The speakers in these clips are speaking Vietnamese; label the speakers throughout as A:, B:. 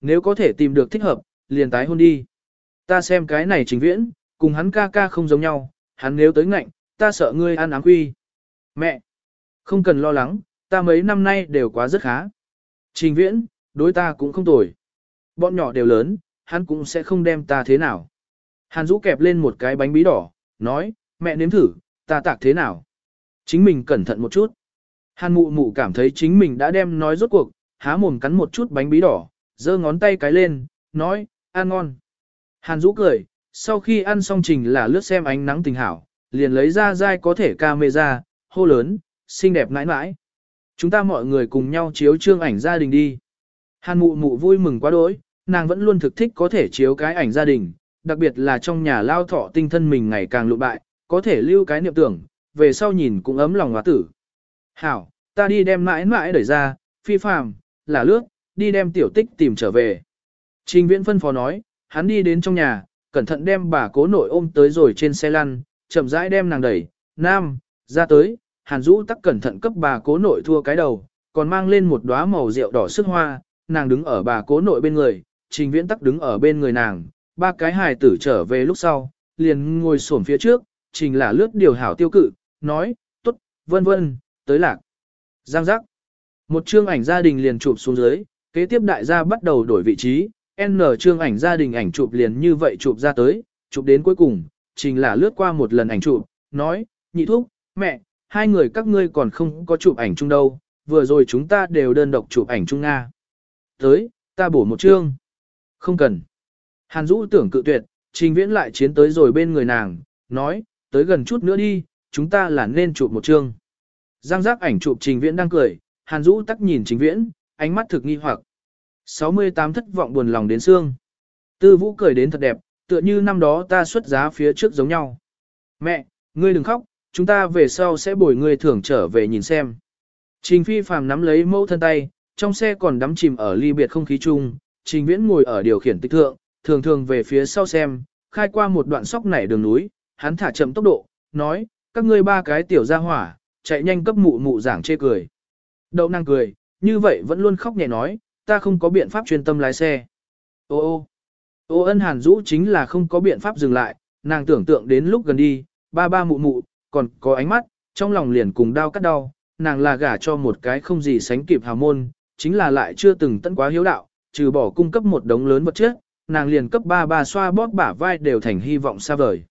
A: nếu có thể tìm được thích hợp, liền tái hôn đi. Ta xem cái này trình viễn, cùng hắn ca ca không giống nhau, hắn nếu tới ngạnh, ta sợ ngươi ăn áng quy. Mẹ, không cần lo lắng, ta mấy năm nay đều quá rất khá. Trình viễn, đối ta cũng không tồi. Bọn nhỏ đều lớn, hắn cũng sẽ không đem ta thế nào. Hàn Dũ kẹp lên một cái bánh bí đỏ, nói, mẹ nếm thử, ta tạc thế nào. Chính mình cẩn thận một chút. Hàn mụ mụ cảm thấy chính mình đã đem nói rốt cuộc, há mồm cắn một chút bánh bí đỏ, giơ ngón tay cái lên, nói, ăn ngon. Hàn Dũ cười, sau khi ăn xong trình là lướt xem ánh nắng tình hảo, liền lấy ra dai có thể camera, hô lớn, xinh đẹp nãi nãi. Chúng ta mọi người cùng nhau chiếu trương ảnh gia đình đi. Hàn mụ mụ vui mừng quá đỗi, nàng vẫn luôn thực thích có thể chiếu cái ảnh gia đình, đặc biệt là trong nhà lao thọ tinh thân mình ngày càng lụ bại, có thể lưu cái niệm tưởng, về sau nhìn cũng ấm lòng hóa tử. Hảo, ta đi đem mãi mãi đẩy ra, phi phàm, là lướt, đi đem tiểu tích tìm trở về. Trình viễn phân phó nói, hắn đi đến trong nhà, cẩn thận đem bà cố nội ôm tới rồi trên xe lăn, chậm rãi đem nàng đẩy, nam, ra tới, hàn Dũ tắc cẩn thận cấp bà cố nội thua cái đầu, còn mang lên một đóa màu rượu đỏ sức hoa, nàng đứng ở bà cố nội bên người, trình viễn tắc đứng ở bên người nàng, ba cái hài tử trở về lúc sau, liền ngồi xổm phía trước, trình là lướt điều hảo tiêu cự, nói, tốt, vân vân, tới lạc. Giang giác. Một chương ảnh gia đình liền chụp xuống dưới, kế tiếp đại gia bắt đầu đổi vị trí, N chương ảnh gia đình ảnh chụp liền như vậy chụp ra tới, chụp đến cuối cùng, trình là lướt qua một lần ảnh chụp, nói, nhị thúc, mẹ, hai người các ngươi còn không có chụp ảnh chung đâu, vừa rồi chúng ta đều đơn độc chụp ảnh chung Nga. Tới, ta bổ một chương. Không cần. Hàn Dũ tưởng cự tuyệt, trình viễn lại chiến tới rồi bên người nàng, nói, tới gần chút nữa đi, chúng ta là nên chụp một chương. Giang giác ảnh chụp trình viễn đang cười, Hàn Dũ tắc nhìn trình viễn, ánh mắt thực nghi hoặc. 68 thất vọng buồn lòng đến xương. Tư vũ cười đến thật đẹp, tựa như năm đó ta xuất giá phía trước giống nhau. Mẹ, ngươi đừng khóc, chúng ta về sau sẽ bồi ngươi thưởng trở về nhìn xem. Trình phi phàm nắm lấy mẫu thân tay, trong xe còn đắm chìm ở ly biệt không khí chung, trình viễn ngồi ở điều khiển tích thượng, thường thường về phía sau xem, khai qua một đoạn sóc nảy đường núi, hắn thả chậm tốc độ, nói, các ngươi ba cái tiểu gia hỏa, chạy nhanh cấp mụ mụ giảng chê cười. Đậu năng cười, như vậy vẫn luôn khóc nhẹ nói, ta không có biện pháp chuyên tâm lái xe. Ô ô, ô ân hàn rũ chính là không có biện pháp dừng lại, nàng tưởng tượng đến lúc gần đi, ba ba mụ mụ, còn có ánh mắt, trong lòng liền cùng đau cắt đau, nàng là gả cho một cái không gì sánh kịp hào môn, chính là lại chưa từng tận quá hiếu đạo, trừ bỏ cung cấp một đống lớn vật chất, nàng liền cấp ba ba xoa bóp bả vai đều thành hy vọng xa vời.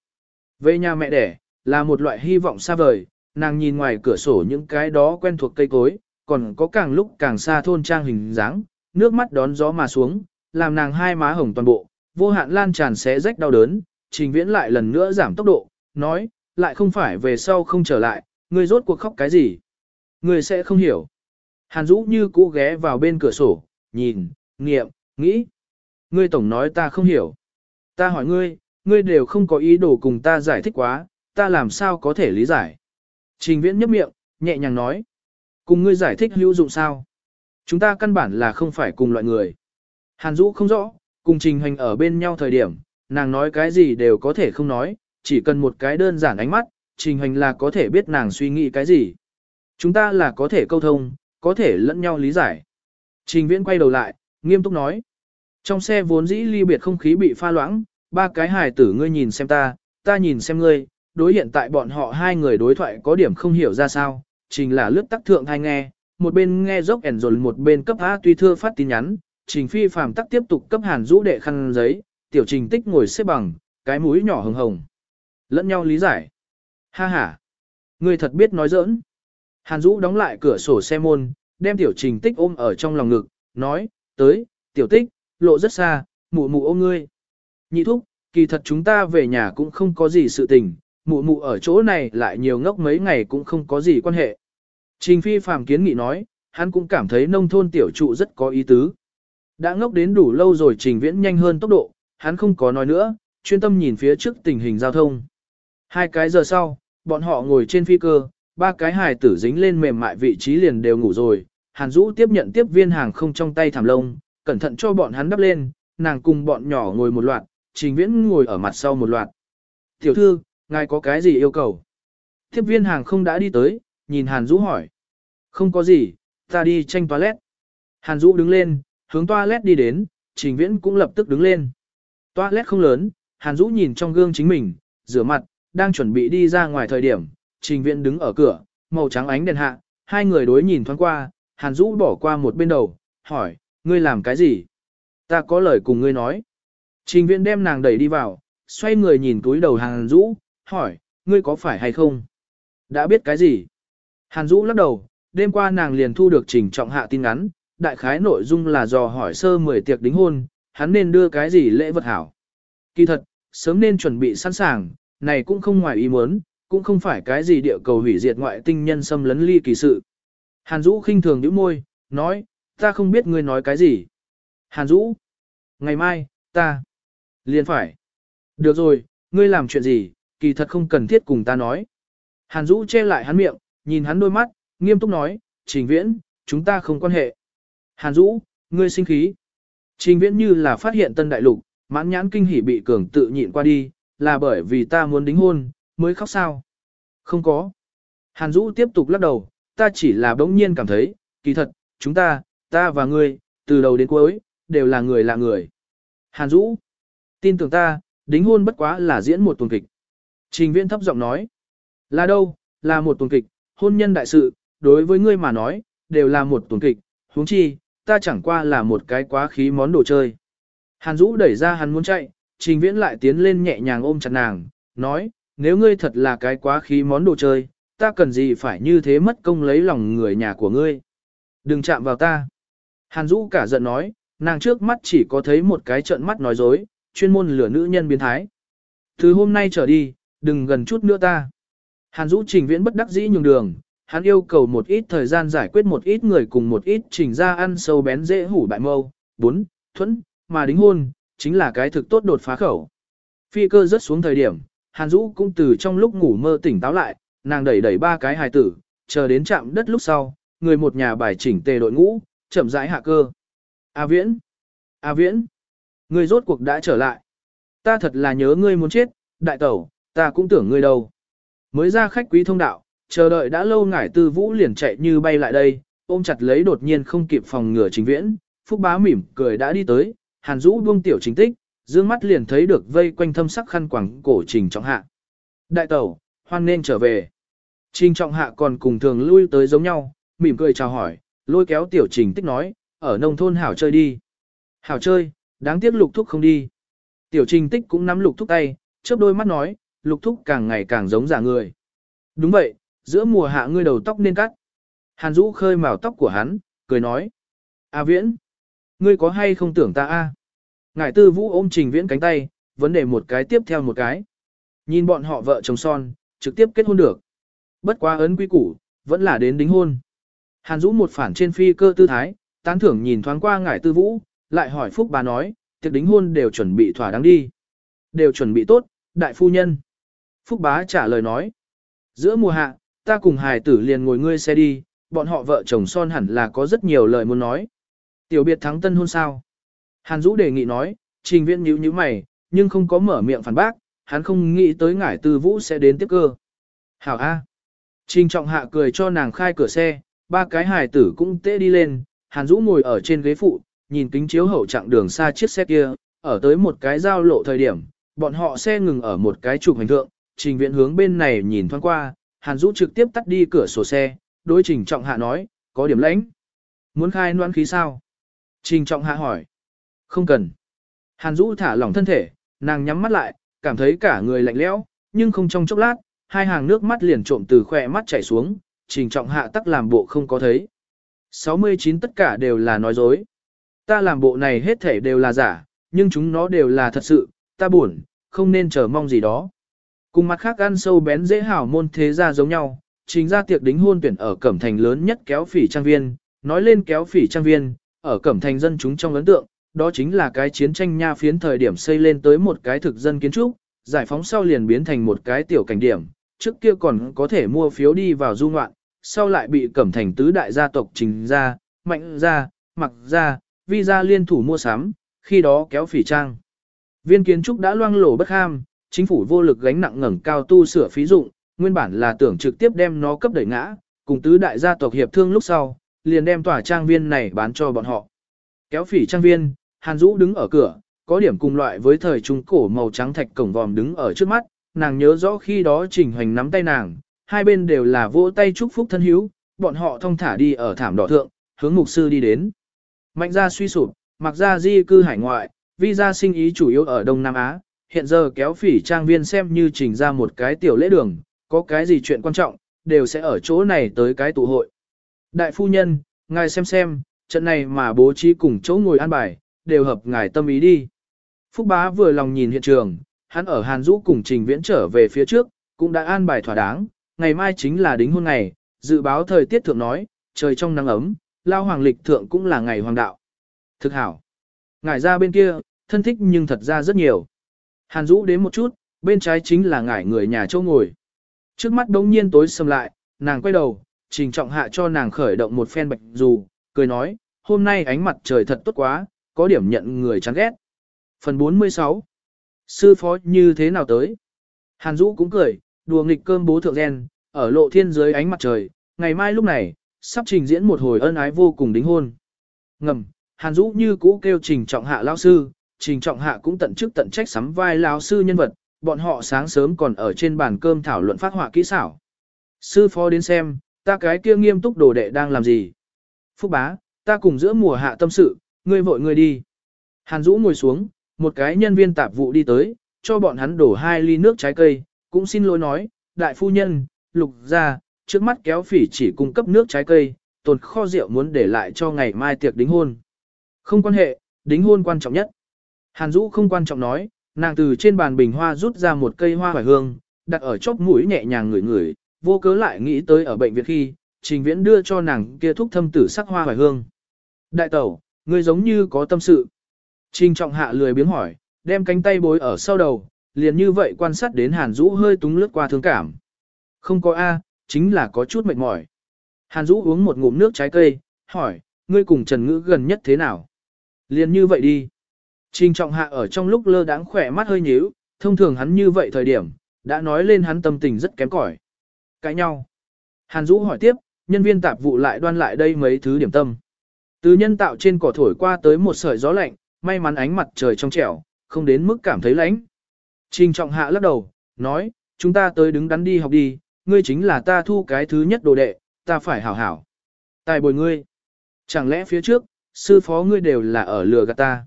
A: Về nhà mẹ đẻ, là một loại hy vọng xa vời, nàng nhìn ngoài cửa sổ những cái đó quen thuộc cây cối, còn có càng lúc càng xa thôn trang hình dáng, nước mắt đón gió mà xuống, làm nàng hai má hồng toàn bộ, vô hạn lan tràn xé rách đau đớn, trình viễn lại lần nữa giảm tốc độ, nói, lại không phải về sau không trở lại, ngươi rốt cuộc khóc cái gì. Ngươi sẽ không hiểu. Hàn Dũ như cũ ghé vào bên cửa sổ, nhìn, nghiệm, nghĩ. Ngươi tổng nói ta không hiểu. Ta hỏi ngươi, ngươi đều không có ý đồ cùng ta giải thích quá, ta làm sao có thể lý giải. Trình viễn nhấp miệng, nhẹ nhàng nói. Cùng ngươi giải thích hữu dụng sao? Chúng ta căn bản là không phải cùng loại người. Hàn Dũ không rõ, cùng trình hành ở bên nhau thời điểm, nàng nói cái gì đều có thể không nói, chỉ cần một cái đơn giản ánh mắt, trình hành là có thể biết nàng suy nghĩ cái gì. Chúng ta là có thể câu thông, có thể lẫn nhau lý giải. Trình viễn quay đầu lại, nghiêm túc nói. Trong xe vốn dĩ ly biệt không khí bị pha loãng, ba cái hài tử ngươi nhìn xem ta, ta nhìn xem ngươi, đối hiện tại bọn họ hai người đối thoại có điểm không hiểu ra sao, trình là lướt tắc thượng hay nghe, một bên nghe dốc ẻn rồi một bên cấp A tuy thưa phát tin nhắn, trình phi phàm tắc tiếp tục cấp hàn rũ đệ khăn giấy, tiểu trình tích ngồi xếp bằng, cái mũi nhỏ hồng hồng. Lẫn nhau lý giải. Ha ha. người thật biết nói giỡn. Hàn Dũ đóng lại cửa sổ xe môn, đem tiểu trình tích ôm ở trong lòng ngực, nói, tới, tiểu tích, lộ rất xa, mụ mụ ôm ngươi. Nhị thúc, kỳ thật chúng ta về nhà cũng không có gì sự tình, mụ mụ ở chỗ này lại nhiều ngốc mấy ngày cũng không có gì quan hệ. Trình phi phàm kiến nghị nói, hắn cũng cảm thấy nông thôn tiểu trụ rất có ý tứ. Đã ngốc đến đủ lâu rồi trình viễn nhanh hơn tốc độ, hắn không có nói nữa, chuyên tâm nhìn phía trước tình hình giao thông. Hai cái giờ sau, bọn họ ngồi trên phi cơ, ba cái hài tử dính lên mềm mại vị trí liền đều ngủ rồi. Hàn Dũ tiếp nhận tiếp viên hàng không trong tay thảm lông, cẩn thận cho bọn hắn đắp lên, nàng cùng bọn nhỏ ngồi một loạt, trình viễn ngồi ở mặt sau một loạt. Tiểu thư, ngài có cái gì yêu cầu? Tiếp viên hàng không đã đi tới, nhìn Hàn Dũ hỏi. Không có gì, ta đi tranh toilet. Hàn Dũ đứng lên, hướng toilet đi đến, Trình Viễn cũng lập tức đứng lên. Toilet không lớn, Hàn Dũ nhìn trong gương chính mình, rửa mặt, đang chuẩn bị đi ra ngoài thời điểm, Trình Viễn đứng ở cửa, màu trắng ánh đèn hạ, hai người đối nhìn thoáng qua, Hàn Dũ bỏ qua một bên đầu, hỏi, ngươi làm cái gì? Ta có lời cùng ngươi nói. Trình Viễn đem nàng đẩy đi vào, xoay người nhìn túi đầu Hàn Dũ, hỏi, ngươi có phải hay không? Đã biết cái gì? Hàn Dũ lắc đầu, đêm qua nàng liền thu được trình trọng hạ tin ngắn, đại khái nội dung là dò hỏi sơ mười tiệc đính hôn, hắn nên đưa cái gì lễ vật hảo. Kỳ thật, sớm nên chuẩn bị sẵn sàng, này cũng không ngoài ý muốn, cũng không phải cái gì địa cầu hủy diệt ngoại tinh nhân xâm lấn ly kỳ sự. Hàn Dũ khinh thường nhíu môi, nói, ta không biết ngươi nói cái gì. Hàn Dũ, ngày mai, ta, liền phải. Được rồi, ngươi làm chuyện gì, kỳ thật không cần thiết cùng ta nói. Hàn Dũ che lại hắn miệng, nhìn hắn đôi mắt, nghiêm túc nói, trình viễn, chúng ta không quan hệ. Hàn Dũ, ngươi sinh khí. Trình viễn như là phát hiện tân đại lục, mãn nhãn kinh hỉ bị cường tự nhịn qua đi, là bởi vì ta muốn đính hôn, mới khóc sao. Không có. Hàn Dũ tiếp tục lắc đầu, ta chỉ là bỗng nhiên cảm thấy, kỳ thật, chúng ta, ta và ngươi, từ đầu đến cuối, đều là người lạ người. Hàn Dũ, tin tưởng ta, đính hôn bất quá là diễn một tuần kịch. Trình viễn thấp giọng nói, là đâu, là một tuần kịch, hôn nhân đại sự, đối với ngươi mà nói, đều là một tuần kịch, huống chi, ta chẳng qua là một cái quá khí món đồ chơi. Hàn Dũ đẩy ra hắn muốn chạy, trình viễn lại tiến lên nhẹ nhàng ôm chặt nàng, nói, nếu ngươi thật là cái quá khí món đồ chơi, ta cần gì phải như thế mất công lấy lòng người nhà của ngươi. Đừng chạm vào ta. Hàn Dũ cả giận nói, nàng trước mắt chỉ có thấy một cái trận mắt nói dối, chuyên môn lửa nữ nhân biến thái. Từ hôm nay trở đi, đừng gần chút nữa ta. Hàn Dũ trình viễn bất đắc dĩ nhường đường, hắn yêu cầu một ít thời gian giải quyết một ít người cùng một ít trình ra ăn sâu bén dễ hủ bại mâu. 4. Thuẫn, mà đính hôn, chính là cái thực tốt đột phá khẩu. Phi cơ rớt xuống thời điểm, Hàn Dũ cũng từ trong lúc ngủ mơ tỉnh táo lại, nàng đẩy đẩy ba cái hài tử, chờ đến chạm đất lúc sau, người một nhà bài chỉnh tề đội ngũ, chậm rãi hạ cơ. A Viễn! A Viễn! Người rốt cuộc đã trở lại. Ta thật là nhớ ngươi muốn chết, đại tẩu, ta cũng tưởng ngươi đâu. Mới ra khách quý thông đạo, chờ đợi đã lâu ngải tư vũ liền chạy như bay lại đây, ôm chặt lấy đột nhiên không kịp phòng ngừa chính viễn, phúc bá mỉm cười đã đi tới, hàn rũ buông tiểu chính tích, dương mắt liền thấy được vây quanh thâm sắc khăn quẳng cổ trình trọng hạ. Đại tẩu, hoan nên trở về. Trình trọng hạ còn cùng thường lui tới giống nhau, mỉm cười chào hỏi, lôi kéo tiểu trình tích nói, ở nông thôn hảo chơi đi. Hảo chơi, đáng tiếc lục thúc không đi. Tiểu trình tích cũng nắm lục thúc tay, chớp đôi mắt nói, lục thúc càng ngày càng giống giả người. Đúng vậy, giữa mùa hạ ngươi đầu tóc nên cắt. Hàn Dũ khơi màu tóc của hắn, cười nói. A Viễn, ngươi có hay không tưởng ta a? Ngải tư vũ ôm trình viễn cánh tay, vấn đề một cái tiếp theo một cái. Nhìn bọn họ vợ chồng son, trực tiếp kết hôn được. Bất quá ấn quy củ, vẫn là đến đính hôn. Hàn Dũ một phản trên phi cơ tư thái, tán thưởng nhìn thoáng qua ngải tư vũ, lại hỏi Phúc bà nói, tiệc đính hôn đều chuẩn bị thỏa đáng đi. Đều chuẩn bị tốt, đại phu nhân. Phúc bá trả lời nói. Giữa mùa hạ, ta cùng hài tử liền ngồi ngươi xe đi, bọn họ vợ chồng son hẳn là có rất nhiều lời muốn nói. Tiểu biệt thắng tân hôn sao? Hàn Dũ đề nghị nói, trình viễn nhíu nhíu mày, nhưng không có mở miệng phản bác, hắn không nghĩ tới ngải tư vũ sẽ đến tiếp cơ. Hảo A. Trình trọng hạ cười cho nàng khai cửa xe, ba cái hài tử cũng tê đi lên, Hàn Dũ ngồi ở trên ghế phụ, nhìn kính chiếu hậu chặng đường xa chiếc xe kia, ở tới một cái giao lộ thời điểm, bọn họ xe ngừng ở một cái trục hành thượng, trình viện hướng bên này nhìn thoáng qua, Hàn Dũ trực tiếp tắt đi cửa sổ xe, đối trình trọng hạ nói, có điểm lãnh. Muốn khai noan khí sao? Trình trọng hạ hỏi. Không cần. Hàn Dũ thả lỏng thân thể, nàng nhắm mắt lại, cảm thấy cả người lạnh lẽo, nhưng không trong chốc lát, hai hàng nước mắt liền trộm từ khỏe mắt chảy xuống, trình trọng hạ tắc làm bộ không có thấy. 69 tất cả đều là nói dối. Ta làm bộ này hết thể đều là giả, nhưng chúng nó đều là thật sự, ta buồn, không nên chờ mong gì đó. Cùng mặt khác ăn sâu bén dễ hảo môn thế gia giống nhau, chính ra tiệc đính hôn tuyển ở Cẩm Thành lớn nhất kéo phỉ trang viên, nói lên kéo phỉ trang viên, ở Cẩm Thành dân chúng trong ấn tượng, đó chính là cái chiến tranh nha phiến thời điểm xây lên tới một cái thực dân kiến trúc, giải phóng sau liền biến thành một cái tiểu cảnh điểm, trước kia còn có thể mua phiếu đi vào du ngoạn, sau lại bị Cẩm Thành tứ đại gia tộc trình ra, mạnh ra, mặc ra, vi ra liên thủ mua sắm, khi đó kéo phỉ trang. Viên kiến trúc đã loang lổ bất ham, chính phủ vô lực gánh nặng ngẩng cao tu sửa phí dụng, nguyên bản là tưởng trực tiếp đem nó cấp đẩy ngã, cùng tứ đại gia tộc hiệp thương lúc sau, liền đem tòa trang viên này bán cho bọn họ. Kéo phỉ trang viên, Hàn Dũ đứng ở cửa, có điểm cùng loại với thời trung cổ màu trắng thạch cổng vòm đứng ở trước mắt, nàng nhớ rõ khi đó Trình Hoành nắm tay nàng, hai bên đều là vỗ tay chúc phúc thân hữu, bọn họ thông thả đi ở thảm đỏ thượng, hướng mục sư đi đến. Mạnh gia suy sụp, mặc gia di cư hải ngoại, vi gia sinh ý chủ yếu ở Đông Nam Á, hiện giờ kéo phỉ trang viên xem như trình ra một cái tiểu lễ đường, có cái gì chuyện quan trọng, đều sẽ ở chỗ này tới cái tụ hội. Đại phu nhân, ngài xem xem, trận này mà bố trí cùng chỗ ngồi an bài, đều hợp ngài tâm ý đi. Phúc bá vừa lòng nhìn hiện trường, hắn ở Hàn Dũ cùng trình viễn trở về phía trước, cũng đã an bài thỏa đáng, ngày mai chính là đính hôn ngày, dự báo thời tiết thượng nói, trời trong nắng ấm, lao hoàng lịch thượng cũng là ngày hoàng đạo. Thực hảo. Ngài ra bên kia, thân thích nhưng thật ra rất nhiều. Hàn Dũ đến một chút, bên trái chính là ngải người nhà châu ngồi. Trước mắt đống nhiên tối sầm lại, nàng quay đầu, trình trọng hạ cho nàng khởi động một phen bạch dù, cười nói, hôm nay ánh mặt trời thật tốt quá, có điểm nhận người chán ghét. Phần 46 Sư phó như thế nào tới? Hàn Dũ cũng cười, đùa nghịch cơm bố thượng gen, ở lộ thiên dưới ánh mặt trời, ngày mai lúc này, sắp trình diễn một hồi ân ái vô cùng đính hôn. Ngầm, Hàn Dũ như cũ kêu trình trọng hạ lão sư, trình trọng hạ cũng tận chức tận trách sắm vai lao sư nhân vật, bọn họ sáng sớm còn ở trên bàn cơm thảo luận phát họa kỹ xảo. Sư phó đến xem, ta cái kia nghiêm túc đồ đệ đang làm gì? Phúc bá, ta cùng giữa mùa hạ tâm sự, ngươi vội ngươi đi. Hàn Dũ ngồi xuống, một cái nhân viên tạp vụ đi tới, cho bọn hắn đổ hai ly nước trái cây, cũng xin lỗi nói, đại phu nhân, lục ra, trước mắt kéo phỉ chỉ cung cấp nước trái cây, tồn kho rượu muốn để lại cho ngày mai tiệc đính hôn. Không quan hệ, đính hôn quan trọng nhất. Hàn Dũ không quan trọng nói, nàng từ trên bàn bình hoa rút ra một cây hoa hoài hương, đặt ở chóp mũi nhẹ nhàng ngửi ngửi, vô cớ lại nghĩ tới ở bệnh viện khi, trình viễn đưa cho nàng kia thuốc thâm tử sắc hoa hoài hương. Đại tẩu, ngươi giống như có tâm sự. Trình trọng hạ lười biếng hỏi, đem cánh tay bối ở sau đầu, liền như vậy quan sát đến Hàn Dũ hơi túng lướt qua thương cảm. Không có A, chính là có chút mệt mỏi. Hàn Dũ uống một ngụm nước trái cây, hỏi, ngươi cùng Trần Ngữ gần nhất thế nào? Liền như vậy đi. Trình trọng hạ ở trong lúc lơ đáng khỏe mắt hơi nhíu, thông thường hắn như vậy thời điểm, đã nói lên hắn tâm tình rất kém cỏi. Cãi nhau. Hàn Dũ hỏi tiếp, nhân viên tạp vụ lại đoan lại đây mấy thứ điểm tâm. Từ nhân tạo trên cỏ thổi qua tới một sợi gió lạnh, may mắn ánh mặt trời trong trẻo, không đến mức cảm thấy lạnh. Trình trọng hạ lắc đầu, nói, chúng ta tới đứng đắn đi học đi, ngươi chính là ta thu cái thứ nhất đồ đệ, ta phải hảo hảo. Tài bồi ngươi. Chẳng lẽ phía trước, sư phó ngươi đều là ở lừa gạt ta.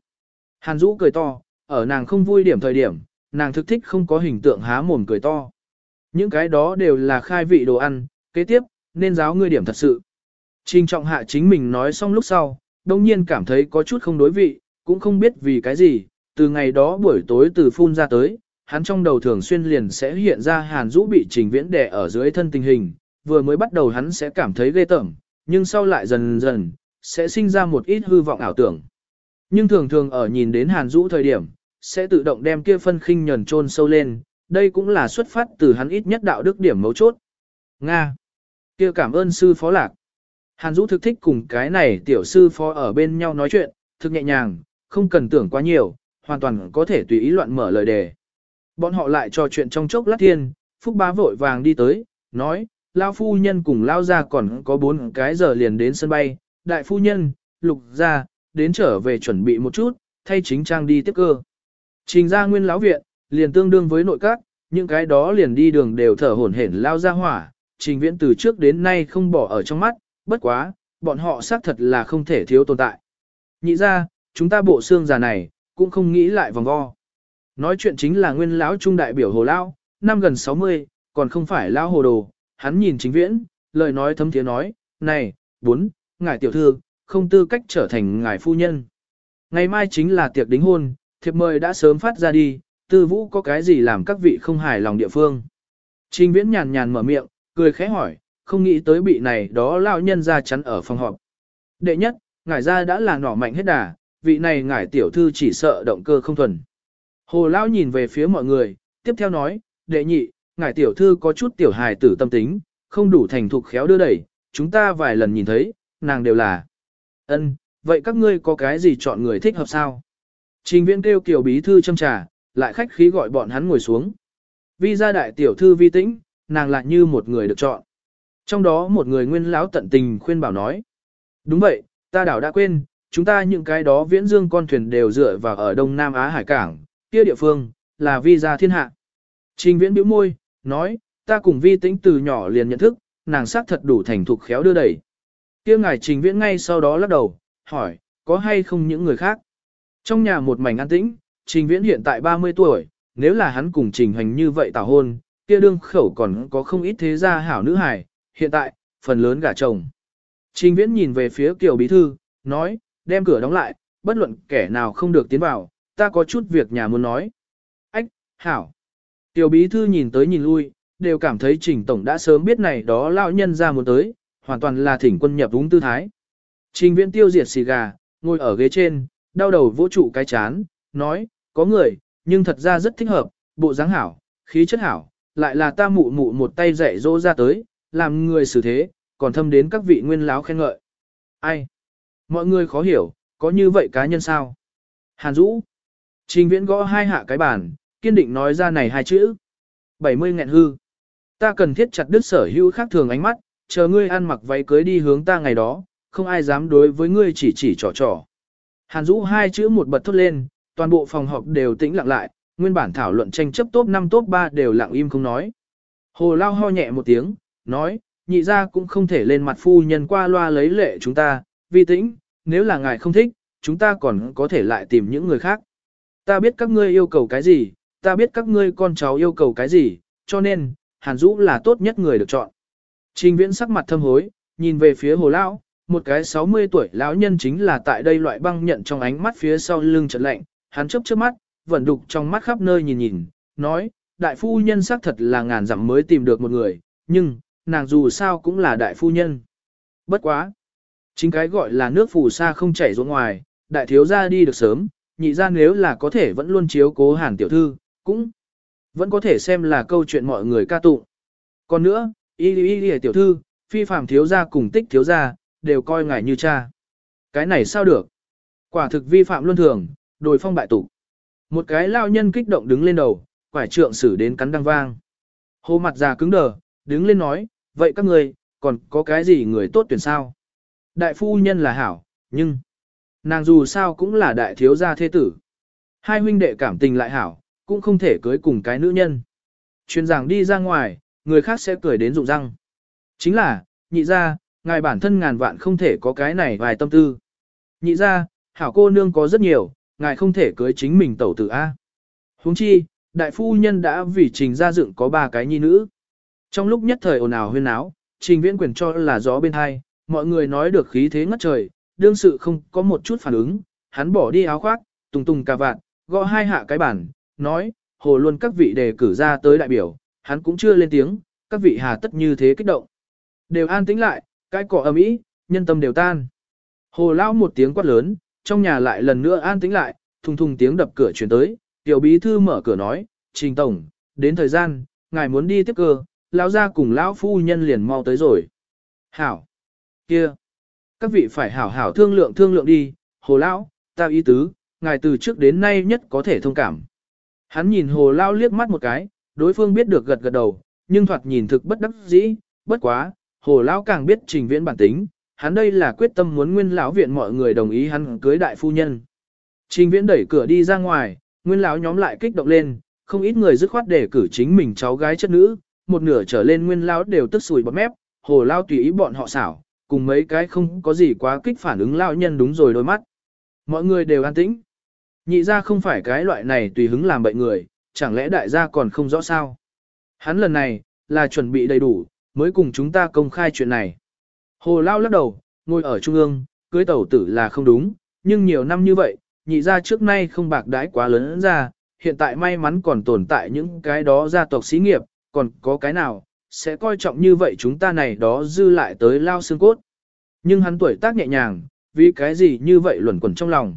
A: Hàn Dũ cười to, ở nàng không vui điểm thời điểm, nàng thực thích không có hình tượng há mồm cười to. Những cái đó đều là khai vị đồ ăn, kế tiếp, nên giáo ngươi điểm thật sự. Trình trọng hạ chính mình nói xong lúc sau, đông nhiên cảm thấy có chút không đối vị, cũng không biết vì cái gì, từ ngày đó buổi tối từ phun ra tới, hắn trong đầu thường xuyên liền sẽ hiện ra hàn Dũ bị trình viễn đè ở dưới thân tình hình, vừa mới bắt đầu hắn sẽ cảm thấy ghê tởm, nhưng sau lại dần dần, sẽ sinh ra một ít hư vọng ảo tưởng. Nhưng thường thường ở nhìn đến hàn Dũ thời điểm, sẽ tự động đem kia phân khinh nhẫn chôn sâu lên, đây cũng là xuất phát từ hắn ít nhất đạo đức điểm mấu chốt. Nga. kia cảm ơn sư phó lạc. Hàn Dũ thực thích cùng cái này tiểu sư phó ở bên nhau nói chuyện, thực nhẹ nhàng, không cần tưởng quá nhiều, hoàn toàn có thể tùy ý loạn mở lời đề. Bọn họ lại trò chuyện trong chốc lát thiên, Phúc Bá vội vàng đi tới, nói, Lao phu nhân cùng Lao gia còn có bốn cái giờ liền đến sân bay, đại phu nhân, lục gia đến trở về chuẩn bị một chút, thay chính trang đi tiếp cơ. Trình ra nguyên lão viện, liền tương đương với nội các, những cái đó liền đi đường đều thở hổn hển lao ra hỏa, trình viễn từ trước đến nay không bỏ ở trong mắt, bất quá, bọn họ xác thật là không thể thiếu tồn tại. Nhị ra, chúng ta bộ xương già này, cũng không nghĩ lại vòng vo. Nói chuyện chính là nguyên lão trung đại biểu hồ lão, năm gần 60, còn không phải lão hồ đồ, hắn nhìn chính viễn, lời nói thấm thiế nói, này, bốn, ngài tiểu thư, không tư cách trở thành ngài phu nhân. Ngày mai chính là tiệc đính hôn, thiệp mời đã sớm phát ra đi, tư vũ có cái gì làm các vị không hài lòng địa phương. Trình viễn nhàn nhàn mở miệng, cười khẽ hỏi, không nghĩ tới bị này đó lao nhân ra chắn ở phòng họp. Đệ nhất, ngài ra đã là nỏ mạnh hết đà, vị này ngài tiểu thư chỉ sợ động cơ không thuần. Hồ lao nhìn về phía mọi người, tiếp theo nói, đệ nhị, ngài tiểu thư có chút tiểu hài tử tâm tính, không đủ thành thục khéo đưa đẩy, chúng ta vài lần nhìn thấy, nàng đều là ân vậy các ngươi có cái gì chọn người thích hợp sao? Trình viễn kêu kiểu bí thư châm trà, lại khách khí gọi bọn hắn ngồi xuống. Vi gia đại tiểu thư vi tĩnh, nàng lại như một người được chọn. Trong đó một người nguyên lão tận tình khuyên bảo nói. Đúng vậy, ta đảo đã quên, chúng ta những cái đó viễn dương con thuyền đều dựa vào ở Đông Nam Á hải cảng, kia địa phương, là vi gia thiên hạ. Trình viễn bĩu môi, nói, ta cùng vi tĩnh từ nhỏ liền nhận thức, nàng sắc thật đủ thành thục khéo đưa đẩy. Kia ngài trình viễn ngay sau đó lắc đầu, hỏi, có hay không những người khác? Trong nhà một mảnh an tĩnh, trình viễn hiện tại 30 tuổi, nếu là hắn cùng trình hành như vậy tảo hôn, kia đương khẩu còn có không ít thế gia hảo nữ hài, hiện tại, phần lớn gả chồng. Trình viễn nhìn về phía kiểu bí thư, nói, đem cửa đóng lại, bất luận kẻ nào không được tiến vào, ta có chút việc nhà muốn nói. Ách, hảo. Tiểu bí thư nhìn tới nhìn lui, đều cảm thấy trình tổng đã sớm biết này đó lao nhân ra muốn tới, hoàn toàn là thỉnh quân nhập đúng tư thái. Trình viễn tiêu diệt xì gà, ngồi ở ghế trên, đau đầu vỗ trụ cái chán, nói, có người, nhưng thật ra rất thích hợp, bộ dáng hảo, khí chất hảo, lại là ta mụ mụ một tay dạy dỗ ra tới, làm người xử thế, còn thâm đến các vị nguyên láo khen ngợi. Ai? Mọi người khó hiểu, có như vậy cá nhân sao? Hàn Dũ. Trình viễn gõ hai hạ cái bàn, kiên định nói ra này hai chữ. 70 nghẹn hư. Ta cần thiết chặt đứt sở hữu khác thường ánh mắt, chờ ngươi ăn mặc váy cưới đi hướng ta ngày đó, không ai dám đối với ngươi chỉ chỉ trò trò. Hàn Dũ hai chữ một bật thốt lên, toàn bộ phòng họp đều tĩnh lặng lại, nguyên bản thảo luận tranh chấp top 5 top 3 đều lặng im không nói. Hồ Lao ho nhẹ một tiếng, nói, nhị ra cũng không thể lên mặt phu nhân qua loa lấy lệ chúng ta, vi tĩnh, nếu là ngài không thích, chúng ta còn có thể lại tìm những người khác. Ta biết các ngươi yêu cầu cái gì, ta biết các ngươi con cháu yêu cầu cái gì, cho nên, Hàn Dũ là tốt nhất người được chọn. Trình viễn sắc mặt thâm hối, nhìn về phía hồ lão, một cái 60 tuổi lão nhân chính là tại đây loại băng nhận trong ánh mắt phía sau lưng trận lạnh, hắn chớp chớp mắt, vẫn đục trong mắt khắp nơi nhìn nhìn, nói, đại phu nhân xác thật là ngàn dặm mới tìm được một người, nhưng, nàng dù sao cũng là đại phu nhân. Bất quá. Chính cái gọi là nước phù sa không chảy ruộng ngoài, đại thiếu gia đi được sớm, nhị ra nếu là có thể vẫn luôn chiếu cố hàn tiểu thư, cũng vẫn có thể xem là câu chuyện mọi người ca tụng. Còn nữa, y y y tiểu thư, phi phạm thiếu gia cùng tích thiếu gia, đều coi ngài như cha. Cái này sao được? Quả thực vi phạm luân thường, đồi phong bại tụ. Một cái lao nhân kích động đứng lên đầu, quải trượng xử đến cắn đăng vang. Hồ mặt già cứng đờ, đứng lên nói, vậy các người, còn có cái gì người tốt tuyển sao? Đại phu nhân là hảo, nhưng, nàng dù sao cũng là đại thiếu gia thế tử. Hai huynh đệ cảm tình lại hảo, cũng không thể cưới cùng cái nữ nhân. Chuyên giảng đi ra ngoài, người khác sẽ cười đến rụng răng. Chính là, nhị ra, ngài bản thân ngàn vạn không thể có cái này vài tâm tư. Nhị ra, hảo cô nương có rất nhiều, ngài không thể cưới chính mình tẩu tử A. huống chi, đại phu nhân đã vì trình gia dựng có ba cái nhi nữ. Trong lúc nhất thời ồn ào huyên áo, trình viễn quyền cho là gió bên hai, mọi người nói được khí thế ngất trời, đương sự không có một chút phản ứng, hắn bỏ đi áo khoác, tùng tùng cà vạt, gõ hai hạ cái bản, nói, hồ luôn các vị đề cử ra tới đại biểu, hắn cũng chưa lên tiếng, các vị hà tất như thế kích động. Đều an tĩnh lại, cái cỏ ầm ĩ, nhân tâm đều tan. Hồ lao một tiếng quát lớn, trong nhà lại lần nữa an tĩnh lại, thùng thùng tiếng đập cửa chuyển tới, tiểu bí thư mở cửa nói, trình tổng, đến thời gian, ngài muốn đi tiếp cơ, lão gia cùng lão phu nhân liền mau tới rồi. Hảo! kia, Các vị phải hảo hảo thương lượng thương lượng đi, hồ lão, ta ý tứ, ngài từ trước đến nay nhất có thể thông cảm. Hắn nhìn hồ lao liếc mắt một cái, đối phương biết được gật gật đầu, nhưng thoạt nhìn thực bất đắc dĩ, bất quá, hồ Lão càng biết trình viễn bản tính, hắn đây là quyết tâm muốn nguyên lão viện mọi người đồng ý hắn cưới đại phu nhân. Trình viễn đẩy cửa đi ra ngoài, nguyên lão nhóm lại kích động lên, không ít người dứt khoát để cử chính mình cháu gái chất nữ, một nửa trở lên nguyên lão đều tức sùi bọt mép, hồ Lão tùy ý bọn họ xảo, cùng mấy cái không có gì quá kích phản ứng lão nhân đúng rồi đôi mắt. Mọi người đều an tĩnh. Nhị ra không phải cái loại này tùy hứng làm bậy người, chẳng lẽ đại gia còn không rõ sao? Hắn lần này, là chuẩn bị đầy đủ, mới cùng chúng ta công khai chuyện này. Hồ Lao lắc đầu, ngồi ở trung ương, cưới tẩu tử là không đúng, nhưng nhiều năm như vậy, nhị ra trước nay không bạc đãi quá lớn ra, hiện tại may mắn còn tồn tại những cái đó gia tộc xí nghiệp, còn có cái nào, sẽ coi trọng như vậy chúng ta này đó dư lại tới Lao xương cốt. Nhưng hắn tuổi tác nhẹ nhàng, vì cái gì như vậy luẩn quẩn trong lòng.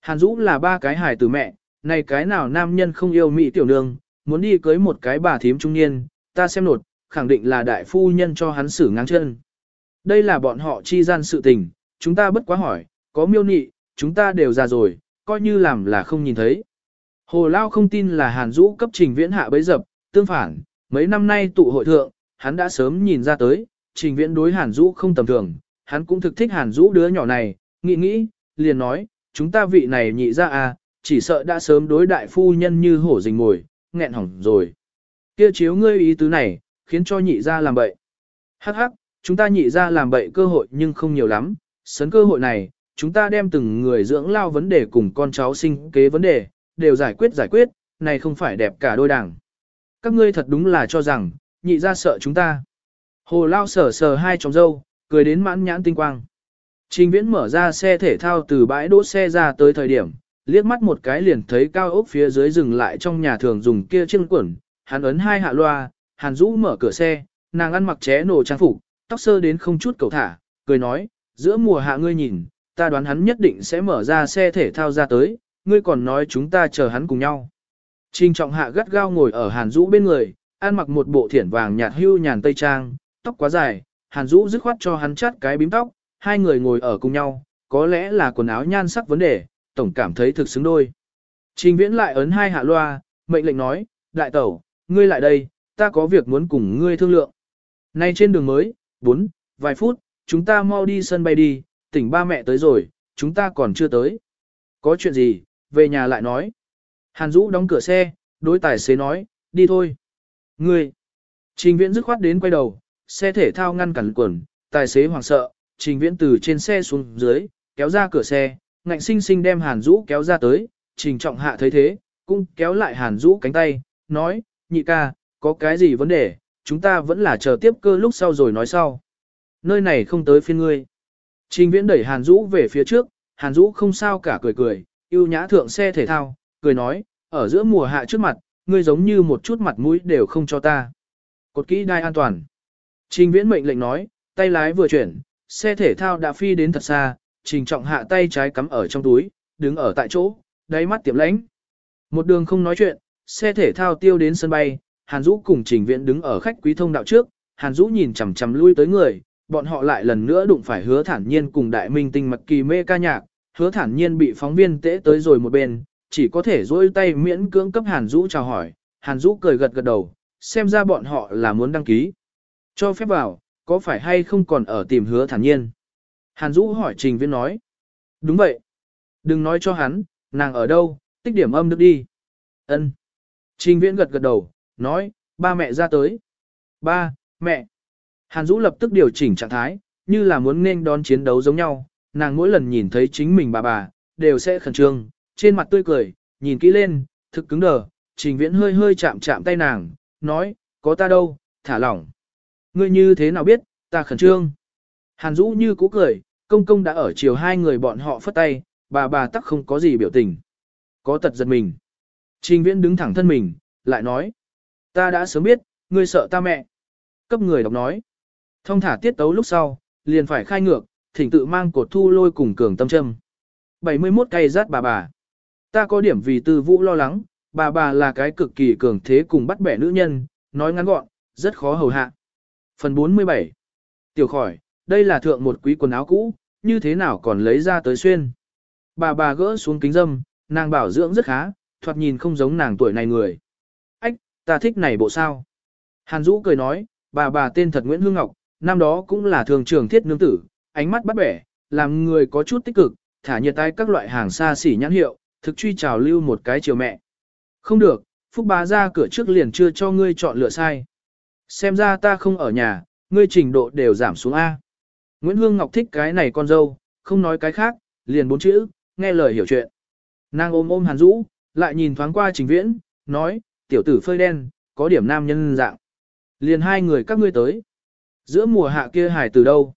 A: Hàn Dũ là ba cái hài từ mẹ, này cái nào nam nhân không yêu mỹ tiểu nương, muốn đi cưới một cái bà thím trung niên, ta xem nột, khẳng định là đại phu nhân cho hắn xử ngang chân. Đây là bọn họ chi gian sự tình, chúng ta bất quá hỏi, có miêu nị, chúng ta đều già rồi, coi như làm là không nhìn thấy. Hồ Lao không tin là Hàn Dũ cấp trình viễn hạ bấy dập, tương phản, mấy năm nay tụ hội thượng, hắn đã sớm nhìn ra tới, trình viễn đối Hàn Dũ không tầm thường, hắn cũng thực thích Hàn Dũ đứa nhỏ này, nghĩ nghĩ, liền nói, chúng ta vị này nhị ra à, chỉ sợ đã sớm đối đại phu nhân như hổ rình ngồi, nghẹn hỏng rồi. Kia chiếu ngươi ý tứ này, khiến cho nhị ra làm bậy. Hắc hắc, chúng ta nhị ra làm bậy cơ hội nhưng không nhiều lắm, sấn cơ hội này, chúng ta đem từng người dưỡng lao vấn đề cùng con cháu sinh kế vấn đề, đều giải quyết giải quyết, này không phải đẹp cả đôi đảng. Các ngươi thật đúng là cho rằng, nhị ra sợ chúng ta. Hồ lao sờ sờ hai tròng dâu, cười đến mãn nhãn tinh quang. Trình viễn mở ra xe thể thao từ bãi đỗ xe ra tới thời điểm, liếc mắt một cái liền thấy cao ốc phía dưới dừng lại trong nhà thường dùng kia chiếc quẩn, hắn ấn hai hạ loa, hàn dũ mở cửa xe, nàng ăn mặc ché nổ trang phục, tóc sơ đến không chút cầu thả, cười nói, giữa mùa hạ ngươi nhìn, ta đoán hắn nhất định sẽ mở ra xe thể thao ra tới, ngươi còn nói chúng ta chờ hắn cùng nhau. Trình trọng hạ gắt gao ngồi ở hàn dũ bên người, ăn mặc một bộ thiển vàng nhạt hưu nhàn tây trang, tóc quá dài, hàn dũ dứt khoát cho hắn chắt cái bím tóc, hai người ngồi ở cùng nhau, có lẽ là quần áo nhan sắc vấn đề, tổng cảm thấy thực xứng đôi. Trình viễn lại ấn hai hạ loa, mệnh lệnh nói, đại tẩu, ngươi lại đây, ta có việc muốn cùng ngươi thương lượng. Nay trên đường mới, 4, vài phút, chúng ta mau đi sân bay đi, tỉnh ba mẹ tới rồi, chúng ta còn chưa tới. Có chuyện gì, về nhà lại nói. Hàn Dũ đóng cửa xe, đối tài xế nói, đi thôi. Ngươi. Trình viễn dứt khoát đến quay đầu, xe thể thao ngăn cản quần, tài xế hoảng sợ, trình viễn từ trên xe xuống dưới, kéo ra cửa xe, ngạnh sinh sinh đem Hàn Dũ kéo ra tới, trình trọng hạ thấy thế, cũng kéo lại Hàn Dũ cánh tay, nói, nhị ca, có cái gì vấn đề, chúng ta vẫn là chờ tiếp cơ lúc sau rồi nói sau. Nơi này không tới phiên ngươi. Trình viễn đẩy Hàn Dũ về phía trước, Hàn Dũ không sao cả cười cười, yêu nhã thượng xe thể thao, cười nói, ở giữa mùa hạ trước mặt, ngươi giống như một chút mặt mũi đều không cho ta. Cột kỹ đai an toàn. Trình viễn mệnh lệnh nói, tay lái vừa chuyển, xe thể thao đã phi đến thật xa, trình trọng hạ tay trái cắm ở trong túi, đứng ở tại chỗ, đáy mắt tiệm lãnh. Một đường không nói chuyện, xe thể thao tiêu đến sân bay, Hàn Dũ cùng trình viễn đứng ở khách quý thông đạo trước, Hàn Dũ nhìn chằm chằm lui tới người, bọn họ lại lần nữa đụng phải hứa thản nhiên cùng đại minh tinh mặc kỳ mê ca nhạc, hứa thản nhiên bị phóng viên tễ tới rồi một bên, chỉ có thể dỗi tay miễn cưỡng cấp Hàn Dũ chào hỏi, Hàn Dũ cười gật gật đầu, xem ra bọn họ là muốn đăng ký. Cho phép vào, có phải hay không còn ở tìm hứa thản nhiên? Hàn Dũ hỏi Trình Viễn nói. Đúng vậy. Đừng nói cho hắn, nàng ở đâu, tích điểm âm được đi. Ân. Trình Viễn gật gật đầu, nói, ba mẹ ra tới. Ba, mẹ. Hàn Dũ lập tức điều chỉnh trạng thái, như là muốn nên đón chiến đấu giống nhau, nàng mỗi lần nhìn thấy chính mình bà bà, đều sẽ khẩn trương, trên mặt tươi cười, nhìn kỹ lên, thực cứng đờ, trình viễn hơi hơi chạm chạm tay nàng, nói, có ta đâu, thả lỏng. Ngươi như thế nào biết, ta khẩn trương. Hàn Dũ như cũ cười, công công đã ở chiều hai người bọn họ phất tay, bà bà tắc không có gì biểu tình. Có tật giật mình. Trình viễn đứng thẳng thân mình, lại nói, ta đã sớm biết, ngươi sợ ta mẹ. Cấp người đọc nói. Thông thả tiết tấu lúc sau, liền phải khai ngược, thỉnh tự mang cột thu lôi cùng cường tâm châm. 71 cây rát bà bà. Ta có điểm vì tư vũ lo lắng, bà bà là cái cực kỳ cường thế cùng bắt bẻ nữ nhân, nói ngắn gọn, rất khó hầu hạ. Phần 47 Tiểu khỏi, đây là thượng một quý quần áo cũ, như thế nào còn lấy ra tới xuyên. Bà bà gỡ xuống kính dâm, nàng bảo dưỡng rất khá, thoạt nhìn không giống nàng tuổi này người. Ách, ta thích này bộ sao. Hàn Dũ cười nói, bà bà tên thật Nguyễn Hương Ngọc, năm đó cũng là thường trưởng thiết nương tử, ánh mắt bắt bẻ, làm người có chút tích cực, thả nhiệt tay các loại hàng xa xỉ nhãn hiệu, thực truy trào lưu một cái chiều mẹ. Không được, Phúc bá ra cửa trước liền chưa cho ngươi chọn lựa sai. Xem ra ta không ở nhà, ngươi trình độ đều giảm xuống A. Nguyễn Hương Ngọc thích cái này con dâu, không nói cái khác, liền bốn chữ, nghe lời hiểu chuyện. Nàng ôm ôm Hàn Dũ, lại nhìn thoáng qua trình viễn, nói, tiểu tử phơi đen, có điểm nam nhân dạng. Liền hai người các ngươi tới. Giữa mùa hạ kia hải từ đâu?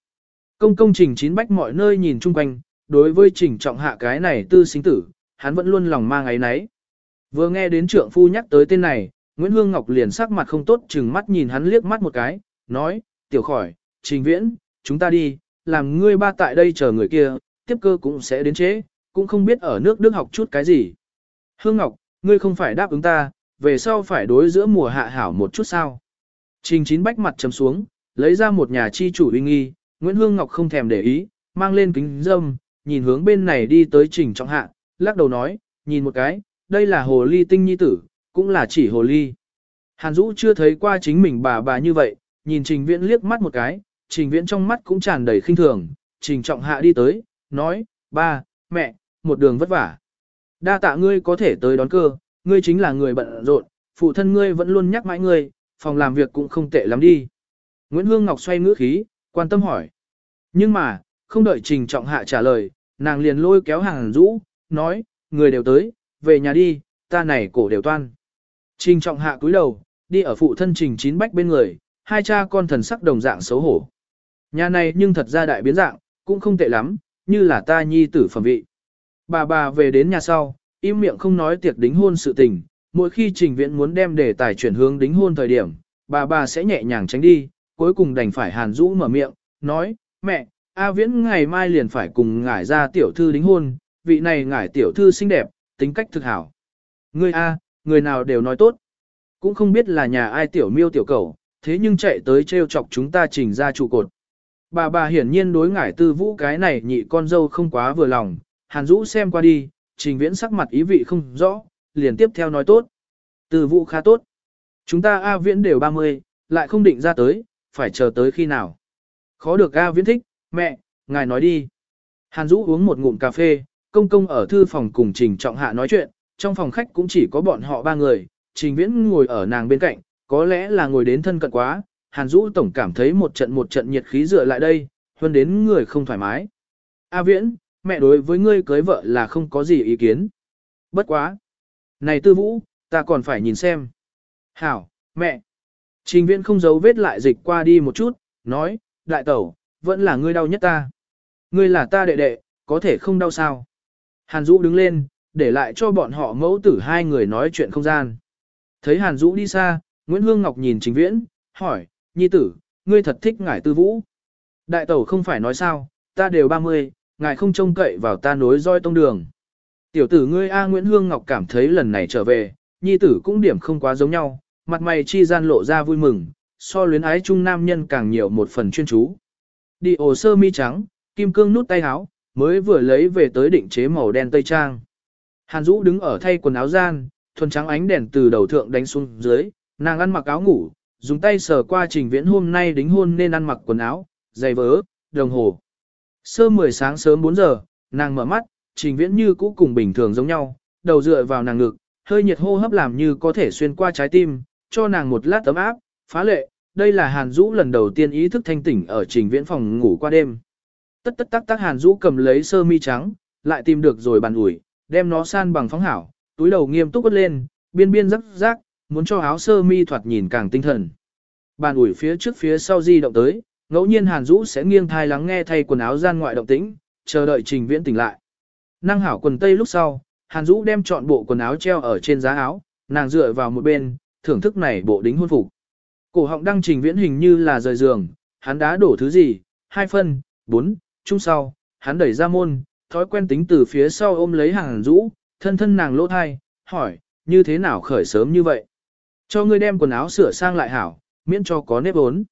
A: Công công trình chín bách mọi nơi nhìn chung quanh, đối với trình trọng hạ cái này tư sinh tử, hắn vẫn luôn lòng mang ấy nấy. Vừa nghe đến trượng phu nhắc tới tên này, Nguyễn Hương Ngọc liền sắc mặt không tốt chừng mắt nhìn hắn liếc mắt một cái, nói, tiểu khỏi, trình viễn, chúng ta đi, làm ngươi ba tại đây chờ người kia, tiếp cơ cũng sẽ đến chế, cũng không biết ở nước Đức học chút cái gì. Hương Ngọc, ngươi không phải đáp ứng ta, về sau phải đối giữa mùa hạ hảo một chút sao. Trình chín bách mặt chấm xuống, lấy ra một nhà chi chủ uy nghi, Nguyễn Hương Ngọc không thèm để ý, mang lên kính dâm, nhìn hướng bên này đi tới trình trọng hạ, lắc đầu nói, nhìn một cái, đây là hồ ly tinh nhi tử, cũng là chỉ hồ ly. Hàn Dũ chưa thấy qua chính mình bà bà như vậy, nhìn trình viễn liếc mắt một cái, trình viễn trong mắt cũng tràn đầy khinh thường, trình trọng hạ đi tới, nói, ba, mẹ, một đường vất vả. Đa tạ ngươi có thể tới đón cơ, ngươi chính là người bận rộn, phụ thân ngươi vẫn luôn nhắc mãi ngươi, phòng làm việc cũng không tệ lắm đi. Nguyễn Hương Ngọc xoay ngữ khí, quan tâm hỏi. Nhưng mà, không đợi Trình Trọng Hạ trả lời, nàng liền lôi kéo hàng rũ, nói, người đều tới, về nhà đi, ta này cổ đều toan. Trình Trọng Hạ cúi đầu, đi ở phụ thân Trình Chín Bách bên người, hai cha con thần sắc đồng dạng xấu hổ. Nhà này nhưng thật ra đại biến dạng, cũng không tệ lắm, như là ta nhi tử phẩm vị. Bà bà về đến nhà sau, im miệng không nói tiệc đính hôn sự tình, mỗi khi trình viễn muốn đem đề tài chuyển hướng đính hôn thời điểm, bà bà sẽ nhẹ nhàng tránh đi, cuối cùng đành phải hàn rũ mở miệng, nói, mẹ, A viễn ngày mai liền phải cùng ngải ra tiểu thư đính hôn, vị này ngải tiểu thư xinh đẹp, tính cách thực hảo. người A, người nào đều nói tốt. Cũng không biết là nhà ai tiểu miêu tiểu cầu, thế nhưng chạy tới trêu chọc chúng ta trình ra trụ cột. Bà bà hiển nhiên đối ngải tư vũ cái này nhị con dâu không quá vừa lòng, hàn rũ xem qua đi, trình viễn sắc mặt ý vị không rõ, liền tiếp theo nói tốt. Tư vũ khá tốt. Chúng ta A viễn đều 30, lại không định ra tới, phải chờ tới khi nào. Khó được A viễn thích, mẹ, ngài nói đi. Hàn Dũ uống một ngụm cà phê, công công ở thư phòng cùng Trình Trọng Hạ nói chuyện, trong phòng khách cũng chỉ có bọn họ ba người, Trình Viễn ngồi ở nàng bên cạnh, có lẽ là ngồi đến thân cận quá, Hàn Dũ tổng cảm thấy một trận một trận nhiệt khí dựa lại đây, hơn đến người không thoải mái. A Viễn, mẹ đối với ngươi cưới vợ là không có gì ý kiến. Bất quá. Này Tư Vũ, ta còn phải nhìn xem. Hảo, mẹ. Trình Viễn không giấu vết lại dịch qua đi một chút, nói, đại tẩu, vẫn là ngươi đau nhất ta. Ngươi là ta đệ đệ, có thể không đau sao. Hàn Dũ đứng lên, để lại cho bọn họ mẫu tử hai người nói chuyện không gian. Thấy Hàn Dũ đi xa, Nguyễn Hương Ngọc nhìn Trình Viễn, hỏi, nhi tử, ngươi thật thích ngải tư vũ. Đại tẩu không phải nói sao, ta đều 30, ngài không trông cậy vào ta nối roi tông đường. Tiểu tử ngươi A Nguyễn Hương Ngọc cảm thấy lần này trở về, nhi tử cũng điểm không quá giống nhau, mặt mày chi gian lộ ra vui mừng, so luyến ái chung nam nhân càng nhiều một phần chuyên chú. Đi ổ sơ mi trắng, kim cương nút tay áo, mới vừa lấy về tới định chế màu đen tây trang. Hàn Dũ đứng ở thay quần áo gian, thuần trắng ánh đèn từ đầu thượng đánh xuống dưới, nàng ăn mặc áo ngủ, dùng tay sờ qua trình viễn hôm nay đính hôn nên ăn mặc quần áo, giày vớ, đồng hồ. Sơ 10 sáng sớm 4 giờ, nàng mở mắt, trình viễn như cũ cùng bình thường giống nhau, đầu dựa vào nàng ngực, hơi nhiệt hô hấp làm như có thể xuyên qua trái tim, cho nàng một lát tấm áp, phá lệ, đây là Hàn Dũ lần đầu tiên ý thức thanh tỉnh ở trình viễn phòng ngủ qua đêm. Tất tất tắc tắc Hàn Dũ cầm lấy sơ mi trắng, lại tìm được rồi bàn ủi, đem nó san bằng phóng hảo, túi đầu nghiêm túc quất lên, biên biên rắc rác, muốn cho áo sơ mi thoạt nhìn càng tinh thần. Bàn ủi phía trước phía sau di động tới, ngẫu nhiên Hàn Dũ sẽ nghiêng thai lắng nghe thay quần áo gian ngoại động tĩnh, chờ đợi Trình Viễn tỉnh lại. Năng hảo quần tây lúc sau, Hàn Dũ đem chọn bộ quần áo treo ở trên giá áo, nàng dựa vào một bên, thưởng thức này bộ đính hôn phục. Cổ họng đăng Trình Viễn hình như là rời giường, hắn đá đổ thứ gì, hai phân, bốn, chung sau, hắn đẩy ra môn, thói quen tính từ phía sau ôm lấy Hàn Dũ, thân thân nàng lỗ thai, hỏi, như thế nào khởi sớm như vậy? Cho ngươi đem quần áo sửa sang lại hảo, miễn cho có nếp ốn.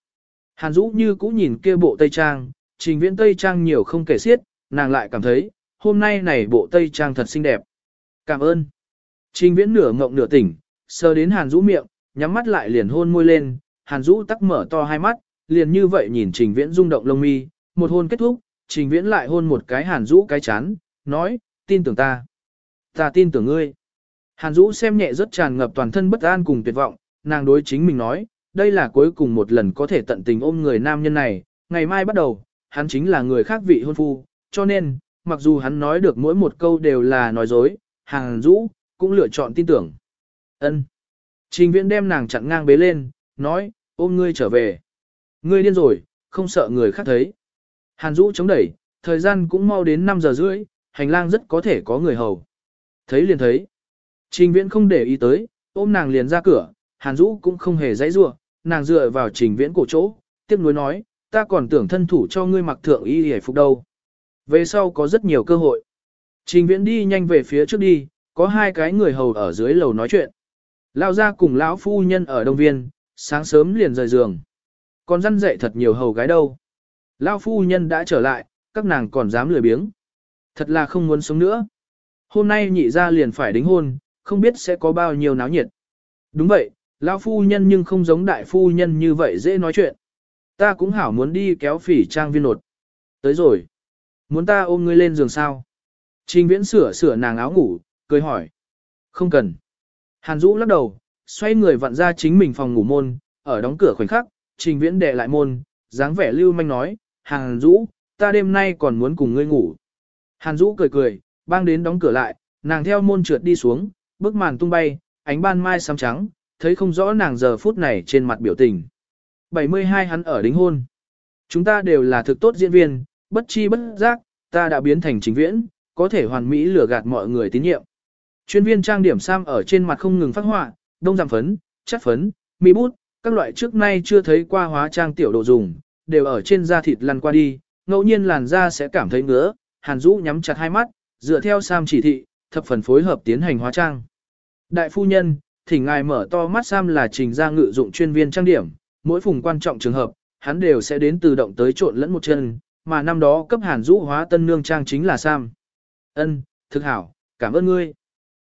A: Hàn Dũ như cũ nhìn kia bộ Tây Trang, trình viễn Tây Trang nhiều không kể xiết, nàng lại cảm thấy, hôm nay này bộ Tây Trang thật xinh đẹp. Cảm ơn. Trình viễn nửa ngộng nửa tỉnh, sờ đến Hàn Dũ miệng, nhắm mắt lại liền hôn môi lên, Hàn Dũ tắc mở to hai mắt, liền như vậy nhìn trình viễn rung động lông mi, một hôn kết thúc, trình viễn lại hôn một cái Hàn Dũ cái chán, nói, tin tưởng ta. Ta tin tưởng ngươi. Hàn Dũ xem nhẹ rất tràn ngập toàn thân bất an cùng tuyệt vọng, nàng đối chính mình nói, đây là cuối cùng một lần có thể tận tình ôm người nam nhân này, ngày mai bắt đầu, hắn chính là người khác vị hôn phu, cho nên, mặc dù hắn nói được mỗi một câu đều là nói dối, Hàn Dũ cũng lựa chọn tin tưởng. Ân. Trình Viễn đem nàng chặn ngang bế lên, nói, ôm ngươi trở về. Ngươi điên rồi, không sợ người khác thấy. Hàn Dũ chống đẩy, thời gian cũng mau đến 5 giờ rưỡi, hành lang rất có thể có người hầu. Thấy liền thấy. Trình Viễn không để ý tới, ôm nàng liền ra cửa, Hàn Dũ cũng không hề dãy rủa, nàng dựa vào Trình Viễn cổ chỗ, tiếp nối nói, ta còn tưởng thân thủ cho ngươi mặc thượng y hề phục đâu. Về sau có rất nhiều cơ hội. Trình Viễn đi nhanh về phía trước đi, có hai cái người hầu ở dưới lầu nói chuyện. Lao ra cùng lão phu nhân ở đông viên, sáng sớm liền rời giường. Còn răn dậy thật nhiều hầu gái đâu. Lao phu nhân đã trở lại, các nàng còn dám lười biếng. Thật là không muốn sống nữa. Hôm nay nhị ra liền phải đính hôn, không biết sẽ có bao nhiêu náo nhiệt. Đúng vậy, lão phu nhân nhưng không giống đại phu nhân như vậy dễ nói chuyện. Ta cũng hảo muốn đi kéo phỉ trang viên nột. Tới rồi. Muốn ta ôm ngươi lên giường sao? Trình viễn sửa sửa nàng áo ngủ, cười hỏi. Không cần. Hàn Dũ lắc đầu, xoay người vặn ra chính mình phòng ngủ môn, ở đóng cửa khoảnh khắc, trình viễn đệ lại môn, dáng vẻ lưu manh nói, Hàn Dũ, ta đêm nay còn muốn cùng ngươi ngủ. Hàn Dũ cười cười, bang đến đóng cửa lại, nàng theo môn trượt đi xuống, bức màn tung bay, ánh ban mai xám trắng, thấy không rõ nàng giờ phút này trên mặt biểu tình. 72 hắn ở đính hôn. Chúng ta đều là thực tốt diễn viên, bất chi bất giác, ta đã biến thành chính viễn, có thể hoàn mỹ lừa gạt mọi người tín nhiệm. Chuyên viên trang điểm sam ở trên mặt không ngừng phát họa, đông giảm phấn, chất phấn, mi bút, các loại trước nay chưa thấy qua hóa trang tiểu đồ dùng, đều ở trên da thịt lăn qua đi, ngẫu nhiên làn da sẽ cảm thấy ngứa, Hàn Dũ nhắm chặt hai mắt, dựa theo Sam chỉ thị, thập phần phối hợp tiến hành hóa trang. Đại phu nhân, thỉnh ngài mở to mắt Sam là trình ra ngự dụng chuyên viên trang điểm, mỗi phùng quan trọng trường hợp, hắn đều sẽ đến tự động tới trộn lẫn một chân, mà năm đó cấp Hàn rũ hóa tân nương trang chính là Sam. Ân, thực hảo, cảm ơn ngươi.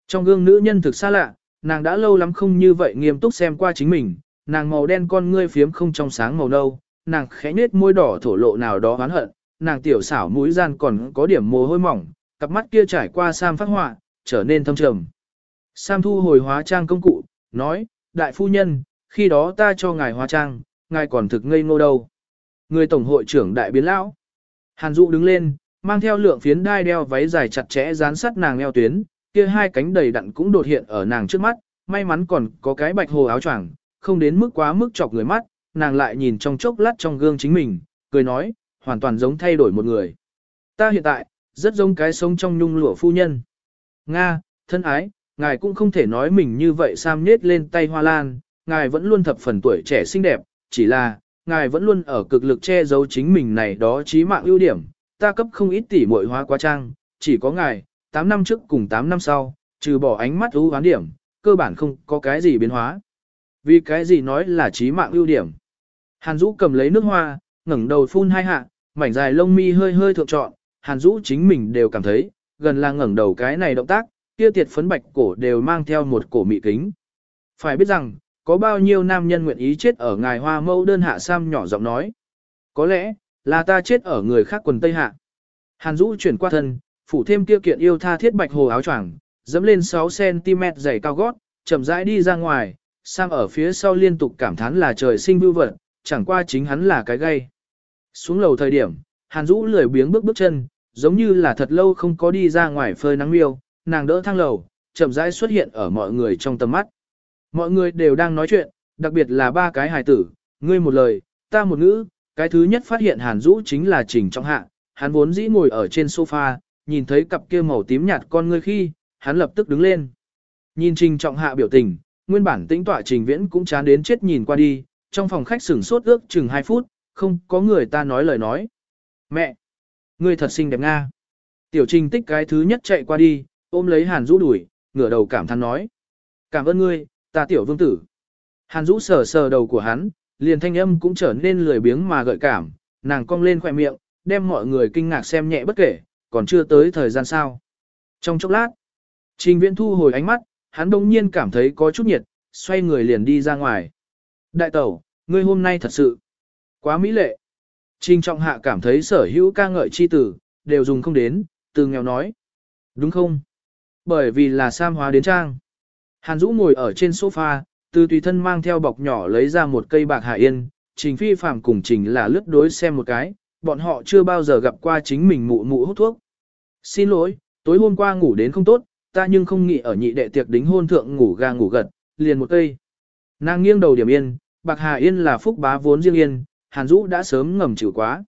A: Trong gương nữ nhân thực xa lạ, nàng đã lâu lắm không như vậy nghiêm túc xem qua chính mình, nàng màu đen con ngươi phiếm không trong sáng màu nâu, nàng khẽ nết môi đỏ thổ lộ nào đó oán hận, nàng tiểu xảo mũi gian còn có điểm mồ hôi mỏng, cặp mắt kia trải qua Sam phát họa, trở nên thâm trầm. Sam thu hồi hóa trang công cụ, nói, đại phu nhân, khi đó ta cho ngài hóa trang, ngài còn thực ngây ngô đâu. Người tổng hội trưởng đại biến lão. Hàn Dụ đứng lên, mang theo lượng phiến đai đeo váy dài chặt chẽ dán sát nàng eo tuyến, kia hai cánh đầy đặn cũng đột hiện ở nàng trước mắt, may mắn còn có cái bạch hồ áo choàng, không đến mức quá mức chọc người mắt, nàng lại nhìn trong chốc lát trong gương chính mình, cười nói, hoàn toàn giống thay đổi một người. Ta hiện tại, rất giống cái sống trong nhung lụa phu nhân. Nga, thân ái, ngài cũng không thể nói mình như vậy sam nết lên tay hoa lan, ngài vẫn luôn thập phần tuổi trẻ xinh đẹp, chỉ là, ngài vẫn luôn ở cực lực che giấu chính mình này đó chí mạng ưu điểm, ta cấp không ít tỷ muội hóa quá trang, chỉ có ngài, 8 năm trước cùng 8 năm sau, trừ bỏ ánh mắt ưu hoán điểm, cơ bản không có cái gì biến hóa. Vì cái gì nói là chí mạng ưu điểm. Hàn Dũ cầm lấy nước hoa, ngẩng đầu phun hai hạ, mảnh dài lông mi hơi hơi thượng trọn, Hàn Dũ chính mình đều cảm thấy, gần là ngẩng đầu cái này động tác, kia tiệt phấn bạch cổ đều mang theo một cổ mị kính. Phải biết rằng, có bao nhiêu nam nhân nguyện ý chết ở ngài hoa mâu đơn hạ sam nhỏ giọng nói. Có lẽ, là ta chết ở người khác quần tây hạ. Hàn Dũ chuyển qua thân, phủ thêm kia kiện yêu tha thiết bạch hồ áo choàng, dẫm lên 6cm dày cao gót, chậm rãi đi ra ngoài, Sam ở phía sau liên tục cảm thán là trời sinh vưu vật, chẳng qua chính hắn là cái gây. Xuống lầu thời điểm, Hàn Dũ lười biếng bước bước chân, giống như là thật lâu không có đi ra ngoài phơi nắng miêu, nàng đỡ thang lầu, chậm rãi xuất hiện ở mọi người trong tầm mắt. Mọi người đều đang nói chuyện, đặc biệt là ba cái hài tử, ngươi một lời, ta một ngữ, cái thứ nhất phát hiện Hàn Dũ chính là Trình Trọng Hạ, hắn vốn dĩ ngồi ở trên sofa, nhìn thấy cặp kia màu tím nhạt con ngươi khi, hắn lập tức đứng lên. Nhìn Trình Trọng Hạ biểu tình, nguyên bản tĩnh tọa Trình Viễn cũng chán đến chết nhìn qua đi, trong phòng khách sửng sốt ước chừng 2 phút, không có người ta nói lời nói. Mẹ! Ngươi thật xinh đẹp Nga! Tiểu Trình tích cái thứ nhất chạy qua đi, ôm lấy Hàn Dũ đuổi, ngửa đầu cảm thán nói. Cảm ơn ngươi, ta tiểu vương tử. Hàn Dũ sờ sờ đầu của hắn, liền thanh âm cũng trở nên lười biếng mà gợi cảm, nàng cong lên khỏe miệng, đem mọi người kinh ngạc xem nhẹ bất kể, còn chưa tới thời gian sao. Trong chốc lát, Trình Viễn thu hồi ánh mắt, hắn đông nhiên cảm thấy có chút nhiệt, xoay người liền đi ra ngoài. Đại tẩu, ngươi hôm nay thật sự quá mỹ lệ. Trình Trọng Hạ cảm thấy sở hữu ca ngợi chi tử, đều dùng không đến, từ nghèo nói. Đúng không? Bởi vì là sam hóa đến trang. Hàn Dũ ngồi ở trên sofa, từ tùy thân mang theo bọc nhỏ lấy ra một cây bạc hạ yên, Trình Phi Phạm cùng Trình là lướt đối xem một cái, bọn họ chưa bao giờ gặp qua chính mình mụ mụ hút thuốc. Xin lỗi, tối hôm qua ngủ đến không tốt, ta nhưng không nghĩ ở nhị đệ tiệc đính hôn thượng ngủ ga ngủ gật, liền một cây. Nàng nghiêng đầu điểm yên, bạc hà yên là phúc bá vốn riêng yên, hàn dũ đã sớm ngầm chịu quá.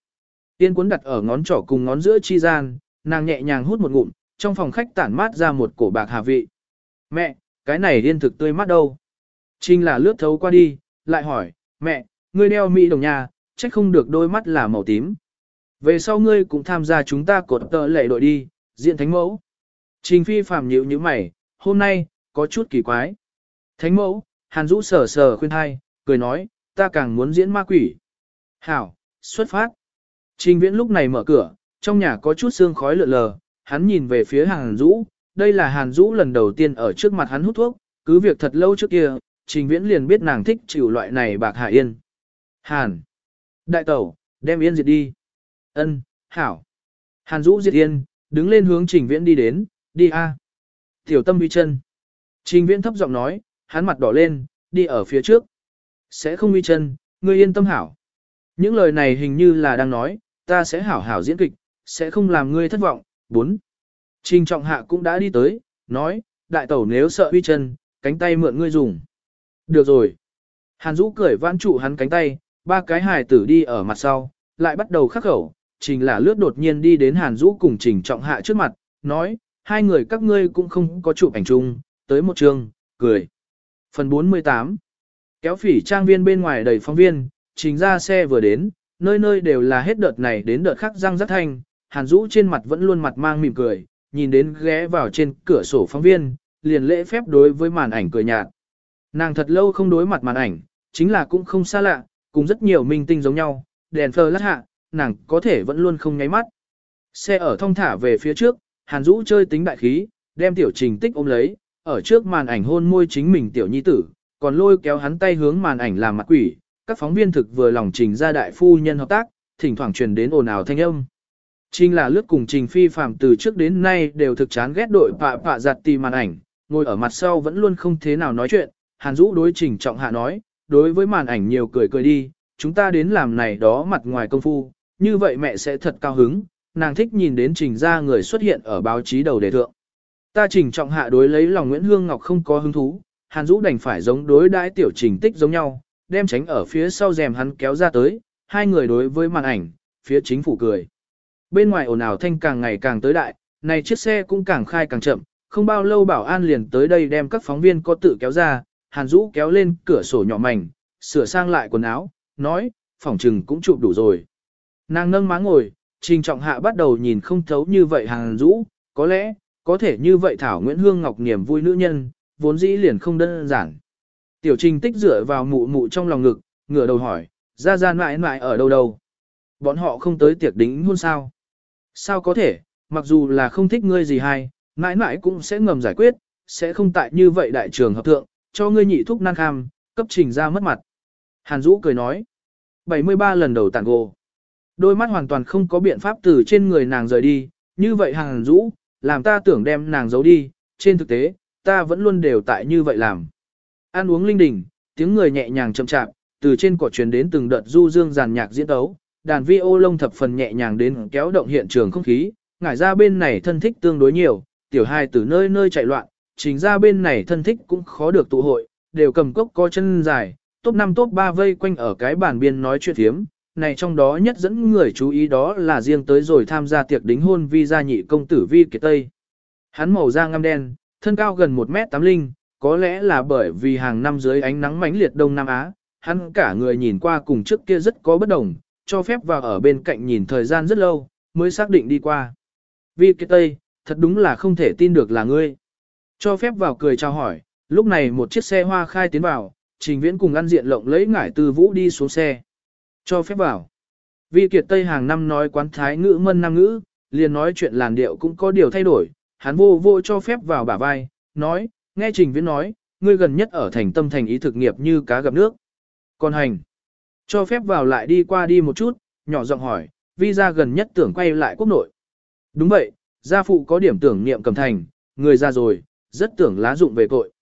A: Yên cuốn đặt ở ngón trỏ cùng ngón giữa chi gian, nàng nhẹ nhàng hút một ngụm, trong phòng khách tản mát ra một cổ bạc hà vị. Mẹ, cái này điên thực tươi mát đâu? Trinh là lướt thấu qua đi, lại hỏi, mẹ, ngươi đeo mỹ đồng nhà, chắc không được đôi mắt là màu tím. Về sau ngươi cũng tham gia chúng ta cột tợ lệ đội đi, diện thánh mẫu. Trình phi phàm nhịu như mày, hôm nay, có chút kỳ quái. Thánh mẫu, hàn rũ sờ sờ khuyên thai, cười nói, ta càng muốn diễn ma quỷ. Hảo, xuất phát. Trình viễn lúc này mở cửa, trong nhà có chút sương khói lượn lờ, hắn nhìn về phía hàn Dũ, đây là hàn Dũ lần đầu tiên ở trước mặt hắn hút thuốc, cứ việc thật lâu trước kia, trình viễn liền biết nàng thích chịu loại này bạc hạ yên. Hàn. Đại tẩu, đem yên diệt đi. Ân, hảo. Hàn Dũ diệt yên, Đứng lên hướng trình viễn đi đến, đi a. Tiểu tâm uy chân. Trình viễn thấp giọng nói, hắn mặt đỏ lên, đi ở phía trước. Sẽ không uy chân, ngươi yên tâm hảo. Những lời này hình như là đang nói, ta sẽ hảo hảo diễn kịch, sẽ không làm ngươi thất vọng. 4. Trình trọng hạ cũng đã đi tới, nói, đại tẩu nếu sợ uy chân, cánh tay mượn ngươi dùng. Được rồi. Hàn Dũ cười vãn trụ hắn cánh tay, ba cái hài tử đi ở mặt sau, lại bắt đầu khắc khẩu. Trình là lướt đột nhiên đi đến Hàn Dũ cùng Trình trọng hạ trước mặt, nói, hai người các ngươi cũng không có chụp ảnh chung, tới một trường, cười. Phần 48 Kéo phỉ trang viên bên ngoài đầy phóng viên, trình ra xe vừa đến, nơi nơi đều là hết đợt này đến đợt khác răng rắc thanh, Hàn Dũ trên mặt vẫn luôn mặt mang mỉm cười, nhìn đến ghé vào trên cửa sổ phóng viên, liền lễ phép đối với màn ảnh cười nhạt. Nàng thật lâu không đối mặt màn ảnh, chính là cũng không xa lạ, cùng rất nhiều minh tinh giống nhau, đèn phơ lát hạ, nàng có thể vẫn luôn không nháy mắt. Xe ở thông thả về phía trước, Hàn Dũ chơi tính đại khí, đem tiểu trình tích ôm lấy, ở trước màn ảnh hôn môi chính mình tiểu nhi tử, còn lôi kéo hắn tay hướng màn ảnh làm mặt quỷ. Các phóng viên thực vừa lòng trình ra đại phu nhân hợp tác, thỉnh thoảng truyền đến ồn ào thanh âm. Trình là lướt cùng trình phi phạm từ trước đến nay đều thực chán ghét đội pạ pạ giặt tì màn ảnh, ngồi ở mặt sau vẫn luôn không thế nào nói chuyện. Hàn Dũ đối trình trọng hạ nói, đối với màn ảnh nhiều cười cười đi, chúng ta đến làm này đó mặt ngoài công phu, như vậy mẹ sẽ thật cao hứng, nàng thích nhìn đến trình ra người xuất hiện ở báo chí đầu đề thượng. Ta trình trọng hạ đối lấy lòng Nguyễn Hương Ngọc không có hứng thú, Hàn Dũ đành phải giống đối đãi tiểu trình tích giống nhau, đem tránh ở phía sau rèm hắn kéo ra tới, hai người đối với màn ảnh, phía chính phủ cười. Bên ngoài ồn ào thanh càng ngày càng tới đại, này chiếc xe cũng càng khai càng chậm, không bao lâu bảo an liền tới đây đem các phóng viên có tự kéo ra, Hàn Dũ kéo lên cửa sổ nhỏ mảnh, sửa sang lại quần áo, nói, phòng trừng cũng chụp đủ rồi. Nàng nâng má ngồi, trình trọng hạ bắt đầu nhìn không thấu như vậy Hàn Dũ, có lẽ, có thể như vậy Thảo Nguyễn Hương Ngọc niềm vui nữ nhân, vốn dĩ liền không đơn giản. Tiểu trình tích dựa vào mụ mụ trong lòng ngực, ngửa đầu hỏi, ra ra mãi mãi ở đâu đâu. Bọn họ không tới tiệc đính hôn sao. Sao có thể, mặc dù là không thích ngươi gì hay, mãi mãi cũng sẽ ngầm giải quyết, sẽ không tại như vậy đại trường hợp thượng, cho ngươi nhị thúc nan kham, cấp trình ra mất mặt. Hàn Dũ cười nói, 73 lần đầu tàn gồ. Đôi mắt hoàn toàn không có biện pháp từ trên người nàng rời đi, như vậy Hàn Dũ, làm ta tưởng đem nàng giấu đi, trên thực tế, ta vẫn luôn đều tại như vậy làm. Ăn uống linh đình, tiếng người nhẹ nhàng chậm chạp, từ trên cỏ truyền đến từng đợt du dương giàn nhạc diễn tấu, đàn vi ô lông thập phần nhẹ nhàng đến kéo động hiện trường không khí, ngải ra bên này thân thích tương đối nhiều, tiểu hai từ nơi nơi chạy loạn, chính ra bên này thân thích cũng khó được tụ hội, đều cầm cốc có chân dài, top 5 top 3 vây quanh ở cái bàn biên nói chuyện thiếm, này trong đó nhất dẫn người chú ý đó là riêng tới rồi tham gia tiệc đính hôn vi gia nhị công tử vi kiệt tây. Hắn màu da ngăm đen, thân cao gần 1m8 linh, có lẽ là bởi vì hàng năm dưới ánh nắng mãnh liệt Đông Nam Á, hắn cả người nhìn qua cùng trước kia rất có bất đồng, cho phép vào ở bên cạnh nhìn thời gian rất lâu, mới xác định đi qua. Vi kiệt tây, thật đúng là không thể tin được là ngươi. Cho phép vào cười chào hỏi, lúc này một chiếc xe hoa khai tiến vào, trình viễn cùng ăn diện lộng lấy ngải từ vũ đi xuống xe. Cho phép vào. Vi kiệt Tây hàng năm nói quán thái ngữ mân nam ngữ, liền nói chuyện làn điệu cũng có điều thay đổi, hắn vô vô cho phép vào bả vai, nói, nghe trình viễn nói, ngươi gần nhất ở thành tâm thành ý thực nghiệp như cá gặp nước. Còn hành. Cho phép vào lại đi qua đi một chút, nhỏ giọng hỏi, Visa gần nhất tưởng quay lại quốc nội. Đúng vậy, gia phụ có điểm tưởng niệm cầm thành, người ra rồi, rất tưởng lá dụng về cội.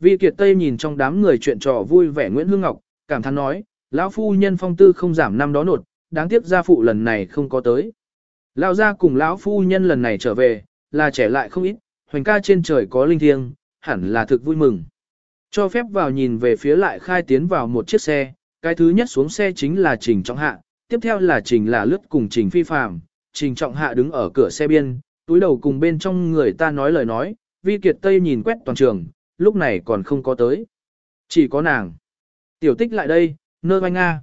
A: Vi Kiệt Tây nhìn trong đám người chuyện trò vui vẻ Nguyễn Hương Ngọc, cảm thán nói, lão phu nhân phong tư không giảm năm đó nột, đáng tiếc gia phụ lần này không có tới. Lão gia cùng lão phu nhân lần này trở về, là trẻ lại không ít, hoành ca trên trời có linh thiêng, hẳn là thực vui mừng. Cho phép vào nhìn về phía lại khai tiến vào một chiếc xe, cái thứ nhất xuống xe chính là Trình Trọng Hạ, tiếp theo là Trình là lướt cùng Trình Phi Phạm, Trình Trọng Hạ đứng ở cửa xe biên, túi đầu cùng bên trong người ta nói lời nói, Vi Kiệt Tây nhìn quét toàn trường, lúc này còn không có tới. Chỉ có nàng. Tiểu tích lại đây, nơ oanh nga.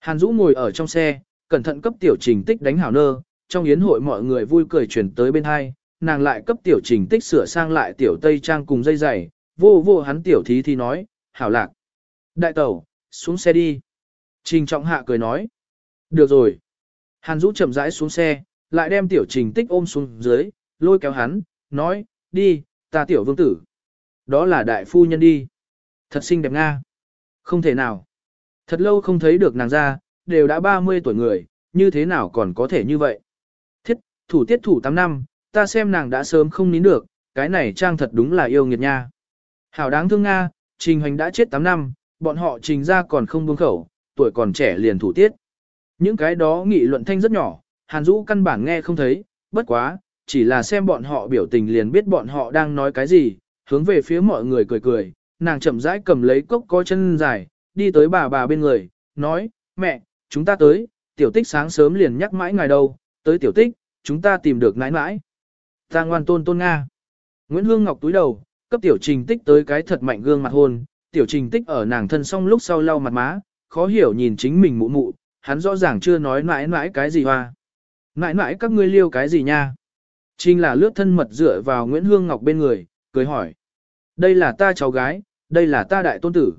A: Hàn Dũ ngồi ở trong xe, cẩn thận cấp tiểu trình tích đánh hảo nơ, trong yến hội mọi người vui cười chuyển tới bên hai, nàng lại cấp tiểu trình tích sửa sang lại tiểu tây trang cùng dây giày, vô vô hắn tiểu thí thì nói, hảo lạc. Đại tẩu, xuống xe đi. Trình trọng hạ cười nói. Được rồi. Hàn Dũ chậm rãi xuống xe, lại đem tiểu trình tích ôm xuống dưới, lôi kéo hắn, nói, đi, ta tiểu vương tử. Đó là đại phu nhân đi. Thật xinh đẹp Nga. Không thể nào. Thật lâu không thấy được nàng ra, đều đã 30 tuổi người, như thế nào còn có thể như vậy. Thiết, thủ tiết thủ 8 năm, ta xem nàng đã sớm không nín được, cái này trang thật đúng là yêu nghiệt nha. Hảo đáng thương Nga, Trình Hoành đã chết 8 năm, bọn họ trình ra còn không buông khẩu, tuổi còn trẻ liền thủ tiết. Những cái đó nghị luận thanh rất nhỏ, Hàn Dũ căn bản nghe không thấy, bất quá, chỉ là xem bọn họ biểu tình liền biết bọn họ đang nói cái gì, hướng về phía mọi người cười cười, nàng chậm rãi cầm lấy cốc có chân dài, đi tới bà bà bên người, nói, mẹ, chúng ta tới, tiểu tích sáng sớm liền nhắc mãi ngài đâu, tới tiểu tích, chúng ta tìm được nãi nãi. Ta ngoan tôn tôn Nga. Nguyễn Hương Ngọc túi đầu, cấp tiểu trình tích tới cái thật mạnh gương mặt hôn, tiểu trình tích ở nàng thân xong lúc sau lau mặt má, khó hiểu nhìn chính mình mụ mụ, hắn rõ ràng chưa nói mãi mãi cái gì hoa. Mãi mãi các ngươi liêu cái gì nha? Trình là lướt thân mật dựa vào Nguyễn Hương Ngọc bên người, cười hỏi. Đây là ta cháu gái, đây là ta đại tôn tử.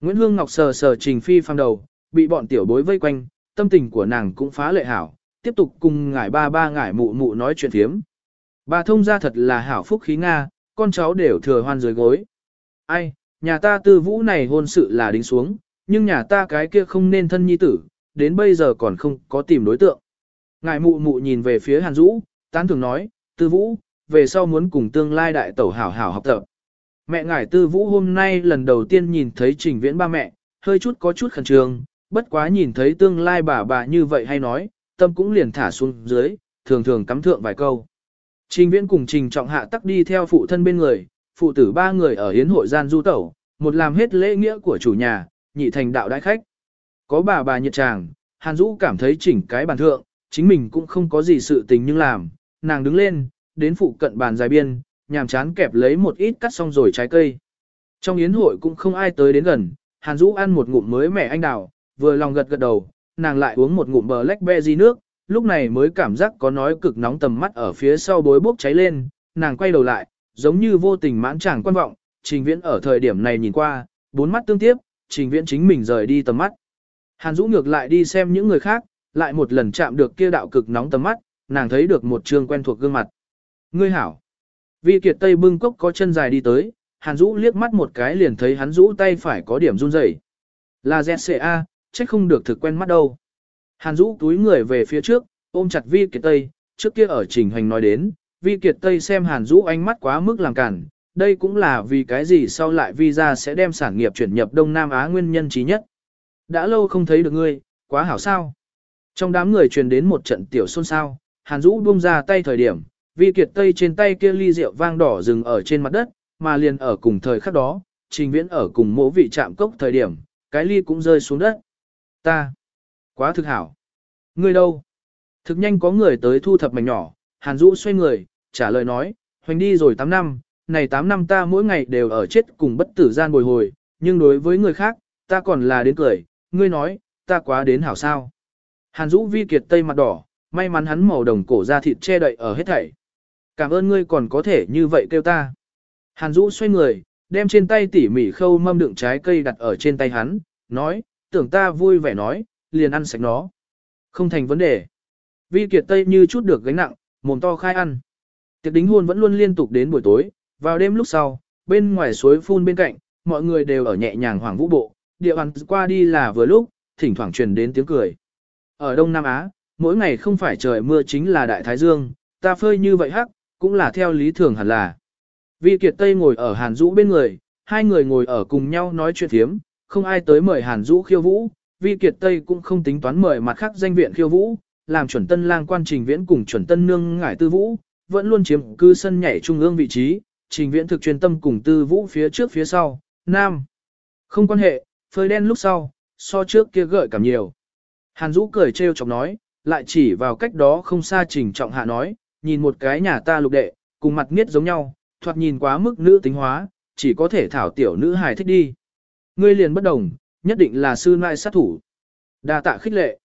A: Nguyễn Hương Ngọc sờ sờ trình phi phang đầu, bị bọn tiểu bối vây quanh, tâm tình của nàng cũng phá lệ hảo, tiếp tục cùng ngải ba ba ngải mụ mụ nói chuyện thiếm. Bà thông ra thật là hảo phúc khí Nga, con cháu đều thừa hoan dưới gối. Ai, nhà ta tư vũ này hôn sự là đính xuống, nhưng nhà ta cái kia không nên thân nhi tử, đến bây giờ còn không có tìm đối tượng. Ngài mụ mụ nhìn về phía Hàn Dũ, tán thường nói, tư vũ, về sau muốn cùng tương lai đại tẩu hảo hảo học tập. Mẹ ngài tư vũ hôm nay lần đầu tiên nhìn thấy trình viễn ba mẹ, hơi chút có chút khẩn trương, bất quá nhìn thấy tương lai bà bà như vậy hay nói, tâm cũng liền thả xuống dưới, thường thường cắm thượng vài câu. Trình viễn cùng trình trọng hạ tắc đi theo phụ thân bên người, phụ tử ba người ở hiến hội gian du tẩu, một làm hết lễ nghĩa của chủ nhà, nhị thành đạo đại khách. Có bà bà nhiệt tràng, Hàn Dũ cảm thấy chỉnh cái bàn thượng, chính mình cũng không có gì sự tình nhưng làm, nàng đứng lên, đến phụ cận bàn dài biên, nhàm chán kẹp lấy một ít cắt xong rồi trái cây. Trong yến hội cũng không ai tới đến gần, Hàn Dũ ăn một ngụm mới mẻ anh đào, vừa lòng gật gật đầu, nàng lại uống một ngụm blackberry nước, lúc này mới cảm giác có nói cực nóng tầm mắt ở phía sau bối bốc cháy lên, nàng quay đầu lại, giống như vô tình mãn chàng quan vọng, trình viễn ở thời điểm này nhìn qua, bốn mắt tương tiếp, trình viễn chính mình rời đi tầm mắt. Hàn Dũ ngược lại đi xem những người khác, lại một lần chạm được kia đạo cực nóng tầm mắt, nàng thấy được một trường quen thuộc gương mặt. Ngươi hảo. Vi Kiệt Tây bưng cốc có chân dài đi tới, Hàn Dũ liếc mắt một cái liền thấy hắn dũ tay phải có điểm run rẩy. Là ZCA, chắc không được thực quen mắt đâu. Hàn Dũ túi người về phía trước, ôm chặt Vi Kiệt Tây, trước kia ở trình hành nói đến, Vi Kiệt Tây xem Hàn Dũ ánh mắt quá mức làm cản, đây cũng là vì cái gì sau lại visa sẽ đem sản nghiệp chuyển nhập Đông Nam Á nguyên nhân trí nhất. Đã lâu không thấy được ngươi, quá hảo sao. Trong đám người truyền đến một trận tiểu xôn xao, Hàn Dũ buông ra tay thời điểm, Vi Kiệt Tây trên tay kia ly rượu vang đỏ dừng ở trên mặt đất, mà liền ở cùng thời khắc đó, Trình Viễn ở cùng mỗ vị chạm cốc thời điểm, cái ly cũng rơi xuống đất. Ta, quá thực hảo. Ngươi đâu? Thực nhanh có người tới thu thập mảnh nhỏ, Hàn Dũ xoay người, trả lời nói, hoành đi rồi 8 năm, này 8 năm ta mỗi ngày đều ở chết cùng bất tử gian bồi hồi, nhưng đối với người khác, ta còn là đến cười, ngươi nói, ta quá đến hảo sao. Hàn Dũ vi kiệt tây mặt đỏ, may mắn hắn màu đồng cổ da thịt che đậy ở hết thảy. Cảm ơn ngươi còn có thể như vậy kêu ta. Hàn Dũ xoay người, đem trên tay tỉ mỉ khâu mâm đựng trái cây đặt ở trên tay hắn, nói, tưởng ta vui vẻ nói, liền ăn sạch nó. Không thành vấn đề. Vi Kiệt Tây như chút được gánh nặng, mồm to khai ăn. Tiệc đính hôn vẫn luôn liên tục đến buổi tối, vào đêm lúc sau, bên ngoài suối phun bên cạnh, mọi người đều ở nhẹ nhàng hoàng vũ bộ, địa bàn qua đi là vừa lúc, thỉnh thoảng truyền đến tiếng cười. Ở Đông Nam Á, mỗi ngày không phải trời mưa chính là đại thái dương, ta phơi như vậy hắc, cũng là theo lý thường hẳn là. Vi Kiệt Tây ngồi ở Hàn Dũ bên người, hai người ngồi ở cùng nhau nói chuyện thiếm, không ai tới mời Hàn Dũ khiêu vũ, Vi Kiệt Tây cũng không tính toán mời mặt khác danh viện khiêu vũ, làm chuẩn tân lang quan trình viễn cùng chuẩn tân nương ngải tư vũ, vẫn luôn chiếm cư sân nhảy trung ương vị trí, trình viễn thực chuyên tâm cùng tư vũ phía trước phía sau, nam. Không quan hệ, phơi đen lúc sau, so trước kia gợi cảm nhiều. Hàn Dũ cười trêu chọc nói, lại chỉ vào cách đó không xa trình trọng hạ nói, nhìn một cái nhà ta lục đệ, cùng mặt nghiết giống nhau, thoạt nhìn quá mức nữ tính hóa, chỉ có thể thảo tiểu nữ hài thích đi. Ngươi liền bất đồng, nhất định là sư nai sát thủ. đa tạ khích lệ.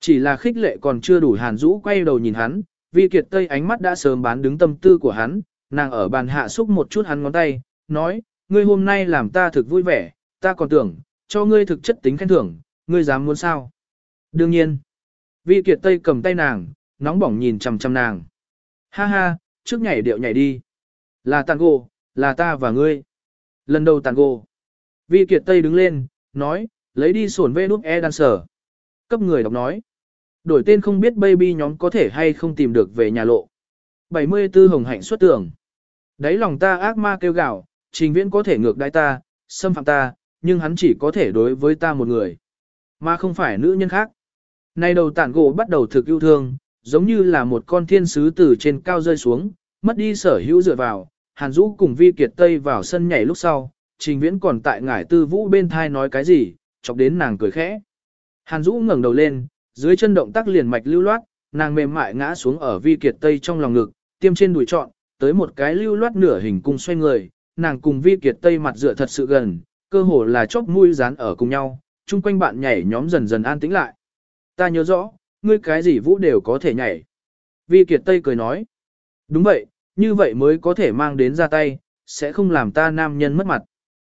A: Chỉ là khích lệ còn chưa đủ hàn Dũ quay đầu nhìn hắn, vi kiệt tây ánh mắt đã sớm bán đứng tâm tư của hắn, nàng ở bàn hạ xúc một chút hắn ngón tay, nói, ngươi hôm nay làm ta thực vui vẻ, ta còn tưởng, cho ngươi thực chất tính khen thưởng, ngươi dám muốn sao? Đương nhiên. Vi kiệt tây cầm tay nàng, nóng bỏng nhìn chằm chằm nàng. Ha ha, trước nhảy điệu nhảy đi. Là tango, là ta và ngươi. Lần đầu tango. Vi kiệt tây đứng lên, nói, lấy đi sổn vê đúc e dancer. Cấp người đọc nói. Đổi tên không biết baby nhóm có thể hay không tìm được về nhà lộ. 74 hồng hạnh xuất tưởng. Đấy lòng ta ác ma kêu gào, trình viễn có thể ngược đai ta, xâm phạm ta, nhưng hắn chỉ có thể đối với ta một người, mà không phải nữ nhân khác. Nay đầu tản gỗ bắt đầu thực yêu thương, giống như là một con thiên sứ từ trên cao rơi xuống, mất đi sở hữu dựa vào, Hàn Dũ cùng Vi Kiệt Tây vào sân nhảy lúc sau, Trình Viễn còn tại ngải tư vũ bên thai nói cái gì, chọc đến nàng cười khẽ. Hàn Dũ ngẩng đầu lên, dưới chân động tác liền mạch lưu loát, nàng mềm mại ngã xuống ở Vi Kiệt Tây trong lòng ngực, tiêm trên đùi trọn, tới một cái lưu loát nửa hình cung xoay người, nàng cùng Vi Kiệt Tây mặt dựa thật sự gần, cơ hồ là chóp mũi dán ở cùng nhau, chung quanh bạn nhảy nhóm dần dần an tĩnh lại. Ta nhớ rõ, ngươi cái gì vũ đều có thể nhảy. Vi Kiệt Tây cười nói. Đúng vậy, như vậy mới có thể mang đến ra tay, sẽ không làm ta nam nhân mất mặt.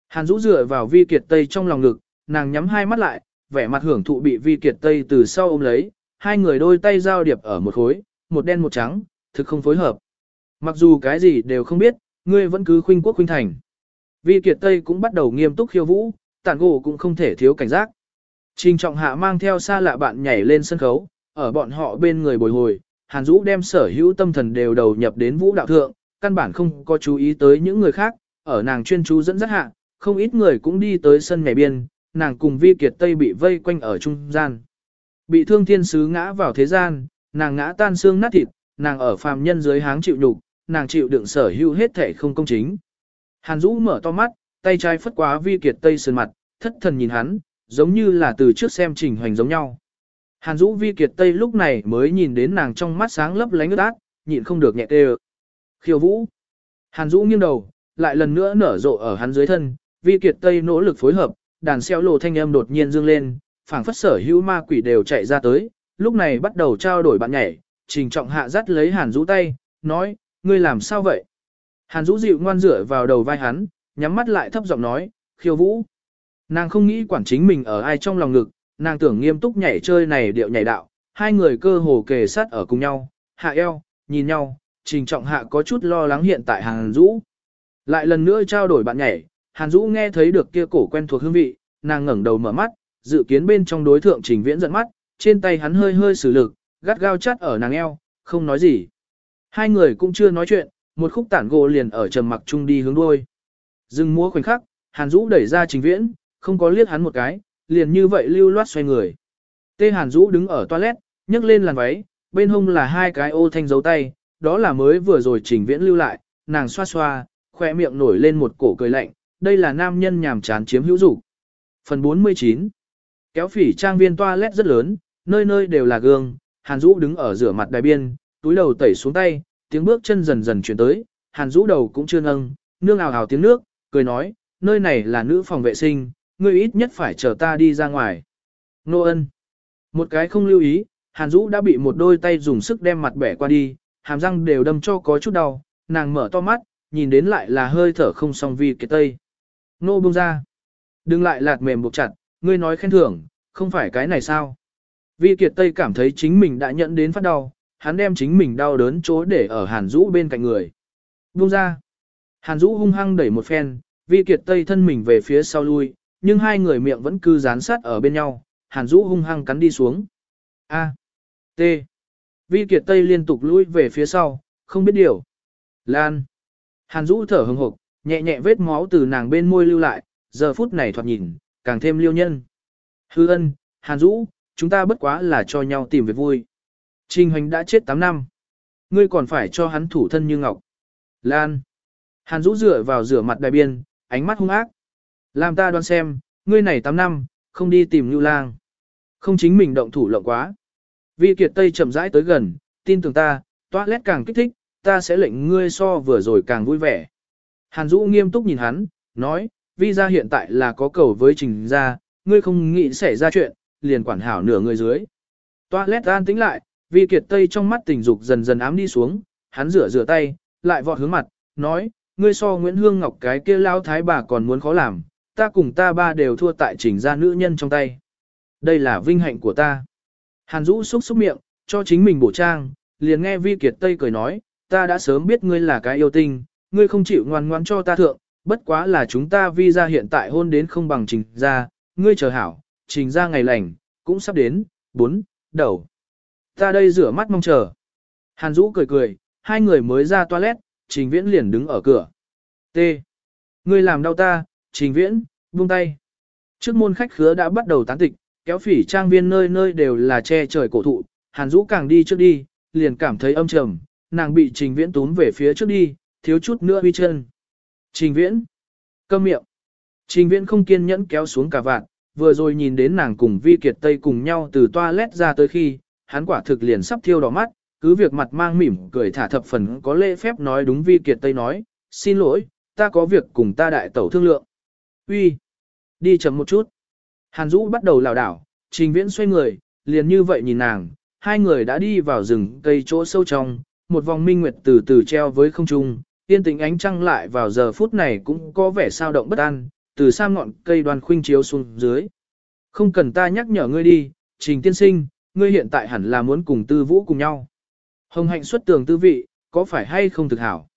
A: Hàn Dũ dựa vào Vi Kiệt Tây trong lòng ngực, nàng nhắm hai mắt lại, vẻ mặt hưởng thụ bị Vi Kiệt Tây từ sau ôm lấy, hai người đôi tay giao điệp ở một khối, một đen một trắng, thực không phối hợp. Mặc dù cái gì đều không biết, ngươi vẫn cứ khuynh quốc khuynh thành. Vi Kiệt Tây cũng bắt đầu nghiêm túc khiêu vũ, tản gỗ cũng không thể thiếu cảnh giác. Trình trọng hạ mang theo xa lạ bạn nhảy lên sân khấu, ở bọn họ bên người bồi hồi, Hàn Dũ đem sở hữu tâm thần đều đầu nhập đến vũ đạo thượng, căn bản không có chú ý tới những người khác, ở nàng chuyên chú dẫn dắt hạ, không ít người cũng đi tới sân nhảy biên, nàng cùng Vi Kiệt Tây bị vây quanh ở trung gian. Bị thương thiên sứ ngã vào thế gian, nàng ngã tan xương nát thịt, nàng ở phàm nhân dưới háng chịu nhục, nàng chịu đựng sở hữu hết thể không công chính. Hàn Dũ mở to mắt, tay trái phất quá Vi Kiệt Tây sườn mặt, thất thần nhìn hắn, giống như là từ trước xem trình hoành giống nhau. Hàn Dũ Vi Kiệt Tây lúc này mới nhìn đến nàng trong mắt sáng lấp lánh ướt át, nhịn không được nhẹ tê Khiêu vũ. Hàn Dũ nghiêng đầu, lại lần nữa nở rộ ở hắn dưới thân, Vi Kiệt Tây nỗ lực phối hợp, đàn xeo lộ thanh âm đột nhiên dương lên, phảng phất sở hữu ma quỷ đều chạy ra tới, lúc này bắt đầu trao đổi bạn nhảy, trình trọng hạ dắt lấy Hàn Dũ tay, nói, ngươi làm sao vậy? Hàn Dũ dịu ngoan rửa vào đầu vai hắn, nhắm mắt lại thấp giọng nói, khiêu vũ. Nàng không nghĩ quản chính mình ở ai trong lòng ngực, nàng tưởng nghiêm túc nhảy chơi này điệu nhảy đạo, hai người cơ hồ kề sát ở cùng nhau, hạ eo, nhìn nhau, trình trọng hạ có chút lo lắng hiện tại Hàn Dũ. Lại lần nữa trao đổi bạn nhảy, Hàn Dũ nghe thấy được kia cổ quen thuộc hương vị, nàng ngẩng đầu mở mắt, dự kiến bên trong đối thượng trình viễn giận mắt, trên tay hắn hơi hơi sử lực, gắt gao chắt ở nàng eo, không nói gì. Hai người cũng chưa nói chuyện, một khúc tản gỗ liền ở trầm mặc chung đi hướng đuôi. Dừng múa khoảnh khắc, Hàn Dũ đẩy ra trình viễn, không có liếc hắn một cái, liền như vậy lưu loát xoay người. Tê Hàn Dũ đứng ở toilet, nhấc lên làn váy, bên hông là hai cái ô thanh dấu tay, đó là mới vừa rồi trình viễn lưu lại, nàng xoa xoa, khoe miệng nổi lên một cổ cười lạnh, đây là nam nhân nhàm chán chiếm hữu dục. Phần 49 Kéo phỉ trang viên toilet rất lớn, nơi nơi đều là gương, Hàn Dũ đứng ở rửa mặt đài biên, túi đầu tẩy xuống tay, tiếng bước chân dần dần chuyển tới, Hàn Dũ đầu cũng chưa nâng, nương ào ào tiếng nước, cười nói, nơi này là nữ phòng vệ sinh, ngươi ít nhất phải chờ ta đi ra ngoài. Nô ân. Một cái không lưu ý, Hàn Dũ đã bị một đôi tay dùng sức đem mặt bẻ qua đi, hàm răng đều đâm cho có chút đau, nàng mở to mắt, nhìn đến lại là hơi thở không song vi cái tây. Nô buông ra. Đừng lại lạt mềm buộc chặt, ngươi nói khen thưởng, không phải cái này sao. Vi Kiệt Tây cảm thấy chính mình đã nhận đến phát đau, hắn đem chính mình đau đớn chỗ để ở Hàn Dũ bên cạnh người. Buông ra. Hàn Dũ hung hăng đẩy một phen, Vi Kiệt Tây thân mình về phía sau lui, nhưng hai người miệng vẫn cứ dán sát ở bên nhau, Hàn Dũ hung hăng cắn đi xuống. A. T. Vi Kiệt Tây liên tục lui về phía sau, không biết điều. Lan. Hàn Dũ thở hừng hực, nhẹ nhẹ vết máu từ nàng bên môi lưu lại, giờ phút này thoạt nhìn, càng thêm liêu nhân. Hư ân, Hàn Dũ, chúng ta bất quá là cho nhau tìm việc vui. Trình Hoành đã chết 8 năm. Ngươi còn phải cho hắn thủ thân như ngọc. Lan. Hàn Dũ dựa vào rửa mặt đại biên, ánh mắt hung ác. Làm ta đoán xem, ngươi này 8 năm, không đi tìm Nhu Lang. Không chính mình động thủ lộng quá. Vi Kiệt Tây chậm rãi tới gần, tin tưởng ta, toilet càng kích thích, ta sẽ lệnh ngươi so vừa rồi càng vui vẻ. Hàn Dũ nghiêm túc nhìn hắn, nói, vi ra hiện tại là có cầu với trình ra, ngươi không nghĩ xảy ra chuyện, liền quản hảo nửa người dưới. Toilet an tính lại, vi kiệt tây trong mắt tình dục dần dần ám đi xuống, hắn rửa rửa tay, lại vọt hướng mặt, nói, ngươi so Nguyễn Hương Ngọc cái kia lao thái bà còn muốn khó làm, ta cùng ta ba đều thua tại trình ra nữ nhân trong tay. Đây là vinh hạnh của ta. Hàn Dũ xúc xúc miệng, cho chính mình bổ trang, liền nghe Vi Kiệt Tây cười nói, ta đã sớm biết ngươi là cái yêu tinh, ngươi không chịu ngoan ngoan cho ta thượng, bất quá là chúng ta vi ra hiện tại hôn đến không bằng trình ra, ngươi chờ hảo, trình ra ngày lành, cũng sắp đến, bốn, đầu. Ta đây rửa mắt mong chờ. Hàn Dũ cười cười, hai người mới ra toilet, trình viễn liền đứng ở cửa. T. Ngươi làm đau ta, trình viễn, buông tay. Trước môn khách khứa đã bắt đầu tán tịch, kéo phỉ trang viên nơi nơi đều là che trời cổ thụ, hàn Dũ càng đi trước đi, liền cảm thấy âm trầm, nàng bị trình viễn túm về phía trước đi, thiếu chút nữa huy chân. Trình viễn, câm miệng. Trình viễn không kiên nhẫn kéo xuống cả vạn, vừa rồi nhìn đến nàng cùng vi kiệt tây cùng nhau từ toilet ra tới khi, hắn quả thực liền sắp thiêu đỏ mắt, cứ việc mặt mang mỉm cười thả thập phần có lễ phép nói đúng vi kiệt tây nói, xin lỗi, ta có việc cùng ta đại tẩu thương lượng. Uy, đi chậm một chút. Hàn Dũ bắt đầu lảo đảo, trình viễn xoay người, liền như vậy nhìn nàng, hai người đã đi vào rừng cây chỗ sâu trong, một vòng minh nguyệt từ từ treo với không trung, yên tĩnh ánh trăng lại vào giờ phút này cũng có vẻ sao động bất an, từ xa ngọn cây đoàn khuynh chiếu xuống dưới. Không cần ta nhắc nhở ngươi đi, trình tiên sinh, ngươi hiện tại hẳn là muốn cùng tư vũ cùng nhau. Hồng hạnh xuất tường tư vị, có phải hay không thực hảo?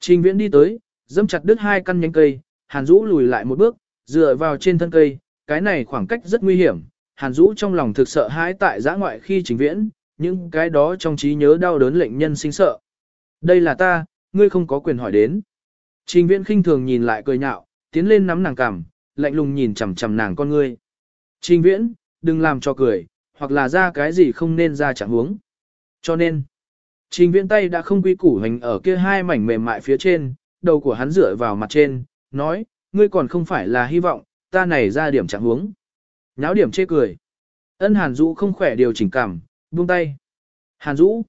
A: Trình viễn đi tới, dâm chặt đứt hai căn nhánh cây, hàn rũ lùi lại một bước, dựa vào trên thân cây, cái này khoảng cách rất nguy hiểm. Hàn Dũ trong lòng thực sợ hãi tại giã ngoại khi trình viễn, những cái đó trong trí nhớ đau đớn lệnh nhân sinh sợ. Đây là ta, ngươi không có quyền hỏi đến. Trình viễn khinh thường nhìn lại cười nhạo, tiến lên nắm nàng cằm, lạnh lùng nhìn chằm chằm nàng con ngươi. Trình viễn, đừng làm cho cười, hoặc là ra cái gì không nên ra chẳng huống. Cho nên, trình viễn tay đã không quy củ hành ở kia hai mảnh mềm mại phía trên, đầu của hắn dựa vào mặt trên, nói, ngươi còn không phải là hy vọng, ta này ra điểm chẳng huống. Nháo điểm chê cười. Ân Hàn dụ không khỏe điều chỉnh cảm, buông tay. Hàn Dũ,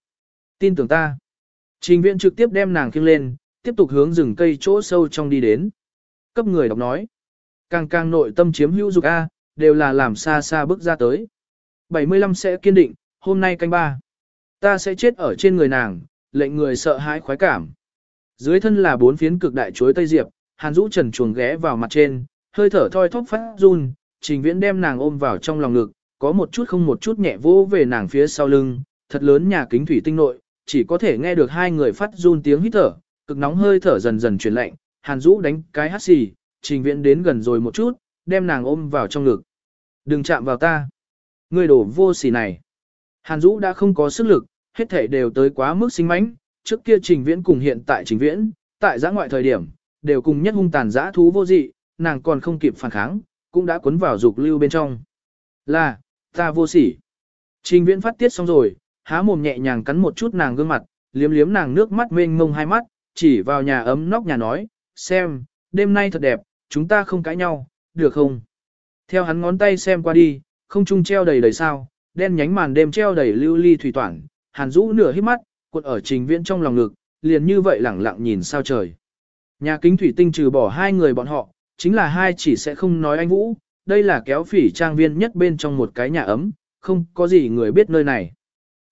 A: tin tưởng ta. Trình viện trực tiếp đem nàng khiêng lên, tiếp tục hướng rừng cây chỗ sâu trong đi đến. Cấp người đọc nói. Càng càng nội tâm chiếm hữu dục A, đều là làm xa xa bước ra tới. 75 sẽ kiên định, hôm nay canh ba. Ta sẽ chết ở trên người nàng, lệnh người sợ hãi khoái cảm. Dưới thân là bốn phiến cực đại chuối Tây Diệp, Hàn Dũ trần chuồng ghé vào mặt trên, hơi thở thoi thóp phát run, trình viễn đem nàng ôm vào trong lòng ngực, có một chút không một chút nhẹ vô về nàng phía sau lưng, thật lớn nhà kính thủy tinh nội, chỉ có thể nghe được hai người phát run tiếng hít thở, cực nóng hơi thở dần dần chuyển lạnh, Hàn Dũ đánh cái hắt xì, trình viễn đến gần rồi một chút, đem nàng ôm vào trong ngực. Đừng chạm vào ta. Ngươi đổ vô xỉ này. Hàn Dũ đã không có sức lực, hết thể đều tới quá mức sinh mãnh, trước kia trình viễn cùng hiện tại trình viễn, tại giã ngoại thời điểm, đều cùng nhất hung tàn giã thú vô dị, nàng còn không kịp phản kháng, cũng đã cuốn vào dục lưu bên trong. Là, ta vô sỉ. Trình viễn phát tiết xong rồi, há mồm nhẹ nhàng cắn một chút nàng gương mặt, liếm liếm nàng nước mắt mênh mông hai mắt, chỉ vào nhà ấm nóc nhà nói, xem, đêm nay thật đẹp, chúng ta không cãi nhau, được không? Theo hắn ngón tay xem qua đi, không trung treo đầy đầy sao, đen nhánh màn đêm treo đầy lưu ly thủy toản, hàn rũ nửa hít mắt, cuộn ở trình viễn trong lòng ngực, liền như vậy lẳng lặng nhìn sao trời. Nhà kính thủy tinh trừ bỏ hai người bọn họ, chính là hai chỉ sẽ không nói anh Vũ, đây là kéo phỉ trang viên nhất bên trong một cái nhà ấm, không có gì người biết nơi này.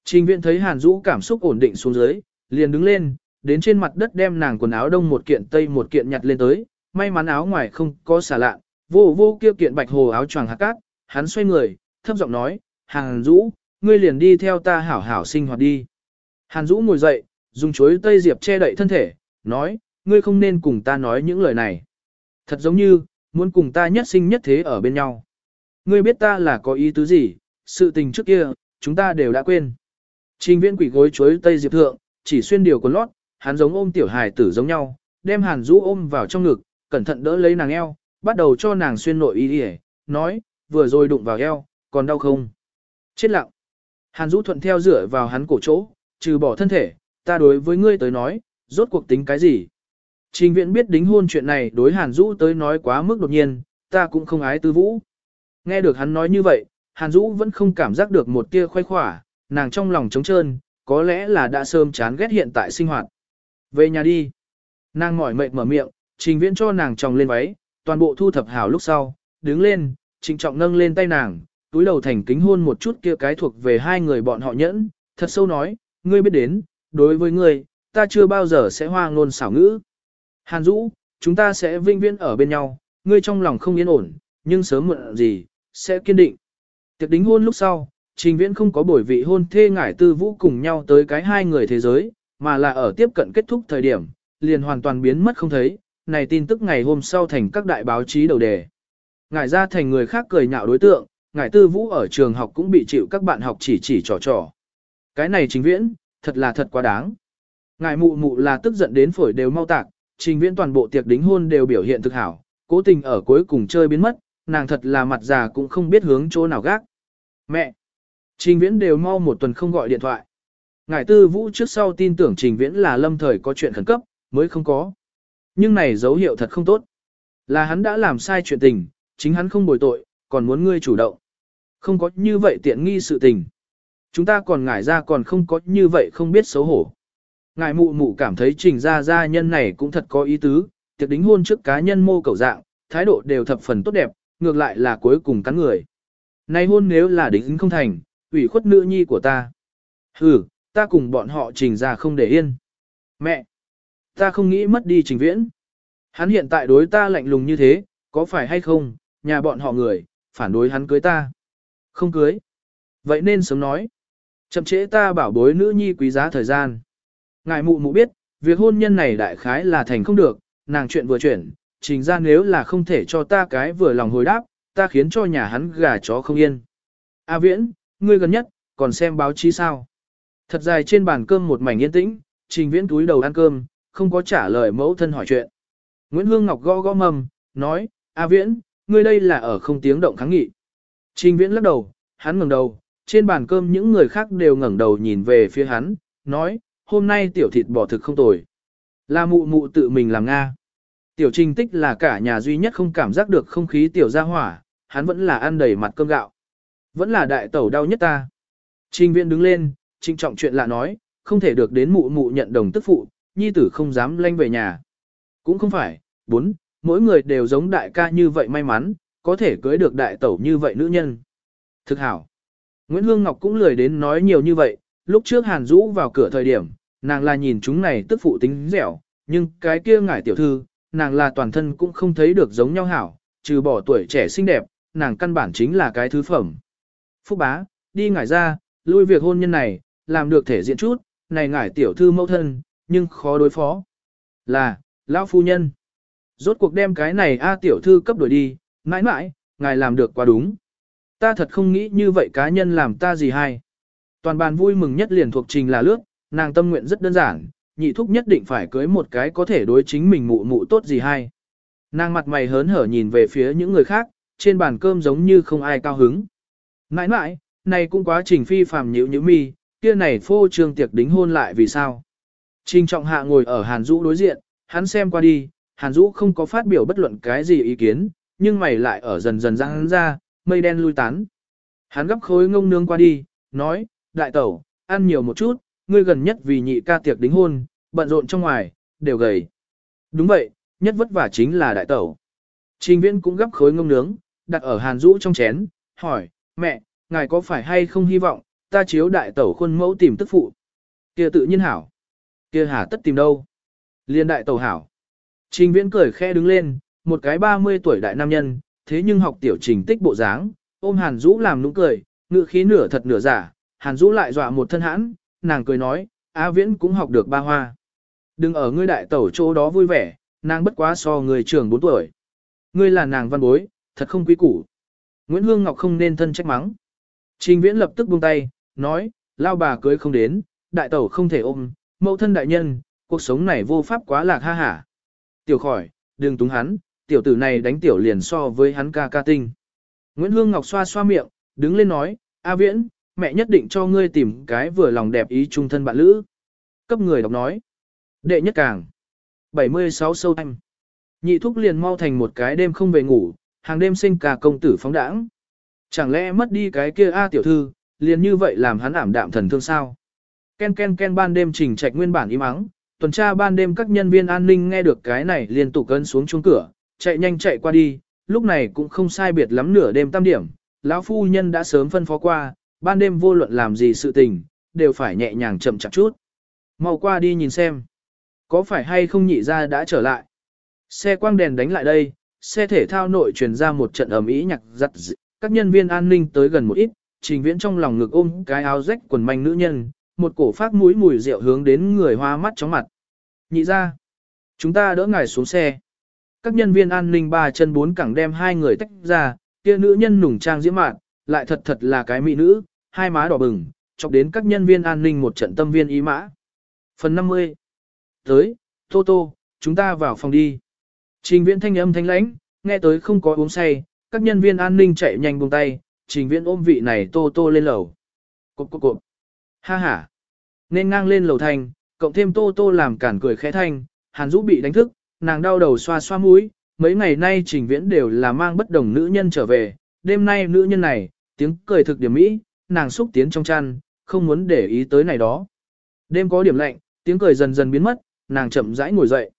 A: Trình viện thấy Hàn Dũ cảm xúc ổn định xuống dưới, liền đứng lên, đến trên mặt đất đem nàng quần áo đông một kiện tây một kiện nhặt lên tới, may mắn áo ngoài không có xả lạ, vô vô kia kiện bạch hồ áo choàng hạt cát, hắn xoay người, thấp giọng nói, Hàn Dũ, ngươi liền đi theo ta hảo hảo sinh hoạt đi. Hàn Dũ ngồi dậy, dùng chuối tây diệp che đậy thân thể, nói, ngươi không nên cùng ta nói những lời này. Thật giống như, muốn cùng ta nhất sinh nhất thế ở bên nhau. Ngươi biết ta là có ý tứ gì, sự tình trước kia, chúng ta đều đã quên. Trình viễn quỷ gối chuối tây diệp thượng, chỉ xuyên điều quần lót, hắn giống ôm tiểu hài tử giống nhau, đem hàn rũ ôm vào trong ngực, cẩn thận đỡ lấy nàng eo, bắt đầu cho nàng xuyên nội y đi nói, vừa rồi đụng vào eo, còn đau không? Chết lặng. Hàn rũ thuận theo dựa vào hắn cổ chỗ, trừ bỏ thân thể, ta đối với ngươi tới nói, rốt cuộc tính cái gì? Trình viện biết đính hôn chuyện này đối Hàn Dũ tới nói quá mức đột nhiên, ta cũng không ái tư vũ. Nghe được hắn nói như vậy, Hàn Dũ vẫn không cảm giác được một tia khoái khỏa, nàng trong lòng trống trơn, có lẽ là đã sớm chán ghét hiện tại sinh hoạt. Về nhà đi. Nàng mỏi mệt mở miệng, trình viễn cho nàng tròng lên váy, toàn bộ thu thập hảo lúc sau, đứng lên, trịnh trọng nâng lên tay nàng, túi đầu thành kính hôn một chút kia cái thuộc về hai người bọn họ nhẫn, thật sâu nói, ngươi biết đến, đối với ngươi, ta chưa bao giờ sẽ hoa ngôn xảo ngữ. Hàn Dũ, chúng ta sẽ vinh viễn ở bên nhau, ngươi trong lòng không yên ổn, nhưng sớm muộn gì, sẽ kiên định. Tiệc đính hôn lúc sau, trình viễn không có buổi vị hôn thê ngải tư vũ cùng nhau tới cái hai người thế giới, mà là ở tiếp cận kết thúc thời điểm, liền hoàn toàn biến mất không thấy, này tin tức ngày hôm sau thành các đại báo chí đầu đề. Ngải ra thành người khác cười nhạo đối tượng, ngải tư vũ ở trường học cũng bị chịu các bạn học chỉ chỉ trò trò. Cái này trình viễn, thật là thật quá đáng. Ngài mụ mụ là tức giận đến phổi đều mau tạc, trình viễn toàn bộ tiệc đính hôn đều biểu hiện thực hảo, cố tình ở cuối cùng chơi biến mất, nàng thật là mặt già cũng không biết hướng chỗ nào gác. Mẹ! Trình viễn đều mau một tuần không gọi điện thoại. Ngải tư vũ trước sau tin tưởng trình viễn là lâm thời có chuyện khẩn cấp, mới không có. Nhưng này dấu hiệu thật không tốt. Là hắn đã làm sai chuyện tình, chính hắn không bồi tội, còn muốn ngươi chủ động. Không có như vậy tiện nghi sự tình. Chúng ta còn ngải ra còn không có như vậy không biết xấu hổ. Ngài mụ mụ cảm thấy trình gia gia nhân này cũng thật có ý tứ, tiệc đính hôn trước cá nhân mô cầu dạng, thái độ đều thập phần tốt đẹp, ngược lại là cuối cùng cắn người. Này hôn nếu là đính không thành, ủy khuất nữ nhi của ta. Ừ, ta cùng bọn họ trình ra không để yên. Mẹ! Ta không nghĩ mất đi trình viễn. Hắn hiện tại đối ta lạnh lùng như thế, có phải hay không, nhà bọn họ người, phản đối hắn cưới ta. Không cưới. Vậy nên sớm nói. Chậm trễ ta bảo bối nữ nhi quý giá thời gian. Ngài mụ mụ biết, việc hôn nhân này đại khái là thành không được, nàng chuyện vừa chuyển, trình ra nếu là không thể cho ta cái vừa lòng hồi đáp, ta khiến cho nhà hắn gà chó không yên. A viễn, ngươi gần nhất, còn xem báo chí sao? Thật dài trên bàn cơm một mảnh yên tĩnh, trình viễn túi đầu ăn cơm, không có trả lời mẫu thân hỏi chuyện. Nguyễn Hương Ngọc gõ gõ mầm, nói, A viễn, ngươi đây là ở không tiếng động kháng nghị. Trình viễn lắc đầu, hắn ngẩng đầu, trên bàn cơm những người khác đều ngẩng đầu nhìn về phía hắn, nói, hôm nay tiểu thịt bò thực không tồi. Là mụ mụ tự mình làm Nga. Tiểu trình tích là cả nhà duy nhất không cảm giác được không khí tiểu gia hỏa, hắn vẫn là ăn đầy mặt cơm gạo. Vẫn là đại tẩu đau nhất ta. Trình viện đứng lên, trinh trọng chuyện lạ nói, không thể được đến mụ mụ nhận đồng tức phụ, nhi tử không dám lanh về nhà. Cũng không phải, bốn, mỗi người đều giống đại ca như vậy may mắn, có thể cưới được đại tẩu như vậy nữ nhân. Thực hảo. Nguyễn Hương Ngọc cũng lười đến nói nhiều như vậy, lúc trước Hàn Dũ vào cửa thời điểm, nàng là nhìn chúng này tức phụ tính dẻo, nhưng cái kia ngải tiểu thư, nàng là toàn thân cũng không thấy được giống nhau hảo, trừ bỏ tuổi trẻ xinh đẹp, nàng căn bản chính là cái thứ phẩm. Phúc bá, đi ngải ra, lui việc hôn nhân này, làm được thể diện chút, này ngải tiểu thư mẫu thân, nhưng khó đối phó. Là, lão phu nhân. Rốt cuộc đem cái này A tiểu thư cấp đổi đi, mãi mãi, ngài làm được quá đúng. Ta thật không nghĩ như vậy cá nhân làm ta gì hay. Toàn bàn vui mừng nhất liền thuộc trình là lướt, nàng tâm nguyện rất đơn giản, nhị thúc nhất định phải cưới một cái có thể đối chính mình mụ mụ tốt gì hay. Nàng mặt mày hớn hở nhìn về phía những người khác, trên bàn cơm giống như không ai cao hứng. Nãi nãi, này cũng quá trình phi phàm nhữ nhữ mi, kia này phô trương tiệc đính hôn lại vì sao. Trình trọng hạ ngồi ở Hàn Dũ đối diện, hắn xem qua đi, Hàn Dũ không có phát biểu bất luận cái gì ý kiến, nhưng mày lại ở dần dần răng hắn ra, mây đen lui tán. Hắn gấp khối ngông nương qua đi, nói, đại tẩu, ăn nhiều một chút, ngươi gần nhất vì nhị ca tiệc đính hôn, bận rộn trong ngoài, đều gầy. Đúng vậy, nhất vất vả chính là đại tẩu. Trình viễn cũng gấp khối ngông nướng, đặt ở hàn rũ trong chén, hỏi, mẹ, ngài có phải hay không hy vọng, ta chiếu đại tẩu khuôn mẫu tìm tức phụ. kia tự nhiên hảo. kia hà tất tìm đâu. Liên đại tẩu hảo. Trình viễn cười khe đứng lên, một cái 30 tuổi đại nam nhân, thế nhưng học tiểu trình tích bộ dáng, ôm hàn rũ làm nụ cười, ngự khí nửa thật nửa giả, hàn Dũ lại dọa một thân hãn, nàng cười nói, A Viễn cũng học được ba hoa. Đừng ở ngươi đại tẩu chỗ đó vui vẻ, nàng bất quá so người trưởng 4 tuổi. Ngươi là nàng văn bối, thật không quý củ. Nguyễn Hương Ngọc không nên thân trách mắng. Trình Viễn lập tức buông tay, nói, lao bà cưới không đến, đại tẩu không thể ôm, mẫu thân đại nhân, cuộc sống này vô pháp quá lạc ha hả. Tiểu khỏi, đừng túng hắn, tiểu tử này đánh tiểu liền so với hắn ca ca tinh. Nguyễn Hương Ngọc xoa xoa miệng, đứng lên nói, A Viễn, mẹ nhất định cho ngươi tìm cái vừa lòng đẹp ý trung thân bạn lữ. Cấp người đọc nói. Đệ nhất càng. 76 sâu anh. Nhị thúc liền mau thành một cái đêm không về ngủ, hàng đêm sinh cả công tử phóng đãng. Chẳng lẽ mất đi cái kia A tiểu thư, liền như vậy làm hắn ảm đạm thần thương sao? Ken ken ken ban đêm trình trạch nguyên bản im ắng, tuần tra ban đêm các nhân viên an ninh nghe được cái này liên tục cân xuống chuông cửa, chạy nhanh chạy qua đi, lúc này cũng không sai biệt lắm nửa đêm tam điểm, lão phu nhân đã sớm phân phó qua, ban đêm vô luận làm gì sự tình, đều phải nhẹ nhàng chậm chạp chút. Mau qua đi nhìn xem. Có phải hay không nhị ra đã trở lại? Xe quang đèn đánh lại đây, xe thể thao nội truyền ra một trận ầm ĩ nhạc giật dị. Các nhân viên an ninh tới gần một ít, trình viễn trong lòng ngực ôm cái áo rách quần manh nữ nhân, một cổ phát mũi mùi rượu hướng đến người hoa mắt chóng mặt. Nhị ra, chúng ta đỡ ngài xuống xe. Các nhân viên an ninh ba chân bốn cẳng đem hai người tách ra, kia nữ nhân nùng trang diễm mạn, lại thật thật là cái mỹ nữ, hai má đỏ bừng, chọc đến các nhân viên an ninh một trận tâm viên ý mã. Phần 50 Tới, Tô Tô, chúng ta vào phòng đi. Trình viễn thanh âm thanh lãnh, nghe tới không có uống say, các nhân viên an ninh chạy nhanh buông tay, trình viễn ôm vị này Tô Tô lên lầu. Cộp cộp cộp. Ha ha. Nên ngang lên lầu thành, cộng thêm Tô Tô làm cản cười khẽ thanh, Hàn Dũ bị đánh thức, nàng đau đầu xoa xoa mũi, mấy ngày nay trình viễn đều là mang bất đồng nữ nhân trở về, đêm nay nữ nhân này, tiếng cười thực điểm mỹ, nàng xúc tiến trong chăn, không muốn để ý tới này đó. Đêm có điểm lạnh, tiếng cười dần dần biến mất, nàng chậm rãi ngồi dậy.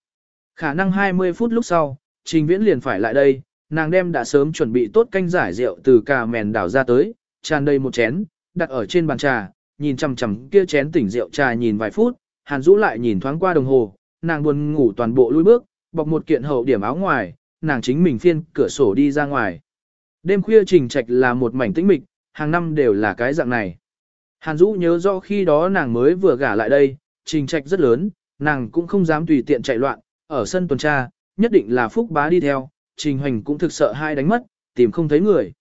A: Khả năng 20 phút lúc sau, trình viễn liền phải lại đây, nàng đem đã sớm chuẩn bị tốt canh giải rượu từ cà mèn đảo ra tới, tràn đầy một chén, đặt ở trên bàn trà, nhìn chằm chằm kia chén tỉnh rượu trà nhìn vài phút, Hàn Dũ lại nhìn thoáng qua đồng hồ, nàng buồn ngủ toàn bộ lui bước, bọc một kiện hậu điểm áo ngoài, nàng chính mình phiên cửa sổ đi ra ngoài. Đêm khuya trình trạch là một mảnh tĩnh mịch, hàng năm đều là cái dạng này. Hàn Dũ nhớ rõ khi đó nàng mới vừa gả lại đây, trình trạch rất lớn, nàng cũng không dám tùy tiện chạy loạn, ở sân tuần tra, nhất định là Phúc Bá đi theo, trình hoành cũng thực sợ hai đánh mất, tìm không thấy người.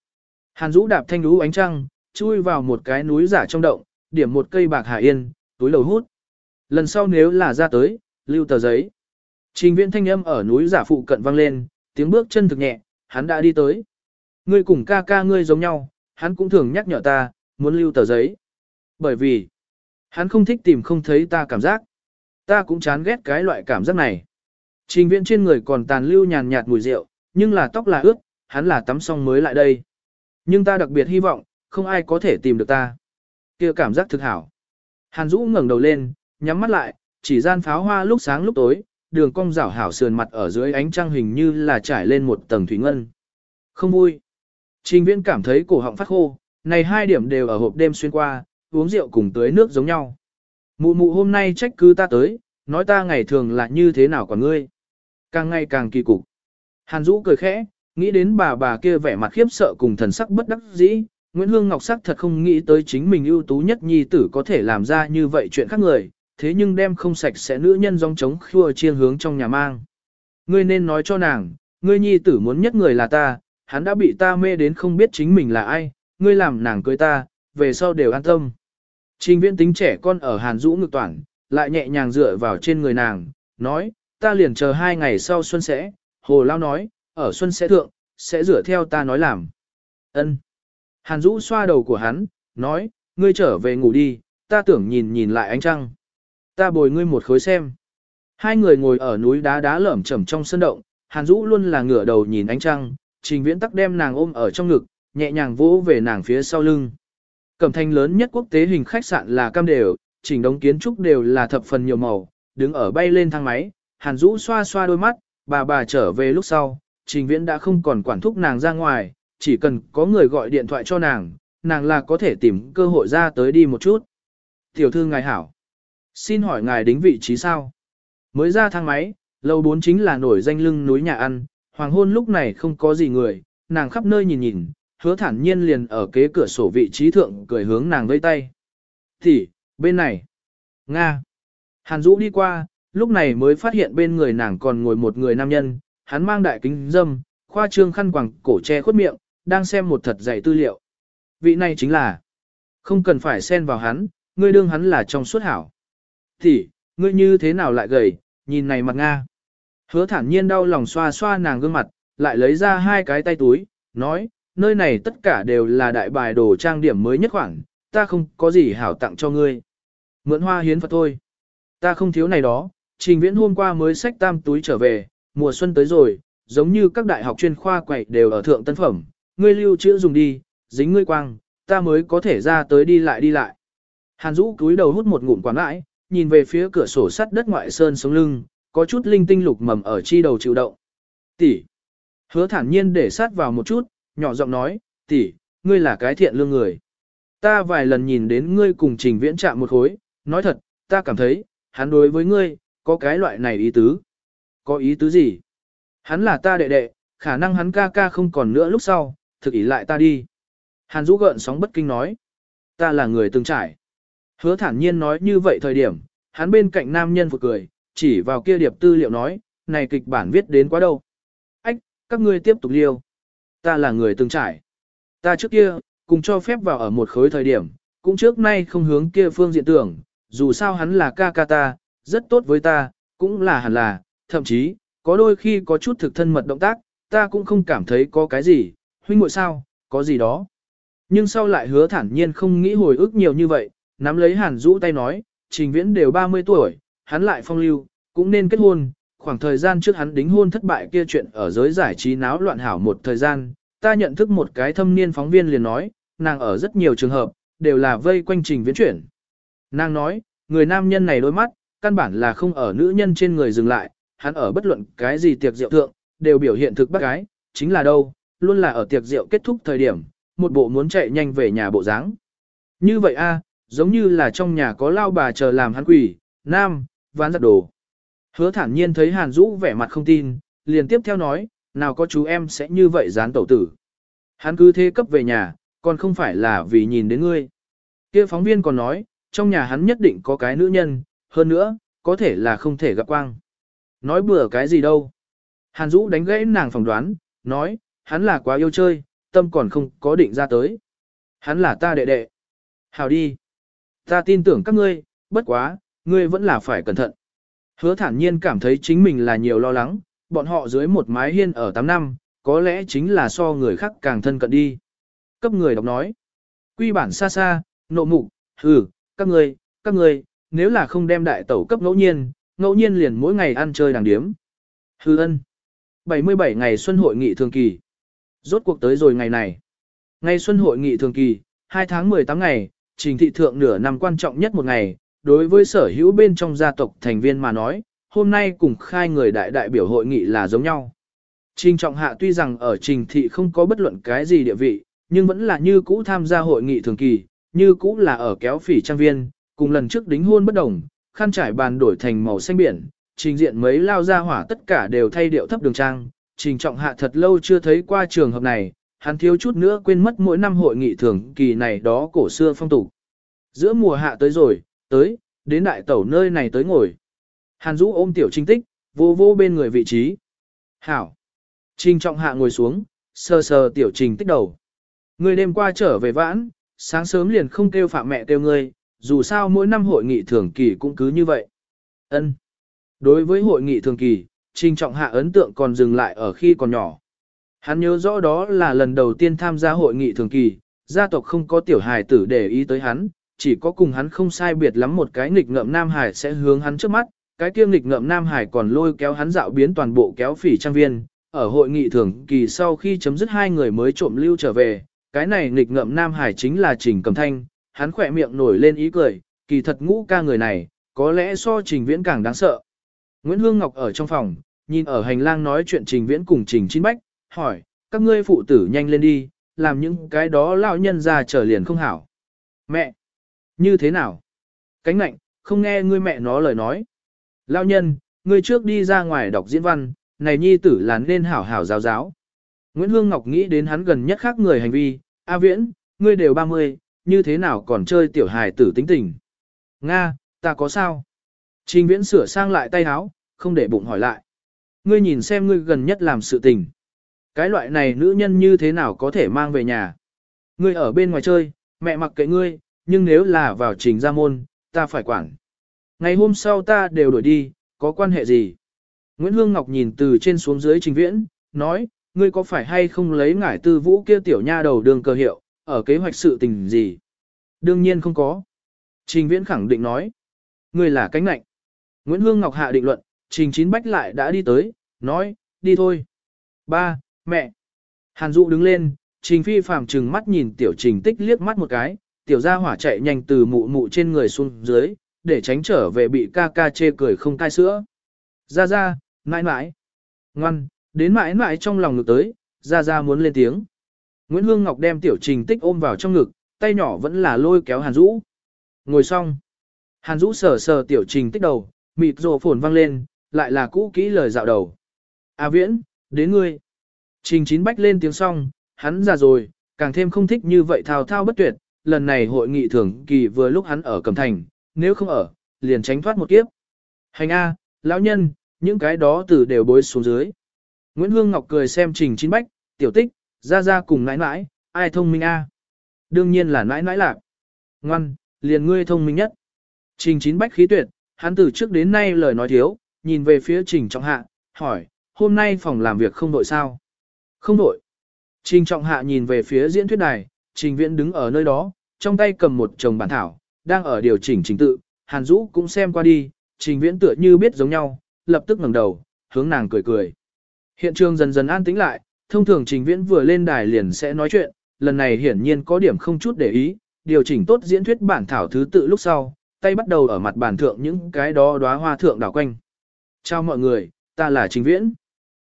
A: Hàn Dũ đạp thanh lũ ánh trăng, chui vào một cái núi giả trong động, điểm một cây bạc hà yên, túi lầu hút. Lần sau nếu là ra tới, lưu tờ giấy. Trình viễn thanh âm ở núi giả phụ cận vang lên, tiếng bước chân thực nhẹ, hắn đã đi tới. Ngươi cùng ca ca ngươi giống nhau, hắn cũng thường nhắc nhở ta, muốn lưu tờ giấy. Bởi vì, hắn không thích tìm không thấy ta cảm giác. Ta cũng chán ghét cái loại cảm giác này. Trình viễn trên người còn tàn lưu nhàn nhạt mùi rượu, nhưng là tóc là ướt, hắn là tắm xong mới lại đây. Nhưng ta đặc biệt hy vọng, không ai có thể tìm được ta. kia cảm giác thực hảo. Hàn Dũ ngẩng đầu lên, nhắm mắt lại, chỉ gian pháo hoa lúc sáng lúc tối, đường cong rảo hảo sườn mặt ở dưới ánh trăng hình như là trải lên một tầng thủy ngân. Không vui. Trình viễn cảm thấy cổ họng phát khô, này hai điểm đều ở hộp đêm xuyên qua, uống rượu cùng tưới nước giống nhau. Mụ mụ hôm nay trách cứ ta tới, nói ta ngày thường là như thế nào còn ngươi. Càng ngày càng kỳ cục. Hàn Dũ cười khẽ, nghĩ đến bà bà kia vẻ mặt khiếp sợ cùng thần sắc bất đắc dĩ. Nguyễn Hương Ngọc sắc thật không nghĩ tới chính mình ưu tú nhất nhi tử có thể làm ra như vậy chuyện khác người, thế nhưng đem không sạch sẽ nữ nhân dòng trống khua chiên hướng trong nhà mang. Ngươi nên nói cho nàng, ngươi nhi tử muốn nhất người là ta, hắn đã bị ta mê đến không biết chính mình là ai, ngươi làm nàng cưới ta, về sau đều an tâm. Trình viễn tính trẻ con ở Hàn Dũ ngực toàn, lại nhẹ nhàng dựa vào trên người nàng, nói, ta liền chờ hai ngày sau xuân sẽ, hồ lao nói, ở xuân sẽ thượng, sẽ rửa theo ta nói làm. ân Hàn Dũ xoa đầu của hắn, nói, ngươi trở về ngủ đi, ta tưởng nhìn nhìn lại ánh trăng. Ta bồi ngươi một khối xem. Hai người ngồi ở núi đá đá lởm chởm trong sân động, Hàn Dũ luôn là ngửa đầu nhìn ánh trăng, Trình Viễn tắc đem nàng ôm ở trong ngực, nhẹ nhàng vỗ về nàng phía sau lưng. Cẩm thành lớn nhất quốc tế hình khách sạn là cam đều, chỉnh đống kiến trúc đều là thập phần nhiều màu, đứng ở bay lên thang máy, Hàn Dũ xoa xoa đôi mắt, bà bà trở về lúc sau, Trình Viễn đã không còn quản thúc nàng ra ngoài, chỉ cần có người gọi điện thoại cho nàng, nàng là có thể tìm cơ hội ra tới đi một chút. Tiểu thư ngài hảo. Xin hỏi ngài đính vị trí sao? Mới ra thang máy, lầu 4 chính là nổi danh lưng núi nhà ăn, hoàng hôn lúc này không có gì người, nàng khắp nơi nhìn nhìn, hứa thản nhiên liền ở kế cửa sổ vị trí thượng cười hướng nàng vây tay. Thì, bên này. Nga. Hàn Dũ đi qua, lúc này mới phát hiện bên người nàng còn ngồi một người nam nhân, hắn mang đại kính dâm, khoa trương khăn quàng cổ che khuất miệng, đang xem một thật dày tư liệu. Vị này chính là, không cần phải xen vào hắn, ngươi đương hắn là trong suốt hảo. Thì, ngươi như thế nào lại gầy, nhìn này mặt Nga. Hứa thản nhiên đau lòng xoa xoa nàng gương mặt, lại lấy ra hai cái tay túi, nói, nơi này tất cả đều là đại bài đồ trang điểm mới nhất khoảng, ta không có gì hảo tặng cho ngươi. Mượn hoa hiến Phật thôi. Ta không thiếu này đó, trình viễn hôm qua mới xách tam túi trở về, mùa xuân tới rồi, giống như các đại học chuyên khoa quậy đều ở thượng tân phẩm, ngươi lưu trữ dùng đi, dính ngươi quang, ta mới có thể ra tới đi lại đi lại. Hàn Dũ cúi đầu hút một ngụm quán lại, nhìn về phía cửa sổ sắt đất ngoại sơn sống lưng, có chút linh tinh lục mầm ở chi đầu chịu động. Tỷ. Hứa thản nhiên để sát vào một chút, nhỏ giọng nói, tỷ, ngươi là cái thiện lương người. Ta vài lần nhìn đến ngươi cùng trình viễn chạm một khối, nói thật, ta cảm thấy, hắn đối với ngươi, có cái loại này ý tứ. Có ý tứ gì? Hắn là ta đệ đệ, khả năng hắn ca ca không còn nữa lúc sau, thực ý lại ta đi. Hàn Dũ gợn sóng bất kinh nói. Ta là người từng trải. Hứa thản nhiên nói như vậy thời điểm, hắn bên cạnh nam nhân vừa cười, chỉ vào kia điệp tư liệu nói, này kịch bản viết đến quá đâu. Ách, các ngươi tiếp tục liêu. Ta là người từng trải. Ta trước kia, cùng cho phép vào ở một khối thời điểm, cũng trước nay không hướng kia phương diện tưởng, dù sao hắn là ca ca ta, rất tốt với ta, Cũng là hẳn là, thậm chí, có đôi khi có chút thực thân mật động tác, ta cũng không cảm thấy có cái gì, huynh muội sao, có gì đó. Nhưng sau lại hứa thản nhiên không nghĩ hồi ức nhiều như vậy, nắm lấy hàn rũ tay nói, trình viễn đều 30 tuổi, hắn lại phong lưu, cũng nên kết hôn, khoảng thời gian trước hắn đính hôn thất bại kia chuyện ở giới giải trí náo loạn hảo một thời gian, ta nhận thức một cái thâm niên phóng viên liền nói, nàng ở rất nhiều trường hợp, đều là vây quanh trình viễn chuyển. Nàng nói, người nam nhân này đôi mắt, căn bản là không ở nữ nhân trên người dừng lại, hắn ở bất luận cái gì tiệc rượu thượng, đều biểu hiện thực bác gái, chính là đâu, luôn là ở tiệc rượu kết thúc thời điểm, một bộ muốn chạy nhanh về nhà bộ dáng. Như vậy a, giống như là trong nhà có lao bà chờ làm hắn quỷ, nam, ván giặt đồ. Hứa thản nhiên thấy Hàn Dũ vẻ mặt không tin, liền tiếp theo nói, nào có chú em sẽ như vậy dán tẩu tử. Hắn cứ thế cấp về nhà, còn không phải là vì nhìn đến ngươi. kia phóng viên còn nói, trong nhà hắn nhất định có cái nữ nhân, hơn nữa, có thể là không thể gặp quang. Nói bừa cái gì đâu. Hàn Dũ đánh gãy nàng phỏng đoán, nói, hắn là quá yêu chơi, tâm còn không có định ra tới. Hắn là ta đệ đệ. Hào đi. Ta tin tưởng các ngươi, bất quá, ngươi vẫn là phải cẩn thận. Hứa thản nhiên cảm thấy chính mình là nhiều lo lắng, bọn họ dưới một mái hiên ở 8 năm, có lẽ chính là so người khác càng thân cận đi. Cấp người đọc nói. Quy bản xa xa, nộ mục, hừ, các ngươi, các ngươi, nếu là không đem đại tẩu cấp ngẫu nhiên, ngẫu nhiên liền mỗi ngày ăn chơi đàng điếm. Hư ân. 77 ngày xuân hội nghị thường kỳ. Rốt cuộc tới rồi ngày này. Ngày xuân hội nghị thường kỳ, 2 tháng 18 ngày, trình thị thượng nửa năm quan trọng nhất một ngày, đối với sở hữu bên trong gia tộc thành viên mà nói, hôm nay cùng khai người đại đại biểu hội nghị là giống nhau. Trình trọng hạ tuy rằng ở trình thị không có bất luận cái gì địa vị, nhưng vẫn là như cũ tham gia hội nghị thường kỳ, như cũ là ở kéo phỉ trang viên, cùng lần trước đính hôn bất đồng, khăn trải bàn đổi thành màu xanh biển, trình diện mấy lao ra hỏa tất cả đều thay điệu thấp đường trang, trình trọng hạ thật lâu chưa thấy qua trường hợp này, hắn thiếu chút nữa quên mất mỗi năm hội nghị thường kỳ này đó cổ xưa phong tục. Giữa mùa hạ tới rồi, tới, đến đại tẩu nơi này tới ngồi. Hàn Dũ ôm tiểu trinh tích, vô vô bên người vị trí. Hảo. Trình trọng hạ ngồi xuống, sờ sờ tiểu trình tích đầu. Người đêm qua trở về vãn, sáng sớm liền không kêu phạm mẹ kêu ngươi, dù sao mỗi năm hội nghị thường kỳ cũng cứ như vậy. Ân. Đối với hội nghị thường kỳ, Trình Trọng Hạ ấn tượng còn dừng lại ở khi còn nhỏ. Hắn nhớ rõ đó là lần đầu tiên tham gia hội nghị thường kỳ, gia tộc không có tiểu hài tử để ý tới hắn, chỉ có cùng hắn không sai biệt lắm một cái nghịch ngợm Nam Hải sẽ hướng hắn trước mắt, cái kia nghịch ngợm Nam Hải còn lôi kéo hắn dạo biến toàn bộ kéo phỉ trang viên. Ở hội nghị thường kỳ sau khi chấm dứt hai người mới trộm lưu trở về, cái này nghịch ngợm Nam Hải chính là Trình Cầm Thanh, hắn khỏe miệng nổi lên ý cười, kỳ thật ngũ ca người này, có lẽ so Trình Viễn càng đáng sợ. Nguyễn Hương Ngọc ở trong phòng, nhìn ở hành lang nói chuyện Trình Viễn cùng Trình Chín Bách, hỏi, các ngươi phụ tử nhanh lên đi, làm những cái đó lão nhân ra trở liền không hảo. Mẹ! Như thế nào? Cánh nạnh, không nghe ngươi mẹ nó lời nói. lao nhân, ngươi trước đi ra ngoài đọc diễn văn, này nhi tử là nên hảo hảo giáo giáo. Nguyễn Hương Ngọc nghĩ đến hắn gần nhất khác người hành vi, A Viễn, ngươi đều 30, như thế nào còn chơi tiểu hài tử tính tình. Nga, ta có sao? Trình Viễn sửa sang lại tay áo, không để bụng hỏi lại. Ngươi nhìn xem ngươi gần nhất làm sự tình. Cái loại này nữ nhân như thế nào có thể mang về nhà. Ngươi ở bên ngoài chơi, mẹ mặc kệ ngươi, nhưng nếu là vào trình gia môn, ta phải quản. Ngày hôm sau ta đều đổi đi, có quan hệ gì? Nguyễn Hương Ngọc nhìn từ trên xuống dưới trình viễn, nói, ngươi có phải hay không lấy ngải tư vũ kia tiểu nha đầu đường cơ hiệu, ở kế hoạch sự tình gì? Đương nhiên không có. Trình viễn khẳng định nói, ngươi là cánh lạnh. Nguyễn Hương Ngọc hạ định luận, trình chín bách lại đã đi tới, nói, đi thôi. Ba, mẹ. Hàn Dụ đứng lên, trình phi phàm trừng mắt nhìn tiểu trình tích liếc mắt một cái, tiểu gia hỏa chạy nhanh từ mụ mụ trên người xuống dưới, để tránh trở về bị ca ca chê cười không cai sữa. Ra ra, mãi mãi. Ngoan, đến mãi mãi trong lòng ngực tới, ra ra muốn lên tiếng. Nguyễn Hương Ngọc đem tiểu trình tích ôm vào trong ngực, tay nhỏ vẫn là lôi kéo Hàn Dũ. Ngồi xong. Hàn Dũ sờ sờ tiểu trình tích đầu, mịt rồ phồn vang lên, lại là cũ kỹ lời dạo đầu. A viễn, đến ngươi. Trình chín bách lên tiếng xong, hắn già rồi, càng thêm không thích như vậy thao thao bất tuyệt, lần này hội nghị thường kỳ vừa lúc hắn ở Cẩm Thành, nếu không ở, liền tránh thoát một kiếp. Hành A, lão nhân, những cái đó từ đều bối xuống dưới. Nguyễn Hương Ngọc cười xem trình chín bách, tiểu tích, ra ra cùng nãi nãi, ai thông minh A. Đương nhiên là nãi nãi lạc. Ngoan, liền ngươi thông minh nhất. Trình chín bách khí tuyệt, hắn từ trước đến nay lời nói thiếu, nhìn về phía Trình Trọng Hạ, hỏi, hôm nay phòng làm việc không đội sao? Không đội. Trình Trọng Hạ nhìn về phía diễn thuyết đài, Trình Viễn đứng ở nơi đó, trong tay cầm một chồng bản thảo, đang ở điều chỉnh trình tự, Hàn Dũ cũng xem qua đi, Trình Viễn tựa như biết giống nhau, lập tức ngẩng đầu, hướng nàng cười cười. Hiện trường dần dần an tĩnh lại, thông thường Trình Viễn vừa lên đài liền sẽ nói chuyện, lần này hiển nhiên có điểm không chút để ý, điều chỉnh tốt diễn thuyết bản thảo thứ tự lúc sau, tay bắt đầu ở mặt bàn thượng những cái đó đóa hoa thượng đảo quanh. Chào mọi người, ta là Trình Viễn.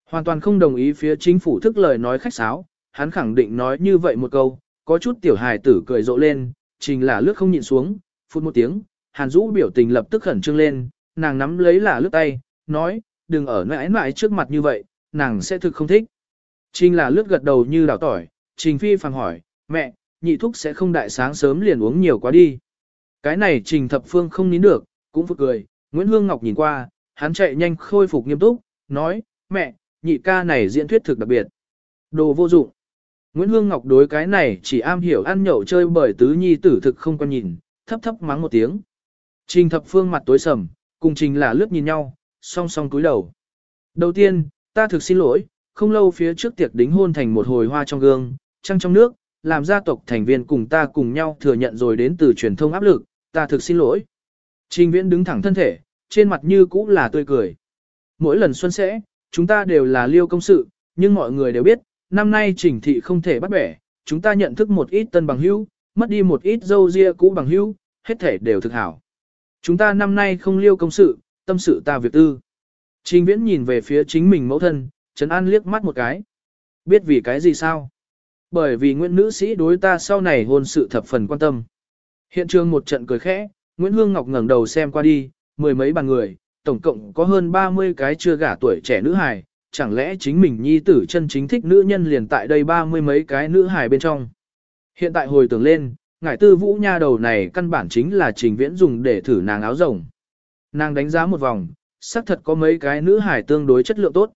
A: Hoàn toàn không đồng ý phía chính phủ thức lời nói khách sáo, hắn khẳng định nói như vậy một câu, có chút tiểu hài tử cười rộ lên, Trình là lướt không nhịn xuống, phút một tiếng, Hàn Dũ biểu tình lập tức khẩn trương lên, nàng nắm lấy là lướt tay, nói, đừng ở mãi mãi trước mặt như vậy, nàng sẽ thực không thích. Trình là lướt gật đầu như đảo tỏi, Trình Phi phàng hỏi, mẹ, nhị thúc sẽ không đại sáng sớm liền uống nhiều quá đi. Cái này Trình Thập Phương không nín được, cũng vừa cười, Nguyễn Hương Ngọc nhìn qua, hắn chạy nhanh khôi phục nghiêm túc, nói, mẹ, nhị ca này diễn thuyết thực đặc biệt. Đồ vô dụng. Nguyễn Hương Ngọc đối cái này chỉ am hiểu ăn nhậu chơi bởi tứ nhi tử thực không quan nhìn, thấp thấp mắng một tiếng. Trình thập phương mặt tối sầm, cùng trình là lướt nhìn nhau, song song cúi đầu. Đầu tiên, ta thực xin lỗi, không lâu phía trước tiệc đính hôn thành một hồi hoa trong gương, trăng trong nước, làm gia tộc thành viên cùng ta cùng nhau thừa nhận rồi đến từ truyền thông áp lực, ta thực xin lỗi. Trình viễn đứng thẳng thân thể, trên mặt như cũ là tươi cười. Mỗi lần xuân sẽ, chúng ta đều là liêu công sự, nhưng mọi người đều biết, năm nay chỉnh thị không thể bắt bẻ, chúng ta nhận thức một ít tân bằng hữu, mất đi một ít dâu ria cũ bằng hữu, hết thể đều thực hảo. Chúng ta năm nay không liêu công sự, tâm sự ta việc tư. Trình viễn nhìn về phía chính mình mẫu thân, Trấn An liếc mắt một cái. Biết vì cái gì sao? Bởi vì Nguyễn nữ sĩ đối ta sau này hôn sự thập phần quan tâm. Hiện trường một trận cười khẽ, Nguyễn Hương Ngọc ngẩng đầu xem qua đi, mười mấy bàn người, tổng cộng có hơn 30 cái chưa gả tuổi trẻ nữ hài, chẳng lẽ chính mình nhi tử chân chính thích nữ nhân liền tại đây ba mươi mấy cái nữ hài bên trong. Hiện tại hồi tưởng lên, ngải tư vũ nha đầu này căn bản chính là trình viễn dùng để thử nàng áo rồng. Nàng đánh giá một vòng, xác thật có mấy cái nữ hài tương đối chất lượng tốt.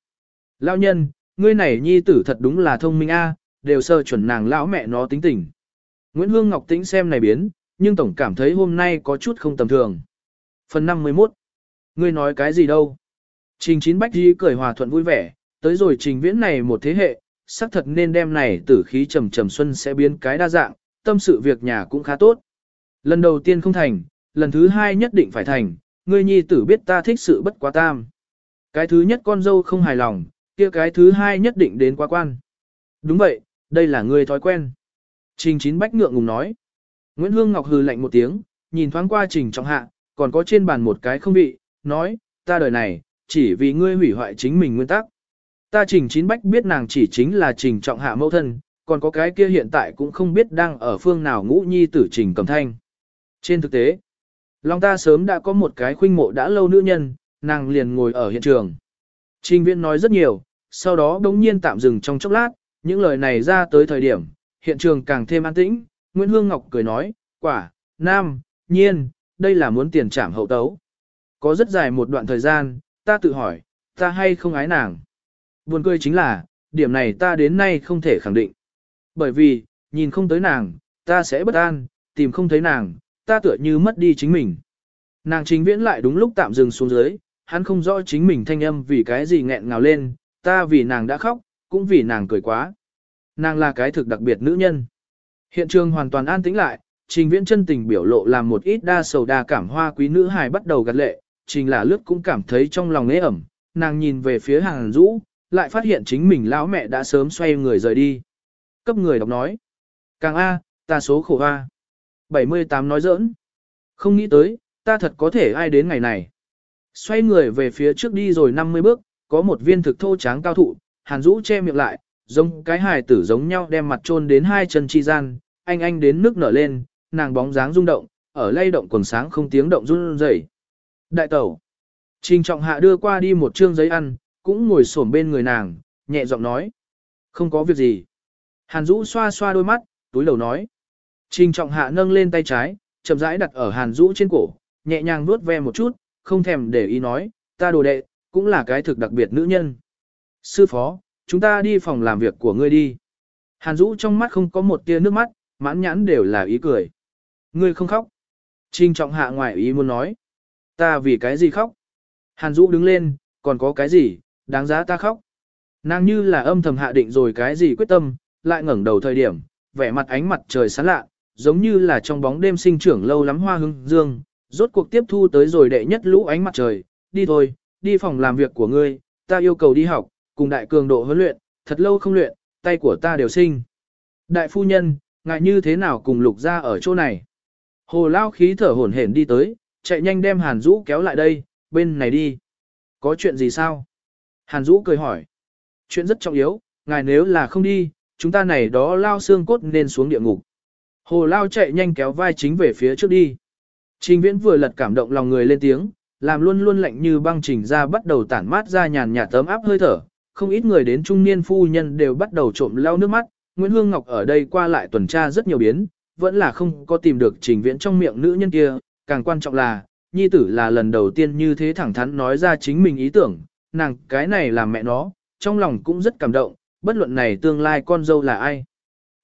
A: Lão nhân, ngươi này nhi tử thật đúng là thông minh a, đều sơ chuẩn nàng lão mẹ nó tính tình. Nguyễn Hương Ngọc Tĩnh xem này biến, nhưng tổng cảm thấy hôm nay có chút không tầm thường. Phần 51 Ngươi nói cái gì đâu? Trình chín bách di cười hòa thuận vui vẻ, tới rồi trình viễn này một thế hệ, xác thật nên đem này tử khí trầm trầm xuân sẽ biến cái đa dạng, tâm sự việc nhà cũng khá tốt. Lần đầu tiên không thành, lần thứ hai nhất định phải thành, ngươi nhi tử biết ta thích sự bất quá tam. Cái thứ nhất con dâu không hài lòng, kia cái thứ hai nhất định đến quá quan. Đúng vậy, đây là ngươi thói quen. Trình chín bách ngượng ngùng nói. Nguyễn Hương Ngọc hừ lạnh một tiếng, nhìn thoáng qua trình trọng hạ, còn có trên bàn một cái không vị, nói, ta đời này, chỉ vì ngươi hủy hoại chính mình nguyên tắc. Ta trình chín bách biết nàng chỉ chính là trình trọng hạ mẫu thân, còn có cái kia hiện tại cũng không biết đang ở phương nào ngũ nhi tử trình cầm thanh. Trên thực tế, lòng ta sớm đã có một cái khuynh mộ đã lâu nữ nhân, nàng liền ngồi ở hiện trường. Trình viên nói rất nhiều, sau đó đống nhiên tạm dừng trong chốc lát, những lời này ra tới thời điểm, hiện trường càng thêm an tĩnh, Nguyễn Hương Ngọc cười nói, quả, nam, nhiên, đây là muốn tiền trảm hậu tấu. Có rất dài một đoạn thời gian, ta tự hỏi, ta hay không ái nàng. Buồn cười chính là, điểm này ta đến nay không thể khẳng định. Bởi vì, nhìn không tới nàng, ta sẽ bất an, tìm không thấy nàng, ta tựa như mất đi chính mình. Nàng chính viễn lại đúng lúc tạm dừng xuống dưới, hắn không rõ chính mình thanh âm vì cái gì nghẹn ngào lên, ta vì nàng đã khóc, cũng vì nàng cười quá. Nàng là cái thực đặc biệt nữ nhân. Hiện trường hoàn toàn an tĩnh lại, trình viễn chân tình biểu lộ làm một ít đa sầu đa cảm hoa quý nữ hài bắt đầu gạt lệ, trình là lướt cũng cảm thấy trong lòng nế ẩm, nàng nhìn về phía hàng rũ, lại phát hiện chính mình lão mẹ đã sớm xoay người rời đi. Cấp người đọc nói, càng A, ta số khổ A. 78 nói giỡn. Không nghĩ tới, ta thật có thể ai đến ngày này. Xoay người về phía trước đi rồi 50 bước, có một viên thực thô tráng cao thụ, hàn rũ che miệng lại, giống cái hài tử giống nhau đem mặt chôn đến hai chân chi gian, anh anh đến nước nở lên, nàng bóng dáng rung động, ở lay động quần sáng không tiếng động run rẩy. Đại tẩu. Trình trọng hạ đưa qua đi một trương giấy ăn, cũng ngồi xổm bên người nàng, nhẹ giọng nói. Không có việc gì. Hàn Dũ xoa xoa đôi mắt, túi đầu nói. Trình trọng hạ nâng lên tay trái, chậm rãi đặt ở Hàn Dũ trên cổ, nhẹ nhàng nuốt ve một chút, không thèm để ý nói, ta đồ đệ, cũng là cái thực đặc biệt nữ nhân. Sư phó, chúng ta đi phòng làm việc của ngươi đi. Hàn Dũ trong mắt không có một tia nước mắt, mãn nhãn đều là ý cười. Ngươi không khóc. Trình trọng hạ ngoài ý muốn nói. Ta vì cái gì khóc? Hàn Dũ đứng lên, còn có cái gì, đáng giá ta khóc. Nàng như là âm thầm hạ định rồi cái gì quyết tâm, lại ngẩng đầu thời điểm, vẻ mặt ánh mặt trời sáng lạ, giống như là trong bóng đêm sinh trưởng lâu lắm hoa hương dương, rốt cuộc tiếp thu tới rồi đệ nhất lũ ánh mặt trời, đi thôi, đi phòng làm việc của ngươi, ta yêu cầu đi học, cùng đại cường độ huấn luyện, thật lâu không luyện, tay của ta đều sinh. Đại phu nhân, ngại như thế nào cùng lục ra ở chỗ này? Hồ lao khí thở hổn hển đi tới, chạy nhanh đem Hàn Dũ kéo lại đây, bên này đi. Có chuyện gì sao? Hàn Dũ cười hỏi. Chuyện rất trọng yếu, ngài nếu là không đi, chúng ta này đó lao xương cốt nên xuống địa ngục. Hồ lao chạy nhanh kéo vai chính về phía trước đi. Trình viễn vừa lật cảm động lòng người lên tiếng, làm luôn luôn lạnh như băng trình ra bắt đầu tản mát ra nhàn nhạt tấm áp hơi thở. Không ít người đến trung niên phu nhân đều bắt đầu trộm lau nước mắt. Nguyễn Hương Ngọc ở đây qua lại tuần tra rất nhiều biến, vẫn là không có tìm được trình viễn trong miệng nữ nhân kia. Càng quan trọng là, nhi tử là lần đầu tiên như thế thẳng thắn nói ra chính mình ý tưởng, nàng cái này là mẹ nó, trong lòng cũng rất cảm động, bất luận này tương lai con dâu là ai.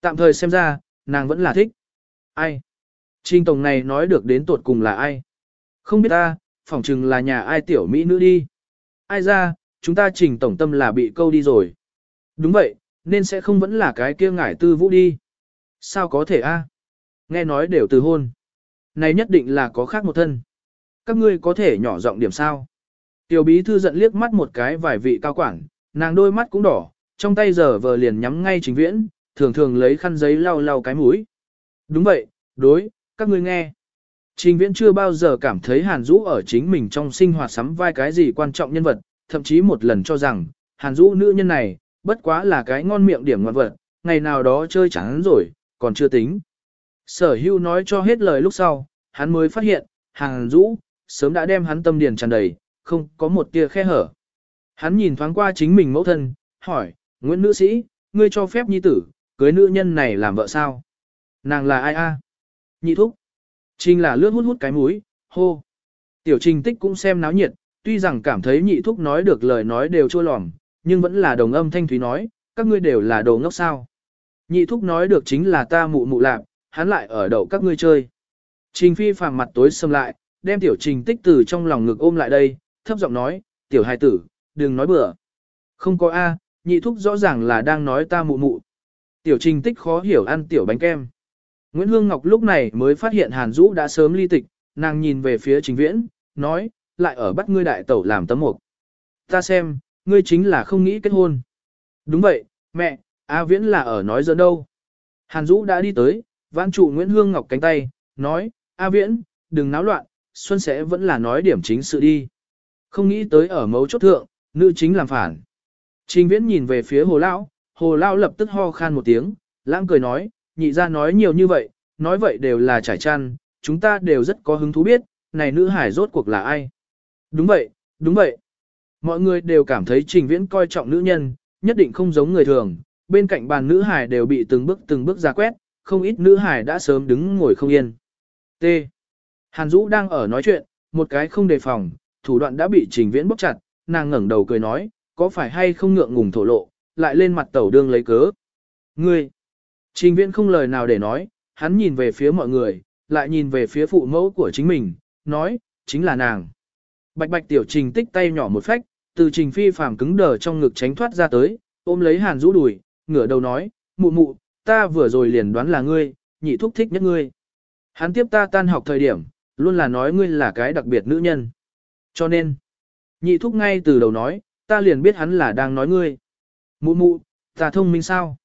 A: Tạm thời xem ra, nàng vẫn là thích. Ai? Trình tổng này nói được đến tuột cùng là ai? Không biết ta, phỏng chừng là nhà ai tiểu mỹ nữ đi. Ai ra, chúng ta trình tổng tâm là bị câu đi rồi. Đúng vậy, nên sẽ không vẫn là cái kia ngải tư vũ đi. Sao có thể a? Nghe nói đều từ hôn. Này nhất định là có khác một thân. Các ngươi có thể nhỏ giọng điểm sao? Tiểu bí thư giận liếc mắt một cái vài vị cao quản, nàng đôi mắt cũng đỏ, trong tay giờ vờ liền nhắm ngay trình viễn, thường thường lấy khăn giấy lau lau cái mũi. Đúng vậy, đối, các ngươi nghe. Trình viễn chưa bao giờ cảm thấy Hàn Dũ ở chính mình trong sinh hoạt sắm vai cái gì quan trọng nhân vật, thậm chí một lần cho rằng, Hàn Dũ nữ nhân này, bất quá là cái ngon miệng điểm ngoan vật, ngày nào đó chơi chán rồi, còn chưa tính. Sở hưu nói cho hết lời lúc sau, hắn mới phát hiện, hàng Dũ, sớm đã đem hắn tâm điền tràn đầy, không có một tia khe hở. Hắn nhìn thoáng qua chính mình mẫu thân, hỏi, Nguyễn nữ sĩ, ngươi cho phép nhi tử, cưới nữ nhân này làm vợ sao? Nàng là ai a? Nhị thúc. Trình là lướt hút hút cái mũi, hô. Tiểu trình tích cũng xem náo nhiệt, tuy rằng cảm thấy nhị thúc nói được lời nói đều chua lòm, nhưng vẫn là đồng âm thanh thúy nói, các ngươi đều là đồ ngốc sao. Nhị thúc nói được chính là ta mụ mụ lạc, hắn lại ở đậu các ngươi chơi. Trình phi phàng mặt tối xâm lại, đem tiểu trình tích từ trong lòng ngực ôm lại đây, thấp giọng nói, tiểu hài tử, đừng nói bừa. Không có A, nhị thúc rõ ràng là đang nói ta mụ mụ. Tiểu trình tích khó hiểu ăn tiểu bánh kem. Nguyễn Hương Ngọc lúc này mới phát hiện Hàn Dũ đã sớm ly tịch, nàng nhìn về phía trình viễn, nói, lại ở bắt ngươi đại tẩu làm tấm mục. Ta xem, ngươi chính là không nghĩ kết hôn. Đúng vậy, mẹ, A Viễn là ở nói giỡn đâu. Hàn Dũ đã đi tới, vãn trụ Nguyễn Hương Ngọc cánh tay, nói, A Viễn, đừng náo loạn, Xuân sẽ vẫn là nói điểm chính sự đi. Không nghĩ tới ở mấu chốt thượng, nữ chính làm phản. Trình Viễn nhìn về phía Hồ Lão, Hồ Lão lập tức ho khan một tiếng, lãng cười nói, nhị ra nói nhiều như vậy, nói vậy đều là trải chăn, chúng ta đều rất có hứng thú biết, này nữ hải rốt cuộc là ai. Đúng vậy, đúng vậy. Mọi người đều cảm thấy Trình Viễn coi trọng nữ nhân, nhất định không giống người thường, bên cạnh bàn nữ hải đều bị từng bước từng bước ra quét, không ít nữ hải đã sớm đứng ngồi không yên. T. Hàn Dũ đang ở nói chuyện, một cái không đề phòng, thủ đoạn đã bị Trình Viễn bóc chặt, nàng ngẩng đầu cười nói, có phải hay không ngượng ngùng thổ lộ, lại lên mặt tẩu đương lấy cớ. Ngươi! Trình Viễn không lời nào để nói, hắn nhìn về phía mọi người, lại nhìn về phía phụ mẫu của chính mình, nói, chính là nàng. Bạch bạch tiểu trình tích tay nhỏ một phách, từ trình phi phàm cứng đờ trong ngực tránh thoát ra tới, ôm lấy hàn rũ đùi, ngửa đầu nói, mụ mụ, ta vừa rồi liền đoán là ngươi, nhị thúc thích nhất ngươi. Hắn tiếp ta tan học thời điểm, luôn là nói ngươi là cái đặc biệt nữ nhân. Cho nên, nhị thúc ngay từ đầu nói, ta liền biết hắn là đang nói ngươi. Mụ mụ, ta thông minh sao?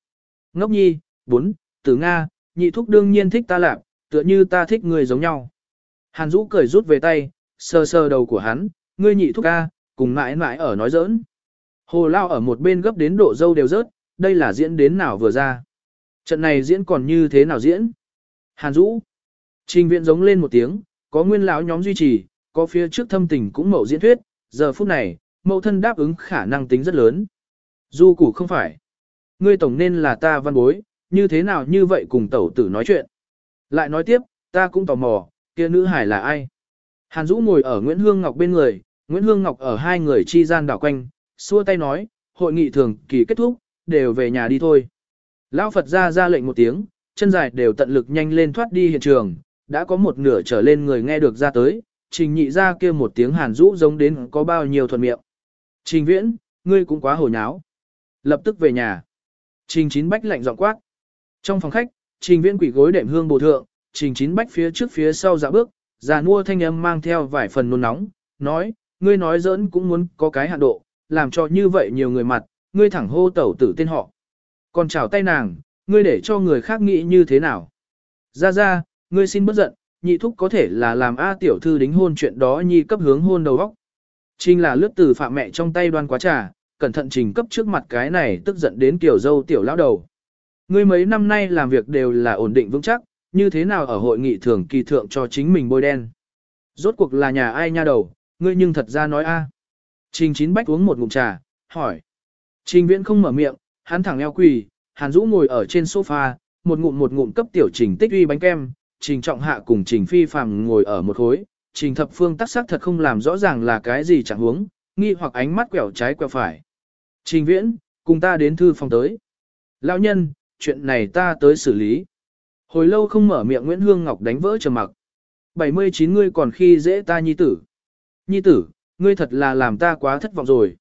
A: Ngốc nhi, bốn, tử Nga, nhị thúc đương nhiên thích ta lạc, tựa như ta thích ngươi giống nhau. Hàn Dũ cười rút về tay, sờ sờ đầu của hắn, ngươi nhị thúc ca, cùng mãi mãi ở nói giỡn. Hồ Lao ở một bên gấp đến độ dâu đều rớt, đây là diễn đến nào vừa ra. Trận này diễn còn như thế nào diễn? Hàn Dũ. Trình viện giống lên một tiếng, có nguyên lão nhóm duy trì, có phía trước thâm tình cũng mậu diễn thuyết, giờ phút này, mậu thân đáp ứng khả năng tính rất lớn. Du củ không phải. Ngươi tổng nên là ta văn bối, như thế nào như vậy cùng tẩu tử nói chuyện. Lại nói tiếp, ta cũng tò mò, kia nữ hải là ai? Hàn Dũ ngồi ở Nguyễn Hương Ngọc bên người, Nguyễn Hương Ngọc ở hai người chi gian đảo quanh, xua tay nói, hội nghị thường kỳ kết thúc, đều về nhà đi thôi. Lão Phật ra ra lệnh một tiếng, chân dài đều tận lực nhanh lên thoát đi hiện trường, đã có một nửa trở lên người nghe được ra tới, trình nhị ra kia một tiếng hàn rũ giống đến có bao nhiêu thuận miệng. Trình viễn, ngươi cũng quá hồ nháo. Lập tức về nhà. Trình chín bách lạnh giọng quát. Trong phòng khách, trình viễn quỷ gối đệm hương bồ thượng, trình chín bách phía trước phía sau dạ bước, già nua thanh âm mang theo vài phần nôn nóng, nói, ngươi nói giỡn cũng muốn có cái hạn độ, làm cho như vậy nhiều người mặt, ngươi thẳng hô tẩu tử tên họ. Còn chào tay nàng, ngươi để cho người khác nghĩ như thế nào. Ra ra, ngươi xin bất giận, nhị thúc có thể là làm A tiểu thư đính hôn chuyện đó nhi cấp hướng hôn đầu óc. Trình là lướt từ phạm mẹ trong tay đoan quá trà, cẩn thận trình cấp trước mặt cái này tức giận đến tiểu dâu tiểu lão đầu. Ngươi mấy năm nay làm việc đều là ổn định vững chắc, như thế nào ở hội nghị thường kỳ thượng cho chính mình bôi đen. Rốt cuộc là nhà ai nha đầu, ngươi nhưng thật ra nói a. Trình chín bách uống một ngụm trà, hỏi. Trình viễn không mở miệng, hắn thẳng eo quỳ, hàn Dũ ngồi ở trên sofa, một ngụm một ngụm cấp tiểu trình tích uy bánh kem, trình trọng hạ cùng trình phi phàm ngồi ở một khối, trình thập phương tắc sắc thật không làm rõ ràng là cái gì chẳng huống, nghi hoặc ánh mắt quẹo trái quẹo phải. Trình viễn, cùng ta đến thư phòng tới. Lão nhân, chuyện này ta tới xử lý. Hồi lâu không mở miệng Nguyễn Hương Ngọc đánh vỡ trầm mặc. 79 ngươi còn khi dễ ta nhi tử. Nhi tử, ngươi thật là làm ta quá thất vọng rồi.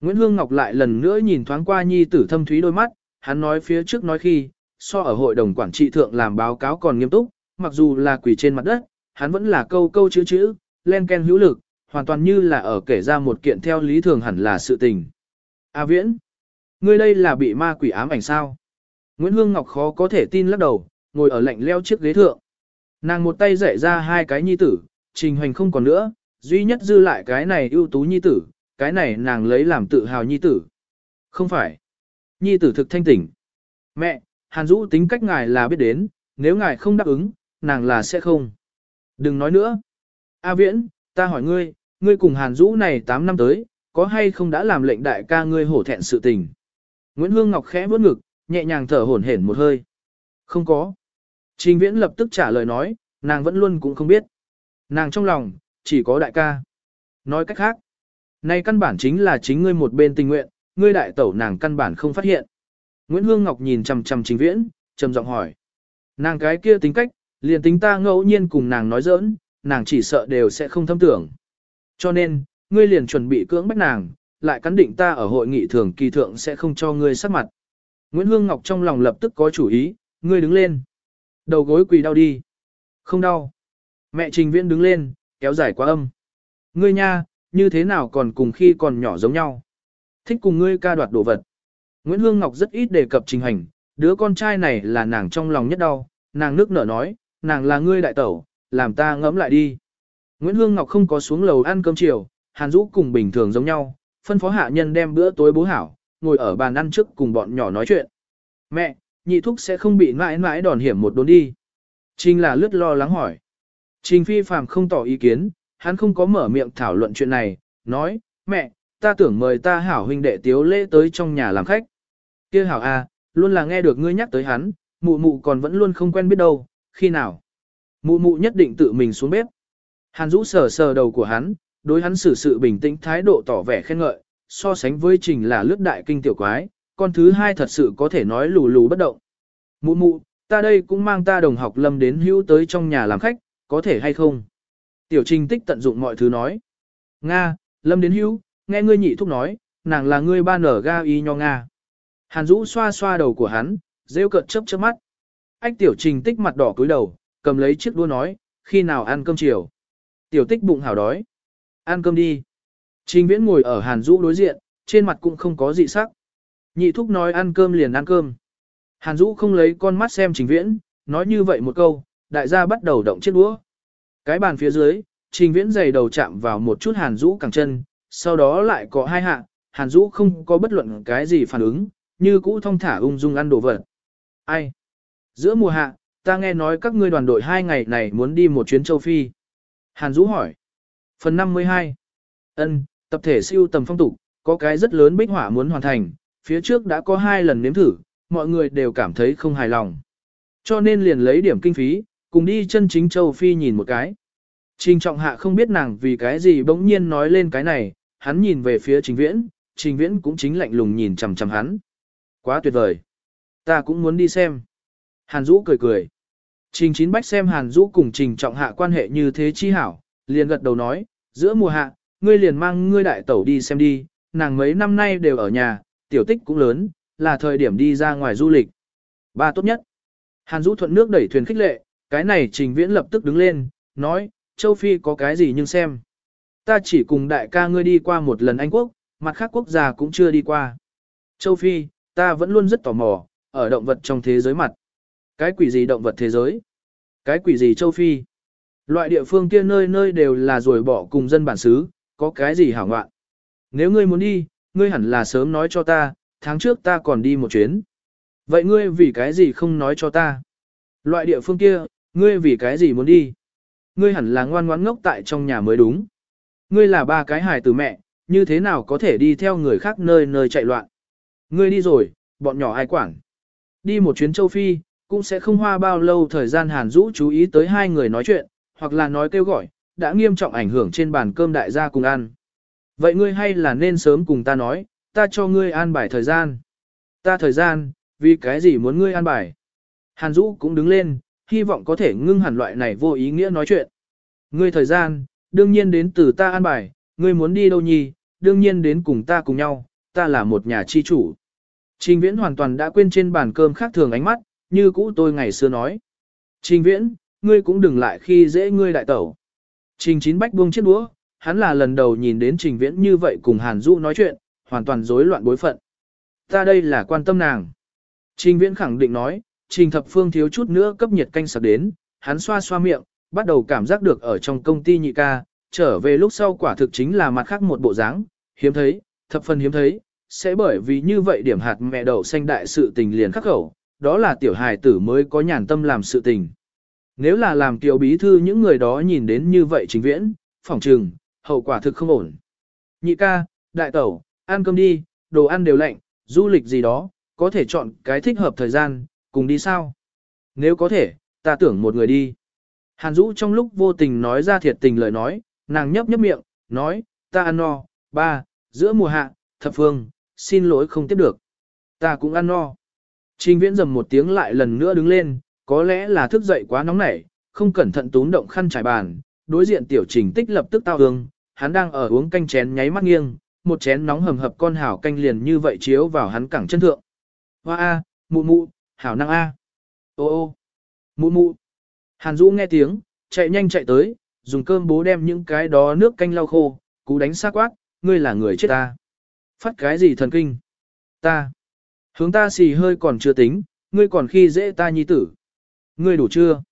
A: Nguyễn Hương Ngọc lại lần nữa nhìn thoáng qua nhi tử thâm thúy đôi mắt, hắn nói phía trước nói khi, so ở hội đồng quản trị thượng làm báo cáo còn nghiêm túc, mặc dù là quỷ trên mặt đất, hắn vẫn là câu câu chữ chữ, len ken hữu lực, hoàn toàn như là ở kể ra một kiện theo lý thường hẳn là sự tình. A Viễn, ngươi đây là bị ma quỷ ám ảnh sao? Nguyễn Hương Ngọc khó có thể tin lắc đầu, ngồi ở lạnh leo chiếc ghế thượng. Nàng một tay dạy ra hai cái nhi tử, trình hoành không còn nữa, duy nhất dư lại cái này ưu tú nhi tử, cái này nàng lấy làm tự hào nhi tử. Không phải. Nhi tử thực thanh tỉnh. Mẹ, Hàn Dũ tính cách ngài là biết đến, nếu ngài không đáp ứng, nàng là sẽ không. Đừng nói nữa. A Viễn, ta hỏi ngươi, ngươi cùng Hàn Dũ này 8 năm tới, có hay không đã làm lệnh đại ca ngươi hổ thẹn sự tình? Nguyễn Hương Ngọc khẽ bước ngực, nhẹ nhàng thở hổn hển một hơi. Không có. Trình Viễn lập tức trả lời nói, nàng vẫn luôn cũng không biết. Nàng trong lòng, chỉ có đại ca. Nói cách khác, này căn bản chính là chính ngươi một bên tình nguyện, ngươi đại tẩu nàng căn bản không phát hiện. Nguyễn Hương Ngọc nhìn chằm chằm Trình Viễn, trầm giọng hỏi. Nàng cái kia tính cách, liền tính ta ngẫu nhiên cùng nàng nói giỡn, nàng chỉ sợ đều sẽ không thâm tưởng. Cho nên, ngươi liền chuẩn bị cưỡng bách nàng, lại cắn định ta ở hội nghị thường kỳ thượng sẽ không cho ngươi sắc mặt. Nguyễn Hương Ngọc trong lòng lập tức có chủ ý, ngươi đứng lên. Đầu gối quỳ đau đi. Không đau. Mẹ Trình Viễn đứng lên, kéo dài quá âm. Ngươi nha, như thế nào còn cùng khi còn nhỏ giống nhau. Thích cùng ngươi ca đoạt đồ vật. Nguyễn Hương Ngọc rất ít đề cập trình hành, đứa con trai này là nàng trong lòng nhất đau, nàng nước nở nói, nàng là ngươi đại tẩu, làm ta ngẫm lại đi. Nguyễn Hương Ngọc không có xuống lầu ăn cơm chiều, Hàn Dũ cùng bình thường giống nhau, phân phó hạ nhân đem bữa tối bố hảo, ngồi ở bàn ăn trước cùng bọn nhỏ nói chuyện. Mẹ, nhị thúc sẽ không bị mãi mãi đòn hiểm một đốn đi. Trình là lướt lo lắng hỏi. Trình phi phàm không tỏ ý kiến, hắn không có mở miệng thảo luận chuyện này, nói, mẹ, ta tưởng mời ta hảo huynh đệ tiếu lễ tới trong nhà làm khách. kia hảo à, luôn là nghe được ngươi nhắc tới hắn, mụ mụ còn vẫn luôn không quen biết đâu, khi nào. Mụ mụ nhất định tự mình xuống bếp. Hàn rũ sờ sờ đầu của hắn, đối hắn xử sự bình tĩnh thái độ tỏ vẻ khen ngợi, so sánh với trình là lướt đại kinh tiểu quái, con thứ hai thật sự có thể nói lù lù bất động. Mụ mụ, ta đây cũng mang ta đồng học lâm đến hữu tới trong nhà làm khách, có thể hay không? Tiểu trình tích tận dụng mọi thứ nói. Nga, lâm đến hữu, nghe ngươi nhị thúc nói, nàng là ngươi ba nở ga y nho Nga. Hàn Dũ xoa xoa đầu của hắn, rêu cợt chớp chớp mắt. Ách tiểu trình tích mặt đỏ cúi đầu, cầm lấy chiếc đũa nói, khi nào ăn cơm chiều. Tiểu tích bụng hào đói. Ăn cơm đi. Trình viễn ngồi ở Hàn Dũ đối diện, trên mặt cũng không có dị sắc. Nhị thúc nói ăn cơm liền ăn cơm. Hàn Dũ không lấy con mắt xem trình viễn, nói như vậy một câu, đại gia bắt đầu động chiếc đũa. Cái bàn phía dưới, trình viễn giày đầu chạm vào một chút Hàn Dũ cẳng chân, sau đó lại có hai hạ, Hàn Dũ không có bất luận cái gì phản ứng, như cũ thông thả ung dung ăn đồ vật. Ai? Giữa mùa hạ, ta nghe nói các ngươi đoàn đội hai ngày này muốn đi một chuyến châu Phi. Hàn Dũ hỏi. Phần 52. Ân, tập thể siêu tầm phong tục, có cái rất lớn bích hỏa muốn hoàn thành, phía trước đã có hai lần nếm thử, mọi người đều cảm thấy không hài lòng. Cho nên liền lấy điểm kinh phí, cùng đi chân chính châu Phi nhìn một cái. Trình trọng hạ không biết nàng vì cái gì bỗng nhiên nói lên cái này, hắn nhìn về phía trình viễn, trình viễn cũng chính lạnh lùng nhìn chằm chằm hắn. Quá tuyệt vời. Ta cũng muốn đi xem. Hàn Dũ cười cười. Trình chín bách xem Hàn Dũ cùng trình trọng hạ quan hệ như thế chi hảo, liền gật đầu nói, giữa mùa hạ, ngươi liền mang ngươi đại tẩu đi xem đi, nàng mấy năm nay đều ở nhà, tiểu tích cũng lớn, là thời điểm đi ra ngoài du lịch. Ba tốt nhất. Hàn Dũ thuận nước đẩy thuyền khích lệ, cái này trình viễn lập tức đứng lên, nói, châu Phi có cái gì nhưng xem. Ta chỉ cùng đại ca ngươi đi qua một lần Anh Quốc, mặt khác quốc gia cũng chưa đi qua. Châu Phi, ta vẫn luôn rất tò mò, ở động vật trong thế giới mặt. Cái quỷ gì động vật thế giới? Cái quỷ gì châu Phi? Loại địa phương kia nơi nơi đều là rồi bỏ cùng dân bản xứ, có cái gì hảo ngoạn. Nếu ngươi muốn đi, ngươi hẳn là sớm nói cho ta, tháng trước ta còn đi một chuyến. Vậy ngươi vì cái gì không nói cho ta? Loại địa phương kia, ngươi vì cái gì muốn đi? Ngươi hẳn là ngoan ngoãn ngốc tại trong nhà mới đúng. Ngươi là ba cái hài từ mẹ, như thế nào có thể đi theo người khác nơi nơi chạy loạn? Ngươi đi rồi, bọn nhỏ ai quản? Đi một chuyến châu Phi, cũng sẽ không hoa bao lâu thời gian hàn Dũ chú ý tới hai người nói chuyện, hoặc là nói kêu gọi, đã nghiêm trọng ảnh hưởng trên bàn cơm đại gia cùng ăn. Vậy ngươi hay là nên sớm cùng ta nói, ta cho ngươi an bài thời gian. Ta thời gian, vì cái gì muốn ngươi an bài? Hàn Dũ cũng đứng lên, hy vọng có thể ngưng hẳn loại này vô ý nghĩa nói chuyện. Ngươi thời gian, đương nhiên đến từ ta an bài, ngươi muốn đi đâu nhì, đương nhiên đến cùng ta cùng nhau, ta là một nhà chi chủ. Trình Viễn hoàn toàn đã quên trên bàn cơm khác thường ánh mắt, như cũ tôi ngày xưa nói. Trình Viễn, ngươi cũng đừng lại khi dễ ngươi đại tẩu. Trình Chín Bách buông chiếc đũa, hắn là lần đầu nhìn đến Trình Viễn như vậy cùng Hàn Dũ nói chuyện, hoàn toàn rối loạn bối phận. Ta đây là quan tâm nàng. Trình Viễn khẳng định nói, Trình Thập Phương thiếu chút nữa cấp nhiệt canh sạc đến, hắn xoa xoa miệng, bắt đầu cảm giác được ở trong công ty nhị ca, trở về lúc sau quả thực chính là mặt khác một bộ dáng, hiếm thấy, thập phần hiếm thấy, sẽ bởi vì như vậy điểm hạt mẹ đậu xanh đại sự tình liền khắc khẩu, đó là tiểu hài tử mới có nhàn tâm làm sự tình. Nếu là làm tiểu bí thư những người đó nhìn đến như vậy chính viễn, phỏng trừng, hậu quả thực không ổn. Nhị ca, đại tẩu, ăn cơm đi, đồ ăn đều lạnh, du lịch gì đó, có thể chọn cái thích hợp thời gian, cùng đi sao? Nếu có thể, ta tưởng một người đi. Hàn Dũ trong lúc vô tình nói ra thiệt tình lời nói, nàng nhấp nhấp miệng, nói, ta ăn no, ba, giữa mùa hạ, thập phương, xin lỗi không tiếp được. Ta cũng ăn no. Trình viễn dầm một tiếng lại lần nữa đứng lên, có lẽ là thức dậy quá nóng nảy, không cẩn thận tún động khăn trải bàn, đối diện tiểu trình tích lập tức tao hương, hắn đang ở uống canh chén nháy mắt nghiêng, một chén nóng hầm hập con hảo canh liền như vậy chiếu vào hắn cẳng chân thượng. Hoa a, mụ mụ, hảo năng a. Ô ô, mụ mụ. Hàn Dũ nghe tiếng, chạy nhanh chạy tới, dùng cơm bố đem những cái đó nước canh lau khô, cú đánh xác quát, ngươi là người chết ta. Phát cái gì thần kinh? Ta. Hướng ta xì hơi còn chưa tính, ngươi còn khi dễ ta nhi tử. Ngươi đủ chưa?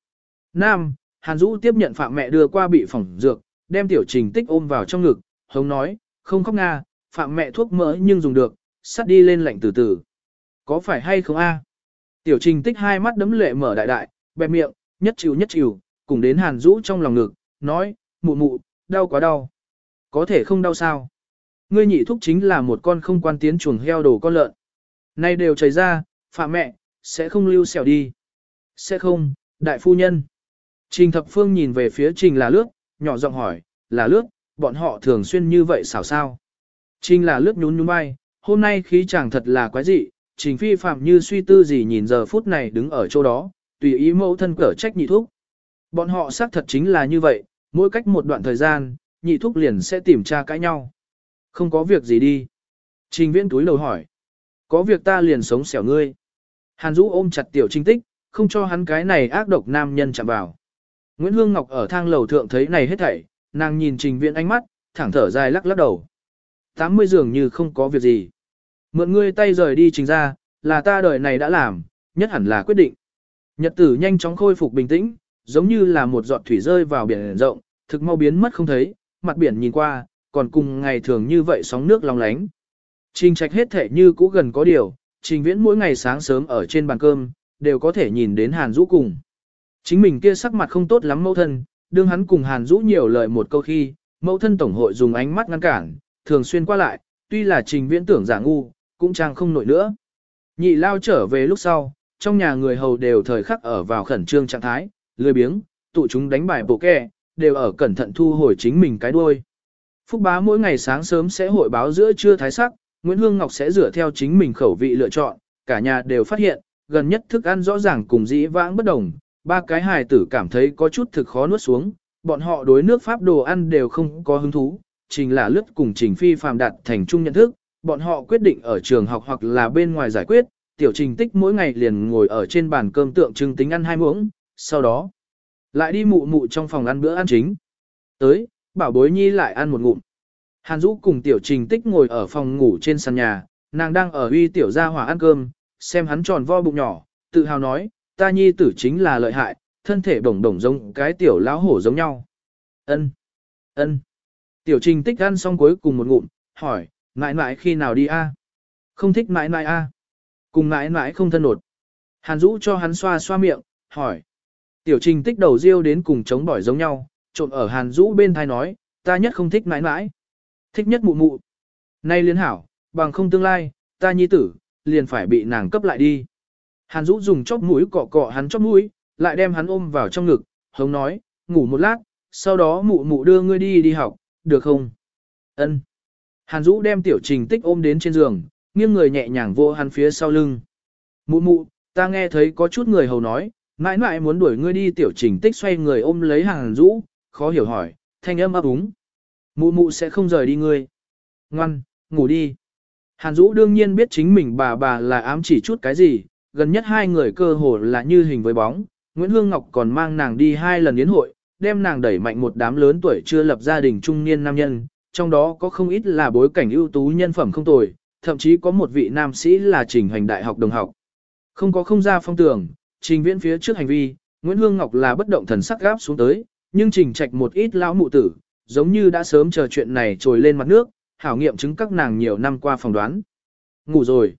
A: Nam, Hàn Dũ tiếp nhận phạm mẹ đưa qua bị phỏng dược, đem tiểu trình tích ôm vào trong ngực, hống nói, không khóc nga, phạm mẹ thuốc mỡ nhưng dùng được, sắt đi lên lạnh từ từ. Có phải hay không a? Tiểu trình tích hai mắt đấm lệ mở đại đại, bẹp miệng, nhất chịu nhất chịu, cùng đến Hàn Dũ trong lòng ngực, nói, mụ mụ, đau quá đau. Có thể không đau sao? Ngươi nhị thúc chính là một con không quan tiến chuồng heo đồ con lợn. Nay đều chảy ra, phạm mẹ, sẽ không lưu xẻo đi. Sẽ không, đại phu nhân. Trình thập phương nhìn về phía trình là lướt, nhỏ giọng hỏi, là lướt, bọn họ thường xuyên như vậy xảo sao. Trình là lướt nhún nhún vai, hôm nay khí chàng thật là quái dị, trình phi phạm như suy tư gì nhìn giờ phút này đứng ở chỗ đó, tùy ý mẫu thân cở trách nhị thúc. Bọn họ xác thật chính là như vậy, mỗi cách một đoạn thời gian, nhị thúc liền sẽ tìm tra cãi nhau. Không có việc gì đi. Trình viễn túi lầu hỏi. Có việc ta liền sống xẻo ngươi. Hàn Dũ ôm chặt tiểu trinh tích, không cho hắn cái này ác độc nam nhân chạm vào. Nguyễn Hương Ngọc ở thang lầu thượng thấy này hết thảy, nàng nhìn trình viễn ánh mắt, thẳng thở dài lắc lắc đầu. 80 dường như không có việc gì. Mượn ngươi tay rời đi trình ra, là ta đời này đã làm, nhất hẳn là quyết định. Nhật tử nhanh chóng khôi phục bình tĩnh, giống như là một giọt thủy rơi vào biển rộng, thực mau biến mất không thấy, mặt biển nhìn qua, còn cùng ngày thường như vậy sóng nước long lánh. Trình trạch hết thể như cũ gần có điều, trình viễn mỗi ngày sáng sớm ở trên bàn cơm, đều có thể nhìn đến Hàn Dũ cùng. Chính mình kia sắc mặt không tốt lắm mẫu thân, đương hắn cùng Hàn Dũ nhiều lời một câu khi, mẫu thân tổng hội dùng ánh mắt ngăn cản, thường xuyên qua lại, tuy là trình viễn tưởng giả ngu, cũng trang không nổi nữa. Nhị lao trở về lúc sau, trong nhà người hầu đều thời khắc ở vào khẩn trương trạng thái, lười biếng, tụ chúng đánh bài bộ kè đều ở cẩn thận thu hồi chính mình cái đuôi. Phúc bá mỗi ngày sáng sớm sẽ hội báo giữa trưa thái sắc, Nguyễn Hương Ngọc sẽ rửa theo chính mình khẩu vị lựa chọn, cả nhà đều phát hiện, gần nhất thức ăn rõ ràng cùng dĩ vãng bất đồng, ba cái hài tử cảm thấy có chút thực khó nuốt xuống, bọn họ đối nước Pháp đồ ăn đều không có hứng thú, trình là lướt cùng trình phi phàm đạt thành chung nhận thức, bọn họ quyết định ở trường học hoặc là bên ngoài giải quyết, tiểu trình tích mỗi ngày liền ngồi ở trên bàn cơm tượng trưng tính ăn hai muỗng, sau đó lại đi mụ mụ trong phòng ăn bữa ăn chính. Tới, bảo bối nhi lại ăn một ngụm. Hàn Dũ cùng tiểu trình tích ngồi ở phòng ngủ trên sàn nhà, nàng đang ở uy tiểu gia hỏa ăn cơm, xem hắn tròn vo bụng nhỏ, tự hào nói, ta nhi tử chính là lợi hại, thân thể đồng đồng giống cái tiểu lão hổ giống nhau. Ân, ân. Tiểu trình tích ăn xong cuối cùng một ngụm, hỏi, mãi mãi khi nào đi a? Không thích mãi mãi a? Cùng mãi mãi không thân nột. Hàn Dũ cho hắn xoa xoa miệng, hỏi. Tiểu trình tích đầu riêu đến cùng chống bỏi giống nhau, trộn ở Hàn Dũ bên thai nói, ta nhất không thích mãi mãi. Thích nhất mụ mụ. Nay liên hảo, bằng không tương lai, ta nhi tử, liền phải bị nàng cấp lại đi. Hàn Dũ dùng chóp mũi cọ cọ hắn chóp mũi, lại đem hắn ôm vào trong ngực, hống nói, ngủ một lát, sau đó mụ mụ đưa ngươi đi đi học, được không? Ân. Hàn Dũ đem tiểu trình tích ôm đến trên giường, nghiêng người nhẹ nhàng vô hắn phía sau lưng. Mụ mụ, ta nghe thấy có chút người hầu nói, mãi mãi muốn đuổi ngươi đi tiểu trình tích xoay người ôm lấy Hàn Dũ, khó hiểu hỏi, thanh âm ấp úng. Mụ mụ sẽ không rời đi ngươi. Ngoan, ngủ đi. Hàn Dũ đương nhiên biết chính mình bà bà là ám chỉ chút cái gì, gần nhất hai người cơ hồ là như hình với bóng. Nguyễn Hương Ngọc còn mang nàng đi hai lần yến hội, đem nàng đẩy mạnh một đám lớn tuổi chưa lập gia đình trung niên nam nhân, trong đó có không ít là bối cảnh ưu tú nhân phẩm không tồi, thậm chí có một vị nam sĩ là trình hành đại học đồng học. Không có không ra phong tưởng, trình viễn phía trước hành vi, Nguyễn Hương Ngọc là bất động thần sắc gáp xuống tới, nhưng trình trạch một ít lão mụ tử, giống như đã sớm chờ chuyện này trồi lên mặt nước, hảo nghiệm chứng các nàng nhiều năm qua phỏng đoán. Ngủ rồi.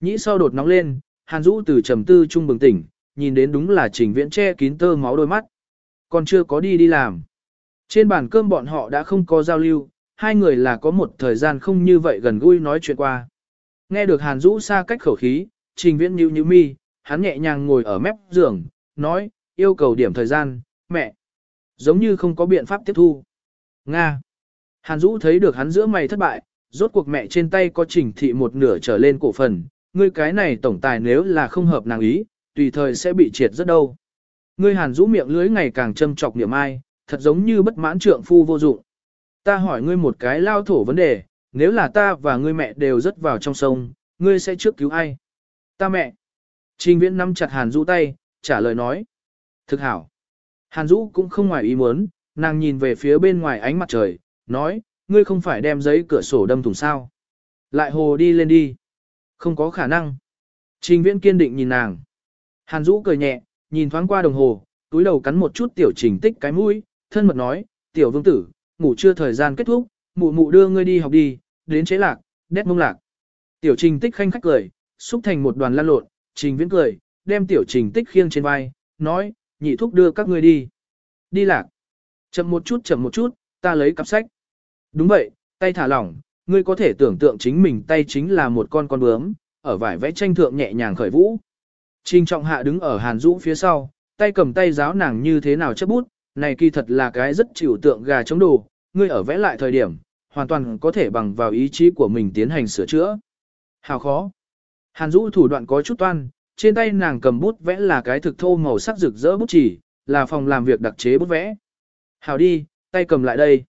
A: Nhĩ sau đột nóng lên, Hàn Dũ từ trầm tư trung bừng tỉnh, nhìn đến đúng là trình viễn che kín tơ máu đôi mắt. Còn chưa có đi đi làm. Trên bàn cơm bọn họ đã không có giao lưu, hai người là có một thời gian không như vậy gần gũi nói chuyện qua. Nghe được Hàn Dũ xa cách khẩu khí, trình viễn nhíu nhíu mi, hắn nhẹ nhàng ngồi ở mép giường, nói, yêu cầu điểm thời gian, mẹ. Giống như không có biện pháp tiếp thu. Nga. Hàn Dũ thấy được hắn giữa mày thất bại, rốt cuộc mẹ trên tay có trình thị một nửa trở lên cổ phần, ngươi cái này tổng tài nếu là không hợp nàng ý, tùy thời sẽ bị triệt rất đâu. Ngươi Hàn Dũ miệng lưới ngày càng châm chọc niệm ai, thật giống như bất mãn trượng phu vô dụng. Ta hỏi ngươi một cái lao thổ vấn đề, nếu là ta và ngươi mẹ đều rớt vào trong sông, ngươi sẽ trước cứu ai? Ta mẹ. Trình viễn nắm chặt Hàn Dũ tay, trả lời nói. Thực hảo. Hàn Dũ cũng không ngoài ý muốn, nàng nhìn về phía bên ngoài ánh mặt trời, nói, ngươi không phải đem giấy cửa sổ đâm thủng sao. Lại hồ đi lên đi. Không có khả năng. Trình viễn kiên định nhìn nàng. Hàn Dũ cười nhẹ, nhìn thoáng qua đồng hồ, túi đầu cắn một chút tiểu trình tích cái mũi, thân mật nói, tiểu vương tử, ngủ trưa thời gian kết thúc, mụ mụ đưa ngươi đi học đi, đến chế lạc, đét mông lạc. Tiểu trình tích khanh khách cười, xúc thành một đoàn lan lộn, trình viễn cười, đem tiểu trình tích khiêng trên vai, nói, nhị thúc đưa các ngươi đi. Đi lạc. Chậm một chút chậm một chút, ta lấy cặp sách. Đúng vậy, tay thả lỏng, ngươi có thể tưởng tượng chính mình tay chính là một con con bướm, ở vải vẽ tranh thượng nhẹ nhàng khởi vũ. Trình trọng hạ đứng ở hàn dũ phía sau, tay cầm tay giáo nàng như thế nào chấp bút, này kỳ thật là cái rất chịu tượng gà chống đồ, ngươi ở vẽ lại thời điểm, hoàn toàn có thể bằng vào ý chí của mình tiến hành sửa chữa. Hào khó. Hàn Dũ thủ đoạn có chút toan, trên tay nàng cầm bút vẽ là cái thực thô màu sắc rực rỡ bút chỉ, là phòng làm việc đặc chế bút vẽ. Hào đi, tay cầm lại đây.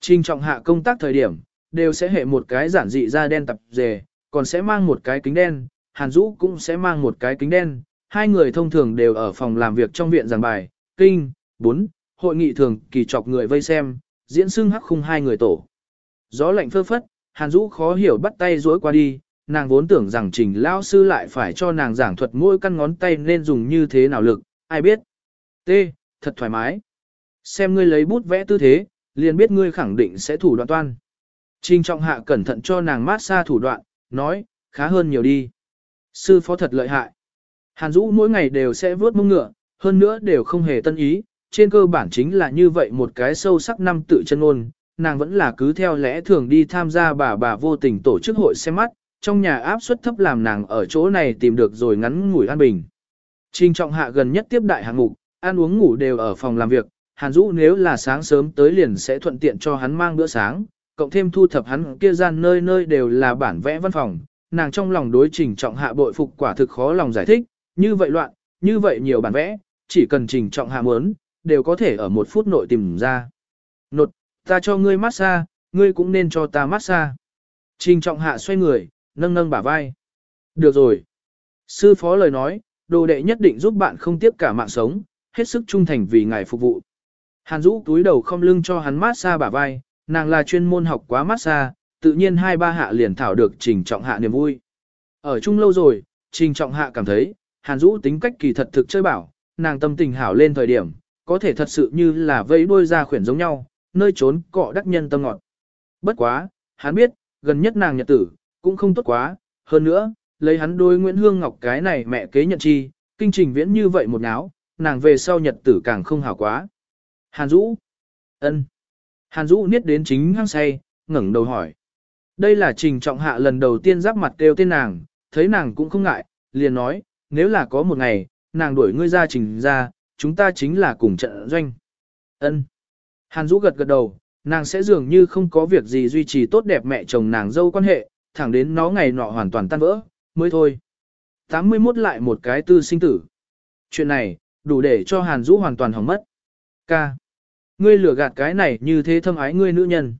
A: Trình trọng hạ công tác thời điểm, đều sẽ hệ một cái giản dị da đen tập dề, còn sẽ mang một cái kính đen, Hàn Dũ cũng sẽ mang một cái kính đen. Hai người thông thường đều ở phòng làm việc trong viện giảng bài, kinh, 4, hội nghị thường kỳ chọc người vây xem, diễn xưng hắc khung hai người tổ. Gió lạnh phơ phất, Hàn Dũ khó hiểu bắt tay dối qua đi, nàng vốn tưởng rằng trình lao sư lại phải cho nàng giảng thuật mỗi căn ngón tay nên dùng như thế nào lực, ai biết. T, thật thoải mái. Xem ngươi lấy bút vẽ tư thế, liền biết ngươi khẳng định sẽ thủ đoạn toan. Trình trọng hạ cẩn thận cho nàng mát xa thủ đoạn, nói, khá hơn nhiều đi. Sư phó thật lợi hại. Hàn Dũ mỗi ngày đều sẽ vớt mông ngựa, hơn nữa đều không hề tân ý, trên cơ bản chính là như vậy một cái sâu sắc năm tự chân ôn, nàng vẫn là cứ theo lẽ thường đi tham gia bà bà vô tình tổ chức hội xem mắt, trong nhà áp suất thấp làm nàng ở chỗ này tìm được rồi ngắn ngủi an bình. Trình trọng hạ gần nhất tiếp đại hạng mục, ăn uống ngủ đều ở phòng làm việc, Hàn Dũ nếu là sáng sớm tới liền sẽ thuận tiện cho hắn mang bữa sáng, cộng thêm thu thập hắn kia gian nơi nơi đều là bản vẽ văn phòng, nàng trong lòng đối trình trọng hạ bội phục quả thực khó lòng giải thích, như vậy loạn, như vậy nhiều bản vẽ, chỉ cần trình trọng hạ muốn, đều có thể ở một phút nội tìm ra. Nột, ta cho ngươi massage, ngươi cũng nên cho ta massage. Trình trọng hạ xoay người, nâng nâng bả vai. Được rồi. Sư phó lời nói, đồ đệ nhất định giúp bạn không tiếp cả mạng sống, hết sức trung thành vì ngài phục vụ. Hàn Dũ túi đầu không lưng cho hắn massage bả vai, nàng là chuyên môn học quá massage, tự nhiên hai ba hạ liền thảo được trình trọng hạ niềm vui. Ở chung lâu rồi, trình trọng hạ cảm thấy, Hàn Dũ tính cách kỳ thật thực chơi bảo, nàng tâm tình hảo lên thời điểm, có thể thật sự như là vây đuôi ra khuyển giống nhau, nơi trốn cọ đắc nhân tâm ngọt. Bất quá, hắn biết, gần nhất nàng nhật tử, cũng không tốt quá, hơn nữa, lấy hắn đôi Nguyễn Hương Ngọc cái này mẹ kế nhận chi, kinh trình viễn như vậy một náo, nàng về sau nhật tử càng không hảo quá. Hàn Dũ. ân. Hàn Dũ niết đến chính hăng say, ngẩng đầu hỏi. Đây là trình trọng hạ lần đầu tiên giáp mặt kêu tên nàng, thấy nàng cũng không ngại, liền nói, nếu là có một ngày, nàng đuổi ngươi ra trình ra, chúng ta chính là cùng trận doanh. ân. Hàn Dũ gật gật đầu, nàng sẽ dường như không có việc gì duy trì tốt đẹp mẹ chồng nàng dâu quan hệ, thẳng đến nó ngày nọ hoàn toàn tan vỡ, mới thôi. 81 lại một cái tư sinh tử. Chuyện này, đủ để cho Hàn Dũ hoàn toàn hỏng mất. Ca. Ngươi lừa gạt cái này như thế thâm ái ngươi nữ nhân.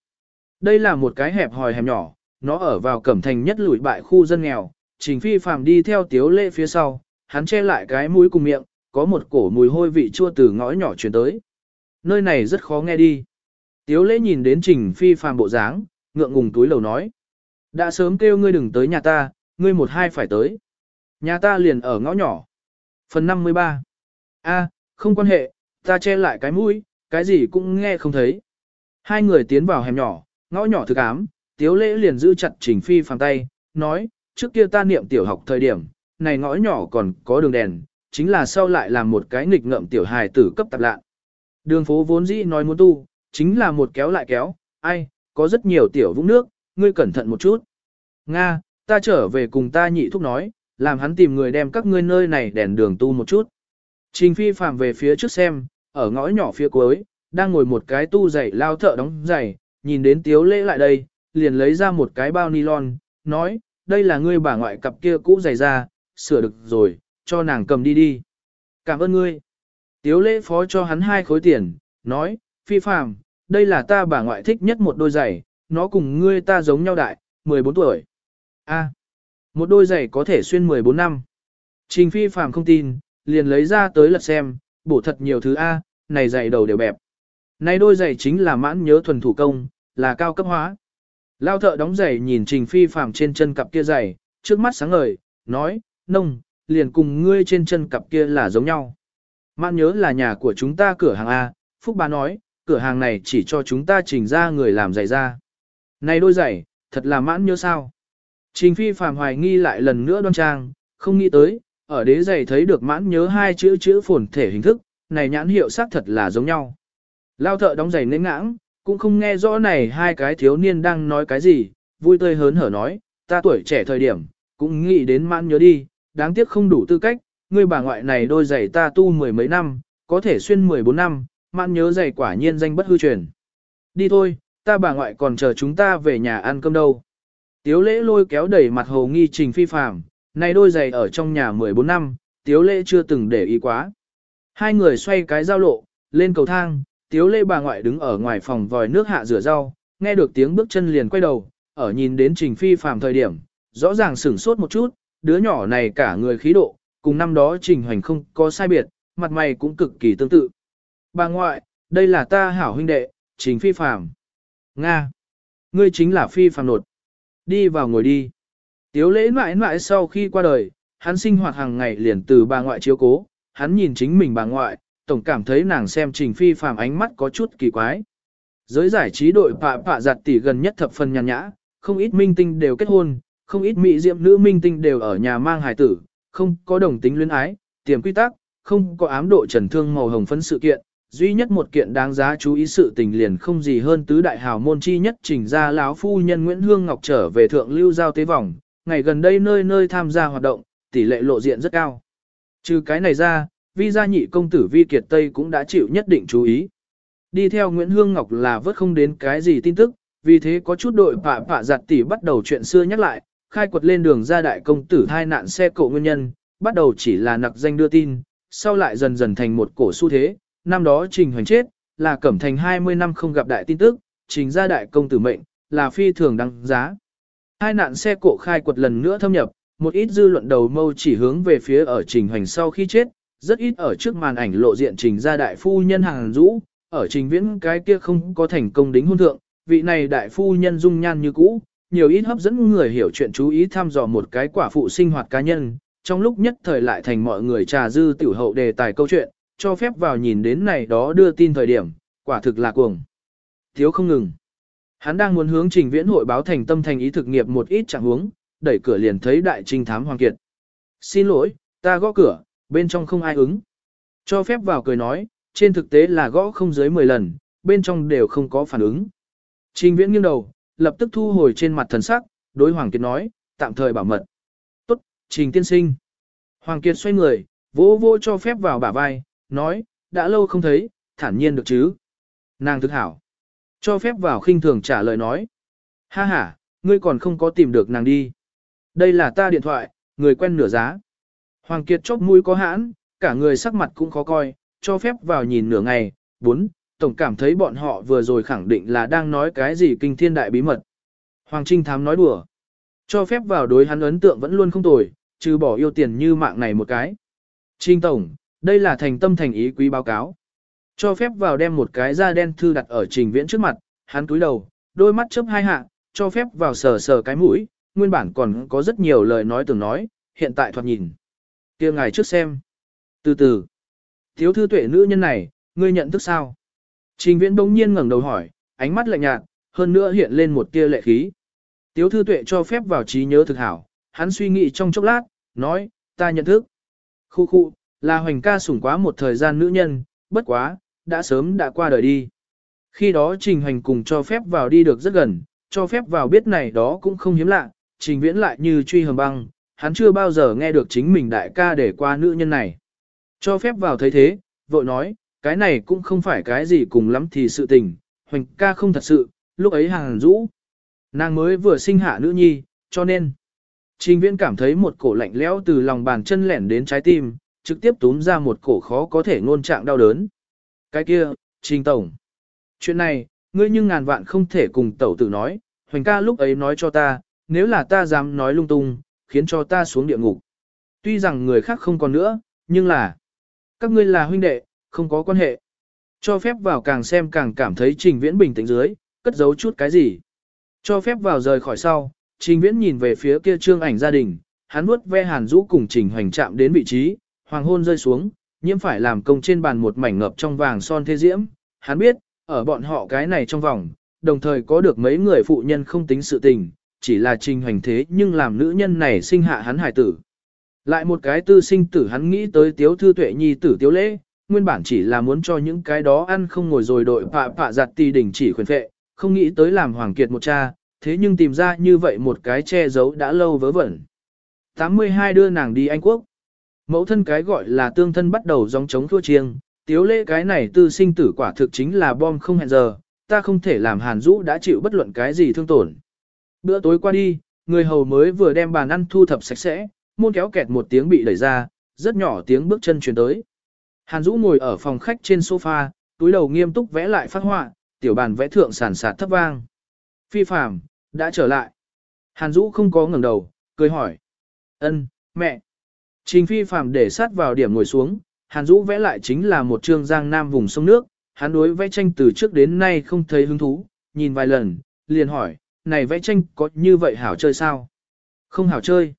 A: Đây là một cái hẹp hòi hẻm nhỏ, nó ở vào cẩm thành nhất lụi bại khu dân nghèo, trình phi phàm đi theo tiếu lệ phía sau, hắn che lại cái mũi cùng miệng, có một cổ mùi hôi vị chua từ ngõ nhỏ truyền tới. Nơi này rất khó nghe đi. Tiếu lễ nhìn đến trình phi phàm bộ dáng, ngượng ngùng túi lầu nói. Đã sớm kêu ngươi đừng tới nhà ta, ngươi một hai phải tới. Nhà ta liền ở ngõ nhỏ. Phần 53. A, không quan hệ, ta che lại cái mũi, cái gì cũng nghe không thấy. Hai người tiến vào hẻm nhỏ, ngõ nhỏ thực ám, tiếu lễ liền giữ chặt trình phi phàm tay, nói, trước kia ta niệm tiểu học thời điểm, này ngõ nhỏ còn có đường đèn, chính là sau lại làm một cái nghịch ngợm tiểu hài tử cấp tạp lạ. Đường phố vốn dĩ nói muốn tu, chính là một kéo lại kéo, ai, có rất nhiều tiểu vũng nước, ngươi cẩn thận một chút. Nga, ta trở về cùng ta nhị thúc nói, làm hắn tìm người đem các ngươi nơi này đèn đường tu một chút. Trình phi phạm về phía trước xem, ở ngõ nhỏ phía cuối, đang ngồi một cái tu giày lao thợ đóng giày, nhìn đến tiếu lễ lại đây, liền lấy ra một cái bao nylon, nói, đây là ngươi bà ngoại cặp kia cũ giày ra, sửa được rồi, cho nàng cầm đi đi. Cảm ơn ngươi. Tiếu lễ phó cho hắn hai khối tiền, nói, phi phàm, đây là ta bà ngoại thích nhất một đôi giày, nó cùng ngươi ta giống nhau đại, 14 tuổi. A, một đôi giày có thể xuyên 14 năm. Trình phi phàm không tin, liền lấy ra tới lật xem, bổ thật nhiều thứ A, này giày đầu đều bẹp. Này đôi giày chính là mãn nhớ thuần thủ công, là cao cấp hóa. Lao thợ đóng giày nhìn trình phi phàm trên chân cặp kia giày, trước mắt sáng ngời, nói, nông, liền cùng ngươi trên chân cặp kia là giống nhau. Mãn nhớ là nhà của chúng ta cửa hàng A, Phúc bà nói, cửa hàng này chỉ cho chúng ta trình ra người làm giày ra. Này đôi giày, thật là mãn nhớ sao. Trình phi phàm hoài nghi lại lần nữa đoan trang, không nghĩ tới, ở đế giày thấy được mãn nhớ hai chữ chữ phồn thể hình thức, này nhãn hiệu xác thật là giống nhau. Lao thợ đóng giày nến ngãng, cũng không nghe rõ này hai cái thiếu niên đang nói cái gì, vui tươi hớn hở nói, ta tuổi trẻ thời điểm, cũng nghĩ đến mãn nhớ đi, đáng tiếc không đủ tư cách, ngươi bà ngoại này đôi giày ta tu mười mấy năm, có thể xuyên 14 năm, mạn nhớ giày quả nhiên danh bất hư truyền. Đi thôi, ta bà ngoại còn chờ chúng ta về nhà ăn cơm đâu. Tiếu lễ lôi kéo đẩy mặt hồ nghi trình phi phạm, này đôi giày ở trong nhà 14 năm, tiếu lễ chưa từng để ý quá. Hai người xoay cái giao lộ, lên cầu thang, tiếu lễ bà ngoại đứng ở ngoài phòng vòi nước hạ rửa rau, nghe được tiếng bước chân liền quay đầu, ở nhìn đến trình phi phạm thời điểm, rõ ràng sửng sốt một chút, đứa nhỏ này cả người khí độ, cùng năm đó trình hoành không có sai biệt, mặt mày cũng cực kỳ tương tự. Bà ngoại, đây là ta hảo huynh đệ, trình phi phạm. Nga. Ngươi chính là phi phạm nột. Đi vào ngồi đi. Tiếu lễ mãi mãi sau khi qua đời, hắn sinh hoạt hàng ngày liền từ bà ngoại chiếu cố, hắn nhìn chính mình bà ngoại, tổng cảm thấy nàng xem trình phi phàm ánh mắt có chút kỳ quái. Giới giải trí đội pạ pạ giặt tỷ gần nhất thập phần nhàn nhã, không ít minh tinh đều kết hôn, không ít mỹ diệm nữ minh tinh đều ở nhà mang hài tử, không có đồng tính luyến ái, tiềm quy tắc, không có ám độ trần thương màu hồng phấn sự kiện, duy nhất một kiện đáng giá chú ý sự tình liền không gì hơn tứ đại hào môn chi nhất trình ra lão phu nhân Nguyễn Hương Ngọc trở về thượng lưu giao tế vòng, ngày gần đây nơi nơi tham gia hoạt động, tỷ lệ lộ diện rất cao. Trừ cái này ra, vi gia nhị công tử vi kiệt Tây cũng đã chịu nhất định chú ý. Đi theo Nguyễn Hương Ngọc là vớt không đến cái gì tin tức, vì thế có chút đội pạ pạ giặt tỷ bắt đầu chuyện xưa nhắc lại, khai quật lên đường ra đại công tử hai nạn xe cộ nguyên nhân, bắt đầu chỉ là nặc danh đưa tin, sau lại dần dần thành một cổ xu thế, năm đó Trình Hoành chết, là Cẩm Thành 20 năm không gặp đại tin tức, Trình gia đại công tử mệnh, là phi thường đăng giá. Hai nạn xe cộ khai quật lần nữa thâm nhập, một ít dư luận đầu mâu chỉ hướng về phía ở Trình Hoành sau khi chết, rất ít ở trước màn ảnh lộ diện Trình gia đại phu nhân hàng rũ, ở Trình Viễn cái kia không có thành công đính hôn thượng, vị này đại phu nhân dung nhan như cũ, nhiều ít hấp dẫn người hiểu chuyện chú ý thăm dò một cái quả phụ sinh hoạt cá nhân, trong lúc nhất thời lại thành mọi người trà dư tiểu hậu đề tài câu chuyện, cho phép vào nhìn đến này đó đưa tin thời điểm, quả thực là cuồng. Thiếu không ngừng. Hắn đang muốn hướng trình viễn hội báo thành tâm thành ý thực nghiệp một ít trạng huống, đẩy cửa liền thấy đại trinh thám Hoàng Kiệt. Xin lỗi, ta gõ cửa, bên trong không ai ứng. Cho phép vào cười nói, trên thực tế là gõ không dưới 10 lần, bên trong đều không có phản ứng. Trình viễn nghiêng đầu, lập tức thu hồi trên mặt thần sắc, đối Hoàng Kiệt nói, tạm thời bảo mật. Tốt, trình tiên sinh. Hoàng Kiệt xoay người, vỗ vỗ cho phép vào bả vai, nói, đã lâu không thấy, thản nhiên được chứ. Nàng thực hảo. Cho phép vào khinh thường trả lời nói. Ha ha, ngươi còn không có tìm được nàng đi. Đây là ta điện thoại, người quen nửa giá. Hoàng Kiệt chốc mũi có hãn, cả người sắc mặt cũng khó coi, cho phép vào nhìn nửa ngày. Bốn, tổng cảm thấy bọn họ vừa rồi khẳng định là đang nói cái gì kinh thiên đại bí mật. Hoàng Trinh Thám nói đùa. Cho phép vào đối hắn ấn tượng vẫn luôn không tồi, trừ bỏ yêu tiền như mạng này một cái. Trinh Tổng, đây là thành tâm thành ý quý báo cáo. Cho phép vào đem một cái da đen thư đặt ở trình viễn trước mặt, hắn túi đầu, đôi mắt chớp hai hạ, cho phép vào sờ sờ cái mũi, nguyên bản còn có rất nhiều lời nói tưởng nói, hiện tại thoạt nhìn. kia ngài trước xem. Từ từ. Thiếu thư tuệ nữ nhân này, ngươi nhận thức sao? Trình viễn bỗng nhiên ngẩng đầu hỏi, ánh mắt lạnh nhạt, hơn nữa hiện lên một tia lệ khí. Tiếu thư tuệ cho phép vào trí nhớ thực hảo, hắn suy nghĩ trong chốc lát, nói, ta nhận thức. Khu khu, là hoành ca sủng quá một thời gian nữ nhân, bất quá, đã sớm đã qua đời đi. Khi đó trình hành cùng cho phép vào đi được rất gần, cho phép vào biết này đó cũng không hiếm lạ, trình viễn lại như truy hầm băng, hắn chưa bao giờ nghe được chính mình đại ca để qua nữ nhân này. Cho phép vào thấy thế, vội nói, cái này cũng không phải cái gì cùng lắm thì sự tình, hoành ca không thật sự, lúc ấy hàng rũ. Nàng mới vừa sinh hạ nữ nhi, cho nên. Trình viễn cảm thấy một cổ lạnh lẽo từ lòng bàn chân lẻn đến trái tim, trực tiếp túm ra một cổ khó có thể ngôn trạng đau đớn. Cái kia, Trình Tổng. Chuyện này, ngươi nhưng ngàn vạn không thể cùng tẩu tử nói, Hoành ca lúc ấy nói cho ta, nếu là ta dám nói lung tung, khiến cho ta xuống địa ngục. Tuy rằng người khác không còn nữa, nhưng là, các ngươi là huynh đệ, không có quan hệ. Cho phép vào càng xem càng cảm thấy Trình Viễn bình tĩnh dưới, cất giấu chút cái gì. Cho phép vào rời khỏi sau, Trình Viễn nhìn về phía kia trương ảnh gia đình, hắn nuốt ve Hàn Dũ cùng Trình Hoành chạm đến vị trí, hoàng hôn rơi xuống, nhiễm phải làm công trên bàn một mảnh ngập trong vàng son thế diễm. Hắn biết, ở bọn họ cái này trong vòng, đồng thời có được mấy người phụ nhân không tính sự tình, chỉ là Trình Hoành thế nhưng làm nữ nhân này sinh hạ hắn hài tử. Lại một cái tư sinh tử hắn nghĩ tới tiếu thư tuệ nhi tử tiếu lễ, nguyên bản chỉ là muốn cho những cái đó ăn không ngồi rồi đội pạ pạ giặt tì đỉnh chỉ khuyến phệ, không nghĩ tới làm hoàng kiệt một cha, thế nhưng tìm ra như vậy một cái che giấu đã lâu vớ vẩn. 82 đưa nàng đi Anh Quốc. Mẫu thân cái gọi là tương thân bắt đầu dòng chống thua chiêng, tiếu lễ cái này tư sinh tử quả thực chính là bom không hẹn giờ, ta không thể làm hàn Dũ đã chịu bất luận cái gì thương tổn. Bữa tối qua đi, người hầu mới vừa đem bàn ăn thu thập sạch sẽ, môn kéo kẹt một tiếng bị đẩy ra, rất nhỏ tiếng bước chân truyền tới. Hàn Dũ ngồi ở phòng khách trên sofa, túi đầu nghiêm túc vẽ lại phát họa, tiểu bàn vẽ thượng sản sạt thấp vang. Phi phàm, đã trở lại. Hàn Dũ không có ngẩng đầu, cười hỏi. Ân, mẹ. Trình phi phàm để sát vào điểm ngồi xuống, Hàn Dũ vẽ lại chính là một trương giang nam vùng sông nước, hắn đối vẽ tranh từ trước đến nay không thấy hứng thú, nhìn vài lần, liền hỏi, này vẽ tranh có như vậy hảo chơi sao? Không hảo chơi.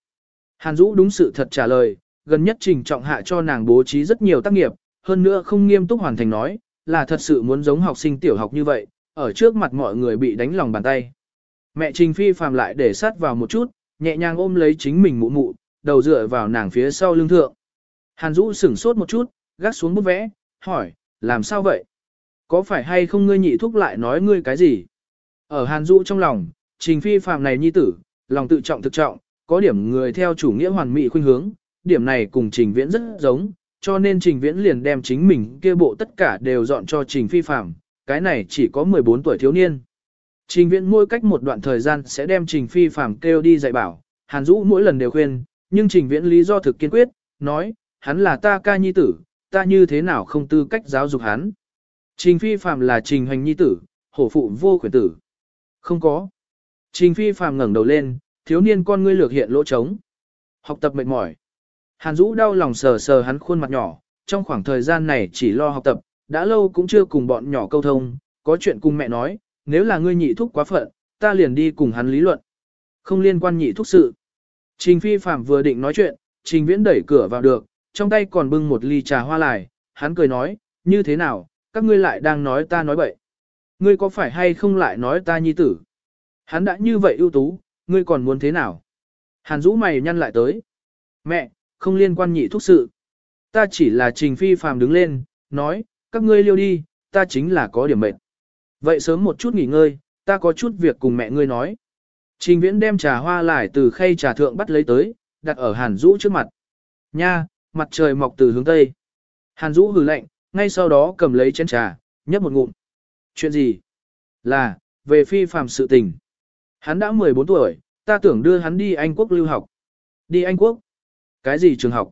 A: Hàn Dũ đúng sự thật trả lời, gần nhất trình trọng hạ cho nàng bố trí rất nhiều tác nghiệp, hơn nữa không nghiêm túc hoàn thành nói, là thật sự muốn giống học sinh tiểu học như vậy, ở trước mặt mọi người bị đánh lòng bàn tay. Mẹ Trình Phi phàm lại để sát vào một chút, nhẹ nhàng ôm lấy chính mình mụ mụ, đầu dựa vào nàng phía sau lưng thượng. Hàn Dũ sửng sốt một chút, gác xuống bút vẽ, hỏi, làm sao vậy? Có phải hay không ngươi nhị thúc lại nói ngươi cái gì? Ở Hàn Dũ trong lòng, Trình Phi phàm này nhi tử, lòng tự trọng thực trọng, có điểm người theo chủ nghĩa hoàn mỹ khuynh hướng, điểm này cùng Trình Viễn rất giống, cho nên Trình Viễn liền đem chính mình kia bộ tất cả đều dọn cho Trình Phi phàm, cái này chỉ có 14 tuổi thiếu niên. Trình Viễn mỗi cách một đoạn thời gian sẽ đem Trình Phi phàm kêu đi dạy bảo, Hàn Dũ mỗi lần đều khuyên, nhưng Trình Viễn lý do thực kiên quyết, nói, hắn là ta ca nhi tử, ta như thế nào không tư cách giáo dục hắn. Trình phi phàm là trình hành nhi tử, hổ phụ vô quyền tử. Không có. Trình phi phàm ngẩng đầu lên, thiếu niên con ngươi lược hiện lỗ trống. Học tập mệt mỏi. Hàn Dũ đau lòng sờ sờ hắn khuôn mặt nhỏ, trong khoảng thời gian này chỉ lo học tập, đã lâu cũng chưa cùng bọn nhỏ câu thông, có chuyện cùng mẹ nói, nếu là ngươi nhị thúc quá phận, ta liền đi cùng hắn lý luận. Không liên quan nhị thúc sự. Trình phi phạm vừa định nói chuyện, trình viễn đẩy cửa vào được, trong tay còn bưng một ly trà hoa lại, hắn cười nói, như thế nào, các ngươi lại đang nói ta nói bậy. Ngươi có phải hay không lại nói ta nhi tử? Hắn đã như vậy ưu tú, ngươi còn muốn thế nào? Hàn Dũ mày nhăn lại tới. Mẹ, không liên quan nhị thúc sự. Ta chỉ là trình phi phàm đứng lên, nói, các ngươi liêu đi, ta chính là có điểm mệt. Vậy sớm một chút nghỉ ngơi, ta có chút việc cùng mẹ ngươi nói. Trình viễn đem trà hoa lại từ khay trà thượng bắt lấy tới, đặt ở hàn Dũ trước mặt. Nha, mặt trời mọc từ hướng tây. Hàn Dũ hừ lạnh, ngay sau đó cầm lấy chén trà, nhấp một ngụm. Chuyện gì? Là, về phi phàm sự tình. Hắn đã 14 tuổi, ta tưởng đưa hắn đi Anh Quốc lưu học. Đi Anh Quốc? Cái gì trường học?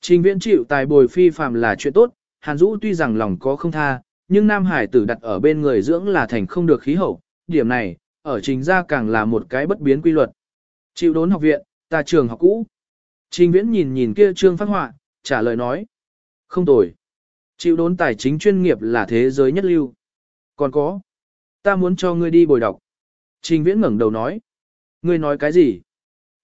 A: Trình viễn chịu tài bồi phi phàm là chuyện tốt, Hàn Dũ tuy rằng lòng có không tha, nhưng Nam Hải tử đặt ở bên người dưỡng là thành không được khí hậu. Điểm này, ở trình ra càng là một cái bất biến quy luật. Chịu đốn học viện, ta trường học cũ. Trình viễn nhìn nhìn kia trương phát họa, trả lời nói. Không tồi. Chịu đốn tài chính chuyên nghiệp là thế giới nhất lưu. Còn có. Ta muốn cho ngươi đi bồi đọc. Trình viễn ngẩng đầu nói. Ngươi nói cái gì?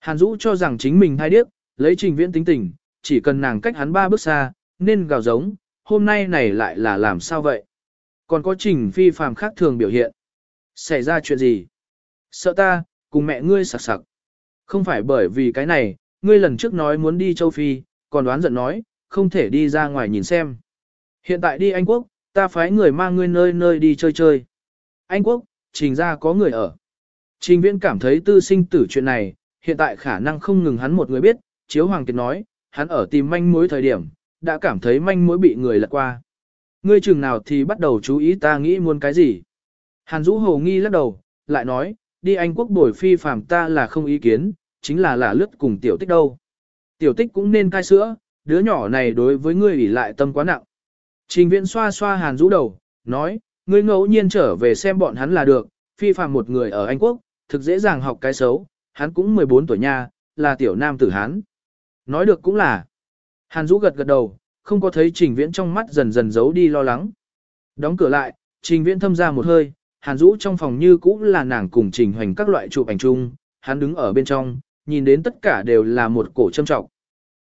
A: Hàn Dũ cho rằng chính mình thai điếc, lấy trình viễn tính tình, chỉ cần nàng cách hắn ba bước xa, nên gào giống, hôm nay này lại là làm sao vậy? Còn có trình phi phàm khác thường biểu hiện. Xảy ra chuyện gì? Sợ ta, cùng mẹ ngươi sặc sặc. Không phải bởi vì cái này, ngươi lần trước nói muốn đi châu Phi, còn đoán giận nói, không thể đi ra ngoài nhìn xem. Hiện tại đi Anh Quốc, ta phái người mang ngươi nơi nơi đi chơi chơi. Anh Quốc, trình ra có người ở. Trình viễn cảm thấy tư sinh tử chuyện này, hiện tại khả năng không ngừng hắn một người biết, Chiếu Hoàng Kiệt nói, hắn ở tìm manh mối thời điểm, đã cảm thấy manh mối bị người lật qua. Ngươi chừng nào thì bắt đầu chú ý ta nghĩ muốn cái gì. Hàn Dũ Hồ nghi lắc đầu, lại nói, đi Anh quốc bồi phi phàm ta là không ý kiến, chính là là lướt cùng tiểu tích đâu. Tiểu tích cũng nên cai sữa, đứa nhỏ này đối với ngươi ủy lại tâm quá nặng. Trình viện xoa xoa Hàn Dũ đầu, nói, ngươi ngẫu nhiên trở về xem bọn hắn là được, phi phàm một người ở Anh quốc, thực dễ dàng học cái xấu, hắn cũng 14 tuổi nha, là tiểu nam tử hắn. Nói được cũng là. Hàn Dũ gật gật đầu, không có thấy Trình Viễn trong mắt dần dần giấu đi lo lắng. Đóng cửa lại, Trình Viễn thâm ra một hơi, Hàn Dũ trong phòng như cũng là nàng cùng Trình Hoành các loại chụp ảnh chung, hắn đứng ở bên trong, nhìn đến tất cả đều là một cổ châm trọng.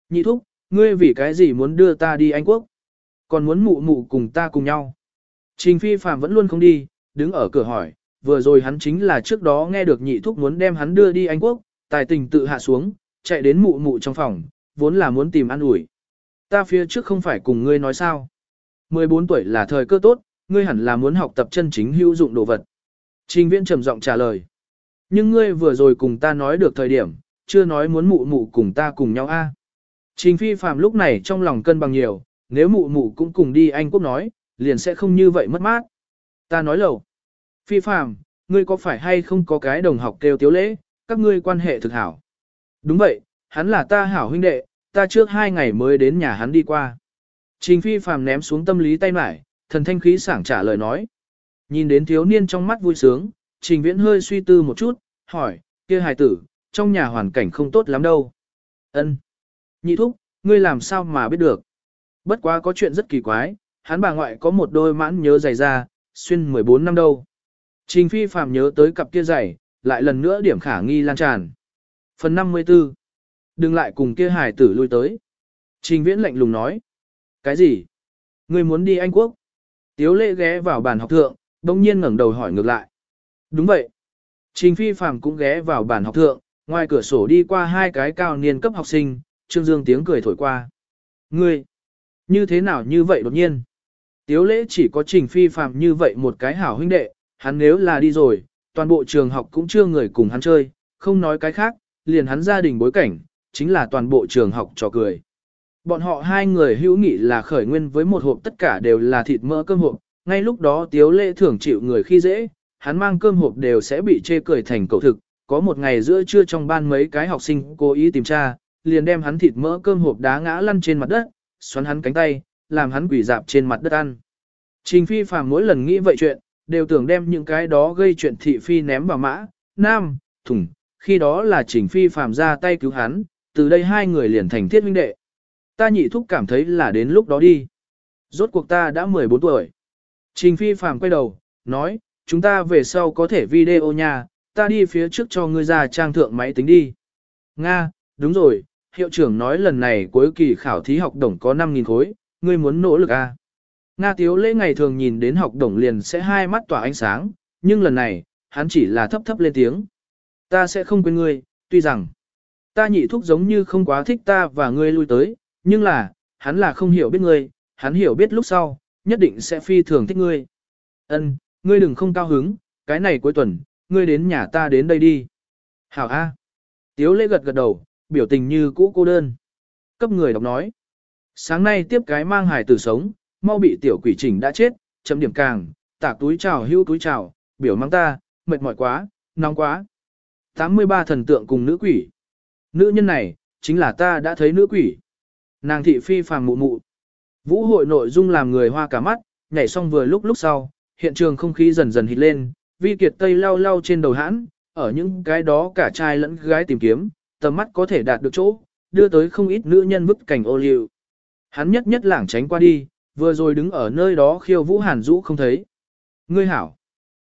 A: Nhị thúc, ngươi vì cái gì muốn đưa ta đi Anh Quốc? Còn muốn mụ mụ cùng ta cùng nhau? Trình Phi Phạm vẫn luôn không đi, đứng ở cửa hỏi, vừa rồi hắn chính là trước đó nghe được nhị thúc muốn đem hắn đưa đi Anh Quốc, tài tình tự hạ xuống, chạy đến mụ mụ trong phòng, vốn là muốn tìm ăn ủi. Ta phía trước không phải cùng ngươi nói sao. 14 tuổi là thời cơ tốt, ngươi hẳn là muốn học tập chân chính hữu dụng đồ vật. Trình viễn trầm giọng trả lời. Nhưng ngươi vừa rồi cùng ta nói được thời điểm, chưa nói muốn mụ mụ cùng ta cùng nhau a. Trình phi phàm lúc này trong lòng cân bằng nhiều, nếu mụ mụ cũng cùng đi Anh Quốc nói, liền sẽ không như vậy mất mát. Ta nói lầu. Phi phàm, ngươi có phải hay không có cái đồng học kêu tiếu lễ, các ngươi quan hệ thực hảo. Đúng vậy, hắn là ta hảo huynh đệ, ta trước hai ngày mới đến nhà hắn đi qua. Trình phi phàm ném xuống tâm lý tay mải, thần thanh khí sảng trả lời nói. Nhìn đến thiếu niên trong mắt vui sướng, trình viễn hơi suy tư một chút, hỏi, kia hài tử, trong nhà hoàn cảnh không tốt lắm đâu. ân Nhị thúc, ngươi làm sao mà biết được. Bất quá có chuyện rất kỳ quái, hắn bà ngoại có một đôi mãn nhớ dày ra, xuyên 14 năm đâu. Trình phi phàm nhớ tới cặp kia giày, lại lần nữa điểm khả nghi lan tràn. Phần 54 Đừng lại cùng kia hải tử lui tới. Trình viễn lạnh lùng nói. Cái gì? Ngươi muốn đi Anh Quốc? Tiếu lệ ghé vào bàn học thượng, đông nhiên ngẩng đầu hỏi ngược lại. Đúng vậy. Trình phi phàm cũng ghé vào bàn học thượng, ngoài cửa sổ đi qua hai cái cao niên cấp học sinh, Trương Dương tiếng cười thổi qua. Ngươi! Như thế nào như vậy đột nhiên? Tiếu lễ chỉ có trình phi Phạm như vậy một cái hảo huynh đệ, hắn nếu là đi rồi, toàn bộ trường học cũng chưa người cùng hắn chơi, không nói cái khác, liền hắn gia đình bối cảnh, chính là toàn bộ trường học trò cười. Bọn họ hai người hữu nghị là khởi nguyên với một hộp tất cả đều là thịt mỡ cơm hộp, ngay lúc đó tiếu lệ thưởng chịu người khi dễ, hắn mang cơm hộp đều sẽ bị chê cười thành cầu thực. Có một ngày giữa trưa trong ban mấy cái học sinh cố ý tìm tra, liền đem hắn thịt mỡ cơm hộp đá ngã lăn trên mặt đất, xoắn hắn cánh tay, làm hắn quỷ dạp trên mặt đất ăn. Trình phi phàm mỗi lần nghĩ vậy chuyện, đều tưởng đem những cái đó gây chuyện thị phi ném vào mã, nam, thủng, khi đó là trình phi phàm ra tay cứu hắn, từ đây hai người liền thành thiết huynh đệ. Ta nhị thúc cảm thấy là đến lúc đó đi. Rốt cuộc ta đã 14 tuổi. Trình phi phàm quay đầu, nói, chúng ta về sau có thể video nha, ta đi phía trước cho ngươi ra trang thượng máy tính đi. Nga, đúng rồi, hiệu trưởng nói lần này cuối kỳ khảo thí học đồng có 5.000 khối, ngươi muốn nỗ lực à. Nga tiếu lễ ngày thường nhìn đến học đồng liền sẽ hai mắt tỏa ánh sáng, nhưng lần này, hắn chỉ là thấp thấp lên tiếng. Ta sẽ không quên ngươi, tuy rằng, ta nhị thúc giống như không quá thích ta và ngươi lui tới, nhưng là, hắn là không hiểu biết ngươi, hắn hiểu biết lúc sau, nhất định sẽ phi thường thích ngươi. Ân, ngươi đừng không cao hứng, cái này cuối tuần, ngươi đến nhà ta đến đây đi. Hảo A. Tiếu lễ gật gật đầu, biểu tình như cũ cô đơn. Cấp người đọc nói. Sáng nay tiếp cái mang hài tử sống, mau bị tiểu quỷ chỉnh đã chết, chấm điểm càng, tạc túi trào hưu túi trào, biểu mang ta, mệt mỏi quá, nóng quá. 83 thần tượng cùng nữ quỷ. Nữ nhân này, chính là ta đã thấy nữ quỷ. Nàng thị phi phàm mụ mụ. Vũ hội nội dung làm người hoa cả mắt, nhảy xong vừa lúc lúc sau, hiện trường không khí dần dần hít lên, vi kiệt tây lau lau trên đầu hãn, ở những cái đó cả trai lẫn gái tìm kiếm, tầm mắt có thể đạt được chỗ, đưa tới không ít nữ nhân bức cảnh ô liu. Hắn nhất nhất lảng tránh qua đi, vừa rồi đứng ở nơi đó khiêu vũ hàn rũ không thấy. Ngươi hảo.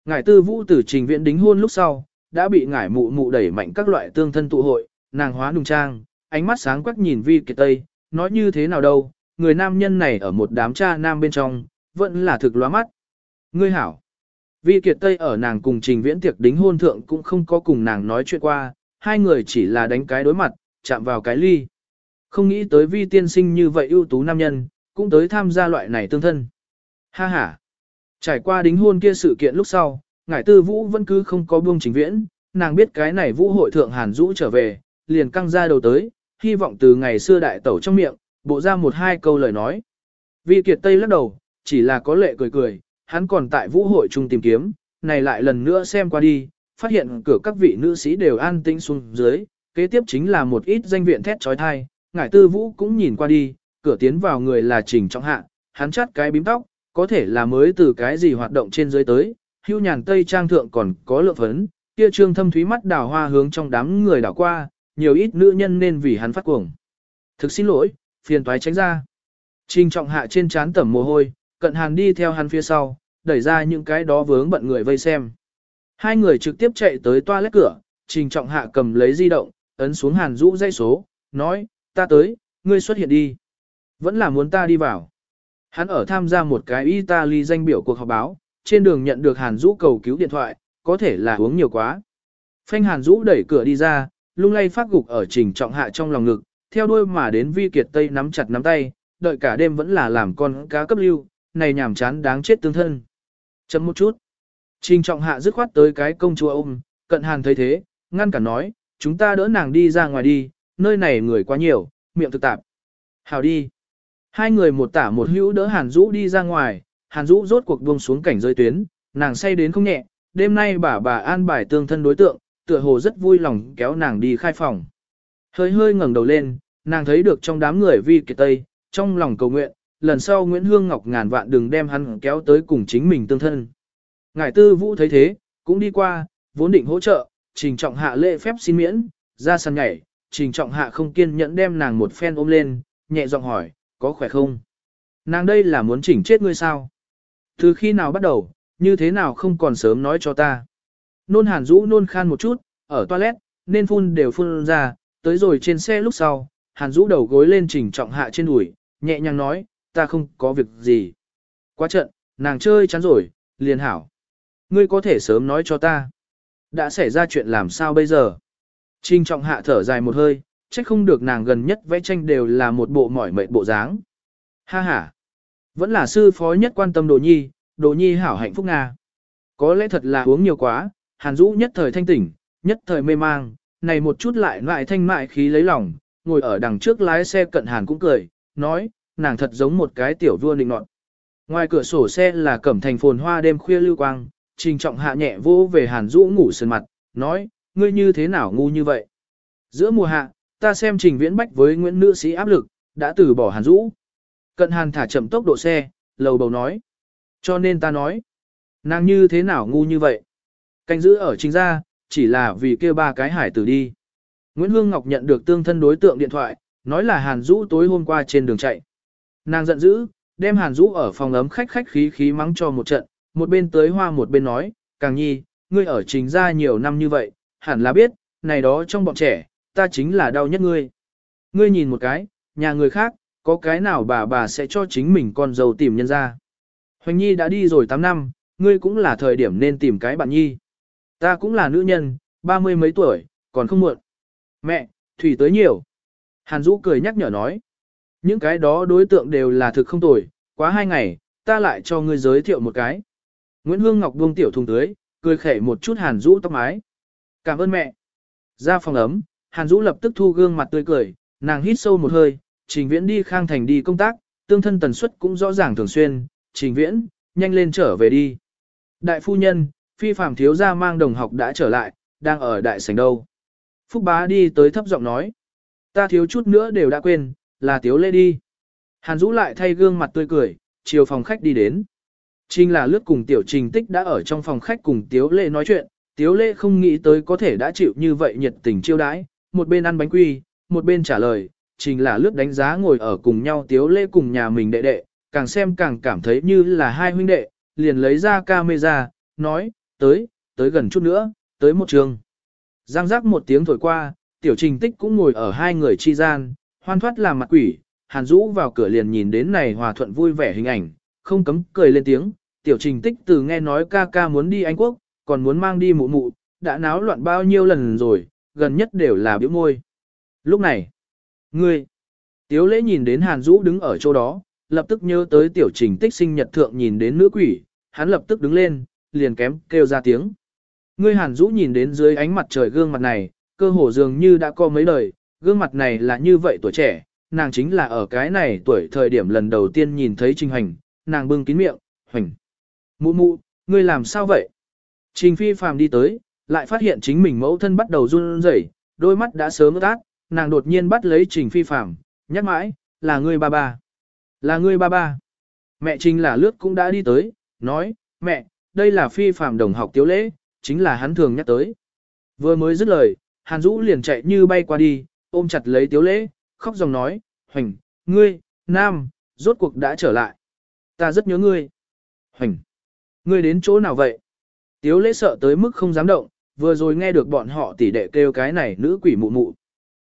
A: Ngải tư vũ tử trình viện đính hôn lúc sau, đã bị ngải mụ mụ đẩy mạnh các loại tương thân tụ hội, nàng hóa nùng trang, ánh mắt sáng quắc nhìn vi kiệt tây, nói như thế nào đâu, người nam nhân này ở một đám cha nam bên trong, vẫn là thực lóa mắt. Ngươi hảo. Vi kiệt tây ở nàng cùng trình viễn tiệc đính hôn thượng cũng không có cùng nàng nói chuyện qua, hai người chỉ là đánh cái đối mặt, chạm vào cái ly. Không nghĩ tới vi tiên sinh như vậy ưu tú nam nhân, cũng tới tham gia loại này tương thân. Ha ha. Trải qua đính hôn kia sự kiện lúc sau, ngải tư vũ vẫn cứ không có buông trình viễn, nàng biết cái này vũ hội thượng hàn rũ trở về, liền căng ra đầu tới, hy vọng từ ngày xưa đại tẩu trong miệng, bộ ra một hai câu lời nói. Vi kiệt tây lắc đầu, chỉ là có lệ cười cười, hắn còn tại vũ hội chung tìm kiếm, này lại lần nữa xem qua đi, phát hiện cửa các vị nữ sĩ đều an tĩnh xuống dưới, kế tiếp chính là một ít danh viện thét trói thai, ngải tư vũ cũng nhìn qua đi, cửa tiến vào người là trình trọng hạ, hắn chắt cái bím tóc, có thể là mới từ cái gì hoạt động trên dưới tới, hưu nhàn tây trang thượng còn có lượng phấn, kia trương thâm thúy mắt đào hoa hướng trong đám người đảo qua, nhiều ít nữ nhân nên vì hắn phát cuồng. Thực xin lỗi, phiền toái tránh ra. Trình trọng hạ trên trán tẩm mồ hôi, cận hàn đi theo hắn phía sau, đẩy ra những cái đó vướng bận người vây xem. Hai người trực tiếp chạy tới toilet cửa, trình trọng hạ cầm lấy di động, ấn xuống hàn rũ dây số, nói, ta tới, ngươi xuất hiện đi. Vẫn là muốn ta đi vào. Hắn ở tham gia một cái Italy danh biểu cuộc họp báo, trên đường nhận được hàn rũ cầu cứu điện thoại, có thể là uống nhiều quá. Phanh hàn rũ đẩy cửa đi ra, lung lay phát gục ở trình trọng hạ trong lòng ngực, theo đuôi mà đến vi kiệt tây nắm chặt nắm tay, đợi cả đêm vẫn là làm con cá cấp lưu, này nhảm chán đáng chết tương thân. Chấm một chút. Trình trọng hạ dứt khoát tới cái công chúa ôm, cận hàn thấy thế, ngăn cả nói, chúng ta đỡ nàng đi ra ngoài đi, nơi này người quá nhiều, miệng thực tạp. Hào đi. Hai người một tả một hữu đỡ hàn rũ đi ra ngoài, hàn rũ rốt cuộc buông xuống cảnh rơi tuyến, nàng say đến không nhẹ, đêm nay bà bà an bài tương thân đối tượng, tựa hồ rất vui lòng kéo nàng đi khai phòng. Hơi hơi ngẩng đầu lên, nàng thấy được trong đám người vi kiệt tây, trong lòng cầu nguyện, lần sau Nguyễn Hương Ngọc ngàn vạn đừng đem hắn kéo tới cùng chính mình tương thân. Ngải tư vũ thấy thế, cũng đi qua, vốn định hỗ trợ, trình trọng hạ lễ phép xin miễn, ra sàn nhảy, trình trọng hạ không kiên nhẫn đem nàng một phen ôm lên, nhẹ giọng hỏi, có khỏe không? Nàng đây là muốn chỉnh chết ngươi sao? Từ khi nào bắt đầu, như thế nào không còn sớm nói cho ta? Nôn hàn rũ nôn khan một chút, ở toilet, nên phun đều phun ra, tới rồi trên xe lúc sau, hàn rũ đầu gối lên trình trọng hạ trên đùi, nhẹ nhàng nói, ta không có việc gì. Quá trận, nàng chơi chán rồi, liền hảo. Ngươi có thể sớm nói cho ta. Đã xảy ra chuyện làm sao bây giờ? Trình trọng hạ thở dài một hơi, trách không được nàng gần nhất vẽ tranh đều là một bộ mỏi mệt bộ dáng. Ha ha. Vẫn là sư phó nhất quan tâm đồ nhi, đồ nhi hảo hạnh phúc Nga. Có lẽ thật là uống nhiều quá, hàn Dũ nhất thời thanh tỉnh, nhất thời mê mang, này một chút lại lại thanh mại khí lấy lòng, ngồi ở đằng trước lái xe cận hàn cũng cười, nói, nàng thật giống một cái tiểu vua định nọt. Ngoài cửa sổ xe là cẩm thành phồn hoa đêm khuya lưu quang, trình trọng hạ nhẹ vô về hàn Dũ ngủ sườn mặt, nói, ngươi như thế nào ngu như vậy. Giữa mùa hạ, ta xem trình viễn bách với Nguyễn Nữ Sĩ áp lực, đã từ bỏ hàn Dũ. Cận hàn thả chậm tốc độ xe, lầu bầu nói. Cho nên ta nói, nàng như thế nào ngu như vậy? Canh giữ ở chính gia, chỉ là vì kêu ba cái hải tử đi. Nguyễn Hương Ngọc nhận được tương thân đối tượng điện thoại, nói là Hàn Dũ tối hôm qua trên đường chạy. Nàng giận dữ, đem Hàn Dũ ở phòng ấm khách khách khí khí mắng cho một trận, một bên tới hoa một bên nói, càng nhi, ngươi ở chính gia nhiều năm như vậy, hẳn là biết, này đó trong bọn trẻ, ta chính là đau nhất ngươi. Ngươi nhìn một cái, nhà người khác, có cái nào bà bà sẽ cho chính mình con dâu tìm nhân ra. Hoành nhi đã đi rồi 8 năm, ngươi cũng là thời điểm nên tìm cái bạn nhi. Ta cũng là nữ nhân, ba mươi mấy tuổi, còn không muộn. Mẹ, Thủy tới nhiều. Hàn Dũ cười nhắc nhở nói. Những cái đó đối tượng đều là thực không tồi, quá hai ngày, ta lại cho ngươi giới thiệu một cái. Nguyễn Hương Ngọc buông tiểu thùng tưới, cười khẩy một chút Hàn Dũ tóc mái. Cảm ơn mẹ. Ra phòng ấm, Hàn Dũ lập tức thu gương mặt tươi cười, nàng hít sâu một hơi, trình viễn đi khang thành đi công tác, tương thân tần suất cũng rõ ràng thường xuyên, trình viễn, nhanh lên trở về đi. Đại phu nhân, phi phạm thiếu gia mang đồng học đã trở lại, đang ở đại sảnh đâu. Phúc bá đi tới thấp giọng nói. Ta thiếu chút nữa đều đã quên, là tiếu lê đi. Hàn Dũ lại thay gương mặt tươi cười, chiều phòng khách đi đến. Trình là lướt cùng tiểu trình tích đã ở trong phòng khách cùng tiếu lê nói chuyện, tiếu lê không nghĩ tới có thể đã chịu như vậy nhiệt tình chiêu đãi, một bên ăn bánh quy, một bên trả lời, trình là lướt đánh giá ngồi ở cùng nhau tiếu lê cùng nhà mình đệ đệ, càng xem càng cảm thấy như là hai huynh đệ, liền lấy ra camera, nói, tới, tới gần chút nữa, tới một trường. Giang giác một tiếng thổi qua, tiểu trình tích cũng ngồi ở hai người chi gian, hoan thoát làm mặt quỷ, hàn rũ vào cửa liền nhìn đến này hòa thuận vui vẻ hình ảnh, không cấm cười lên tiếng, tiểu trình tích từ nghe nói ca ca muốn đi Anh Quốc, còn muốn mang đi mụ mụ, đã náo loạn bao nhiêu lần rồi, gần nhất đều là biểu môi. Lúc này, ngươi, tiếu lễ nhìn đến hàn rũ đứng ở chỗ đó, lập tức nhớ tới tiểu trình tích sinh nhật thượng nhìn đến nữ quỷ, hắn lập tức đứng lên, liền kém kêu ra tiếng. Ngươi hàn Dũ nhìn đến dưới ánh mặt trời gương mặt này, cơ hồ dường như đã có mấy đời, gương mặt này là như vậy tuổi trẻ, nàng chính là ở cái này tuổi thời điểm lần đầu tiên nhìn thấy Trình Hành, nàng bưng kín miệng, Hành. Mụ mụ, ngươi làm sao vậy? Trình Phi phàm đi tới, lại phát hiện chính mình mẫu thân bắt đầu run rẩy, đôi mắt đã sớm ướt át, nàng đột nhiên bắt lấy Trình Phi phàm, nhắc mãi, là ngươi ba ba. Là ngươi ba ba. Mẹ Trình là lướt cũng đã đi tới, nói, mẹ, đây là Phi phàm đồng học tiếu lễ, chính là hắn thường nhắc tới. Vừa mới dứt lời, Hàn Dũ liền chạy như bay qua đi, ôm chặt lấy tiếu lễ, khóc dòng nói, Hoành, ngươi, Nam, rốt cuộc đã trở lại. Ta rất nhớ ngươi. Hoành, ngươi đến chỗ nào vậy? Tiếu lễ sợ tới mức không dám động, vừa rồi nghe được bọn họ tỉ đệ kêu cái này nữ quỷ mụ mụ.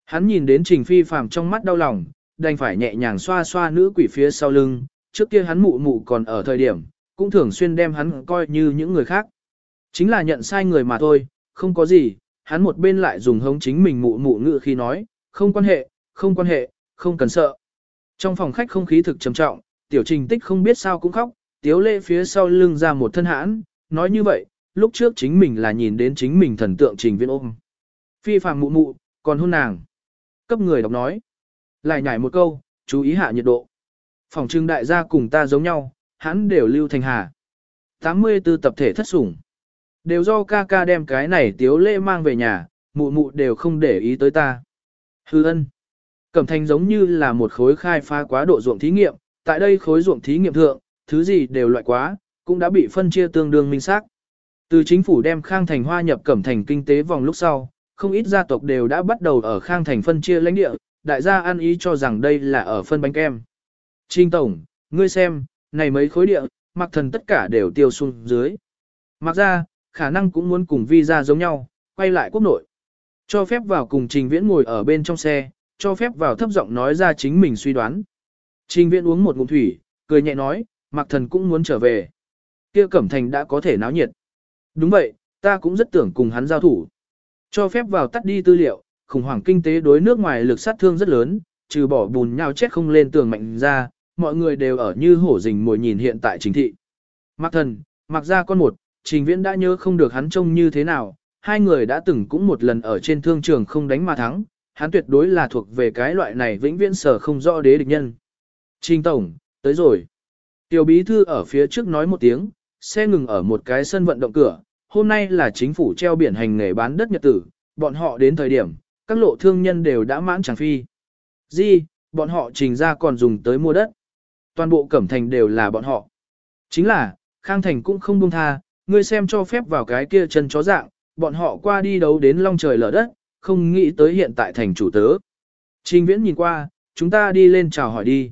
A: Hắn nhìn đến Trình Phi phàm trong mắt đau lòng, đành phải nhẹ nhàng xoa xoa nữ quỷ phía sau lưng, trước kia hắn mụ mụ còn ở thời điểm, cũng thường xuyên đem hắn coi như những người khác. Chính là nhận sai người mà thôi, không có gì, hắn một bên lại dùng hống chính mình mụ mụ ngự khi nói, không quan hệ, không quan hệ, không cần sợ. Trong phòng khách không khí thực trầm trọng, tiểu trình tích không biết sao cũng khóc, tiếu lệ phía sau lưng ra một thân hãn, nói như vậy, lúc trước chính mình là nhìn đến chính mình thần tượng trình viên ôm. Phi phàm mụ mụ, còn hôn nàng. Cấp người đọc nói. Lại nhảy một câu, chú ý hạ nhiệt độ. Phòng trưng đại gia cùng ta giống nhau, hắn đều lưu thành hà. 84 tập thể thất sủng. Đều do ca ca đem cái này tiếu lễ mang về nhà, mụ mụ đều không để ý tới ta. Hư ân. Cẩm thành giống như là một khối khai phá quá độ ruộng thí nghiệm, tại đây khối ruộng thí nghiệm thượng, thứ gì đều loại quá, cũng đã bị phân chia tương đương minh xác. Từ chính phủ đem Khang Thành hoa nhập Cẩm Thành kinh tế vòng lúc sau, không ít gia tộc đều đã bắt đầu ở Khang Thành phân chia lãnh địa, đại gia ăn ý cho rằng đây là ở phân bánh kem. Trinh Tổng, ngươi xem, này mấy khối địa, mặc thần tất cả đều tiêu xuống dưới. Mặc ra, khả năng cũng muốn cùng visa giống nhau, quay lại quốc nội. Cho phép vào cùng Trình Viễn ngồi ở bên trong xe, cho phép vào thấp giọng nói ra chính mình suy đoán. Trình Viễn uống một ngụm thủy, cười nhẹ nói, Mặc Thần cũng muốn trở về. Kia Cẩm Thành đã có thể náo nhiệt. Đúng vậy, ta cũng rất tưởng cùng hắn giao thủ. Cho phép vào tắt đi tư liệu, khủng hoảng kinh tế đối nước ngoài lực sát thương rất lớn, trừ bỏ bùn nhau chết không lên tường mạnh ra, mọi người đều ở như hổ rình mồi nhìn hiện tại chính thị. Mạc Thần, mặc ra con một, Trình Viễn đã nhớ không được hắn trông như thế nào, hai người đã từng cũng một lần ở trên thương trường không đánh mà thắng, hắn tuyệt đối là thuộc về cái loại này vĩnh viễn sở không rõ đế địch nhân. Trình Tổng, tới rồi. Tiểu bí thư ở phía trước nói một tiếng, xe ngừng ở một cái sân vận động cửa, hôm nay là chính phủ treo biển hành nghề bán đất nhật tử, bọn họ đến thời điểm, các lộ thương nhân đều đã mãn chẳng phi. Gì, bọn họ trình ra còn dùng tới mua đất toàn bộ cẩm thành đều là bọn họ. Chính là, Khang Thành cũng không buông tha, ngươi xem cho phép vào cái kia chân chó dạng, bọn họ qua đi đấu đến long trời lở đất, không nghĩ tới hiện tại thành chủ tớ. Trình Viễn nhìn qua, chúng ta đi lên chào hỏi đi.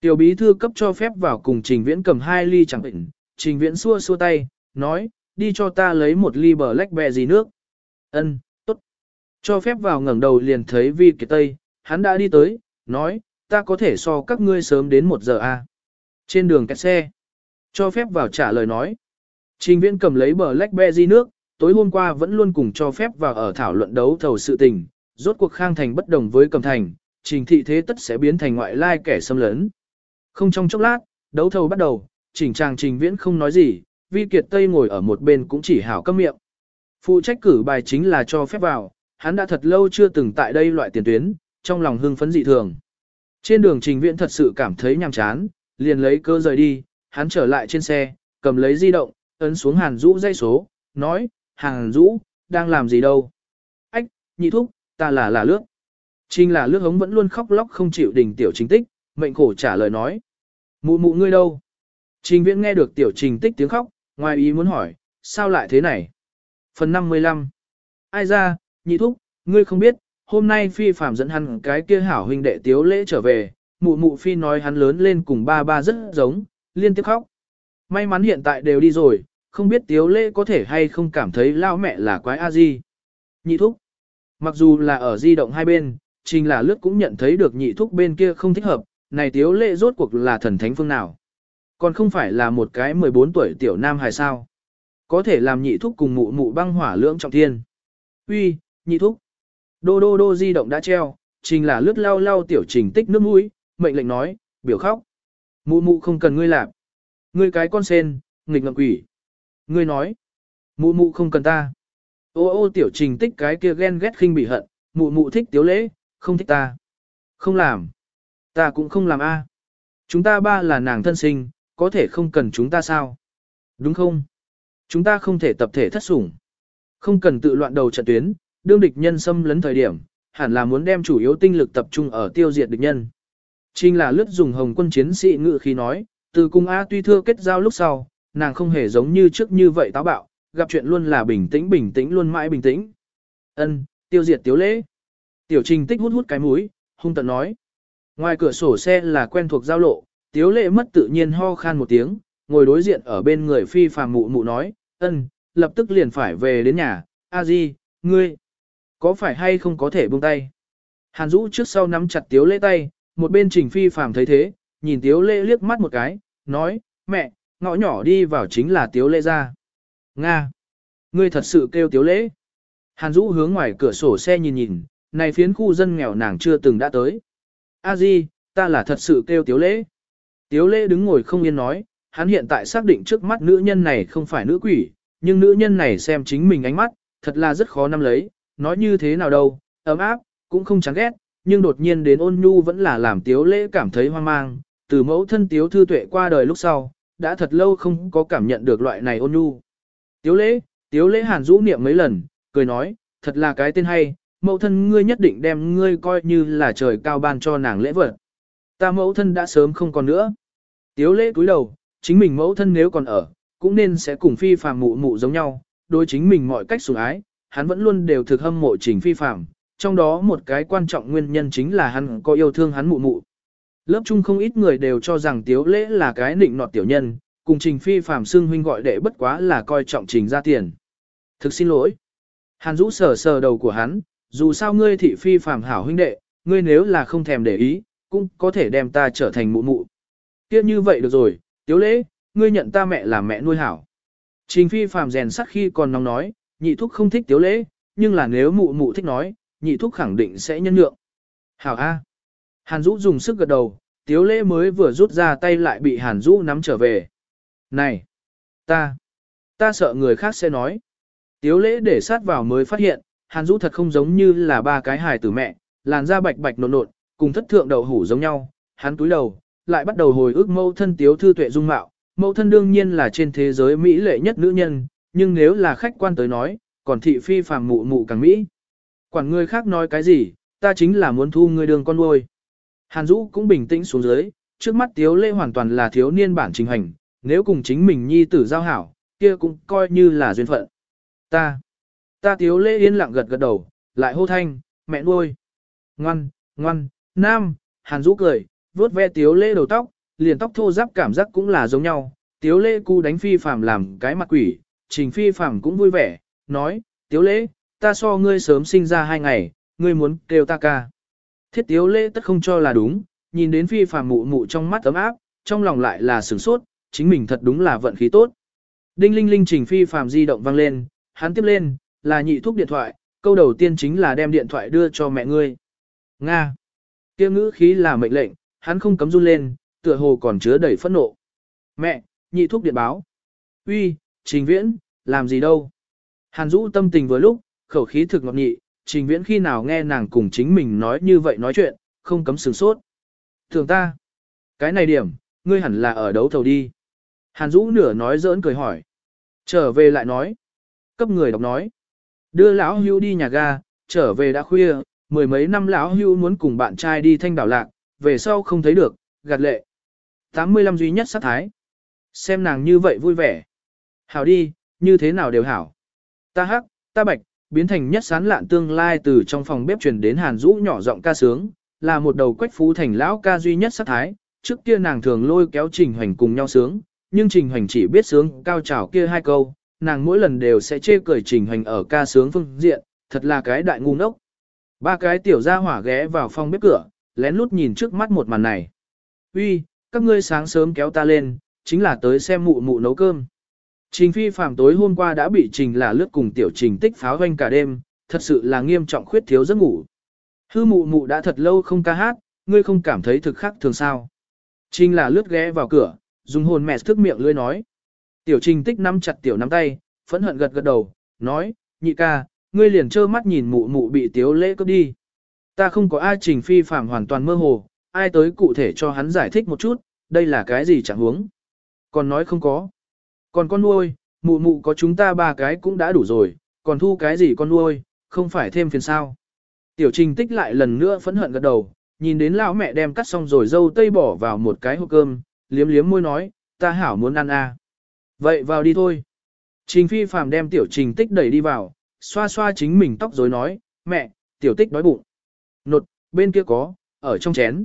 A: Tiểu bí thư cấp cho phép vào cùng Trình Viễn cầm hai ly chẳng bệnh, Trình Viễn xua xua tay, nói, đi cho ta lấy một ly bờ lách bè gì nước. Ân, tốt. Cho phép vào ngẩng đầu liền thấy Vi Kiệt Tây, hắn đã đi tới, nói, ta có thể so các ngươi sớm đến một giờ à. Trên đường kẹt xe. Cho phép vào trả lời nói. Trình Viễn cầm lấy bờ lách bẹ di nước, tối hôm qua vẫn luôn cùng cho phép vào ở thảo luận đấu thầu sự tình, rốt cuộc khang thành bất đồng với cầm thành, trình thị thế tất sẽ biến thành ngoại lai kẻ xâm lấn. Không trong chốc lát, đấu thầu bắt đầu, chỉnh Trang trình viễn không nói gì, vi kiệt tây ngồi ở một bên cũng chỉ hảo câm miệng. Phụ trách cử bài chính là cho phép vào, hắn đã thật lâu chưa từng tại đây loại tiền tuyến, trong lòng hưng phấn dị thường. Trên đường trình viện thật sự cảm thấy nhàm chán, liền lấy cơ rời đi, hắn trở lại trên xe, cầm lấy di động, ấn xuống hàn rũ dây số, nói, hàn rũ, đang làm gì đâu. Ách, nhị thúc, ta là là lước Trình là lước hống vẫn luôn khóc lóc không chịu đình tiểu chính tích, mệnh khổ trả lời nói. Mụ mụ ngươi đâu? Trình viễn nghe được tiểu trình tích tiếng khóc, ngoài ý muốn hỏi, sao lại thế này? Phần 55 Ai ra, nhị thúc, ngươi không biết, hôm nay phi phạm dẫn hắn cái kia hảo huynh đệ tiếu lễ trở về, mụ mụ phi nói hắn lớn lên cùng ba ba rất giống, liên tiếp khóc. May mắn hiện tại đều đi rồi, không biết tiếu lễ có thể hay không cảm thấy lao mẹ là quái a di. Nhị thúc. Mặc dù là ở di động hai bên, trình là lướt cũng nhận thấy được nhị thúc bên kia không thích hợp, này tiếu lễ rốt cuộc là thần thánh phương nào. Còn không phải là một cái 14 tuổi tiểu nam hài sao. Có thể làm nhị thúc cùng mụ mụ băng hỏa lưỡng trọng thiên. Uy, nhị thúc. Đô đô đô di động đã treo, trình là lướt lau lau tiểu trình tích nước mũi, mệnh lệnh nói, biểu khóc. Mụ mụ không cần ngươi làm. Ngươi cái con sen, nghịch ngợm quỷ. Ngươi nói, mụ mụ không cần ta. Ô ô tiểu trình tích cái kia ghen ghét khinh bị hận, mụ mụ thích tiếu lễ, không thích ta. Không làm. Ta cũng không làm a. Chúng ta ba là nàng thân sinh, có thể không cần chúng ta sao? Đúng không? Chúng ta không thể tập thể thất sủng. Không cần tự loạn đầu trận tuyến, đương địch nhân xâm lấn thời điểm, hẳn là muốn đem chủ yếu tinh lực tập trung ở tiêu diệt địch nhân. Trinh là lướt dùng hồng quân chiến sĩ ngự khí nói, từ cung A tuy thưa kết giao lúc sau, nàng không hề giống như trước như vậy táo bạo, gặp chuyện luôn là bình tĩnh bình tĩnh luôn mãi bình tĩnh. Ân, tiêu diệt tiếu lễ. Tiểu trình tích hút hút cái mũi, hung tận nói. Ngoài cửa sổ xe là quen thuộc giao lộ, tiếu lệ mất tự nhiên ho khan một tiếng, ngồi đối diện ở bên người phi phàm mụ mụ nói, ân, lập tức liền phải về đến nhà, a di, ngươi, có phải hay không có thể buông tay. Hàn Dũ trước sau nắm chặt tiếu Lễ tay, một bên trình phi phàm thấy thế, nhìn tiếu Lễ liếc mắt một cái, nói, mẹ, ngõ nhỏ đi vào chính là tiếu Lễ ra. Nga, ngươi thật sự kêu tiếu lễ. Hàn Dũ hướng ngoài cửa sổ xe nhìn nhìn, này phiến khu dân nghèo nàng chưa từng đã tới. A Di, ta là thật sự kêu Tiếu Lễ. Tiếu Lễ đứng ngồi không yên nói, hắn hiện tại xác định trước mắt nữ nhân này không phải nữ quỷ, nhưng nữ nhân này xem chính mình ánh mắt, thật là rất khó nắm lấy, nói như thế nào đâu, ấm áp, cũng không chán ghét, nhưng đột nhiên đến ôn nhu vẫn là làm Tiếu Lễ cảm thấy hoang mang, từ mẫu thân Tiếu Thư Tuệ qua đời lúc sau, đã thật lâu không có cảm nhận được loại này ôn nhu. Tiếu Lễ, Tiếu Lễ hàn rũ niệm mấy lần, cười nói, thật là cái tên hay, mẫu thân ngươi nhất định đem ngươi coi như là trời cao ban cho nàng lễ vật. Ta mẫu thân đã sớm không còn nữa. Tiếu lễ cúi đầu, chính mình mẫu thân nếu còn ở, cũng nên sẽ cùng phi phàm mụ mụ giống nhau, đối chính mình mọi cách sủng ái, hắn vẫn luôn đều thực hâm mộ trình phi phàm, trong đó một cái quan trọng nguyên nhân chính là hắn có yêu thương hắn mụ mụ. Lớp chung không ít người đều cho rằng tiếu lễ là cái nịnh nọt tiểu nhân, cùng trình phi phàm xưng huynh gọi đệ bất quá là coi trọng trình ra tiền. Thực xin lỗi. Hàn rũ sờ sờ đầu của hắn, dù sao ngươi thị phi phàm hảo huynh đệ, ngươi nếu là không thèm để ý, cũng có thể đem ta trở thành mụ mụ. Tiếp như vậy được rồi, tiếu lễ, ngươi nhận ta mẹ làm mẹ nuôi hảo. Trình phi phàm rèn sắt khi còn nóng nói, nhị thúc không thích tiếu lễ, nhưng là nếu mụ mụ thích nói, nhị thúc khẳng định sẽ nhân nhượng. Hảo A. Hàn Dũ dùng sức gật đầu, tiếu lễ mới vừa rút ra tay lại bị Hàn Dũ nắm trở về. Này! Ta! Ta sợ người khác sẽ nói. Tiếu lễ để sát vào mới phát hiện, Hàn Dũ thật không giống như là ba cái hài tử mẹ, làn da bạch bạch nộn nộn, cùng thất thượng đậu hủ giống nhau. Hắn túi đầu, lại bắt đầu hồi ức mẫu thân tiếu thư tuệ dung mạo. Mẫu thân đương nhiên là trên thế giới mỹ lệ nhất nữ nhân, nhưng nếu là khách quan tới nói, còn thị phi phàm mụ mụ càng mỹ. Quản người khác nói cái gì, ta chính là muốn thu ngươi đường con nuôi. Hàn Dũ cũng bình tĩnh xuống dưới, Trước mắt tiếu lễ hoàn toàn là thiếu niên bản trình hành, nếu cùng chính mình nhi tử giao hảo, kia cũng coi như là duyên phận. Ta, ta tiếu lễ yên lặng gật gật đầu, lại hô thanh, mẹ nuôi. Ngoan, ngoan, nam, hàn Dũ cười, vuốt ve tiếu lễ đầu tóc, liền tóc thô giáp cảm giác cũng là giống nhau. Tiếu lễ cu đánh phi phàm làm cái mặt quỷ, trình phi phàm cũng vui vẻ, nói, tiếu lễ, ta so ngươi sớm sinh ra hai ngày, ngươi muốn kêu ta ca. Thiết tiếu lễ tất không cho là đúng, nhìn đến phi phàm mụ mụ trong mắt ấm áp, trong lòng lại là sửng sốt, chính mình thật đúng là vận khí tốt. Đinh linh linh trình phi phàm di động vang lên, hắn tiếp lên, là nhị thúc điện thoại, câu đầu tiên chính là đem điện thoại đưa cho mẹ ngươi. Nga. Kia ngữ khí là mệnh lệnh, hắn không cấm run lên, tựa hồ còn chứa đầy phẫn nộ. Mẹ, nhị thúc điện báo. Uy, trình viễn, làm gì đâu. Hàn Dũ tâm tình vừa lúc, khẩu khí thực ngọt nhị, trình viễn khi nào nghe nàng cùng chính mình nói như vậy nói chuyện, không cấm sửng sốt. Thường ta, cái này điểm, ngươi hẳn là ở đấu thầu đi. Hàn Dũ nửa nói giỡn cười hỏi. Trở về lại nói. Cấp người đọc nói. Đưa lão hưu đi nhà ga, trở về đã khuya, mười mấy năm lão hưu muốn cùng bạn trai đi thanh đảo lạc, về sau không thấy được, gạt lệ. 85 duy nhất sát thái. Xem nàng như vậy vui vẻ. Hảo đi, như thế nào đều hảo. Ta hắc, ta bạch, biến thành nhất sán lạn tương lai từ trong phòng bếp truyền đến hàn dũ nhỏ giọng ca sướng, là một đầu quách phú thành lão ca duy nhất sát thái. Trước kia nàng thường lôi kéo trình hoành cùng nhau sướng, nhưng trình hoành chỉ biết sướng cao trào kia hai câu, nàng mỗi lần đều sẽ chê cười trình hoành ở ca sướng phương diện, thật là cái đại ngu ngốc. Ba cái tiểu gia hỏa ghé vào phòng bếp cửa, lén lút nhìn trước mắt một màn này. Uy, các ngươi sáng sớm kéo ta lên, chính là tới xem mụ mụ nấu cơm. Trình phi phạm tối hôm qua đã bị trình là lướt cùng tiểu trình tích pháo hoanh cả đêm, thật sự là nghiêm trọng khuyết thiếu giấc ngủ. Hư mụ mụ đã thật lâu không ca hát, ngươi không cảm thấy thực khắc thường sao. Trình là lướt ghé vào cửa, dùng hồn mẹ thức miệng lưỡi nói. Tiểu trình tích nắm chặt tiểu nắm tay, phẫn hận gật gật đầu, nói, nhị ca, ngươi liền trơ mắt nhìn mụ mụ bị tiếu lễ cướp đi. Ta không có ai trình phi phạm hoàn toàn mơ hồ, ai tới cụ thể cho hắn giải thích một chút, đây là cái gì chẳng huống. Còn nói không có. Còn con nuôi, mụ mụ có chúng ta ba cái cũng đã đủ rồi, còn thu cái gì con nuôi, không phải thêm phiền sao. Tiểu trình tích lại lần nữa phẫn hận gật đầu, nhìn đến lão mẹ đem cắt xong rồi dâu tây bỏ vào một cái hộp cơm, liếm liếm môi nói, ta hảo muốn ăn à. Vậy vào đi thôi. Trình phi phàm đem tiểu trình tích đẩy đi vào, xoa xoa chính mình tóc rồi nói, mẹ, tiểu tích đói bụng. Nột, bên kia có, ở trong chén.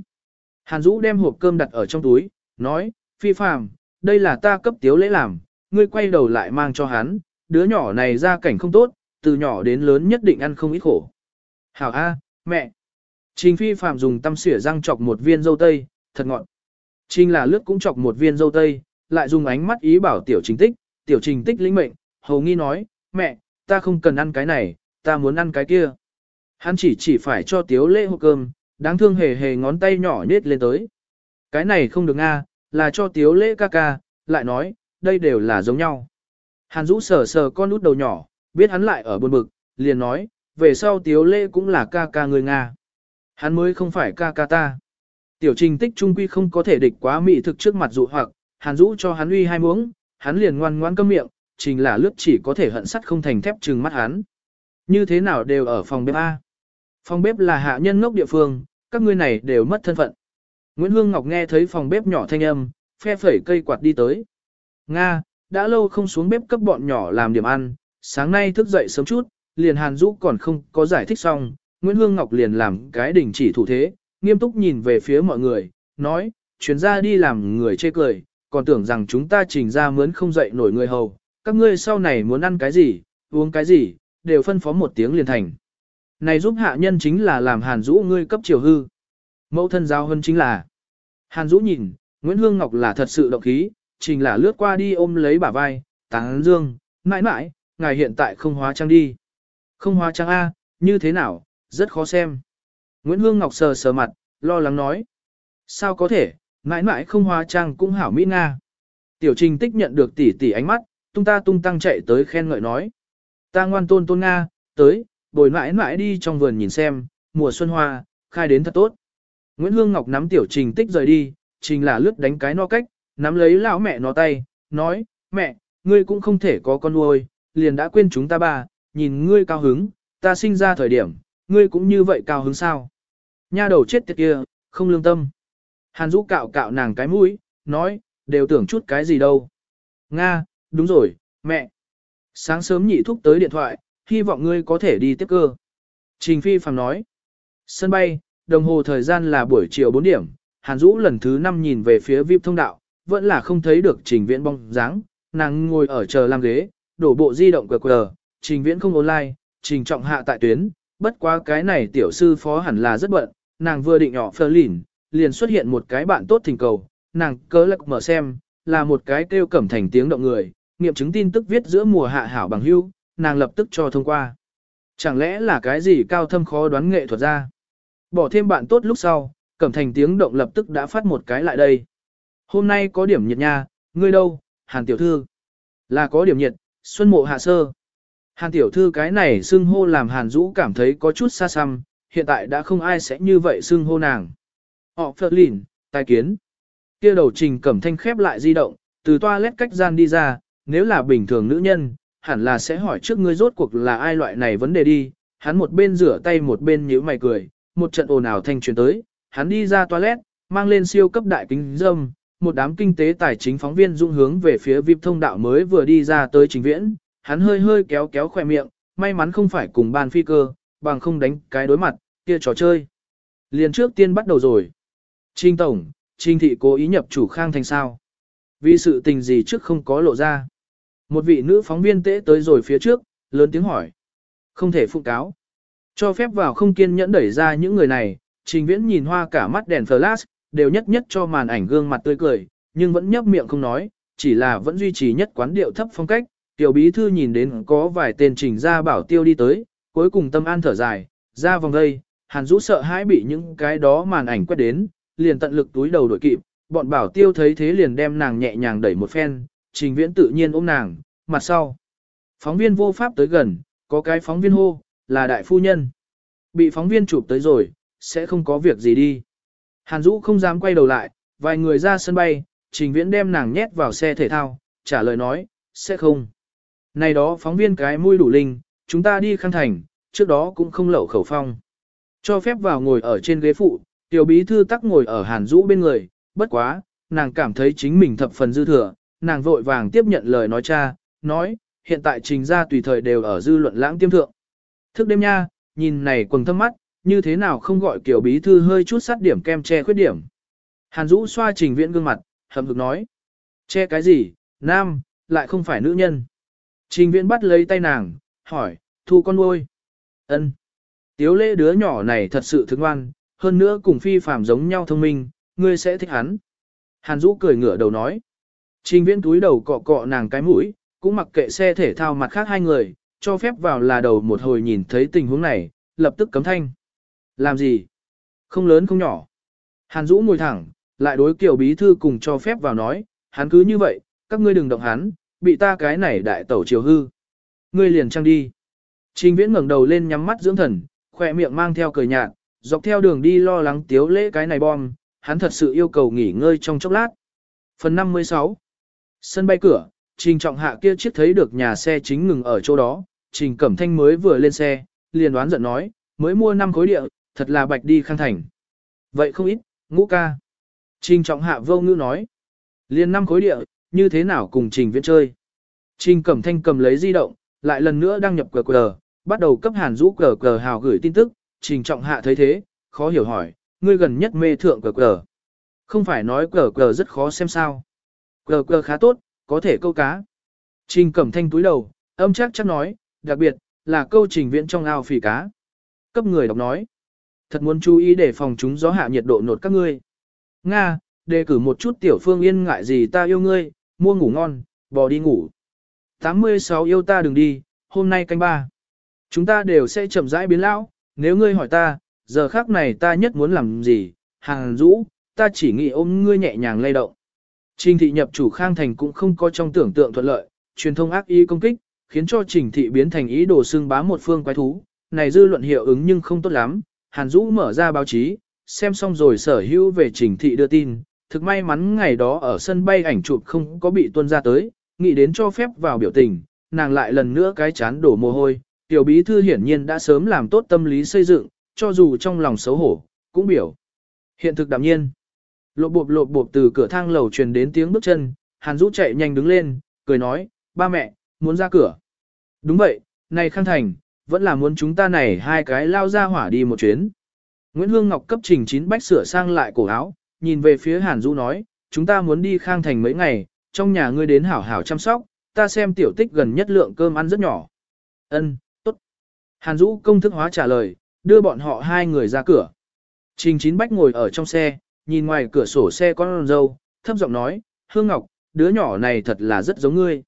A: Hàn Dũ đem hộp cơm đặt ở trong túi, nói, phi phàm, đây là ta cấp tiếu lễ làm, ngươi quay đầu lại mang cho hắn, đứa nhỏ này ra cảnh không tốt, từ nhỏ đến lớn nhất định ăn không ít khổ. Hảo A, mẹ. Trình phi phàm dùng tăm xỉa răng chọc một viên dâu tây, thật ngọn. Trình là lướt cũng chọc một viên dâu tây, lại dùng ánh mắt ý bảo tiểu trình tích, tiểu trình tích lĩnh mệnh, hầu nghi nói, mẹ, ta không cần ăn cái này, ta muốn ăn cái kia. Hắn chỉ chỉ phải cho tiếu lễ hộp cơm, đáng thương hề hề ngón tay nhỏ nết lên tới. Cái này không được a, là cho tiếu lễ ca ca, lại nói, đây đều là giống nhau. Hàn Dũ sờ sờ con út đầu nhỏ, biết hắn lại ở buồn bực, liền nói, về sau tiếu lễ cũng là ca ca người Nga. Hắn mới không phải ca ca ta. Tiểu trình tích trung quy không có thể địch quá mị thực trước mặt dụ hoặc, Hàn Dũ cho hắn uy hai muỗng, hắn liền ngoan ngoan câm miệng, trình là lướt chỉ có thể hận sắt không thành thép trừng mắt hắn. Như thế nào đều ở phòng bếp A. Phòng bếp là hạ nhân ngốc địa phương, các ngươi này đều mất thân phận. Nguyễn Hương Ngọc nghe thấy phòng bếp nhỏ thanh âm, phe phẩy cây quạt đi tới. Nga, đã lâu không xuống bếp cấp bọn nhỏ làm điểm ăn, sáng nay thức dậy sớm chút, liền Hàn Dũ còn không có giải thích xong, Nguyễn Hương Ngọc liền làm cái đình chỉ thủ thế, nghiêm túc nhìn về phía mọi người, nói, chuyến ra đi làm người chê cười, còn tưởng rằng chúng ta trình ra mướn không dậy nổi người hầu, các ngươi sau này muốn ăn cái gì, uống cái gì, đều phân phó một tiếng liền thành. Này giúp hạ nhân chính là làm Hàn Dũ ngươi cấp triều hư. Mẫu thân giao hơn chính là. Hàn Dũ nhìn, Nguyễn Hương Ngọc là thật sự động khí, trình là lướt qua đi ôm lấy bả vai, táng dương, mãi mãi, ngài hiện tại không hóa trang đi. Không hóa trang A, như thế nào, rất khó xem. Nguyễn Hương Ngọc sờ sờ mặt, lo lắng nói. Sao có thể, mãi mãi không hóa trang cũng hảo mỹ Nga. Tiểu trình tích nhận được tỷ tỷ ánh mắt, tung ta tung tăng chạy tới khen ngợi nói. Ta ngoan tôn tôn Nga, tới, bồi mãi mãi đi trong vườn nhìn xem, mùa xuân hoa, khai đến thật tốt. Nguyễn Hương Ngọc nắm tiểu trình tích rời đi, trình là lướt đánh cái no cách, nắm lấy lão mẹ nó tay, nói, mẹ, ngươi cũng không thể có con nuôi, liền đã quên chúng ta ba, nhìn ngươi cao hứng, ta sinh ra thời điểm, ngươi cũng như vậy cao hứng sao. Nha đầu chết tiệt kia, không lương tâm. Hàn Dũ cạo cạo nàng cái mũi, nói, đều tưởng chút cái gì đâu. Nga, đúng rồi, mẹ. Sáng sớm nhị thúc tới điện thoại, hy vọng ngươi có thể đi tiếp cơ. Trình Phi phàm nói. Sân bay, đồng hồ thời gian là buổi chiều 4 điểm, Hàn Dũ lần thứ 5 nhìn về phía VIP thông đạo, vẫn là không thấy được trình viễn bóng dáng, nàng ngồi ở chờ làm ghế, đổ bộ di động QR, trình viễn không online, trình trọng hạ tại tuyến, bất quá cái này tiểu sư phó hẳn là rất bận, nàng vừa định nhỏ phơ lỉn, liền xuất hiện một cái bạn tốt thỉnh cầu, nàng cớ lắc mở xem, là một cái kêu cẩm thành tiếng động người, nghiệm chứng tin tức viết giữa mùa hạ hảo bằng hưu, nàng lập tức cho thông qua. Chẳng lẽ là cái gì cao thâm khó đoán nghệ thuật ra? Bỏ thêm bạn tốt lúc sau, cẩm thành tiếng động lập tức đã phát một cái lại đây. Hôm nay có điểm nhiệt nha, ngươi đâu, hàn tiểu thư? Là có điểm nhiệt, xuân mộ hạ sơ. Hàn tiểu thư cái này xưng hô làm hàn dũ cảm thấy có chút xa xăm, hiện tại đã không ai sẽ như vậy xưng hô nàng. Họ phật lìn, tài kiến. kia đầu trình cẩm thanh khép lại di động, từ toilet cách gian đi ra, nếu là bình thường nữ nhân, hẳn là sẽ hỏi trước ngươi rốt cuộc là ai loại này vấn đề đi. Hắn một bên rửa tay một bên nhíu mày cười, một trận ồn ào thanh truyền tới, hắn đi ra toilet, mang lên siêu cấp đại kính dâm, một đám kinh tế tài chính phóng viên dung hướng về phía VIP thông đạo mới vừa đi ra tới trình viễn, hắn hơi hơi kéo kéo khỏe miệng, may mắn không phải cùng ban phi cơ, bằng không đánh cái đối mặt, kia trò chơi. Liền trước tiên bắt đầu rồi. Trình Tổng, Trình Thị cố ý nhập chủ khang thành sao. Vì sự tình gì trước không có lộ ra. Một vị nữ phóng viên tễ tới rồi phía trước, lớn tiếng hỏi. Không thể phụ cáo. Cho phép vào không kiên nhẫn đẩy ra những người này, Trình Viễn nhìn hoa cả mắt đèn flash, đều nhất nhất cho màn ảnh gương mặt tươi cười, nhưng vẫn nhấp miệng không nói, chỉ là vẫn duy trì nhất quán điệu thấp phong cách. Tiểu bí thư nhìn đến có vài tên trình ra bảo tiêu đi tới, cuối cùng tâm an thở dài, ra vòng đây, hàn rũ sợ hãi bị những cái đó màn ảnh quét đến, liền tận lực túi đầu đổi kịp, bọn bảo tiêu thấy thế liền đem nàng nhẹ nhàng đẩy một phen, trình viễn tự nhiên ôm nàng, mặt sau. Phóng viên vô pháp tới gần, có cái phóng viên hô, là đại phu nhân. Bị phóng viên chụp tới rồi, sẽ không có việc gì đi. Hàn Dũ không dám quay đầu lại, vài người ra sân bay, trình viễn đem nàng nhét vào xe thể thao, trả lời nói, sẽ không. Này đó phóng viên cái mũi đủ linh, chúng ta đi khang thành, trước đó cũng không lẩu khẩu phong. Cho phép vào ngồi ở trên ghế phụ, tiểu bí thư tắc ngồi ở Hàn Dũ bên người, bất quá, nàng cảm thấy chính mình thập phần dư thừa, nàng vội vàng tiếp nhận lời nói cha, nói, hiện tại trình ra tùy thời đều ở dư luận lãng tiêm thượng. Thức đêm nha, nhìn này quần thâm mắt, như thế nào không gọi kiểu bí thư hơi chút sát điểm kem che khuyết điểm. Hàn Dũ xoa trình viễn gương mặt, hầm hực nói. Che cái gì, nam, lại không phải nữ nhân. Trình viễn bắt lấy tay nàng, hỏi, thu con nuôi. ân Tiếu lễ đứa nhỏ này thật sự thương ngoan, hơn nữa cùng phi phàm giống nhau thông minh, ngươi sẽ thích hắn. Hàn Dũ cười ngửa đầu nói. Trình viễn túi đầu cọ cọ nàng cái mũi, cũng mặc kệ xe thể thao mặt khác hai người, cho phép vào là đầu một hồi nhìn thấy tình huống này, lập tức cấm thanh. Làm gì? Không lớn không nhỏ. Hàn Dũ ngồi thẳng, lại đối kiểu bí thư cùng cho phép vào nói, hắn cứ như vậy, các ngươi đừng động hắn, bị ta cái này đại tẩu chiều hư. Ngươi liền trăng đi. Trình viễn ngẩng đầu lên nhắm mắt dưỡng thần, khỏe miệng mang theo cười nhạt, dọc theo đường đi lo lắng tiếu lễ cái này bom, hắn thật sự yêu cầu nghỉ ngơi trong chốc lát. Phần 56 Sân bay cửa, Trình Trọng Hạ kia chiếc thấy được nhà xe chính ngừng ở chỗ đó, Trình Cẩm Thanh mới vừa lên xe, liền đoán giận nói, mới mua 5 khối địa, thật là bạch đi khang thành. Vậy không ít, ngũ ca. Trình Trọng Hạ vô ngữ nói, liên năm khối địa, như thế nào cùng Trình Viễn chơi. Trình Cẩm Thanh cầm lấy di động, lại lần nữa đăng nhập QR, bắt đầu cấp Hàn Dũ QR hào gửi tin tức, Trình Trọng Hạ thấy thế, khó hiểu hỏi, ngươi gần nhất mê thượng QR. Không phải nói QR rất khó xem sao. QR khá tốt, có thể câu cá. Trình Cẩm Thanh túi đầu, âm chắc chắc nói, đặc biệt, là câu trình viễn trong ao phỉ cá. Cấp người đọc nói, thật muốn chú ý để phòng chúng gió hạ nhiệt độ nột các ngươi. Nga, đề cử một chút tiểu phương yên ngại gì ta yêu ngươi, mua ngủ ngon, bò đi ngủ. 86 yêu ta đừng đi, hôm nay canh ba. Chúng ta đều sẽ chậm rãi biến lão, nếu ngươi hỏi ta, giờ khác này ta nhất muốn làm gì, hàng rũ, ta chỉ nghĩ ôm ngươi nhẹ nhàng lay động. Trình thị nhập chủ khang thành cũng không có trong tưởng tượng thuận lợi, truyền thông ác ý công kích, khiến cho trình thị biến thành ý đồ xưng bá một phương quái thú, này dư luận hiệu ứng nhưng không tốt lắm. Hàn Dũ mở ra báo chí, xem xong rồi sở hữu về trình thị đưa tin, thực may mắn ngày đó ở sân bay ảnh chụp không có bị tuân ra tới, nghĩ đến cho phép vào biểu tình, nàng lại lần nữa cái chán đổ mồ hôi, tiểu bí thư hiển nhiên đã sớm làm tốt tâm lý xây dựng, cho dù trong lòng xấu hổ, cũng biểu. Hiện thực đạm nhiên. lộp bộp lộp bộp từ cửa thang lầu truyền đến tiếng bước chân, Hàn Dũ chạy nhanh đứng lên, cười nói, ba mẹ, muốn ra cửa. Đúng vậy, này Khang Thành, vẫn là muốn chúng ta này hai cái lao ra hỏa đi một chuyến. Nguyễn Hương Ngọc cấp trình chín bách sửa sang lại cổ áo, nhìn về phía Hàn Dũ nói, chúng ta muốn đi Khang Thành mấy ngày, trong nhà ngươi đến hảo hảo chăm sóc, ta xem tiểu tích gần nhất lượng cơm ăn rất nhỏ. Ân, tốt. Hàn Dũ công thức hóa trả lời, đưa bọn họ hai người ra cửa. Trình Chín Bách ngồi ở trong xe, nhìn ngoài cửa sổ xe con dâu, thấp giọng nói, Hương Ngọc, đứa nhỏ này thật là rất giống ngươi.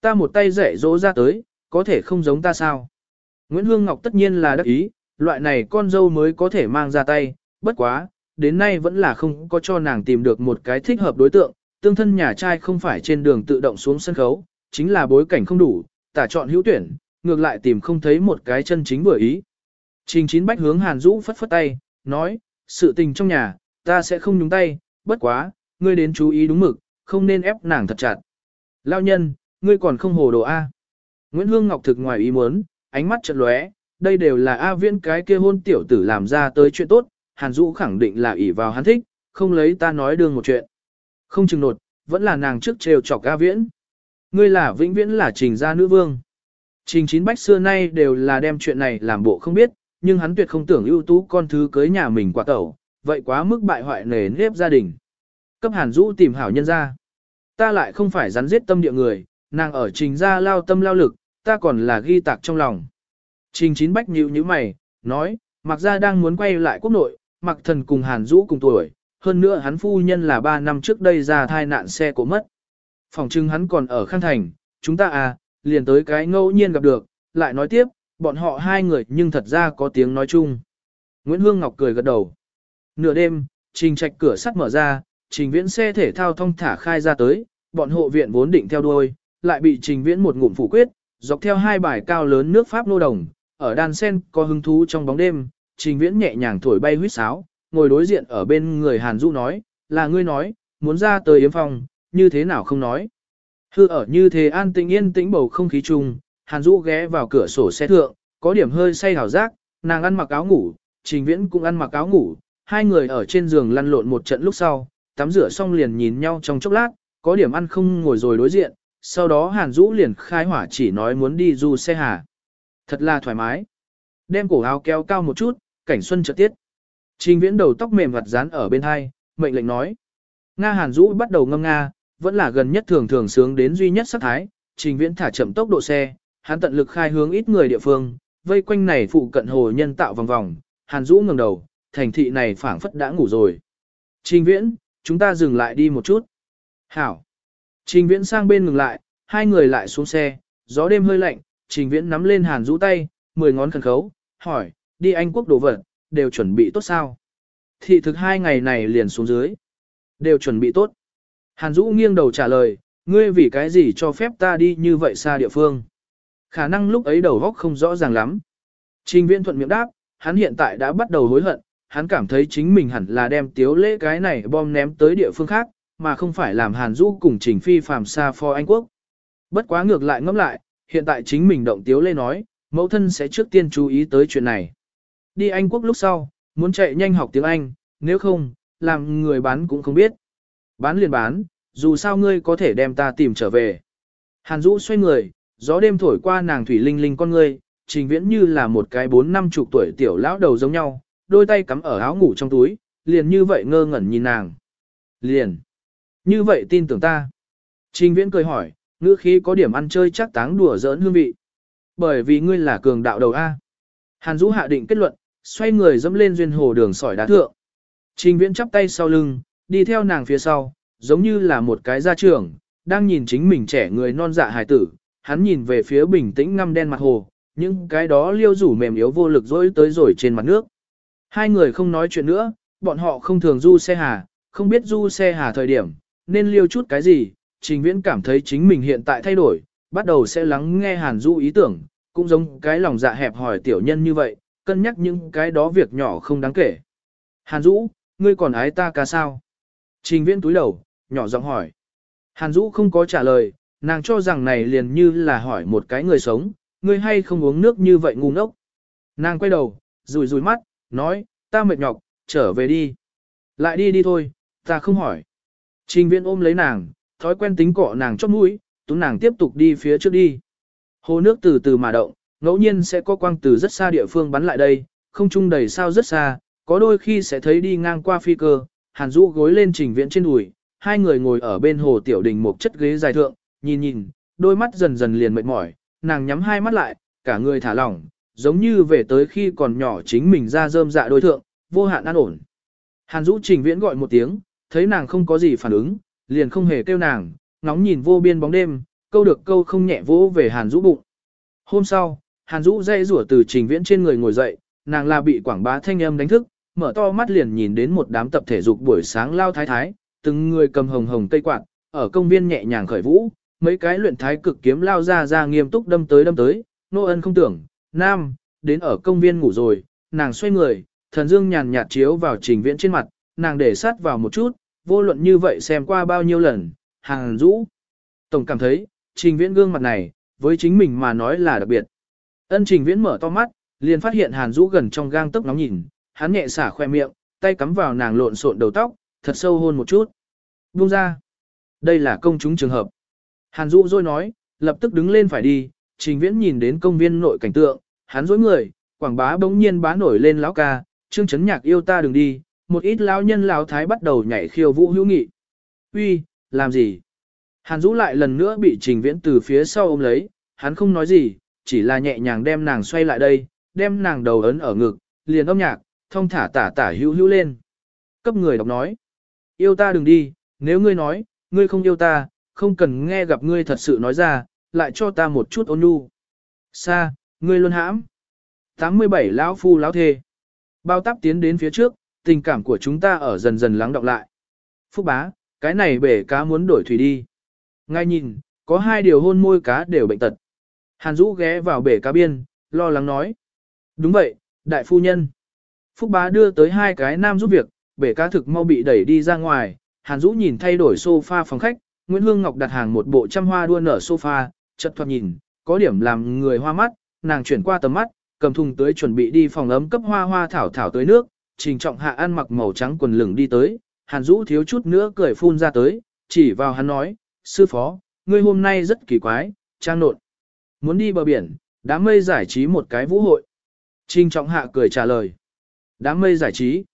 A: Ta một tay dạy dỗ ra tới, có thể không giống ta sao? Nguyễn Hương Ngọc tất nhiên là đắc ý, loại này con dâu mới có thể mang ra tay, bất quá, đến nay vẫn là không có cho nàng tìm được một cái thích hợp đối tượng, tương thân nhà trai không phải trên đường tự động xuống sân khấu, chính là bối cảnh không đủ, tả chọn hữu tuyển, ngược lại tìm không thấy một cái chân chính vừa ý. Trình chín bách hướng Hàn Dũ phất phất tay, nói, sự tình trong nhà, ta sẽ không nhúng tay, bất quá, ngươi đến chú ý đúng mực, không nên ép nàng thật chặt. Lao nhân, ngươi còn không hồ đồ A. Nguyễn Hương Ngọc thực ngoài ý muốn, ánh mắt chợt lóe, đây đều là A viễn cái kia hôn tiểu tử làm ra tới chuyện tốt, Hàn Dũ khẳng định là ỷ vào hắn thích, không lấy ta nói đương một chuyện. Không chừng nột, vẫn là nàng trước trêu chọc A viễn. Ngươi là vĩnh viễn là trình gia nữ vương. Trình chín bách xưa nay đều là đem chuyện này làm bộ không biết, nhưng hắn tuyệt không tưởng ưu tú con thứ cưới nhà mình quả tẩu, vậy quá mức bại hoại nề nếp gia đình. Cấp hàn Dũ tìm hảo nhân ra. Ta lại không phải rắn giết tâm địa người, nàng ở trình gia lao tâm lao lực, ta còn là ghi tạc trong lòng. Trình chín bách nhíu như mày, nói, mặc gia đang muốn quay lại quốc nội, mặc thần cùng hàn Dũ cùng tuổi, hơn nữa hắn phu nhân là 3 năm trước đây ra thai nạn xe cổ mất. Phòng trưng hắn còn ở Khang Thành, chúng ta à, liền tới cái ngẫu nhiên gặp được, lại nói tiếp, bọn họ hai người nhưng thật ra có tiếng nói chung. Nguyễn Hương Ngọc cười gật đầu. Nửa đêm, trình trạch cửa sắt mở ra, trình viễn xe thể thao thông thả khai ra tới, bọn hộ viện vốn định theo đuôi, lại bị trình viễn một ngụm phủ quyết, dọc theo hai bài cao lớn nước Pháp nô đồng, ở đàn sen có hứng thú trong bóng đêm, trình viễn nhẹ nhàng thổi bay huýt sáo, ngồi đối diện ở bên người Hàn Du nói, là ngươi nói, muốn ra tới yếm phòng, như thế nào không nói. Hư ở như thế an tĩnh yên tĩnh bầu không khí chung, Hàn Du ghé vào cửa sổ xe thượng, có điểm hơi say hảo giác, nàng ăn mặc áo ngủ, Trình Viễn cũng ăn mặc áo ngủ, hai người ở trên giường lăn lộn một trận lúc sau, tắm rửa xong liền nhìn nhau trong chốc lát, có điểm ăn không ngồi rồi đối diện, sau đó Hàn Dũ liền khai hỏa chỉ nói muốn đi du xe hà. Thật là thoải mái. Đem cổ áo kéo cao một chút, cảnh xuân chợt tiết. Trình Viễn đầu tóc mềm vặt dán ở bên hai, mệnh lệnh nói. Nga Hàn Dũ bắt đầu ngâm nga, vẫn là gần nhất thường thường sướng đến duy nhất sắc thái, Trình Viễn thả chậm tốc độ xe, hắn tận lực khai hướng ít người địa phương, vây quanh này phụ cận hồ nhân tạo vòng vòng, Hàn Dũ ngẩng đầu, thành thị này phảng phất đã ngủ rồi. Trình Viễn, chúng ta dừng lại đi một chút. Hảo. Trình Viễn sang bên ngừng lại, hai người lại xuống xe, gió đêm hơi lạnh, Trình Viễn nắm lên Hàn Dũ tay, mười ngón khẩn khấu, hỏi, đi Anh quốc đồ vật, đều chuẩn bị tốt sao? Thị thực hai ngày này liền xuống dưới. Đều chuẩn bị tốt. Hàn Dũ nghiêng đầu trả lời, ngươi vì cái gì cho phép ta đi như vậy xa địa phương? Khả năng lúc ấy đầu góc không rõ ràng lắm. Trình Viễn thuận miệng đáp, hắn hiện tại đã bắt đầu hối hận, hắn cảm thấy chính mình hẳn là đem tiếu lễ cái này bom ném tới địa phương khác, mà không phải làm Hàn Dũ cùng Trình Phi phàm xa for Anh Quốc. Bất quá ngược lại ngẫm lại, hiện tại chính mình động tiếu lê nói, mẫu thân sẽ trước tiên chú ý tới chuyện này. Đi Anh Quốc lúc sau, muốn chạy nhanh học tiếng Anh, nếu không, làm người bán cũng không biết. Bán liền bán, dù sao ngươi có thể đem ta tìm trở về. Hàn Dũ xoay người, gió đêm thổi qua nàng thủy linh linh con ngươi, trình viễn như là một cái bốn năm chục tuổi tiểu lão đầu giống nhau, đôi tay cắm ở áo ngủ trong túi, liền như vậy ngơ ngẩn nhìn nàng. Liền. Như vậy tin tưởng ta. Trình viễn cười hỏi, ngữ khí có điểm ăn chơi chắc táng đùa giỡn hương vị. Bởi vì ngươi là cường đạo đầu A. Hàn Dũ hạ định kết luận, xoay người dẫm lên duyên hồ đường sỏi đá thượng. Trình viễn chắp tay sau lưng, đi theo nàng phía sau, giống như là một cái gia trưởng, đang nhìn chính mình trẻ người non dạ hài tử, hắn nhìn về phía bình tĩnh ngăm đen mặt hồ, những cái đó liêu rủ mềm yếu vô lực dỗi tới rồi trên mặt nước. Hai người không nói chuyện nữa, bọn họ không thường du xe hà, không biết du xe hà thời điểm, nên liêu chút cái gì, trình viễn cảm thấy chính mình hiện tại thay đổi, bắt đầu sẽ lắng nghe hàn du ý tưởng, cũng giống cái lòng dạ hẹp hỏi tiểu nhân như vậy, cân nhắc những cái đó việc nhỏ không đáng kể. Hàn Dũ, ngươi còn ái ta ca sao? Trình viễn túi đầu, nhỏ giọng hỏi. Hàn Dũ không có trả lời, nàng cho rằng này liền như là hỏi một cái người sống, ngươi hay không uống nước như vậy ngu ngốc. Nàng quay đầu, rùi rùi mắt, nói, ta mệt nhọc, trở về đi. Lại đi đi thôi, Ta không hỏi. Trình viễn ôm lấy nàng, thói quen tính cọ nàng chót mũi, tú nàng tiếp tục đi phía trước đi. Hồ nước từ từ mà động, ngẫu nhiên sẽ có quang từ rất xa địa phương bắn lại đây, không trung đầy sao rất xa, có đôi khi sẽ thấy đi ngang qua phi cơ, hàn rũ gối lên trình viễn trên đùi, hai người ngồi ở bên hồ tiểu đình một chất ghế dài thượng, nhìn nhìn, đôi mắt dần dần liền mệt mỏi, nàng nhắm hai mắt lại, cả người thả lỏng, giống như về tới khi còn nhỏ chính mình ra rơm dạ đôi thượng, vô hạn an ổn. Hàn Dũ Trình Viễn gọi một tiếng, thấy nàng không có gì phản ứng, liền không hề kêu nàng, ngóng nhìn vô biên bóng đêm, câu được câu không nhẹ vỗ về Hàn Dũ bụng. Hôm sau, Hàn Dũ dây rủa từ Trình Viễn trên người ngồi dậy, nàng là bị quảng bá thanh âm đánh thức, mở to mắt liền nhìn đến một đám tập thể dục buổi sáng lao thái thái, từng người cầm hồng hồng cây quạt, ở công viên nhẹ nhàng khởi vũ, mấy cái luyện thái cực kiếm lao ra ra nghiêm túc đâm tới đâm tới, nô ân không tưởng, nam, đến ở công viên ngủ rồi, nàng xoay người, thần dương nhàn nhạt chiếu vào trình viễn trên mặt, nàng để sát vào một chút, vô luận như vậy xem qua bao nhiêu lần, hàng rũ. Tổng cảm thấy, trình viễn gương mặt này, với chính mình mà nói là đặc biệt. Ân trình viễn mở to mắt, liền phát hiện hàn rũ gần trong gang tấc nóng nhìn, hắn nhẹ xả khoe miệng, tay cắm vào nàng lộn xộn đầu tóc, thật sâu hôn một chút. Buông ra. Đây là công chúng trường hợp. Hàn Dũ rồi nói, lập tức đứng lên phải đi, trình viễn nhìn đến công viên nội cảnh tượng, hắn dối người, quảng bá bỗng nhiên bá nổi lên lão ca, trương chấn nhạc yêu ta đừng đi, một ít lão nhân lão thái bắt đầu nhảy khiêu vũ hữu nghị. Uy, làm gì? Hàn Dũ lại lần nữa bị trình viễn từ phía sau ôm lấy, hắn không nói gì, chỉ là nhẹ nhàng đem nàng xoay lại đây, đem nàng đầu ấn ở ngực, liền âm nhạc, thông thả tả tả hữu hữu lên. Cấp người đọc nói, yêu ta đừng đi, nếu ngươi nói, ngươi không yêu ta, không cần nghe gặp ngươi thật sự nói ra, lại cho ta một chút ôn nhu. Sa, ngươi luôn hãm. 87 lão phu lão thê. Bao táp tiến đến phía trước, tình cảm của chúng ta ở dần dần lắng đọng lại. Phúc bá, cái này bể cá muốn đổi thủy đi. Ngay nhìn, có hai điều hôn môi cá đều bệnh tật. Hàn Dũ ghé vào bể cá biên, lo lắng nói. Đúng vậy, đại phu nhân. Phúc bá đưa tới hai cái nam giúp việc, bể cá thực mau bị đẩy đi ra ngoài. Hàn Dũ nhìn thay đổi sofa phòng khách, Nguyễn Hương Ngọc đặt hàng một bộ trăm hoa đua nở sofa, chật thoạt nhìn, có điểm làm người hoa mắt, nàng chuyển qua tầm mắt, cầm thùng tưới chuẩn bị đi phòng ấm cấp hoa hoa thảo thảo tới nước, trình trọng hạ ăn mặc màu trắng quần lửng đi tới, hàn Dũ thiếu chút nữa cười phun ra tới, chỉ vào hắn nói, sư phó, ngươi hôm nay rất kỳ quái, trang nộn. Muốn đi bờ biển, đám mây giải trí một cái vũ hội. Trình trọng hạ cười trả lời. Đám mây giải trí.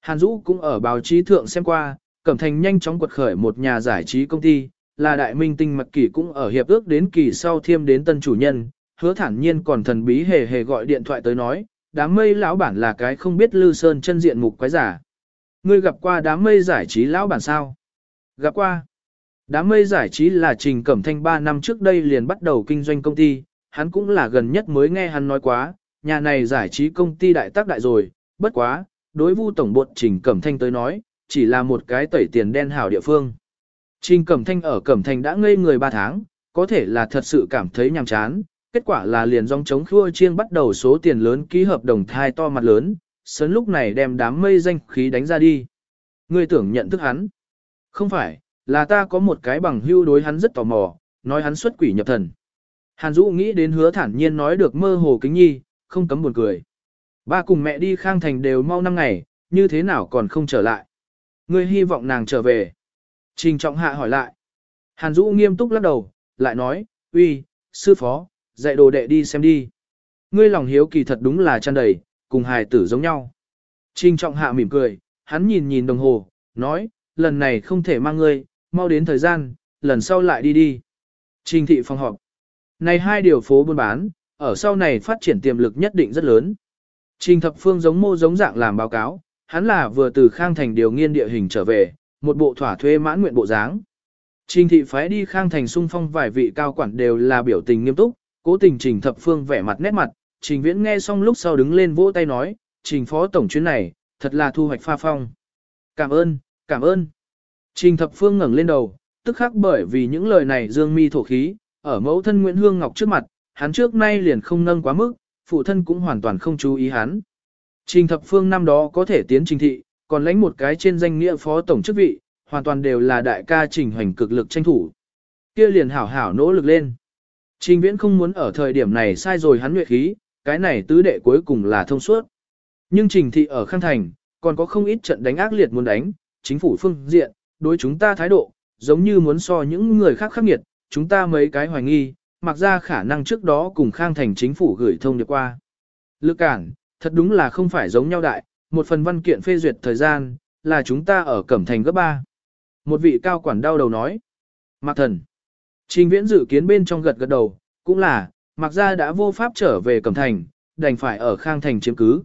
A: Hàn Dũ cũng ở báo chí thượng xem qua, Cẩm Thành nhanh chóng quật khởi một nhà giải trí công ty, là đại minh tinh mặc kỳ cũng ở hiệp ước đến kỳ sau thiêm đến tân chủ nhân, hứa thản nhiên còn thần bí hề hề gọi điện thoại tới nói, đám mây lão bản là cái không biết lư sơn chân diện mục quái giả. Ngươi gặp qua đám mây giải trí lão bản sao? Gặp qua. Đám mây giải trí là Trình Cẩm Thanh 3 năm trước đây liền bắt đầu kinh doanh công ty, hắn cũng là gần nhất mới nghe hắn nói quá, nhà này giải trí công ty đại tác đại rồi, bất quá, đối vu tổng bột Trình Cẩm Thanh tới nói, chỉ là một cái tẩy tiền đen hảo địa phương. Trình Cẩm Thanh ở Cẩm Thanh đã ngây người 3 tháng, có thể là thật sự cảm thấy nhàm chán, kết quả là liền dòng chống khua chiêng bắt đầu số tiền lớn ký hợp đồng thai to mặt lớn, sớn lúc này đem đám mây danh khí đánh ra đi. Ngươi tưởng nhận thức hắn. Không phải, là ta có một cái bằng hưu đối hắn rất tò mò, nói hắn xuất quỷ nhập thần. Hàn Dũ nghĩ đến hứa thản nhiên nói được mơ hồ kính nhi, không cấm buồn cười. Ba cùng mẹ đi khang thành đều mau năm ngày, như thế nào còn không trở lại. Ngươi hy vọng nàng trở về. Trình trọng hạ hỏi lại. Hàn Dũ nghiêm túc lắc đầu, lại nói, uy, sư phó, dạy đồ đệ đi xem đi. Ngươi lòng hiếu kỳ thật đúng là tràn đầy, cùng hài tử giống nhau. Trình trọng hạ mỉm cười, hắn nhìn nhìn đồng hồ, nói, lần này không thể mang ngươi, mau đến thời gian, lần sau lại đi đi. Trình thị phòng họp. Này hai điều phố buôn bán, ở sau này phát triển tiềm lực nhất định rất lớn. Trình thập phương giống mô giống dạng làm báo cáo, hắn là vừa từ Khang Thành điều nghiên địa hình trở về, một bộ thỏa thuê mãn nguyện bộ dáng. Trình thị phái đi Khang Thành sung phong vài vị cao quản đều là biểu tình nghiêm túc, cố tình trình thập phương vẻ mặt nét mặt, trình viễn nghe xong lúc sau đứng lên vỗ tay nói, trình phó tổng chuyến này, thật là thu hoạch pha phong. Cảm ơn, cảm ơn. Trình thập phương ngẩng lên đầu, tức khắc bởi vì những lời này dương mi thổ khí, ở mẫu thân Nguyễn Hương Ngọc trước mặt, hắn trước nay liền không nâng quá mức, phụ thân cũng hoàn toàn không chú ý hắn. Trình thập phương năm đó có thể tiến trình thị, còn lãnh một cái trên danh nghĩa phó tổng chức vị, hoàn toàn đều là đại ca trình hoành cực lực tranh thủ. Kia liền hảo hảo nỗ lực lên. Trình viễn không muốn ở thời điểm này sai rồi hắn nguyệt khí, cái này tứ đệ cuối cùng là thông suốt. Nhưng trình thị ở Khang Thành, còn có không ít trận đánh ác liệt muốn đánh, chính phủ phương diện, đối chúng ta thái độ, giống như muốn so những người khác khắc nghiệt, chúng ta mấy cái hoài nghi, mặc ra khả năng trước đó cùng khang thành chính phủ gửi thông điệp qua. Lực cản, thật đúng là không phải giống nhau đại, một phần văn kiện phê duyệt thời gian, là chúng ta ở Cẩm Thành gấp 3. Một vị cao quản đau đầu nói. Mạc thần. Trình viễn dự kiến bên trong gật gật đầu, cũng là, mặc ra đã vô pháp trở về Cẩm Thành, đành phải ở Khang Thành chiếm cứ.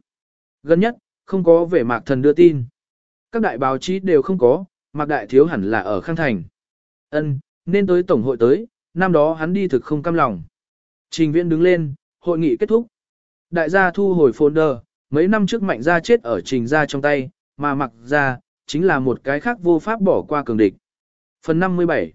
A: Gần nhất, không có về Mạc thần đưa tin. Các đại báo chí đều không có, Mạc đại thiếu hẳn là ở Khang Thành. Ân, nên tới tổng hội tới, năm đó hắn đi thực không cam lòng. Trình viễn đứng lên, hội nghị kết thúc. Đại gia thu hồi folder, mấy năm trước mạnh gia chết ở trình gia trong tay, mà mặc gia, chính là một cái khác vô pháp bỏ qua cường địch. Phần 57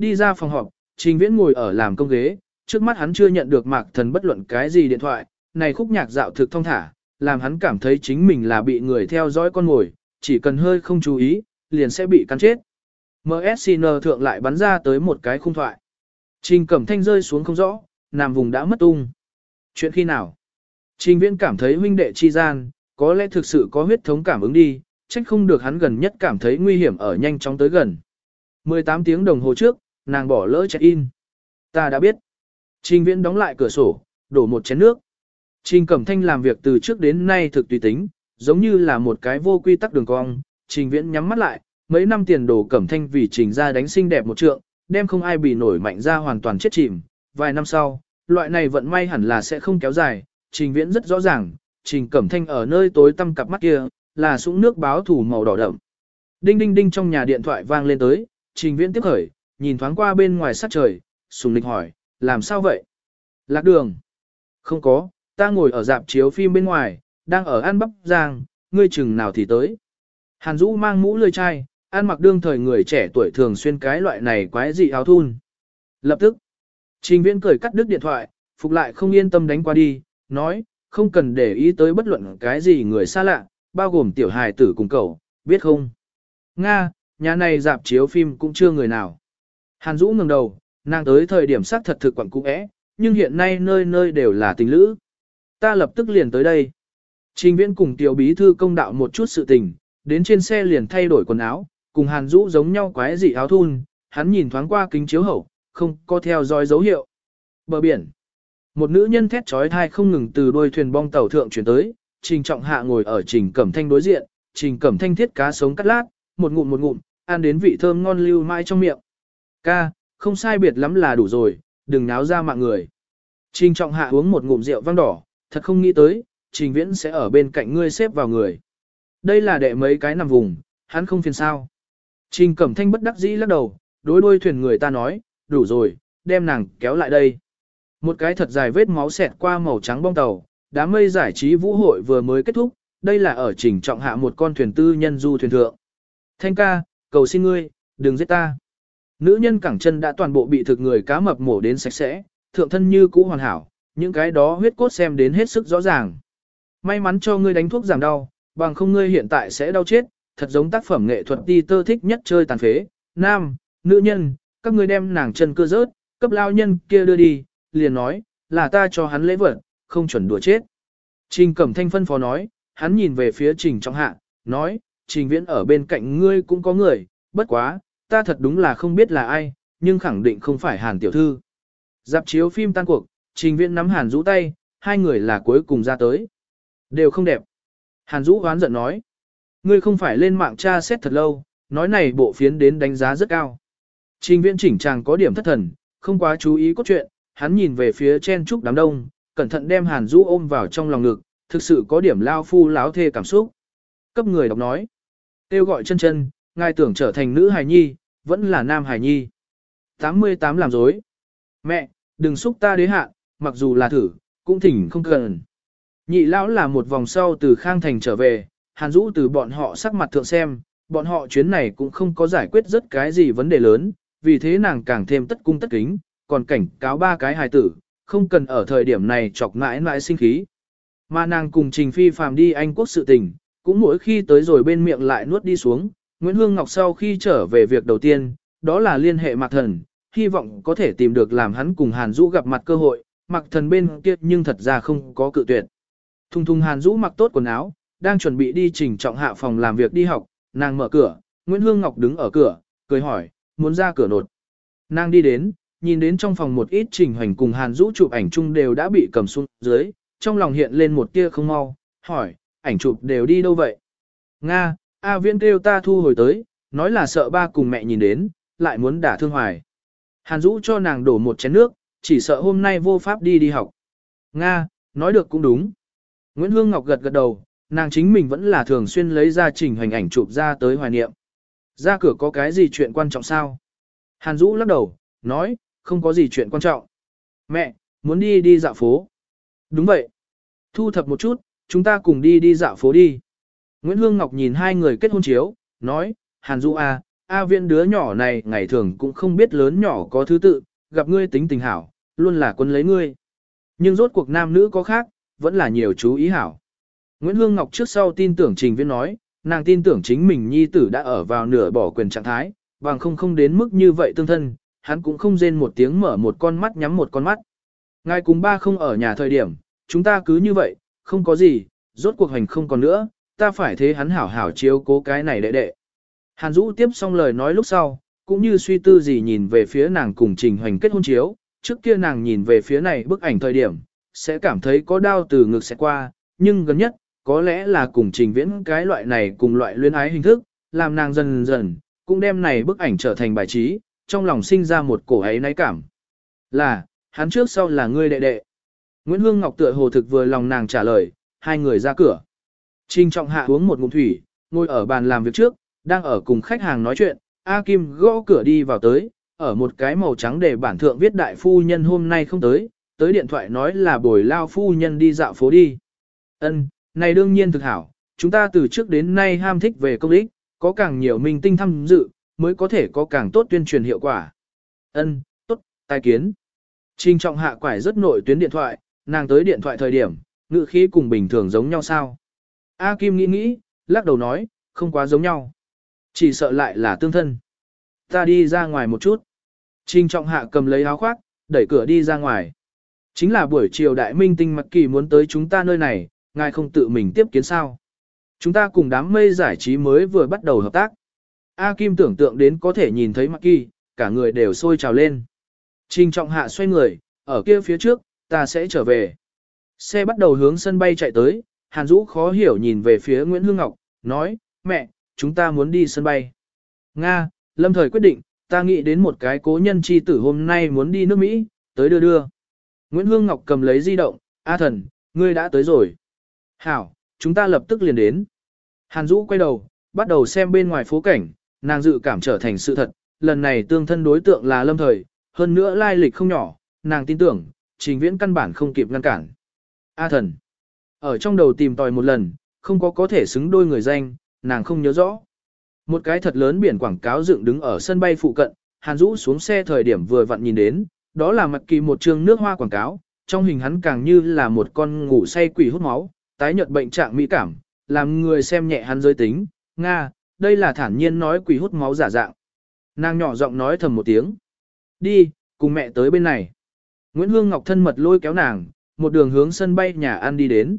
A: Đi ra phòng họp, trình viễn ngồi ở làm công ghế, trước mắt hắn chưa nhận được mạc thần bất luận cái gì điện thoại, này khúc nhạc dạo thực thông thả, làm hắn cảm thấy chính mình là bị người theo dõi con ngồi, chỉ cần hơi không chú ý, liền sẽ bị cắn chết. MSN thượng lại bắn ra tới một cái khung thoại. Trình cẩm thanh rơi xuống không rõ, nằm vùng đã mất tung. Chuyện khi nào? Trình viễn cảm thấy huynh đệ chi gian, có lẽ thực sự có huyết thống cảm ứng đi, trách không được hắn gần nhất cảm thấy nguy hiểm ở nhanh chóng tới gần. 18 tiếng đồng hồ trước, nàng bỏ lỡ check-in. Ta đã biết. Trình viễn đóng lại cửa sổ, đổ một chén nước. Trình cẩm thanh làm việc từ trước đến nay thực tùy tính, giống như là một cái vô quy tắc đường cong. Trình viễn nhắm mắt lại, mấy năm tiền đồ cẩm thanh vì trình ra đánh xinh đẹp một trượng, đem không ai bị nổi mạnh ra hoàn toàn chết chìm. Vài năm sau, loại này vận may hẳn là sẽ không kéo dài, trình viễn rất rõ ràng, trình cẩm thanh ở nơi tối tăm cặp mắt kia, là sũng nước báo thủ màu đỏ đậm. Đinh đinh đinh trong nhà điện thoại vang lên tới, trình viễn tiếp khởi, nhìn thoáng qua bên ngoài sát trời, sùng lịch hỏi, làm sao vậy? Lạc đường. Không có, ta ngồi ở dạp chiếu phim bên ngoài, đang ở ăn bắp giang, ngươi chừng nào thì tới. Hàn Dũ mang mũ lươi chai, ăn mặc đương thời người trẻ tuổi thường xuyên cái loại này quái dị áo thun. Lập tức, trình viễn cười cắt đứt điện thoại, phục lại không yên tâm đánh qua đi, nói, không cần để ý tới bất luận cái gì người xa lạ, bao gồm tiểu hài tử cùng cậu, biết không? Nga, nhà này dạp chiếu phim cũng chưa người nào. Hàn Dũ ngẩng đầu, nàng tới thời điểm xác thật thực quẩn cũ é, nhưng hiện nay nơi nơi đều là tình lữ. Ta lập tức liền tới đây. Trình viễn cùng tiểu bí thư công đạo một chút sự tình, đến trên xe liền thay đổi quần áo, cùng Hàn Dũ giống nhau quái dị áo thun, hắn nhìn thoáng qua kính chiếu hậu, không có theo dõi dấu hiệu. Bờ biển. Một nữ nhân thét trói thai không ngừng từ đôi thuyền bong tàu thượng chuyển tới, Trình Trọng Hạ ngồi ở Trình Cẩm Thanh đối diện, Trình Cẩm Thanh thiết cá sống cắt lát, một ngụm một ngụm, ăn đến vị thơm ngon lưu mãi trong miệng. Ca, không sai biệt lắm là đủ rồi, đừng náo ra mạng người. Trình Trọng Hạ uống một ngụm rượu vang đỏ, thật không nghĩ tới, Trình Viễn sẽ ở bên cạnh ngươi xếp vào người. Đây là đệ mấy cái nằm vùng, hắn không phiền sao. Trình Cẩm Thanh bất đắc dĩ lắc đầu, đối đuôi thuyền người ta nói, đủ rồi, đem nàng kéo lại đây. Một cái thật dài vết máu xẹt qua màu trắng bong tàu, đám mây giải trí vũ hội vừa mới kết thúc, đây là ở trình trọng hạ một con thuyền tư nhân du thuyền thượng. Thanh ca, cầu xin ngươi, đừng giết ta. Nữ nhân cẳng chân đã toàn bộ bị thực người cá mập mổ đến sạch sẽ, thượng thân như cũ hoàn hảo, những cái đó huyết cốt xem đến hết sức rõ ràng. May mắn cho ngươi đánh thuốc giảm đau, bằng không ngươi hiện tại sẽ đau chết, thật giống tác phẩm nghệ thuật đi tơ thích nhất chơi tàn phế. Nam, nữ nhân, các ngươi đem nàng chân cơ rớt, cấp lao nhân kia đưa đi, liền nói, là ta cho hắn lễ vật, không chuẩn đùa chết. Trình Cẩm Thanh phân phó nói, hắn nhìn về phía Trình Trọng Hạ, nói, Trình Viễn ở bên cạnh ngươi cũng có người, bất quá, ta thật đúng là không biết là ai, nhưng khẳng định không phải Hàn Tiểu Thư. Dạp chiếu phim tan cuộc, Trình Viễn nắm Hàn Dũ tay, hai người là cuối cùng ra tới. Đều không đẹp. Hàn Dũ hoán giận nói, ngươi không phải lên mạng tra xét thật lâu, nói này bộ phiến đến đánh giá rất cao. Trình Viễn chỉnh chàng có điểm thất thần, không quá chú ý cốt truyện, hắn nhìn về phía chen trúc đám đông, cẩn thận đem Hàn Dũ ôm vào trong lòng ngực, thực sự có điểm lao phu láo thê cảm xúc. Cấp người đọc nói, kêu gọi chân chân, ngài tưởng trở thành nữ hài nhi, vẫn là nam Hải nhi. 88 làm dối. Mẹ, đừng xúc ta đế hạ, mặc dù là thử, cũng thỉnh không cần. Nhị lão là một vòng sau từ Khang Thành trở về, Hàn Dũ từ bọn họ sắc mặt thượng xem, bọn họ chuyến này cũng không có giải quyết rất cái gì vấn đề lớn, vì thế nàng càng thêm tất cung tất kính, còn cảnh cáo ba cái hài tử, không cần ở thời điểm này chọc mãi mãi sinh khí. Mà nàng cùng Trình Phi phàm đi Anh quốc sự tình, cũng mỗi khi tới rồi bên miệng lại nuốt đi xuống, Nguyễn Hương Ngọc sau khi trở về việc đầu tiên, đó là liên hệ Mạc Thần, hy vọng có thể tìm được làm hắn cùng Hàn Dũ gặp mặt cơ hội, Mạc Thần bên kia nhưng thật ra không có cự tuyệt. Thùng thùng Hàn Dũ mặc tốt quần áo, đang chuẩn bị đi trình trọng hạ phòng làm việc đi học, nàng mở cửa, Nguyễn Hương Ngọc đứng ở cửa, cười hỏi, muốn ra cửa nột. Nàng đi đến, nhìn đến trong phòng một ít trình hoành cùng Hàn Dũ chụp ảnh chung đều đã bị cầm xuống dưới, trong lòng hiện lên một tia không mau, hỏi, ảnh chụp đều đi đâu vậy? Nga, A Viễn kêu ta thu hồi tới, nói là sợ ba cùng mẹ nhìn đến, lại muốn đả thương hoài. Hàn Dũ cho nàng đổ một chén nước, chỉ sợ hôm nay vô pháp đi đi học. Nga, nói được cũng đúng. Nguyễn Hương Ngọc gật gật đầu, nàng chính mình vẫn là thường xuyên lấy ra trình hình ảnh chụp ra tới hoài niệm. Ra cửa có cái gì chuyện quan trọng sao? Hàn Dũ lắc đầu, nói, không có gì chuyện quan trọng. Mẹ, muốn đi đi dạo phố. Đúng vậy. Thu thập một chút, chúng ta cùng đi đi dạo phố đi. Nguyễn Hương Ngọc nhìn hai người kết hôn chiếu, nói, Hàn Du à, A, A viên đứa nhỏ này ngày thường cũng không biết lớn nhỏ có thứ tự, gặp ngươi tính tình hảo, luôn là quân lấy ngươi. Nhưng rốt cuộc nam nữ có khác, vẫn là nhiều chú ý hảo. Nguyễn Hương Ngọc trước sau tin tưởng Trình Viễn nói, nàng tin tưởng chính mình nhi tử đã ở vào nửa bỏ quyền trạng thái, bằng không không đến mức như vậy tương thân, hắn cũng không rên một tiếng mở một con mắt nhắm một con mắt. Ngài cùng ba không ở nhà thời điểm, chúng ta cứ như vậy, không có gì, rốt cuộc hành không còn nữa, ta phải thế hắn hảo hảo chiếu cố cái này đệ đệ. Hàn Dũ tiếp xong lời nói lúc sau, cũng như suy tư gì nhìn về phía nàng cùng Trình Hoành kết hôn chiếu, trước kia nàng nhìn về phía này bức ảnh thời điểm, sẽ cảm thấy có đau từ ngực sẽ qua, nhưng gần nhất, có lẽ là cùng Trình Viễn cái loại này cùng loại luyến ái hình thức, làm nàng dần dần, cũng đem này bức ảnh trở thành bài trí, trong lòng sinh ra một cổ ấy náy cảm. Là, hắn trước sau là ngươi đệ đệ. Nguyễn Hương Ngọc tựa hồ thực vừa lòng nàng trả lời, hai người ra cửa. Trình trọng hạ uống một ngụm thủy, ngồi ở bàn làm việc trước, đang ở cùng khách hàng nói chuyện, A Kim gõ cửa đi vào tới, ở một cái màu trắng để bản thượng viết đại phu nhân hôm nay không tới, tới điện thoại nói là bồi lao phu nhân đi dạo phố đi. Ân, này đương nhiên thực hảo, chúng ta từ trước đến nay ham thích về công ích, có càng nhiều minh tinh tham dự, mới có thể có càng tốt tuyên truyền hiệu quả. Ân, tốt, tài kiến. Trình trọng hạ quải rất nội tuyến điện thoại, nàng tới điện thoại thời điểm, ngữ khí cùng bình thường giống nhau sao. A Kim nghĩ nghĩ, lắc đầu nói, không quá giống nhau. Chỉ sợ lại là tương thân. Ta đi ra ngoài một chút. Trình trọng hạ cầm lấy áo khoác, đẩy cửa đi ra ngoài. Chính là buổi chiều đại minh tinh mặc kỳ muốn tới chúng ta nơi này, ngài không tự mình tiếp kiến sao. Chúng ta cùng đám mây giải trí mới vừa bắt đầu hợp tác. A Kim tưởng tượng đến có thể nhìn thấy mặc kỳ, cả người đều sôi trào lên. Trình trọng hạ xoay người, ở kia phía trước, ta sẽ trở về. Xe bắt đầu hướng sân bay chạy tới, Hàn Dũ khó hiểu nhìn về phía Nguyễn Hương Ngọc, nói, mẹ, chúng ta muốn đi sân bay. Nga, lâm thời quyết định, ta nghĩ đến một cái cố nhân chi tử hôm nay muốn đi nước Mỹ, tới đưa đưa. Nguyễn Hương Ngọc cầm lấy di động, A thần, ngươi đã tới rồi. Hảo, chúng ta lập tức liền đến. Hàn Dũ quay đầu, bắt đầu xem bên ngoài phố cảnh, nàng dự cảm trở thành sự thật, lần này tương thân đối tượng là lâm thời, hơn nữa lai lịch không nhỏ, nàng tin tưởng, trình viễn căn bản không kịp ngăn cản. A thần, ở trong đầu tìm tòi một lần, không có có thể xứng đôi người danh, nàng không nhớ rõ. Một cái thật lớn biển quảng cáo dựng đứng ở sân bay phụ cận, Hàn Dũ xuống xe thời điểm vừa vặn nhìn đến, đó là mặt kỳ một trường nước hoa quảng cáo, trong hình hắn càng như là một con ngủ say quỷ hút máu, tái nhợt bệnh trạng mỹ cảm, làm người xem nhẹ hắn giới tính, Nga, đây là thản nhiên nói quỷ hút máu giả dạng. Nàng nhỏ giọng nói thầm một tiếng. Đi, cùng mẹ tới bên này. Nguyễn Hương Ngọc thân mật lôi kéo nàng, một đường hướng sân bay nhà ăn đi đến.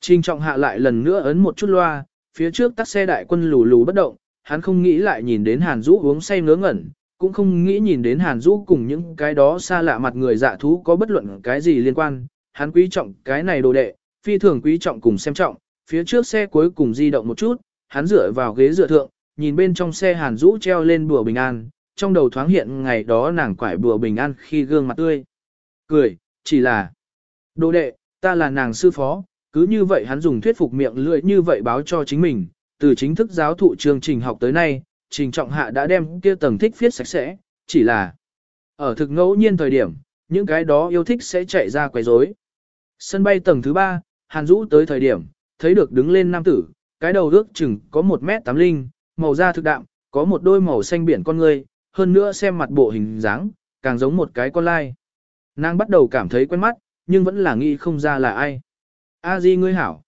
A: Trình trọng hạ lại lần nữa ấn một chút loa, phía trước tắt xe đại quân lù lù bất động, hắn không nghĩ lại nhìn đến Hàn Dũ uống say ngớ ngẩn, cũng không nghĩ nhìn đến Hàn Dũ cùng những cái đó xa lạ mặt người dạ thú có bất luận cái gì liên quan, hắn quý trọng cái này đồ đệ, phi thường quý trọng cùng xem trọng, phía trước xe cuối cùng di động một chút, hắn dựa vào ghế dựa thượng, nhìn bên trong xe Hàn Dũ treo lên bùa bình an, trong đầu thoáng hiện ngày đó nàng quải bùa bình an khi gương mặt tươi. Cười, chỉ là, đồ đệ, ta là nàng sư phó, cứ như vậy hắn dùng thuyết phục miệng lưỡi như vậy báo cho chính mình, từ chính thức giáo thụ chương trình học tới nay, trình trọng hạ đã đem kia tầng thích viết sạch sẽ, chỉ là ở thực ngẫu nhiên thời điểm, những cái đó yêu thích sẽ chạy ra quấy rối. Sân bay tầng thứ ba, Hàn Dũ tới thời điểm, thấy được đứng lên nam tử, cái đầu ước chừng có 1 mét 8 linh, màu da thực đạm, có một đôi màu xanh biển con người, hơn nữa xem mặt bộ hình dáng, càng giống một cái con lai. Nàng bắt đầu cảm thấy quen mắt, nhưng vẫn là nghĩ không ra là ai. A Di ngươi hảo.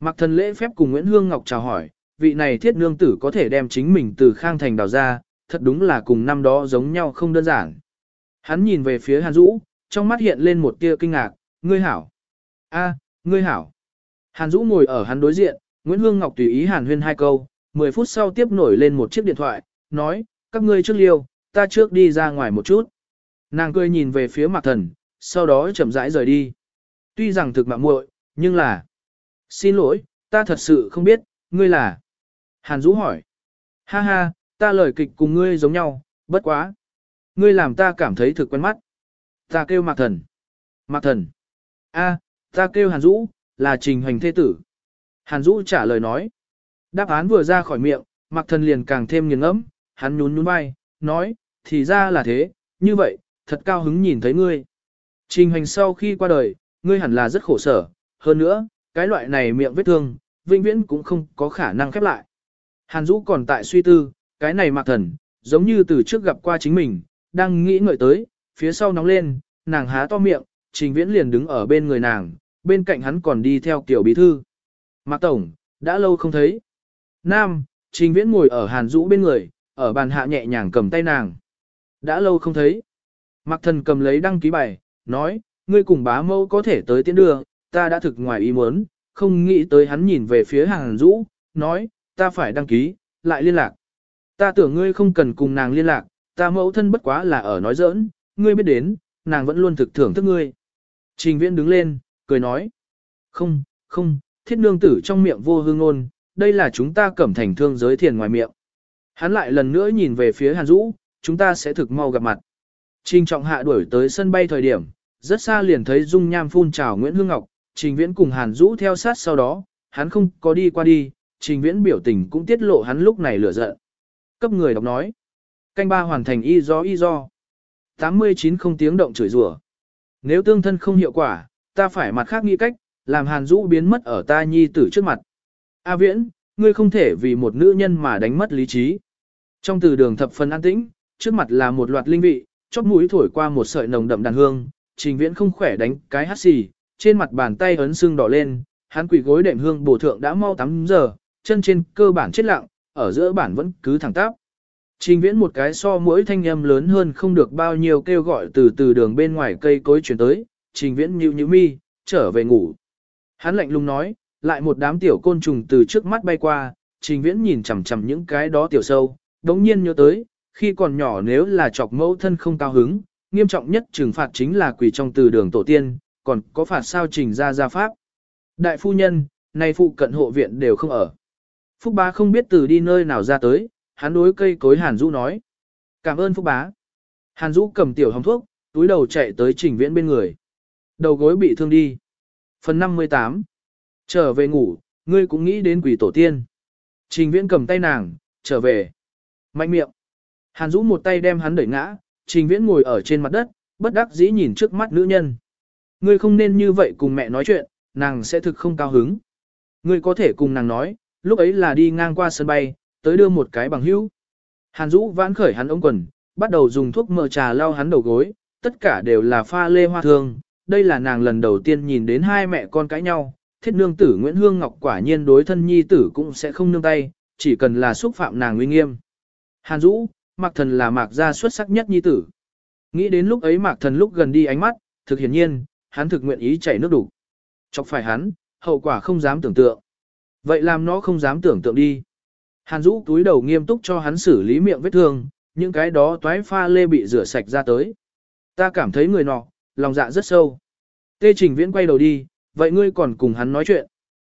A: Mặc thần lễ phép cùng Nguyễn Hương Ngọc chào hỏi, vị này thiết nương tử có thể đem chính mình từ khang thành đào ra, thật đúng là cùng năm đó giống nhau không đơn giản. Hắn nhìn về phía Hàn Dũ, trong mắt hiện lên một tia kinh ngạc, ngươi hảo. A, ngươi hảo. Hàn Dũ ngồi ở hắn đối diện, Nguyễn Hương Ngọc tùy ý Hàn huyên hai câu, 10 phút sau tiếp nổi lên một chiếc điện thoại, nói, các ngươi trước liêu, ta trước đi ra ngoài một chút. Nàng cười nhìn về phía Mạc Thần, sau đó chậm rãi rời đi. Tuy rằng thực mạng muội, nhưng là... Xin lỗi, ta thật sự không biết, ngươi là... Hàn Dũ hỏi. Ha ha, ta lời kịch cùng ngươi giống nhau, bất quá. Ngươi làm ta cảm thấy thực quen mắt. Ta kêu Mạc Thần. Mạc Thần. A, ta kêu Hàn Dũ, là trình hành thế tử. Hàn Dũ trả lời nói. Đáp án vừa ra khỏi miệng, Mạc Thần liền càng thêm nghiền ngẫm, hắn nhún nhún vai, nói, thì ra là thế, như vậy, thật cao hứng nhìn thấy ngươi. Trình hành sau khi qua đời, ngươi hẳn là rất khổ sở, hơn nữa, cái loại này miệng vết thương, vĩnh viễn cũng không có khả năng khép lại. Hàn Dũ còn tại suy tư, cái này mạc thần, giống như từ trước gặp qua chính mình, đang nghĩ ngợi tới, phía sau nóng lên, nàng há to miệng, trình viễn liền đứng ở bên người nàng, bên cạnh hắn còn đi theo tiểu bí thư. Mạc Tổng, đã lâu không thấy. Nam, trình viễn ngồi ở Hàn Dũ bên người, ở bàn hạ nhẹ nhàng cầm tay nàng. Đã lâu không thấy. Mạc thần cầm lấy đăng ký bài, nói, ngươi cùng bá mâu có thể tới tiễn đưa, ta đã thực ngoài ý muốn, không nghĩ tới hắn nhìn về phía hàng Dũ, nói, ta phải đăng ký, lại liên lạc. Ta tưởng ngươi không cần cùng nàng liên lạc, ta mẫu thân bất quá là ở nói giỡn, ngươi biết đến, nàng vẫn luôn thực thưởng thức ngươi. Trình viễn đứng lên, cười nói. Không, không, thiết nương tử trong miệng vô hương ngôn, đây là chúng ta cẩm thành thương giới thiền ngoài miệng. Hắn lại lần nữa nhìn về phía Hàn Dũ, chúng ta sẽ thực mau gặp mặt. Trình trọng hạ đuổi tới sân bay thời điểm, rất xa liền thấy dung nham phun trào Nguyễn Hương Ngọc, trình viễn cùng Hàn Dũ theo sát sau đó, hắn không có đi qua đi, trình viễn biểu tình cũng tiết lộ hắn lúc này lửa giận. Cấp người đọc nói, canh ba hoàn thành y do y do. 89 không tiếng động chửi rủa. Nếu tương thân không hiệu quả, ta phải mặt khác nghĩ cách, làm Hàn Dũ biến mất ở ta nhi tử trước mặt. A Viễn, ngươi không thể vì một nữ nhân mà đánh mất lý trí. Trong từ đường thập phần an tĩnh, trước mặt là một loạt linh vị, chóp mũi thổi qua một sợi nồng đậm đàn hương, Trình Viễn không khỏe đánh cái hắt xì, trên mặt bàn tay ấn sưng đỏ lên, hắn quỳ gối đệm hương bổ thượng đã mau 8 giờ, chân trên cơ bản chết lặng, ở giữa bản vẫn cứ thẳng tắp. Trình Viễn một cái so mỗi thanh âm lớn hơn không được bao nhiêu kêu gọi từ từ đường bên ngoài cây cối chuyển tới, Trình Viễn nhíu nhíu mi, trở về ngủ. Hắn lạnh lùng nói, lại một đám tiểu côn trùng từ trước mắt bay qua, Trình Viễn nhìn chằm chằm những cái đó tiểu sâu, đống nhiên nhớ tới, khi còn nhỏ nếu là chọc mẫu thân không cao hứng, nghiêm trọng nhất trừng phạt chính là quỷ trong từ đường tổ tiên, còn có phạt sao trình ra gia pháp. Đại phu nhân, nay phụ cận hộ viện đều không ở. Phúc bá không biết từ đi nơi nào ra tới, hắn đối cây cối Hàn Dũ nói. Cảm ơn Phúc bá. Hàn Dũ cầm tiểu hồng thuốc, túi đầu chạy tới trình viễn bên người. Đầu gối bị thương đi. Phần 58 Trở về ngủ, ngươi cũng nghĩ đến quỷ tổ tiên. Trình viễn cầm tay nàng, trở về. Mạnh miệng. Hàn Dũ một tay đem hắn đẩy ngã, trình viễn ngồi ở trên mặt đất, bất đắc dĩ nhìn trước mắt nữ nhân. Ngươi không nên như vậy cùng mẹ nói chuyện, nàng sẽ thực không cao hứng. Ngươi có thể cùng nàng nói, lúc ấy là đi ngang qua sân bay, tới đưa một cái bằng hữu. Hàn Dũ vãn khởi hắn ống quần, bắt đầu dùng thuốc mờ trà lau hắn đầu gối, tất cả đều là pha lê hoa thương. Đây là nàng lần đầu tiên nhìn đến hai mẹ con cãi nhau, thiết nương tử Nguyễn Hương Ngọc quả nhiên đối thân nhi tử cũng sẽ không nương tay, chỉ cần là xúc phạm nàng uy nghiêm. Hàn Dũ, Mạc Thần là Mạc gia xuất sắc nhất nhi tử. Nghĩ đến lúc ấy Mạc Thần lúc gần đi ánh mắt, thực hiển nhiên, hắn thực nguyện ý chảy nước đủ. Chọc phải hắn, hậu quả không dám tưởng tượng. Vậy làm nó không dám tưởng tượng đi. Hàn Dũ túi đầu nghiêm túc cho hắn xử lý miệng vết thương, những cái đó toái pha lê bị rửa sạch ra tới. Ta cảm thấy người nọ, lòng dạ rất sâu. Tê Trình Viễn quay đầu đi, vậy ngươi còn cùng hắn nói chuyện.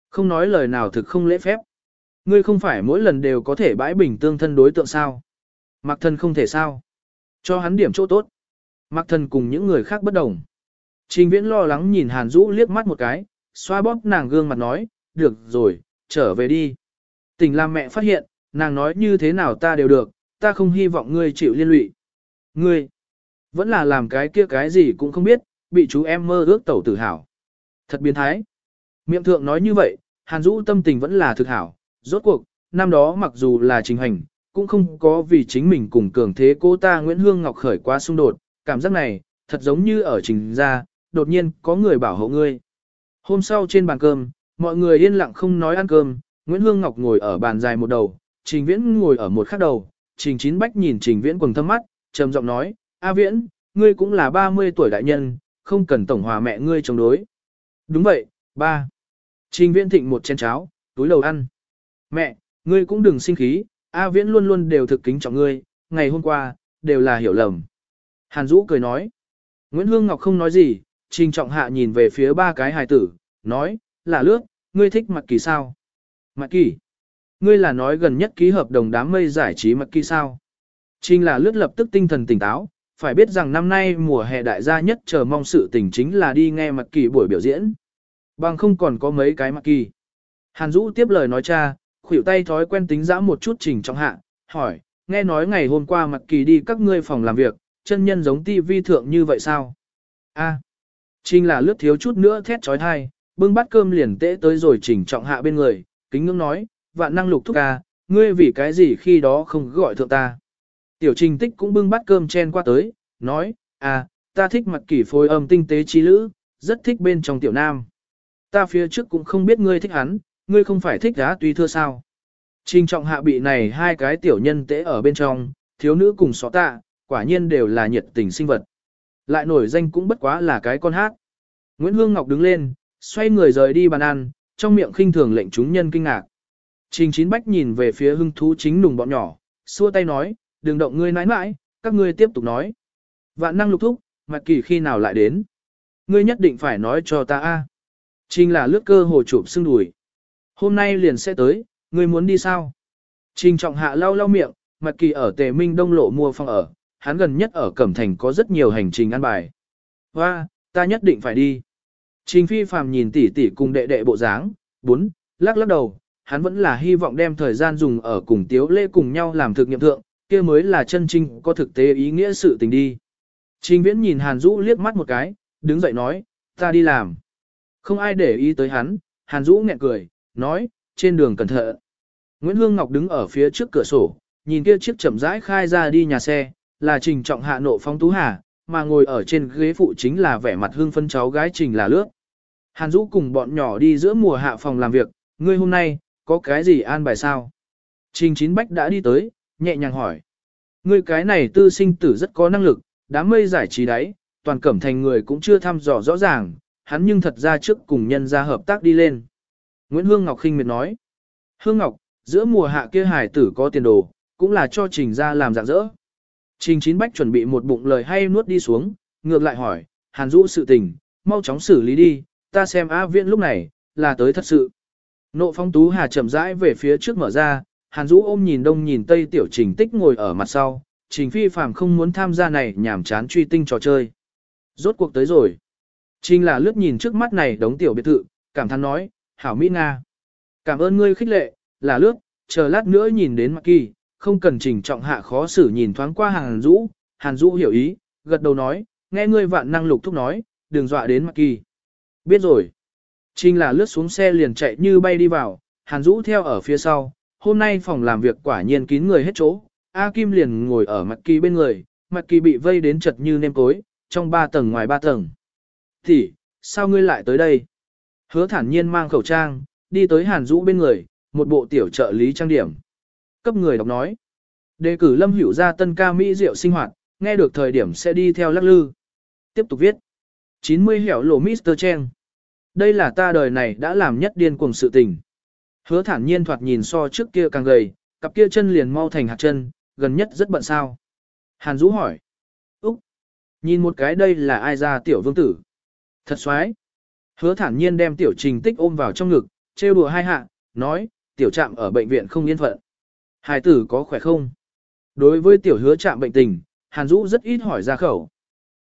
A: Không nói lời nào thực không lễ phép. Ngươi không phải mỗi lần đều có thể bãi bình tương thân đối tượng sao. mặc thân không thể sao. Cho hắn điểm chỗ tốt. mặc thân cùng những người khác bất đồng. Trình viễn lo lắng nhìn Hàn Dũ liếc mắt một cái, xoa bóp nàng gương mặt nói, được rồi, trở về đi. Tình làm mẹ phát hiện, nàng nói như thế nào ta đều được, ta không hy vọng ngươi chịu liên lụy. Ngươi, vẫn là làm cái kia cái gì cũng không biết, bị chú em mơ ước tẩu tử hảo. Thật biến thái. Miệng thượng nói như vậy, Hàn Dũ tâm tình vẫn là thực hảo. Rốt cuộc, năm đó mặc dù là trình hành, cũng không có vì chính mình cùng cường thế cô ta Nguyễn Hương Ngọc khởi qua xung đột. Cảm giác này, thật giống như ở trình gia đột nhiên có người bảo hộ ngươi. Hôm sau trên bàn cơm, mọi người yên lặng không nói ăn cơm, Nguyễn Hương Ngọc ngồi ở bàn dài một đầu, Trình Viễn ngồi ở một khác đầu, Trình Chín Bách nhìn Trình Viễn quầng thâm mắt, trầm giọng nói, A Viễn, ngươi cũng là 30 tuổi đại nhân, không cần tổng hòa mẹ ngươi chống đối. Đúng vậy, ba. Trình Viễn thịnh một chén cháo, túi đầu ăn. Mẹ, Ngươi cũng đừng sinh khí, A Viễn luôn luôn đều thực kính trọng ngươi, ngày hôm qua, đều là hiểu lầm. Hàn Dũ cười nói. Nguyễn Hương Ngọc không nói gì, Trình Trọng Hạ nhìn về phía ba cái hài tử, nói, là lướt, ngươi thích mặt kỳ sao? Mặt kỳ? Ngươi là nói gần nhất ký hợp đồng đám mây giải trí mặt kỳ sao? Trình là lướt lập tức tinh thần tỉnh táo, phải biết rằng năm nay mùa hè đại gia nhất chờ mong sự tình chính là đi nghe mặt kỳ buổi biểu diễn. Bằng không còn có mấy cái mặt kỳ. Hàn Dũ tiếp lời nói cha, khuỷu tay thói quen tính dã một chút trình trọng hạ, hỏi, nghe nói ngày hôm qua mặt kỳ đi các ngươi phòng làm việc, chân nhân giống TV thượng như vậy sao? A. Trình là lướt thiếu chút nữa thét trói thai, bưng bát cơm liền tễ tới rồi trình trọng hạ bên người, kính ngưỡng nói, vạn năng lục thúc ca, ngươi vì cái gì khi đó không gọi thượng ta. Tiểu trình tích cũng bưng bát cơm chen qua tới, nói, à, ta thích mặt kỷ phôi âm tinh tế trí lữ, rất thích bên trong tiểu nam. Ta phía trước cũng không biết ngươi thích hắn, ngươi không phải thích giá tùy thưa sao. Trình trọng hạ bị này hai cái tiểu nhân tễ ở bên trong, thiếu nữ cùng xó tạ, quả nhiên đều là nhiệt tình sinh vật. Lại nổi danh cũng bất quá là cái con hát. Nguyễn Hương Ngọc đứng lên, xoay người rời đi bàn ăn, trong miệng khinh thường lệnh chúng nhân kinh ngạc. Trình Chín Bách nhìn về phía hưng thú chính nùng bọn nhỏ, xua tay nói, đừng động ngươi nãi nãi, các ngươi tiếp tục nói. Vạn năng lục thúc, mặt kỳ khi nào lại đến? Ngươi nhất định phải nói cho ta a. Trình là lướt cơ hồ chụp xương đùi. Hôm nay liền sẽ tới, ngươi muốn đi sao? Trình trọng hạ lau lau miệng, mặt kỳ ở tề minh đông lộ mua phòng ở, hắn gần nhất ở Cẩm Thành có rất nhiều hành trình ăn bài. Hoa, ta nhất định phải đi. Trình phi phàm nhìn tỷ tỷ cùng đệ đệ bộ dáng, bốn, lắc lắc đầu, hắn vẫn là hy vọng đem thời gian dùng ở cùng tiếu lễ cùng nhau làm thực nghiệm thượng, kia mới là chân trinh có thực tế ý nghĩa sự tình đi. Trình viễn nhìn Hàn Dũ liếc mắt một cái, đứng dậy nói, ta đi làm. Không ai để ý tới hắn, Hàn Dũ nghẹn cười, nói, trên đường cẩn thận. Nguyễn Hương Ngọc đứng ở phía trước cửa sổ, nhìn kia chiếc chậm rãi khai ra đi nhà xe, là trình trọng hạ nộ phong tú hà, mà ngồi ở trên ghế phụ chính là vẻ mặt hương phân cháu gái trình là lướt. Hàn Dũ cùng bọn nhỏ đi giữa mùa hạ phòng làm việc, ngươi hôm nay, có cái gì an bài sao? Trình Chín Bách đã đi tới, nhẹ nhàng hỏi. Ngươi cái này tư sinh tử rất có năng lực, đám mây giải trí đấy, toàn cẩm thành người cũng chưa thăm dò rõ ràng, hắn nhưng thật ra trước cùng nhân ra hợp tác đi lên. Nguyễn Hương Ngọc khinh miệt nói. Hương Ngọc, giữa mùa hạ kia hải tử có tiền đồ, cũng là cho trình ra làm dạng dỡ. Trình Chín Bách chuẩn bị một bụng lời hay nuốt đi xuống, ngược lại hỏi, Hàn Dũ sự tình, mau chóng xử lý đi, ta xem A Viễn lúc này, là tới thật sự. Nộ phong tú hà chậm rãi về phía trước mở ra, Hàn Dũ ôm nhìn đông nhìn tây tiểu trình tích ngồi ở mặt sau, trình phi phàm không muốn tham gia này nhảm chán truy tinh trò chơi. Rốt cuộc tới rồi. Trình là lướt nhìn trước mắt này đống tiểu biệt thự, cảm thán nói, hảo Mỹ Nga. Cảm ơn ngươi khích lệ, là lướt, chờ lát nữa nhìn đến mặt kỳ, không cần trình trọng hạ khó xử nhìn thoáng qua Hàn Dũ, Hàn Dũ hiểu ý, gật đầu nói, nghe ngươi vạn năng lục thúc nói, đừng dọa đến Mặc kỳ. Biết rồi. Trình là lướt xuống xe liền chạy như bay đi vào, Hàn Dũ theo ở phía sau, hôm nay phòng làm việc quả nhiên kín người hết chỗ, A Kim liền ngồi ở Mặc kỳ bên người, Mặc kỳ bị vây đến chật như nêm cối, trong ba tầng ngoài ba tầng. Thì, sao ngươi lại tới đây? Hứa thản nhiên mang khẩu trang, đi tới Hàn Dũ bên người, một bộ tiểu trợ lý trang điểm. Cấp người đọc nói. Đề cử Lâm Hữu ra tân ca Mỹ rượu sinh hoạt, nghe được thời điểm sẽ đi theo lắc lư. Tiếp tục viết. 90 hẻo lộ Mr. cheng Đây là ta đời này đã làm nhất điên cuồng sự tình. Hứa thản nhiên thoạt nhìn so trước kia càng gầy, cặp kia chân liền mau thành hạt chân, gần nhất rất bận sao. Hàn Dũ hỏi. Úc. Nhìn một cái đây là ai ra tiểu vương tử. Thật xoái. Hứa thản nhiên đem tiểu trình tích ôm vào trong ngực, trêu đùa hai hạ, nói, tiểu trạm ở bệnh viện không yên phận. Hải tử có khỏe không? Đối với tiểu hứa chạm bệnh tình, Hàn Dũ rất ít hỏi ra khẩu.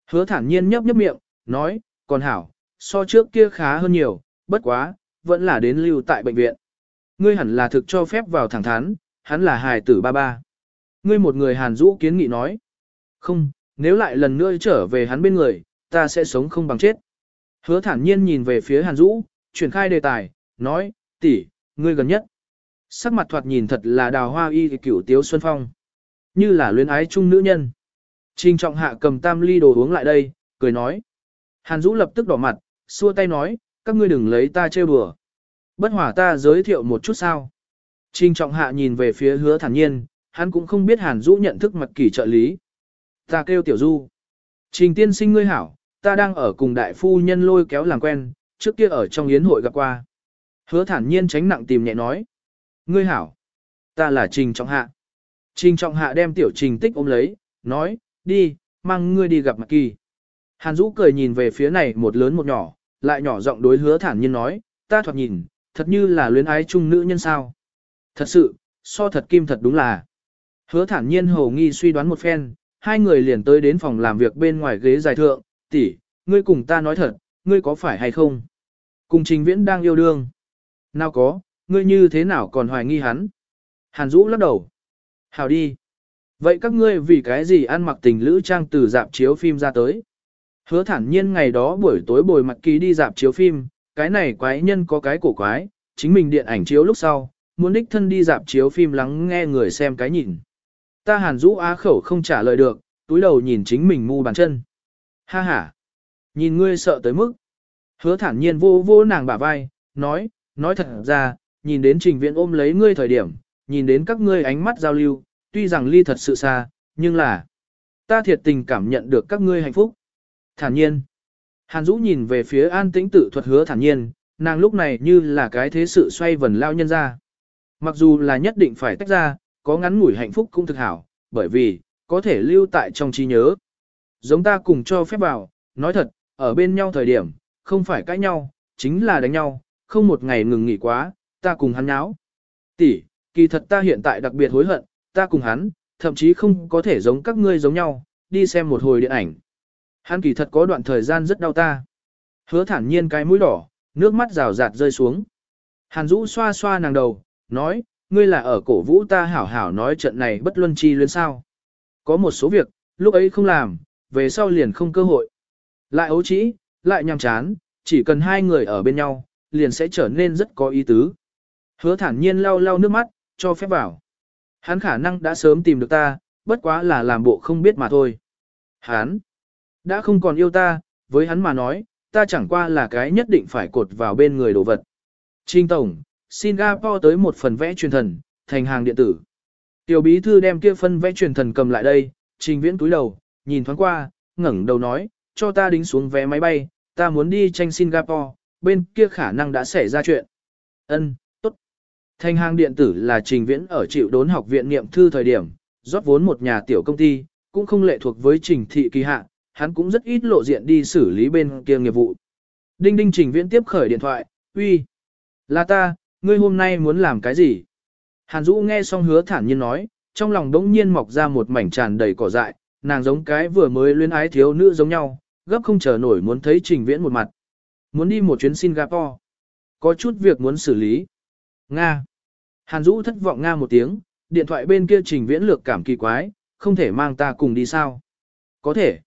A: Hứa thản nhiên nhấp nhấp miệng, nói, còn hảo, so trước kia khá hơn nhiều, bất quá, vẫn là đến lưu tại bệnh viện. Ngươi hẳn là thực cho phép vào thẳng thắn, hắn là hài tử ba ba. Ngươi một người Hàn Dũ kiến nghị nói. Không, nếu lại lần nữa trở về hắn bên người, ta sẽ sống không bằng chết. Hứa thản nhiên nhìn về phía Hàn Dũ, chuyển khai đề tài, nói, tỷ, ngươi gần nhất. Sắc mặt thoạt nhìn thật là đào hoa y cửu tiếu xuân phong. Như là luyến ái chung nữ nhân. Trình trọng hạ cầm tam ly đồ uống lại đây, cười nói. Hàn Dũ lập tức đỏ mặt, xua tay nói, các ngươi đừng lấy ta trêu đùa. Bất hỏa ta giới thiệu một chút sao. Trình trọng hạ nhìn về phía hứa thản nhiên, hắn cũng không biết Hàn Dũ nhận thức mặt kỳ trợ lý. Ta kêu tiểu du. Trình tiên sinh ngươi hảo, ta đang ở cùng đại phu nhân lôi kéo làm quen, trước kia ở trong yến hội gặp qua. Hứa thản nhiên tránh nặng tìm nhẹ nói. Ngươi hảo. ta là Trình Trọng Hạ. Trình Trọng Hạ đem tiểu Trình Tích ôm lấy, nói, đi, mang ngươi đi gặp Mạc Kỳ. Hàn Dũ cười nhìn về phía này một lớn một nhỏ, lại nhỏ giọng đối hứa thản nhiên nói, ta thoạt nhìn, thật như là luyến ái chung nữ nhân sao. Thật sự, so thật kim thật đúng là. Hứa thản nhiên hồ nghi suy đoán một phen, hai người liền tới đến phòng làm việc bên ngoài ghế dài thượng, tỷ, ngươi cùng ta nói thật, ngươi có phải hay không? Cùng trình viễn đang yêu đương. Nào có, ngươi như thế nào còn hoài nghi hắn? Hàn Dũ lắc đầu. Hào đi. Vậy các ngươi vì cái gì ăn mặc tình lữ trang từ dạp chiếu phim ra tới? Hứa thản nhiên ngày đó buổi tối bồi mặt ký đi dạp chiếu phim, cái này quái nhân có cái cổ quái, chính mình điện ảnh chiếu lúc sau, muốn đích thân đi dạp chiếu phim lắng nghe người xem cái nhìn. Ta hàn rũ á khẩu không trả lời được, túi đầu nhìn chính mình mu bàn chân. Ha ha, nhìn ngươi sợ tới mức. Hứa thản nhiên vô vô nàng bả vai, nói, nói thật ra, nhìn đến trình viện ôm lấy ngươi thời điểm, nhìn đến các ngươi ánh mắt giao lưu, tuy rằng ly thật sự xa, nhưng là, ta thiệt tình cảm nhận được các ngươi hạnh phúc. Thản nhiên. Hàn Dũ nhìn về phía an tĩnh tự thuật hứa thản nhiên, nàng lúc này như là cái thế sự xoay vần lao nhân ra. Mặc dù là nhất định phải tách ra, có ngắn ngủi hạnh phúc cũng thực hảo, bởi vì, có thể lưu tại trong trí nhớ. Giống ta cùng cho phép vào, nói thật, ở bên nhau thời điểm, không phải cãi nhau, chính là đánh nhau, không một ngày ngừng nghỉ quá, ta cùng hắn nháo. Tỷ, kỳ thật ta hiện tại đặc biệt hối hận, ta cùng hắn, thậm chí không có thể giống các ngươi giống nhau, đi xem một hồi điện ảnh. Hắn kỳ thật có đoạn thời gian rất đau ta. Hứa thản nhiên cái mũi đỏ, nước mắt rào rạt rơi xuống. Hàn Dũ xoa xoa nàng đầu, nói, ngươi là ở cổ vũ ta hảo hảo nói trận này bất luân chi luyến sao. Có một số việc, lúc ấy không làm, về sau liền không cơ hội. Lại ấu trĩ, lại nhằm chán, chỉ cần hai người ở bên nhau, liền sẽ trở nên rất có ý tứ. Hứa thản nhiên lau lau nước mắt, cho phép vào. Hắn khả năng đã sớm tìm được ta, bất quá là làm bộ không biết mà thôi. Hắn đã không còn yêu ta, với hắn mà nói, ta chẳng qua là cái nhất định phải cột vào bên người đồ vật. Trinh Tổng, Singapore tới một phần vẽ truyền thần, thành hàng điện tử. Tiểu bí thư đem kia phân vẽ truyền thần cầm lại đây, trình viễn túi đầu, nhìn thoáng qua, ngẩng đầu nói, cho ta đính xuống vé máy bay, ta muốn đi tranh Singapore, bên kia khả năng đã xảy ra chuyện. Ân, Thanh hàng điện tử là trình viễn ở chịu đốn học viện niệm thư thời điểm, rót vốn một nhà tiểu công ty, cũng không lệ thuộc với trình thị kỳ hạ, hắn cũng rất ít lộ diện đi xử lý bên kia nghiệp vụ. Đinh đinh trình viễn tiếp khởi điện thoại, uy, là ta, ngươi hôm nay muốn làm cái gì? Hàn Dũ nghe xong hứa thản nhiên nói, trong lòng đống nhiên mọc ra một mảnh tràn đầy cỏ dại, nàng giống cái vừa mới luyến ái thiếu nữ giống nhau, gấp không chờ nổi muốn thấy trình viễn một mặt. Muốn đi một chuyến Singapore. Có chút việc muốn xử lý. Nga. Hàn Dũ thất vọng Nga một tiếng, điện thoại bên kia trình viễn lược cảm kỳ quái, không thể mang ta cùng đi sao? Có thể.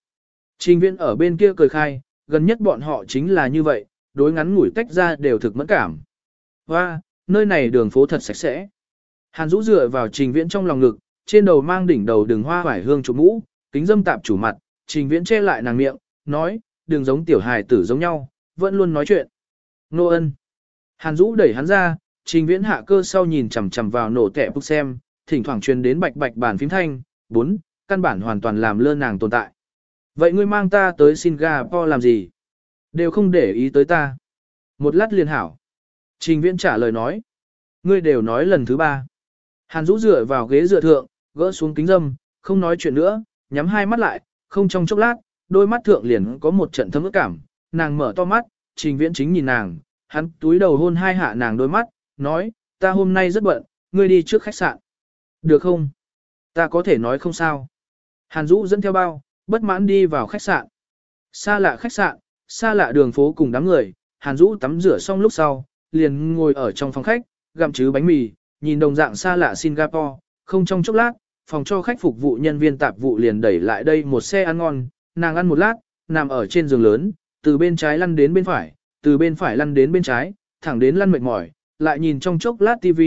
A: Trình viễn ở bên kia cười khai, gần nhất bọn họ chính là như vậy, đối ngắn ngủi tách ra đều thực mẫn cảm. Và nơi này đường phố thật sạch sẽ. Hàn Dũ dựa vào trình viễn trong lòng ngực, trên đầu mang đỉnh đầu đường hoa vải hương chụp mũ, kính dâm tạp chủ mặt, trình viễn che lại nàng miệng, nói, đừng giống tiểu hài tử giống nhau, vẫn luôn nói chuyện. Nô ân. Hàn Dũ đẩy hắn ra, trình viễn hạ cơ sau nhìn chằm chằm vào nổ tẻ bức xem, thỉnh thoảng truyền đến bạch bạch bản phím thanh, bốn, căn bản hoàn toàn làm lơ nàng tồn tại. Vậy ngươi mang ta tới Singapore làm gì? Đều không để ý tới ta. Một lát liền hảo. Trình viễn trả lời nói. Ngươi đều nói lần thứ ba. Hàn Dũ dựa vào ghế dựa thượng, gỡ xuống kính dâm, không nói chuyện nữa, nhắm hai mắt lại, không trong chốc lát, đôi mắt thượng liền có một trận thấm ức cảm. Nàng mở to mắt, trình viễn chính nhìn nàng, hắn túi đầu hôn hai hạ nàng đôi mắt, nói, ta hôm nay rất bận, ngươi đi trước khách sạn. Được không? Ta có thể nói không sao. Hàn Dũ dẫn theo bao, bất mãn đi vào khách sạn. Xa lạ khách sạn, xa lạ đường phố cùng đám người, Hàn Dũ tắm rửa xong lúc sau, liền ngồi ở trong phòng khách, gặm chứ bánh mì, nhìn đồng dạng xa lạ Singapore, không trong chốc lát, phòng cho khách phục vụ nhân viên tạp vụ liền đẩy lại đây một xe ăn ngon, nàng ăn một lát, nằm ở trên giường lớn, từ bên trái lăn đến bên phải, từ bên phải lăn đến bên trái, thẳng đến lăn mệt mỏi, lại nhìn trong chốc lát TV,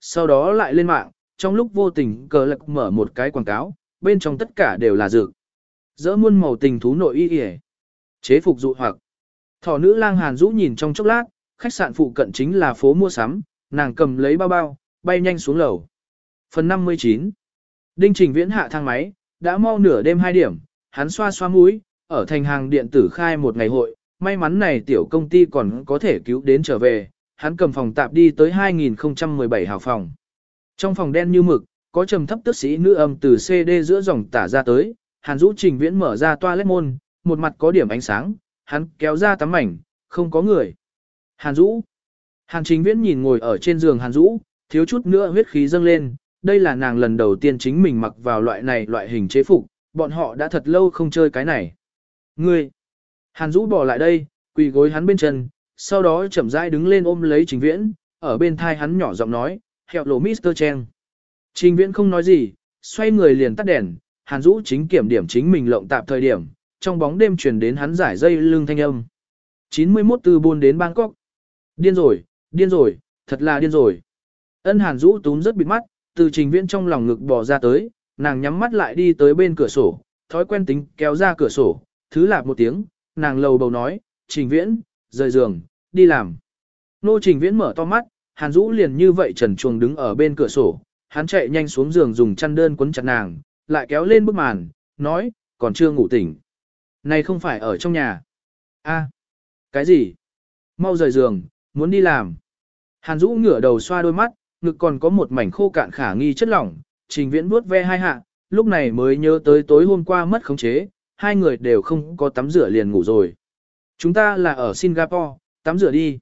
A: sau đó lại lên mạng, trong lúc vô tình cờ lạc mở một cái quảng cáo, bên trong tất cả đều là dược. Dỡ muôn màu tình thú nội y yể. Chế phục dụ hoặc. Thỏ nữ lang hàn rũ nhìn trong chốc lát, khách sạn phụ cận chính là phố mua sắm, nàng cầm lấy bao bao, bay nhanh xuống lầu. Phần 59 Đinh Trình Viễn hạ thang máy, đã mau nửa đêm 2 điểm, hắn xoa xoa mũi, ở thành hàng điện tử khai một ngày hội, may mắn này tiểu công ty còn có thể cứu đến trở về, hắn cầm phòng tạp đi tới 2017 hào phòng. Trong phòng đen như mực, có trầm thấp tức sĩ nữ âm từ CD giữa dòng tả ra tới, Hàn Dũ Trình Viễn mở ra toilet môn, một mặt có điểm ánh sáng, hắn kéo ra tấm mảnh, không có người. Hàn Dũ. Hàn Trình Viễn nhìn ngồi ở trên giường Hàn Dũ, thiếu chút nữa huyết khí dâng lên, đây là nàng lần đầu tiên chính mình mặc vào loại này loại hình chế phục, bọn họ đã thật lâu không chơi cái này. Ngươi. Hàn Dũ bỏ lại đây, quỳ gối hắn bên chân, sau đó chậm rãi đứng lên ôm lấy Trình Viễn, ở bên thai hắn nhỏ giọng nói, hẹo lộ Mr. Cheng. Trình Viễn không nói gì, xoay người liền tắt đèn, Hàn Dũ chính kiểm điểm chính mình lộng tạp thời điểm, trong bóng đêm truyền đến hắn giải dây lưng thanh âm. 91 từ buôn đến Bangkok. Điên rồi, điên rồi, thật là điên rồi. Ân Hàn Dũ túm rất bịt mắt, từ Trình Viễn trong lòng ngực bò ra tới, nàng nhắm mắt lại đi tới bên cửa sổ, thói quen tính kéo ra cửa sổ, thứ lạp một tiếng, nàng lầu bầu nói, Trình Viễn, rời giường, đi làm. Nô Trình Viễn mở to mắt, Hàn Dũ liền như vậy trần chuồng đứng ở bên cửa sổ, hắn chạy nhanh xuống giường dùng chăn đơn quấn chặt nàng, lại kéo lên bức màn, nói, còn chưa ngủ tỉnh. Này không phải ở trong nhà. a cái gì? Mau rời giường, muốn đi làm. Hàn Dũ ngửa đầu xoa đôi mắt, ngực còn có một mảnh khô cạn khả nghi chất lỏng, trình viễn vuốt ve hai hạ, lúc này mới nhớ tới tối hôm qua mất khống chế, hai người đều không có tắm rửa liền ngủ rồi. Chúng ta là ở Singapore, tắm rửa đi.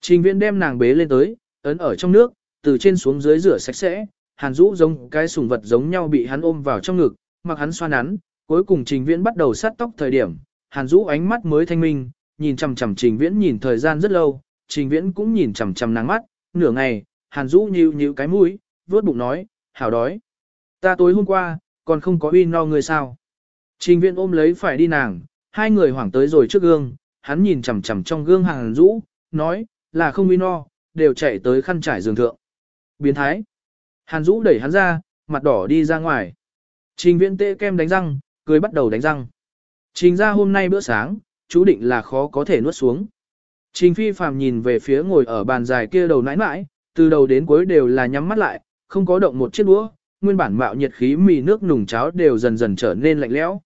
A: Trình viện đem nàng bế lên tới, ấn ở trong nước, từ trên xuống dưới rửa sạch sẽ, hàn Dũ giống cái sùng vật giống nhau bị hắn ôm vào trong ngực, mặc hắn xoa nắn, cuối cùng trình viễn bắt đầu sát tóc thời điểm, hàn Dũ ánh mắt mới thanh minh, nhìn chằm chằm trình viễn nhìn thời gian rất lâu, trình viễn cũng nhìn chằm chằm nàng mắt, nửa ngày, hàn Dũ nhíu nhíu cái mũi, vuốt bụng nói, hảo đói. Ta tối hôm qua, còn không có uy no người sao. Trình viễn ôm lấy phải đi nàng, hai người hoảng tới rồi trước gương, hắn nhìn chằm chằm trong gương hàn Dũ, nói, là không uy no, đều chạy tới khăn trải giường thượng. Biến thái. Hàn Dũ đẩy hắn ra, mặt đỏ đi ra ngoài. Trình viễn tê kem đánh răng, cười bắt đầu đánh răng. Trình ra hôm nay bữa sáng, chú định là khó có thể nuốt xuống. Trình phi phàm nhìn về phía ngồi ở bàn dài kia đầu nãi nãi, từ đầu đến cuối đều là nhắm mắt lại, không có động một chiếc đũa, nguyên bản mạo nhiệt khí mì nước nùng cháo đều dần dần trở nên lạnh lẽo.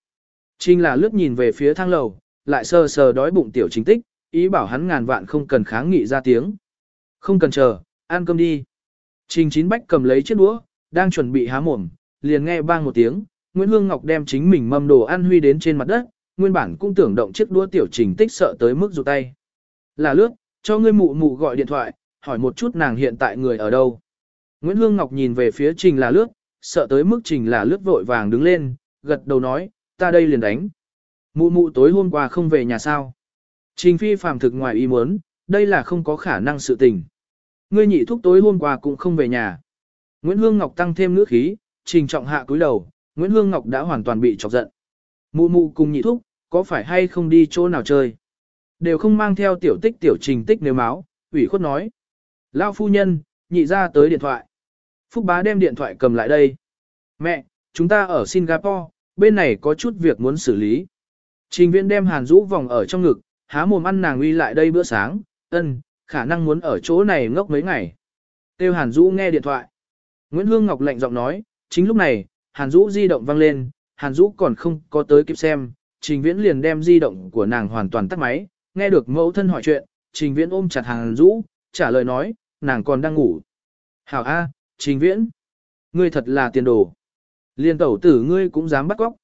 A: Trình là lướt nhìn về phía thang lầu, lại sờ sờ đói bụng tiểu chính tích, ý bảo hắn ngàn vạn không cần kháng nghị ra tiếng. Không cần chờ, ăn cơm đi. Trình chín bách cầm lấy chiếc đũa, đang chuẩn bị há mồm, liền nghe bang một tiếng, Nguyễn Hương Ngọc đem chính mình mâm đồ ăn huy đến trên mặt đất, nguyên bản cũng tưởng động chiếc đũa tiểu trình tích sợ tới mức rụt tay. Là lướt, cho ngươi mụ mụ gọi điện thoại, hỏi một chút nàng hiện tại người ở đâu. Nguyễn Hương Ngọc nhìn về phía trình là lướt, sợ tới mức trình là lướt vội vàng đứng lên, gật đầu nói, ta đây liền đánh. Mụ mụ tối hôm qua không về nhà sao. Trình phi phàm thực ngoài ý muốn, đây là không có khả năng sự tình. Ngươi nhị thúc tối hôm qua cũng không về nhà. Nguyễn Hương Ngọc tăng thêm ngữ khí, trình trọng hạ cúi đầu, Nguyễn Hương Ngọc đã hoàn toàn bị chọc giận. Mụ mụ cùng nhị thúc, có phải hay không đi chỗ nào chơi? Đều không mang theo tiểu tích tiểu trình tích nếu máu, ủy khuất nói. Lao phu nhân, nhị ra tới điện thoại. Phúc bá đem điện thoại cầm lại đây. Mẹ, chúng ta ở Singapore, bên này có chút việc muốn xử lý. Trình viên đem hàn rũ vòng ở trong ngực, há mồm ăn nàng uy lại đây bữa sáng, ân, khả năng muốn ở chỗ này ngốc mấy ngày. Tiêu hàn rũ nghe điện thoại. Nguyễn Hương Ngọc lạnh giọng nói, chính lúc này, hàn rũ di động vang lên, hàn rũ còn không có tới kịp xem, trình viễn liền đem di động của nàng hoàn toàn tắt máy, nghe được mẫu thân hỏi chuyện, trình viễn ôm chặt hàn rũ, trả lời nói, nàng còn đang ngủ. Hảo A, trình viễn, ngươi thật là tiền đồ. Liên tẩu tử ngươi cũng dám bắt cóc.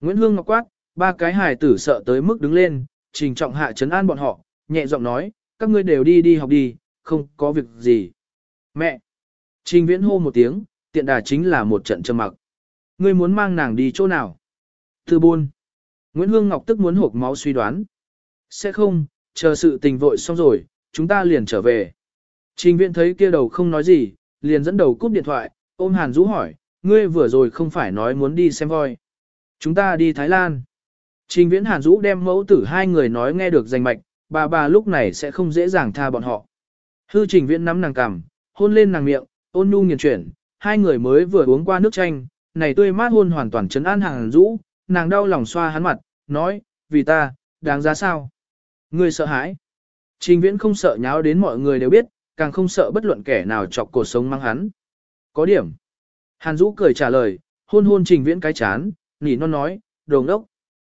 A: Nguyễn Hương Ngọc quát, ba cái hài tử sợ tới mức đứng lên, trình trọng hạ chấn an bọn họ, nhẹ giọng nói, các ngươi đều đi đi học đi, không có việc gì. Mẹ! Trình viễn hô một tiếng, tiện đà chính là một trận trầm mặc. Ngươi muốn mang nàng đi chỗ nào? Thư buôn. Nguyễn Hương Ngọc tức muốn hộp máu suy đoán. Sẽ không, chờ sự tình vội xong rồi, chúng ta liền trở về. Trình viễn thấy kia đầu không nói gì, liền dẫn đầu cúp điện thoại, ôm Hàn Dũ hỏi, ngươi vừa rồi không phải nói muốn đi xem voi. Chúng ta đi Thái Lan. Trình viễn Hàn Dũ đem mẫu tử hai người nói nghe được danh mạch, bà bà lúc này sẽ không dễ dàng tha bọn họ. Hư trình viễn nắm nàng cằm, hôn lên nàng miệng, ôn nhu nghiền chuyển, hai người mới vừa uống qua nước chanh, này tươi mát hôn hoàn toàn chấn an Hàn Dũ, nàng đau lòng xoa hắn mặt, nói, vì ta, đáng giá sao? Ngươi sợ hãi. Trình viễn không sợ nháo đến mọi người đều biết, càng không sợ bất luận kẻ nào chọc cuộc sống mang hắn. Có điểm. Hàn Dũ cười trả lời, hôn hôn trình viễn cái chán, nỉ non nói, đồ ngốc.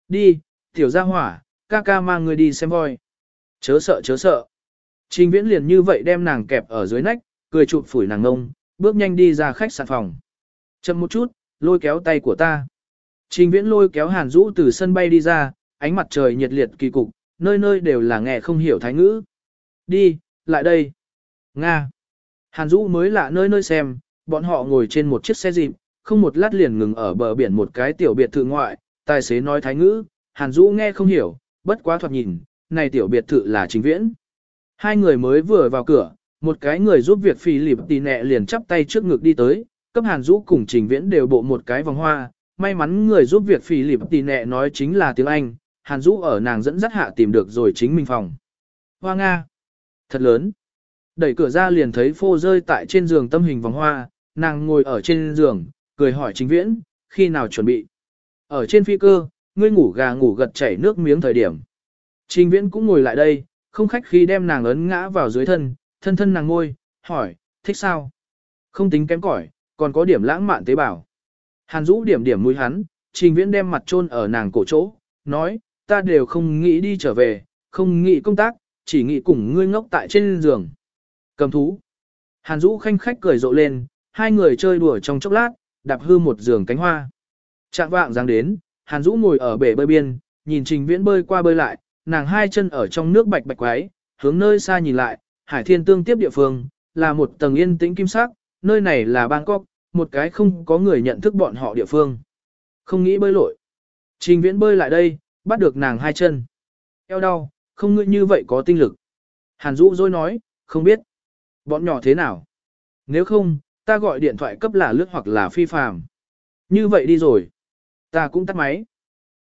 A: Đi, tiểu gia hỏa, ca ca mang người đi xem voi. Chớ sợ chớ sợ. Trình viễn liền như vậy đem nàng kẹp ở dưới nách, cười chụp phủi nàng ngông, bước nhanh đi ra khách sạn phòng. Chậm một chút, lôi kéo tay của ta. Trình viễn lôi kéo Hàn Dũ từ sân bay đi ra, ánh mặt trời nhiệt liệt kỳ cục, nơi nơi đều là nghe không hiểu thái ngữ. Đi, lại đây. Nga. Hàn Dũ mới lạ nơi nơi xem, bọn họ ngồi trên một chiếc xe dịp, không một lát liền ngừng ở bờ biển một cái tiểu biệt thự ngoại, tài xế nói thái ngữ, Hàn Dũ nghe không hiểu, bất quá thoạt nhìn, này tiểu biệt thự là chính viễn. Hai người mới vừa vào cửa, một cái người giúp việc phi lịp tì nẹ liền chắp tay trước ngực đi tới, cấp Hàn Dũ cùng trình viễn đều bộ một cái vòng hoa, may mắn người giúp việc phi lịp tì nẹ nói chính là tiếng Anh, Hàn Dũ ở nàng dẫn dắt hạ tìm được rồi chính mình phòng. Hoa Nga. Thật lớn. Đẩy cửa ra liền thấy phô rơi tại trên giường tâm hình vòng hoa, nàng ngồi ở trên giường, cười hỏi Trình viễn, khi nào chuẩn bị. Ở trên phi cơ, ngươi ngủ gà ngủ gật chảy nước miếng thời điểm. Trình viễn cũng ngồi lại đây, không khách khi đem nàng ấn ngã vào dưới thân, thân thân nàng ngôi, hỏi, thích sao? Không tính kém cỏi, còn có điểm lãng mạn tế bào. Hàn Dũ điểm điểm mũi hắn, trình viễn đem mặt chôn ở nàng cổ chỗ, nói, ta đều không nghĩ đi trở về, không nghĩ công tác, chỉ nghĩ cùng ngươi ngốc tại trên giường. Cầm thú. Hàn Dũ khanh khách cười rộ lên, hai người chơi đùa trong chốc lát, đạp hư một giường cánh hoa. Trạng vạng dáng đến, Hàn Dũ ngồi ở bể bơi biên, nhìn Trình Viễn bơi qua bơi lại, nàng hai chân ở trong nước bạch bạch quái, hướng nơi xa nhìn lại, Hải Thiên tương tiếp địa phương, là một tầng yên tĩnh kim sắc, nơi này là Bangkok, một cái không có người nhận thức bọn họ địa phương. Không nghĩ bơi lội. Trình Viễn bơi lại đây, bắt được nàng hai chân. Eo đau, không ngươi như vậy có tinh lực. Hàn Dũ dối nói, không biết. Bọn nhỏ thế nào? Nếu không, ta gọi điện thoại cấp là lướt hoặc là phi phàm. Như vậy đi rồi. Ta cũng tắt máy.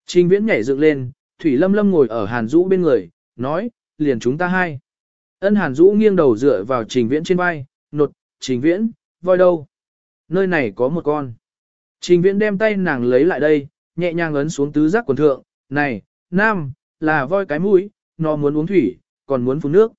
A: Trình viễn nhảy dựng lên, Thủy Lâm Lâm ngồi ở Hàn Dũ bên người, nói, liền chúng ta hai. Ân Hàn Dũ nghiêng đầu dựa vào trình viễn trên vai, nột, trình viễn, voi đâu? Nơi này có một con. Trình viễn đem tay nàng lấy lại đây, nhẹ nhàng ấn xuống tứ giác quần thượng, này, nam, là voi cái mũi, nó muốn uống thủy, còn muốn phun nước.